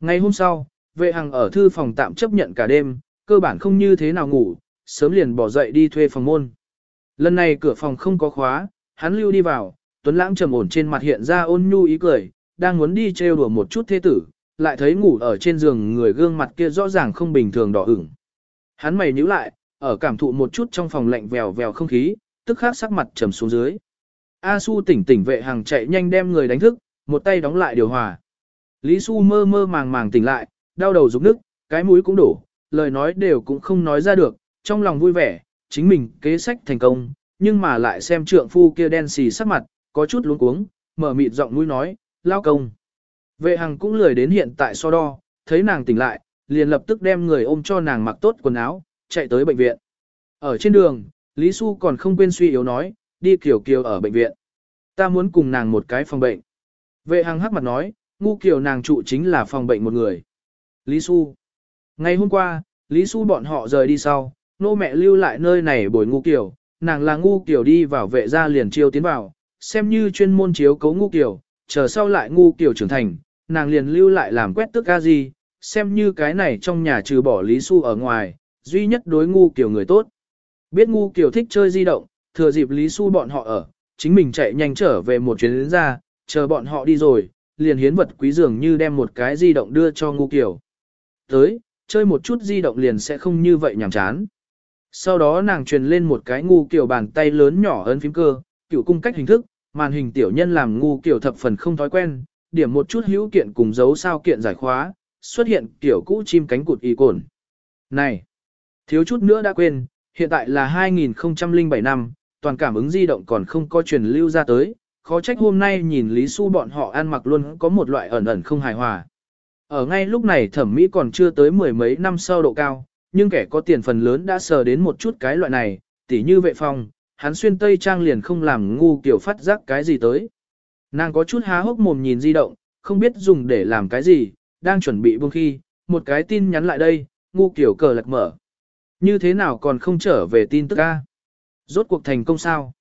Ngày hôm sau, vệ hằng ở thư phòng tạm chấp nhận cả đêm, cơ bản không như thế nào ngủ, sớm liền bỏ dậy đi thuê phòng môn. Lần này cửa phòng không có khóa, hắn lưu đi vào, Tuấn Lãng trầm ổn trên mặt hiện ra ôn nhu ý cười, đang muốn đi trêu đùa một chút thế tử, lại thấy ngủ ở trên giường người gương mặt kia rõ ràng không bình thường đỏ ửng. Hắn mày nhíu lại, ở cảm thụ một chút trong phòng lạnh vèo vèo không khí, tức khắc sắc mặt trầm xuống dưới. A Su tỉnh tỉnh vệ hàng chạy nhanh đem người đánh thức, một tay đóng lại điều hòa. Lý Xu mơ mơ màng màng tỉnh lại, đau đầu rục nức, cái mũi cũng đổ, lời nói đều cũng không nói ra được, trong lòng vui vẻ, chính mình kế sách thành công, nhưng mà lại xem trượng phu kia đen xì sắc mặt, có chút luống cuống, mở mịt giọng mũi nói, lao công. Vệ hằng cũng lười đến hiện tại so đo, thấy nàng tỉnh lại, liền lập tức đem người ôm cho nàng mặc tốt quần áo, chạy tới bệnh viện. Ở trên đường, Lý Xu còn không quên suy yếu nói, đi Kiều Kiều ở bệnh viện. Ta muốn cùng nàng một cái phòng bệnh. Vệ hằng hắc mặt nói, ngu Kiều nàng trụ chính là phòng bệnh một người. Lý Xu. Ngày hôm qua, Lý Xu bọn họ rời đi sau, nô mẹ lưu lại nơi này bồi ngu Kiều, nàng là ngu Kiều đi vào vệ gia liền chiêu tiến vào, xem như chuyên môn chiếu cấu ngu Kiều, chờ sau lại ngu Kiều trưởng thành, nàng liền lưu lại làm quét tức ca gì, xem như cái này trong nhà trừ bỏ Lý Xu ở ngoài, duy nhất đối ngu Kiều người tốt. Biết ngu Kiều thích chơi di động, thừa dịp Lý Xu bọn họ ở, chính mình chạy nhanh trở về một chuyến đến ra, chờ bọn họ đi rồi, liền hiến vật quý dường như đem một cái di động đưa cho ngu Kiều. Tới, chơi một chút di động liền sẽ không như vậy nhàm chán. Sau đó nàng truyền lên một cái ngu Kiều bàn tay lớn nhỏ ấn phím cơ, cựu cung cách hình thức, màn hình tiểu nhân làm ngu Kiều thập phần không thói quen, điểm một chút hữu kiện cùng dấu sao kiện giải khóa, xuất hiện kiểu cũ chim cánh cụt y cồn. Này, thiếu chút nữa đã quên, hiện tại là 2007 năm, toàn cảm ứng di động còn không có truyền lưu ra tới, khó trách hôm nay nhìn Lý Xu bọn họ ăn mặc luôn có một loại ẩn ẩn không hài hòa. Ở ngay lúc này thẩm mỹ còn chưa tới mười mấy năm sau độ cao, nhưng kẻ có tiền phần lớn đã sờ đến một chút cái loại này, tỉ như vệ phong, hắn xuyên tây trang liền không làm ngu kiểu phát giác cái gì tới. Nàng có chút há hốc mồm nhìn di động, không biết dùng để làm cái gì, đang chuẩn bị buông khi, một cái tin nhắn lại đây, ngu kiểu cờ lật mở. Như thế nào còn không trở về tin tức ca? Rốt cuộc thành công sao?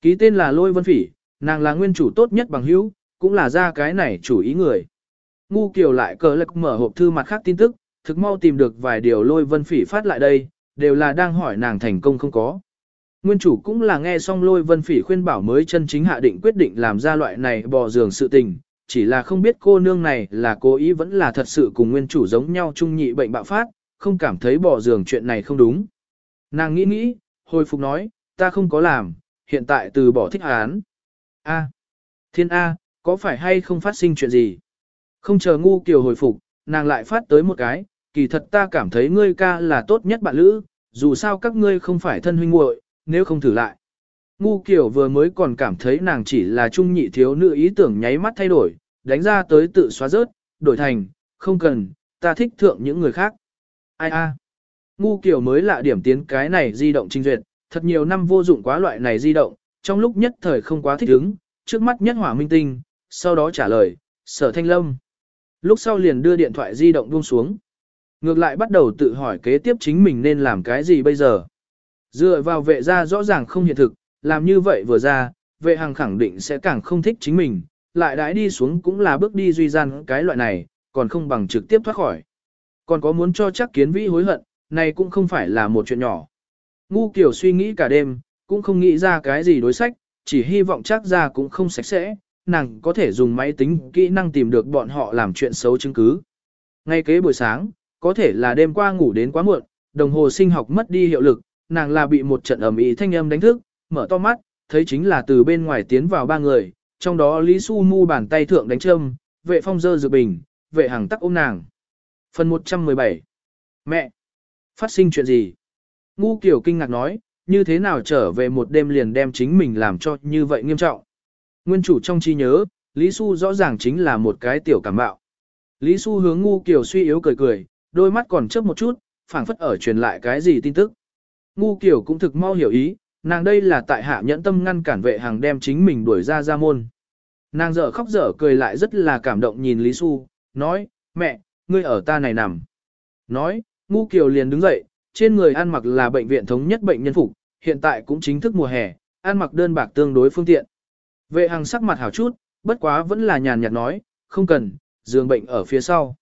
Ký tên là Lôi Vân Phỉ, nàng là nguyên chủ tốt nhất bằng hữu, cũng là ra cái này chủ ý người. Ngu kiểu lại cờ lực mở hộp thư mặt khác tin tức, thực mau tìm được vài điều Lôi Vân Phỉ phát lại đây, đều là đang hỏi nàng thành công không có. Nguyên chủ cũng là nghe xong lôi vân phỉ khuyên bảo mới chân chính hạ định quyết định làm ra loại này bò giường sự tình, chỉ là không biết cô nương này là cố ý vẫn là thật sự cùng nguyên chủ giống nhau chung nhị bệnh bạo phát, không cảm thấy bò giường chuyện này không đúng. Nàng nghĩ nghĩ, hồi phục nói, ta không có làm, hiện tại từ bỏ thích án. A. Thiên A, có phải hay không phát sinh chuyện gì? Không chờ ngu kiều hồi phục, nàng lại phát tới một cái, kỳ thật ta cảm thấy ngươi ca là tốt nhất bạn lữ, dù sao các ngươi không phải thân huynh muội, nếu không thử lại. Ngu kiểu vừa mới còn cảm thấy nàng chỉ là trung nhị thiếu nữ ý tưởng nháy mắt thay đổi, đánh ra tới tự xóa rớt, đổi thành, không cần, ta thích thượng những người khác. Ai a? Ngu kiểu mới lạ điểm tiến cái này di động trinh duyệt, thật nhiều năm vô dụng quá loại này di động, trong lúc nhất thời không quá thích ứng, trước mắt nhất hỏa minh tinh, sau đó trả lời, sở thanh lâm. Lúc sau liền đưa điện thoại di động buông xuống. Ngược lại bắt đầu tự hỏi kế tiếp chính mình nên làm cái gì bây giờ. Dựa vào vệ gia rõ ràng không hiện thực, làm như vậy vừa ra, vệ hàng khẳng định sẽ càng không thích chính mình, lại đãi đi xuống cũng là bước đi duy gian cái loại này, còn không bằng trực tiếp thoát khỏi. Còn có muốn cho chắc kiến vĩ hối hận, này cũng không phải là một chuyện nhỏ. Ngu kiểu suy nghĩ cả đêm, cũng không nghĩ ra cái gì đối sách, chỉ hy vọng chắc ra cũng không sạch sẽ, nàng có thể dùng máy tính kỹ năng tìm được bọn họ làm chuyện xấu chứng cứ. Ngay kế buổi sáng, có thể là đêm qua ngủ đến quá muộn, đồng hồ sinh học mất đi hiệu lực, nàng là bị một trận ầm ĩ thanh âm đánh thức, mở to mắt, thấy chính là từ bên ngoài tiến vào ba người, trong đó Lý Su Mu bàn tay thượng đánh châm, vệ phong dơ dự bình, vệ hàng tắc ôm nàng. Phần 117 Mẹ! Phát sinh chuyện gì? Ngu kiểu kinh ngạc nói, như thế nào trở về một đêm liền đem chính mình làm cho như vậy nghiêm trọng. Nguyên chủ trong trí nhớ, Lý Su rõ ràng chính là một cái tiểu cảm bạo. Lý Su hướng ngu kiểu suy yếu cười cười, đôi mắt còn chớp một chút, phảng phất ở truyền lại cái gì tin tức. Ngu kiểu cũng thực mau hiểu ý, nàng đây là tại hạ nhẫn tâm ngăn cản vệ hàng đem chính mình đuổi ra ra môn. Nàng dở khóc dở cười lại rất là cảm động nhìn Lý Xu, nói, mẹ, ngươi ở ta này nằm. Nói, ngu kiều liền đứng dậy, trên người ăn mặc là bệnh viện thống nhất bệnh nhân phục, hiện tại cũng chính thức mùa hè, ăn mặc đơn bạc tương đối phương tiện. Vệ hàng sắc mặt hảo chút, bất quá vẫn là nhàn nhạt nói, không cần, giường bệnh ở phía sau.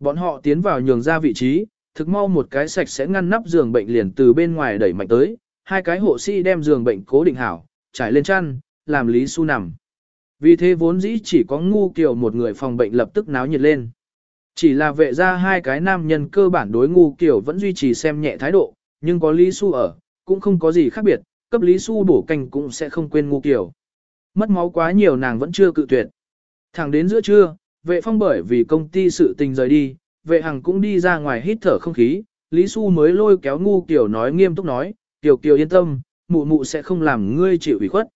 Bọn họ tiến vào nhường ra vị trí, thực mau một cái sạch sẽ ngăn nắp giường bệnh liền từ bên ngoài đẩy mạnh tới, hai cái hộ sĩ đem giường bệnh cố định hảo, trải lên chăn, làm Lý Xu nằm. Vì thế vốn dĩ chỉ có ngu kiểu một người phòng bệnh lập tức náo nhiệt lên. Chỉ là vệ ra hai cái nam nhân cơ bản đối ngu kiểu vẫn duy trì xem nhẹ thái độ, nhưng có Lý Xu ở, cũng không có gì khác biệt, cấp Lý Xu bổ canh cũng sẽ không quên ngu kiểu. Mất máu quá nhiều nàng vẫn chưa cự tuyệt. Thẳng đến giữa trưa, vệ phong bởi vì công ty sự tình rời đi, vệ hằng cũng đi ra ngoài hít thở không khí, Lý Xu mới lôi kéo ngu kiểu nói nghiêm túc nói, tiểu kiều yên tâm, mụ mụ sẽ không làm ngươi chịu ủy khuất.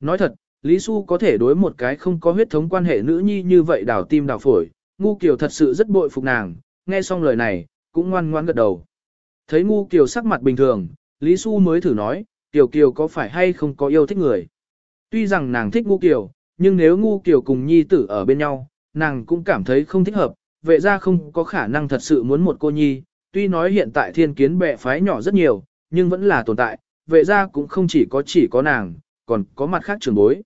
Nói thật, Lý Xu có thể đối một cái không có huyết thống quan hệ nữ nhi như vậy đảo tim đảo phổi, ngu kiều thật sự rất bội phục nàng, nghe xong lời này, cũng ngoan ngoan gật đầu. Thấy ngu kiều sắc mặt bình thường, Lý Xu mới thử nói, Kiều Kiều có phải hay không có yêu thích người. Tuy rằng nàng thích ngu kiều, nhưng nếu ngu kiều cùng nhi tử ở bên nhau, nàng cũng cảm thấy không thích hợp, vệ ra không có khả năng thật sự muốn một cô nhi, tuy nói hiện tại thiên kiến bệ phái nhỏ rất nhiều, nhưng vẫn là tồn tại, vệ ra cũng không chỉ có chỉ có nàng, còn có mặt khác trường bối.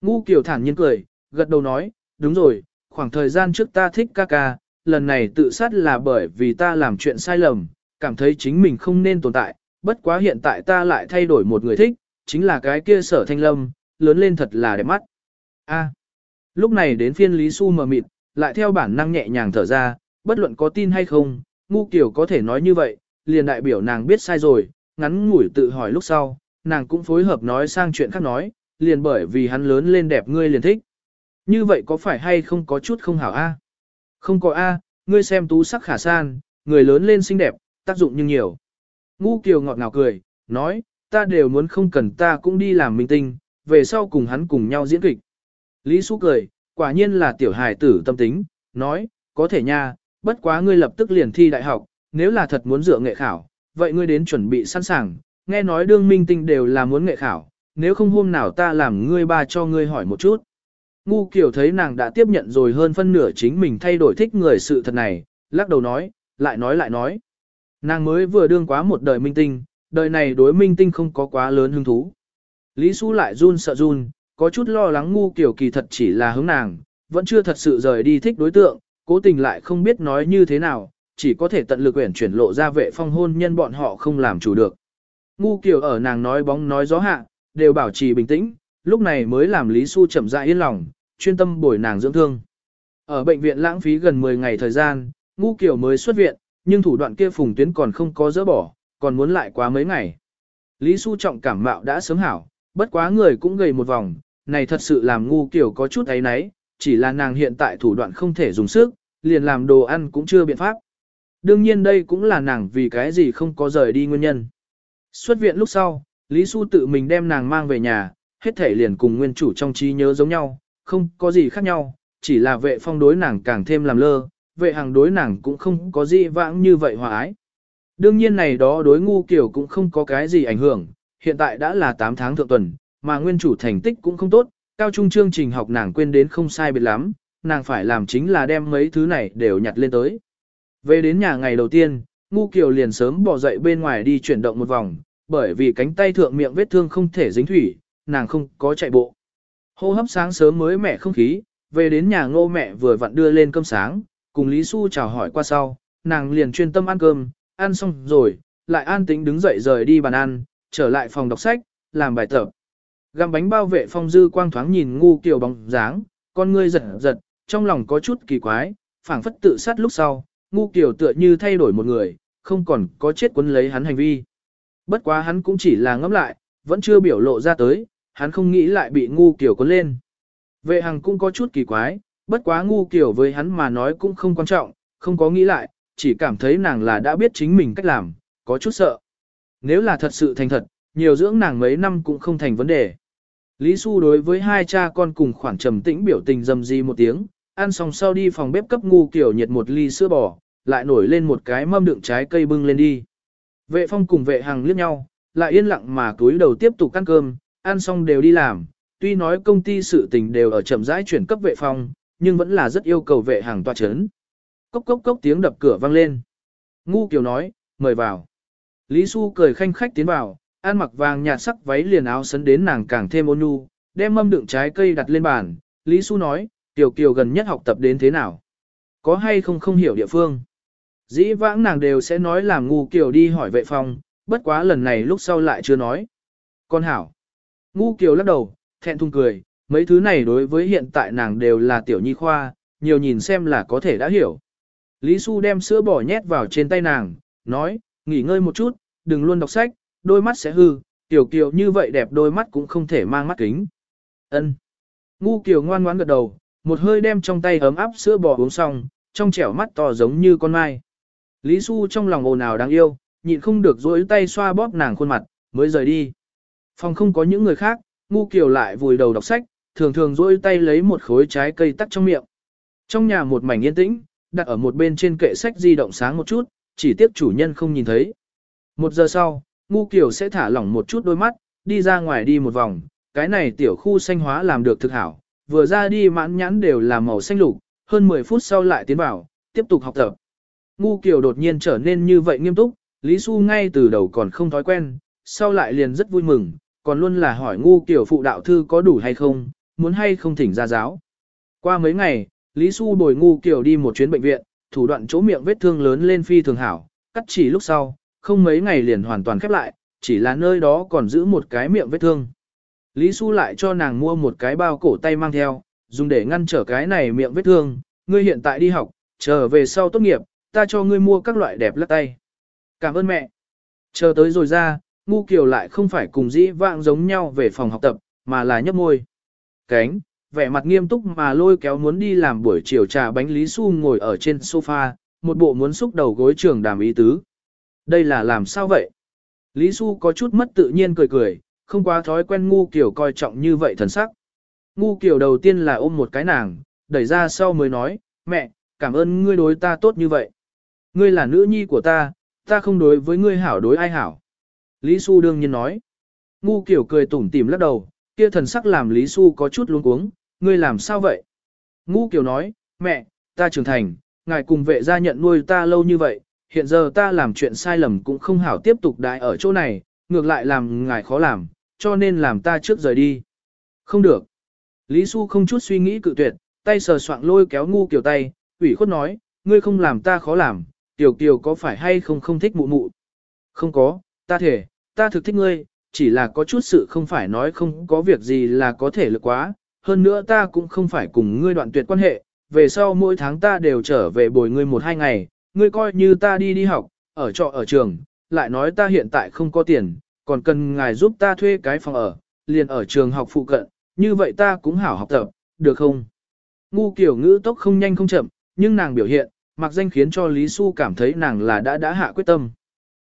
Ngu kiều thản nhiên cười, gật đầu nói, đúng rồi, khoảng thời gian trước ta thích ca ca, lần này tự sát là bởi vì ta làm chuyện sai lầm, cảm thấy chính mình không nên tồn tại, bất quá hiện tại ta lại thay đổi một người thích, chính là cái kia sở thanh lâm, lớn lên thật là đẹp mắt. A. lúc này đến phiên Lý Xu mờ mịt, lại theo bản năng nhẹ nhàng thở ra, bất luận có tin hay không, ngu kiểu có thể nói như vậy, liền đại biểu nàng biết sai rồi, ngắn ngủi tự hỏi lúc sau, nàng cũng phối hợp nói sang chuyện khác nói, liền bởi vì hắn lớn lên đẹp ngươi liền thích. Như vậy có phải hay không có chút không hảo a? Không có a, ngươi xem tú sắc khả san, người lớn lên xinh đẹp, tác dụng nhưng nhiều. Ngu kiều ngọt ngào cười, nói, ta đều muốn không cần ta cũng đi làm minh tinh, về sau cùng hắn cùng nhau diễn kịch. Lý Xu cười, quả nhiên là tiểu hài tử tâm tính, nói, có thể nha, bất quá ngươi lập tức liền thi đại học, nếu là thật muốn dựa nghệ khảo, vậy ngươi đến chuẩn bị sẵn sàng, nghe nói đương minh tinh đều là muốn nghệ khảo, nếu không hôm nào ta làm ngươi ba cho ngươi hỏi một chút. Ngu kiểu thấy nàng đã tiếp nhận rồi hơn phân nửa chính mình thay đổi thích người sự thật này, lắc đầu nói, lại nói lại nói. Nàng mới vừa đương quá một đời minh tinh, đời này đối minh tinh không có quá lớn hứng thú. Lý Xu lại run sợ run, có chút lo lắng ngu kiểu kỳ thật chỉ là hướng nàng, vẫn chưa thật sự rời đi thích đối tượng, cố tình lại không biết nói như thế nào, chỉ có thể tận lực quyển chuyển lộ ra vệ phong hôn nhân bọn họ không làm chủ được. Ngu kiểu ở nàng nói bóng nói gió hạ, đều bảo trì bình tĩnh, lúc này mới làm Lý Xu chậm rãi yên lòng, chuyên tâm bồi nàng dưỡng thương. Ở bệnh viện lãng phí gần 10 ngày thời gian, ngu kiểu mới xuất viện, nhưng thủ đoạn kia phùng tuyến còn không có dỡ bỏ, còn muốn lại quá mấy ngày. Lý Xu trọng cảm mạo đã sớm hảo, bất quá người cũng gầy một vòng, này thật sự làm ngu kiểu có chút ấy nấy, chỉ là nàng hiện tại thủ đoạn không thể dùng sức, liền làm đồ ăn cũng chưa biện pháp. Đương nhiên đây cũng là nàng vì cái gì không có rời đi nguyên nhân. Xuất viện lúc sau, Lý Xu tự mình đem nàng mang về nhà, hết thể liền cùng nguyên chủ trong trí nhớ giống nhau, không có gì khác nhau, chỉ là vệ phong đối nàng càng thêm làm lơ, vệ hàng đối nàng cũng không có gì vãng như vậy hòa ái. Đương nhiên này đó đối ngu kiểu cũng không có cái gì ảnh hưởng, hiện tại đã là 8 tháng thượng tuần, mà nguyên chủ thành tích cũng không tốt, cao trung chương trình học nàng quên đến không sai biệt lắm, nàng phải làm chính là đem mấy thứ này đều nhặt lên tới. Về đến nhà ngày đầu tiên, ngu kiều liền sớm bỏ dậy bên ngoài đi chuyển động một vòng, bởi vì cánh tay thượng miệng vết thương không thể dính thủy, nàng không có chạy bộ. Hô hấp sáng sớm mới mẹ không khí, về đến nhà ngô mẹ vừa vặn đưa lên cơm sáng, cùng Lý Xu chào hỏi qua sau, nàng liền chuyên tâm ăn cơm, ăn xong rồi, lại an tĩnh đứng dậy rời đi bàn ăn, trở lại phòng đọc sách, làm bài tập. Găm bánh bao vệ phong dư quang thoáng nhìn ngu kiều bóng dáng, con ngươi giật giật, trong lòng có chút kỳ quái, phảng phất tự sát lúc sau, ngu kiều tựa như thay đổi một người, không còn có chết quấn lấy hắn hành vi. Bất quá hắn cũng chỉ là ngẫm lại, vẫn chưa biểu lộ ra tới, hắn không nghĩ lại bị ngu kiều quấn lên. Vệ hằng cũng có chút kỳ quái, bất quá ngu kiều với hắn mà nói cũng không quan trọng, không có nghĩ lại, chỉ cảm thấy nàng là đã biết chính mình cách làm, có chút sợ. Nếu là thật sự thành thật, nhiều dưỡng nàng mấy năm cũng không thành vấn đề. Lý Xu đối với hai cha con cùng khoảng trầm tĩnh biểu tình dầm di một tiếng, ăn xong sau đi phòng bếp cấp ngu kiểu nhiệt một ly sữa bò, lại nổi lên một cái mâm đựng trái cây bưng lên đi. Vệ phong cùng vệ hàng liếc nhau, lại yên lặng mà túi đầu tiếp tục ăn cơm, ăn xong đều đi làm, tuy nói công ty sự tình đều ở chậm rãi chuyển cấp vệ phong, nhưng vẫn là rất yêu cầu vệ hàng tòa chấn. Cốc cốc cốc tiếng đập cửa vang lên. Ngu Kiều nói, mời vào. Lý Xu cười khanh khách tiến vào, ăn mặc vàng nhạt sắc váy liền áo sấn đến nàng càng thêm ôn nhu, đem mâm đựng trái cây đặt lên bàn. Lý Xu nói, Tiểu Kiều gần nhất học tập đến thế nào? Có hay không không hiểu địa phương? Dĩ vãng nàng đều sẽ nói làm ngu Kiều đi hỏi vệ phòng, bất quá lần này lúc sau lại chưa nói. Con hảo. Ngu Kiều lắc đầu, thẹn thùng cười, mấy thứ này đối với hiện tại nàng đều là tiểu nhi khoa, nhiều nhìn xem là có thể đã hiểu. Lý Xu đem sữa bò nhét vào trên tay nàng, nói, nghỉ ngơi một chút, đừng luôn đọc sách, đôi mắt sẽ hư, tiểu kiều như vậy đẹp đôi mắt cũng không thể mang mắt kính. Ân. Ngu kiều ngoan ngoãn gật đầu, một hơi đem trong tay ấm áp sữa bò uống xong, trong trẻo mắt to giống như con mai. Lý Xu trong lòng ồn ào đáng yêu, nhịn không được dối tay xoa bóp nàng khuôn mặt, mới rời đi. Phòng không có những người khác, ngu kiều lại vùi đầu đọc sách, thường thường dỗi tay lấy một khối trái cây tắt trong miệng. Trong nhà một mảnh yên tĩnh, đặt ở một bên trên kệ sách di động sáng một chút, chỉ tiếc chủ nhân không nhìn thấy. Một giờ sau, ngu kiểu sẽ thả lỏng một chút đôi mắt, đi ra ngoài đi một vòng, cái này tiểu khu xanh hóa làm được thực hảo, vừa ra đi mãn nhãn đều là màu xanh lục, hơn 10 phút sau lại tiến vào, tiếp tục học tập. Ngu kiểu đột nhiên trở nên như vậy nghiêm túc, Lý Xu ngay từ đầu còn không thói quen, sau lại liền rất vui mừng, còn luôn là hỏi ngu kiểu phụ đạo thư có đủ hay không, muốn hay không thỉnh ra giáo. Qua mấy ngày, Lý Xu bồi ngu kiểu đi một chuyến bệnh viện, thủ đoạn chỗ miệng vết thương lớn lên phi thường hảo, cắt chỉ lúc sau, không mấy ngày liền hoàn toàn khép lại, chỉ là nơi đó còn giữ một cái miệng vết thương. Lý Xu lại cho nàng mua một cái bao cổ tay mang theo, dùng để ngăn trở cái này miệng vết thương, ngươi hiện tại đi học, chờ về sau tốt nghiệp, ta cho ngươi mua các loại đẹp lắc tay. Cảm ơn mẹ. Chờ tới rồi ra, ngu kiều lại không phải cùng dĩ vãng giống nhau về phòng học tập, mà là nhấp môi. Cánh, vẻ mặt nghiêm túc mà lôi kéo muốn đi làm buổi chiều trà bánh Lý Xu ngồi ở trên sofa, một bộ muốn xúc đầu gối trường đàm ý tứ. Đây là làm sao vậy? Lý Xu có chút mất tự nhiên cười cười, không quá thói quen ngu kiểu coi trọng như vậy thần sắc. Ngu kiểu đầu tiên là ôm một cái nàng, đẩy ra sau mới nói, mẹ, cảm ơn ngươi đối ta tốt như vậy. Ngươi là nữ nhi của ta, ta không đối với ngươi hảo đối ai hảo. Lý Xu đương nhiên nói. Ngu kiểu cười tủm tỉm lắc đầu, kia thần sắc làm Lý Xu có chút luống cuống, ngươi làm sao vậy? Ngu Kiều nói, mẹ, ta trưởng thành, ngài cùng vệ gia nhận nuôi ta lâu như vậy, hiện giờ ta làm chuyện sai lầm cũng không hảo tiếp tục đại ở chỗ này, ngược lại làm ngài khó làm, cho nên làm ta trước rời đi. Không được. Lý Xu không chút suy nghĩ cự tuyệt, tay sờ soạng lôi kéo ngu kiểu tay, ủy khuất nói, ngươi không làm ta khó làm, tiểu kiều có phải hay không không thích mụ mụ? Không có, ta thể, ta thực thích ngươi, chỉ là có chút sự không phải nói không có việc gì là có thể lực quá, hơn nữa ta cũng không phải cùng ngươi đoạn tuyệt quan hệ, về sau mỗi tháng ta đều trở về bồi ngươi một hai ngày, ngươi coi như ta đi đi học, ở trọ ở trường, lại nói ta hiện tại không có tiền, còn cần ngài giúp ta thuê cái phòng ở, liền ở trường học phụ cận, như vậy ta cũng hảo học tập, được không? Ngu kiểu ngữ tốc không nhanh không chậm, nhưng nàng biểu hiện, mặc danh khiến cho Lý Xu cảm thấy nàng là đã đã hạ quyết tâm.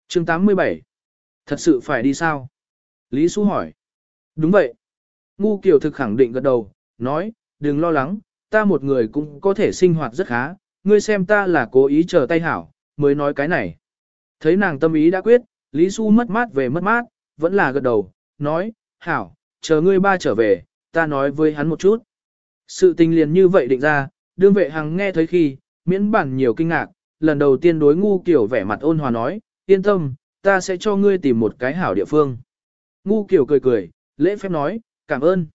chương 87. Thật sự phải đi sao? Lý Xu hỏi. Đúng vậy. Ngu kiểu thực khẳng định gật đầu, nói, đừng lo lắng, ta một người cũng có thể sinh hoạt rất khá, ngươi xem ta là cố ý chờ tay hảo, mới nói cái này. Thấy nàng tâm ý đã quyết, Lý Xu mất mát về mất mát, vẫn là gật đầu, nói, hảo, chờ ngươi ba trở về, ta nói với hắn một chút. Sự tình liền như vậy định ra, đương vệ hằng nghe thấy khi, miễn bản nhiều kinh ngạc, lần đầu tiên đối ngu kiểu vẻ mặt ôn hòa nói, yên tâm, ta sẽ cho ngươi tìm một cái hảo địa phương. Ngu kiểu cười cười, lễ phép nói, cảm ơn.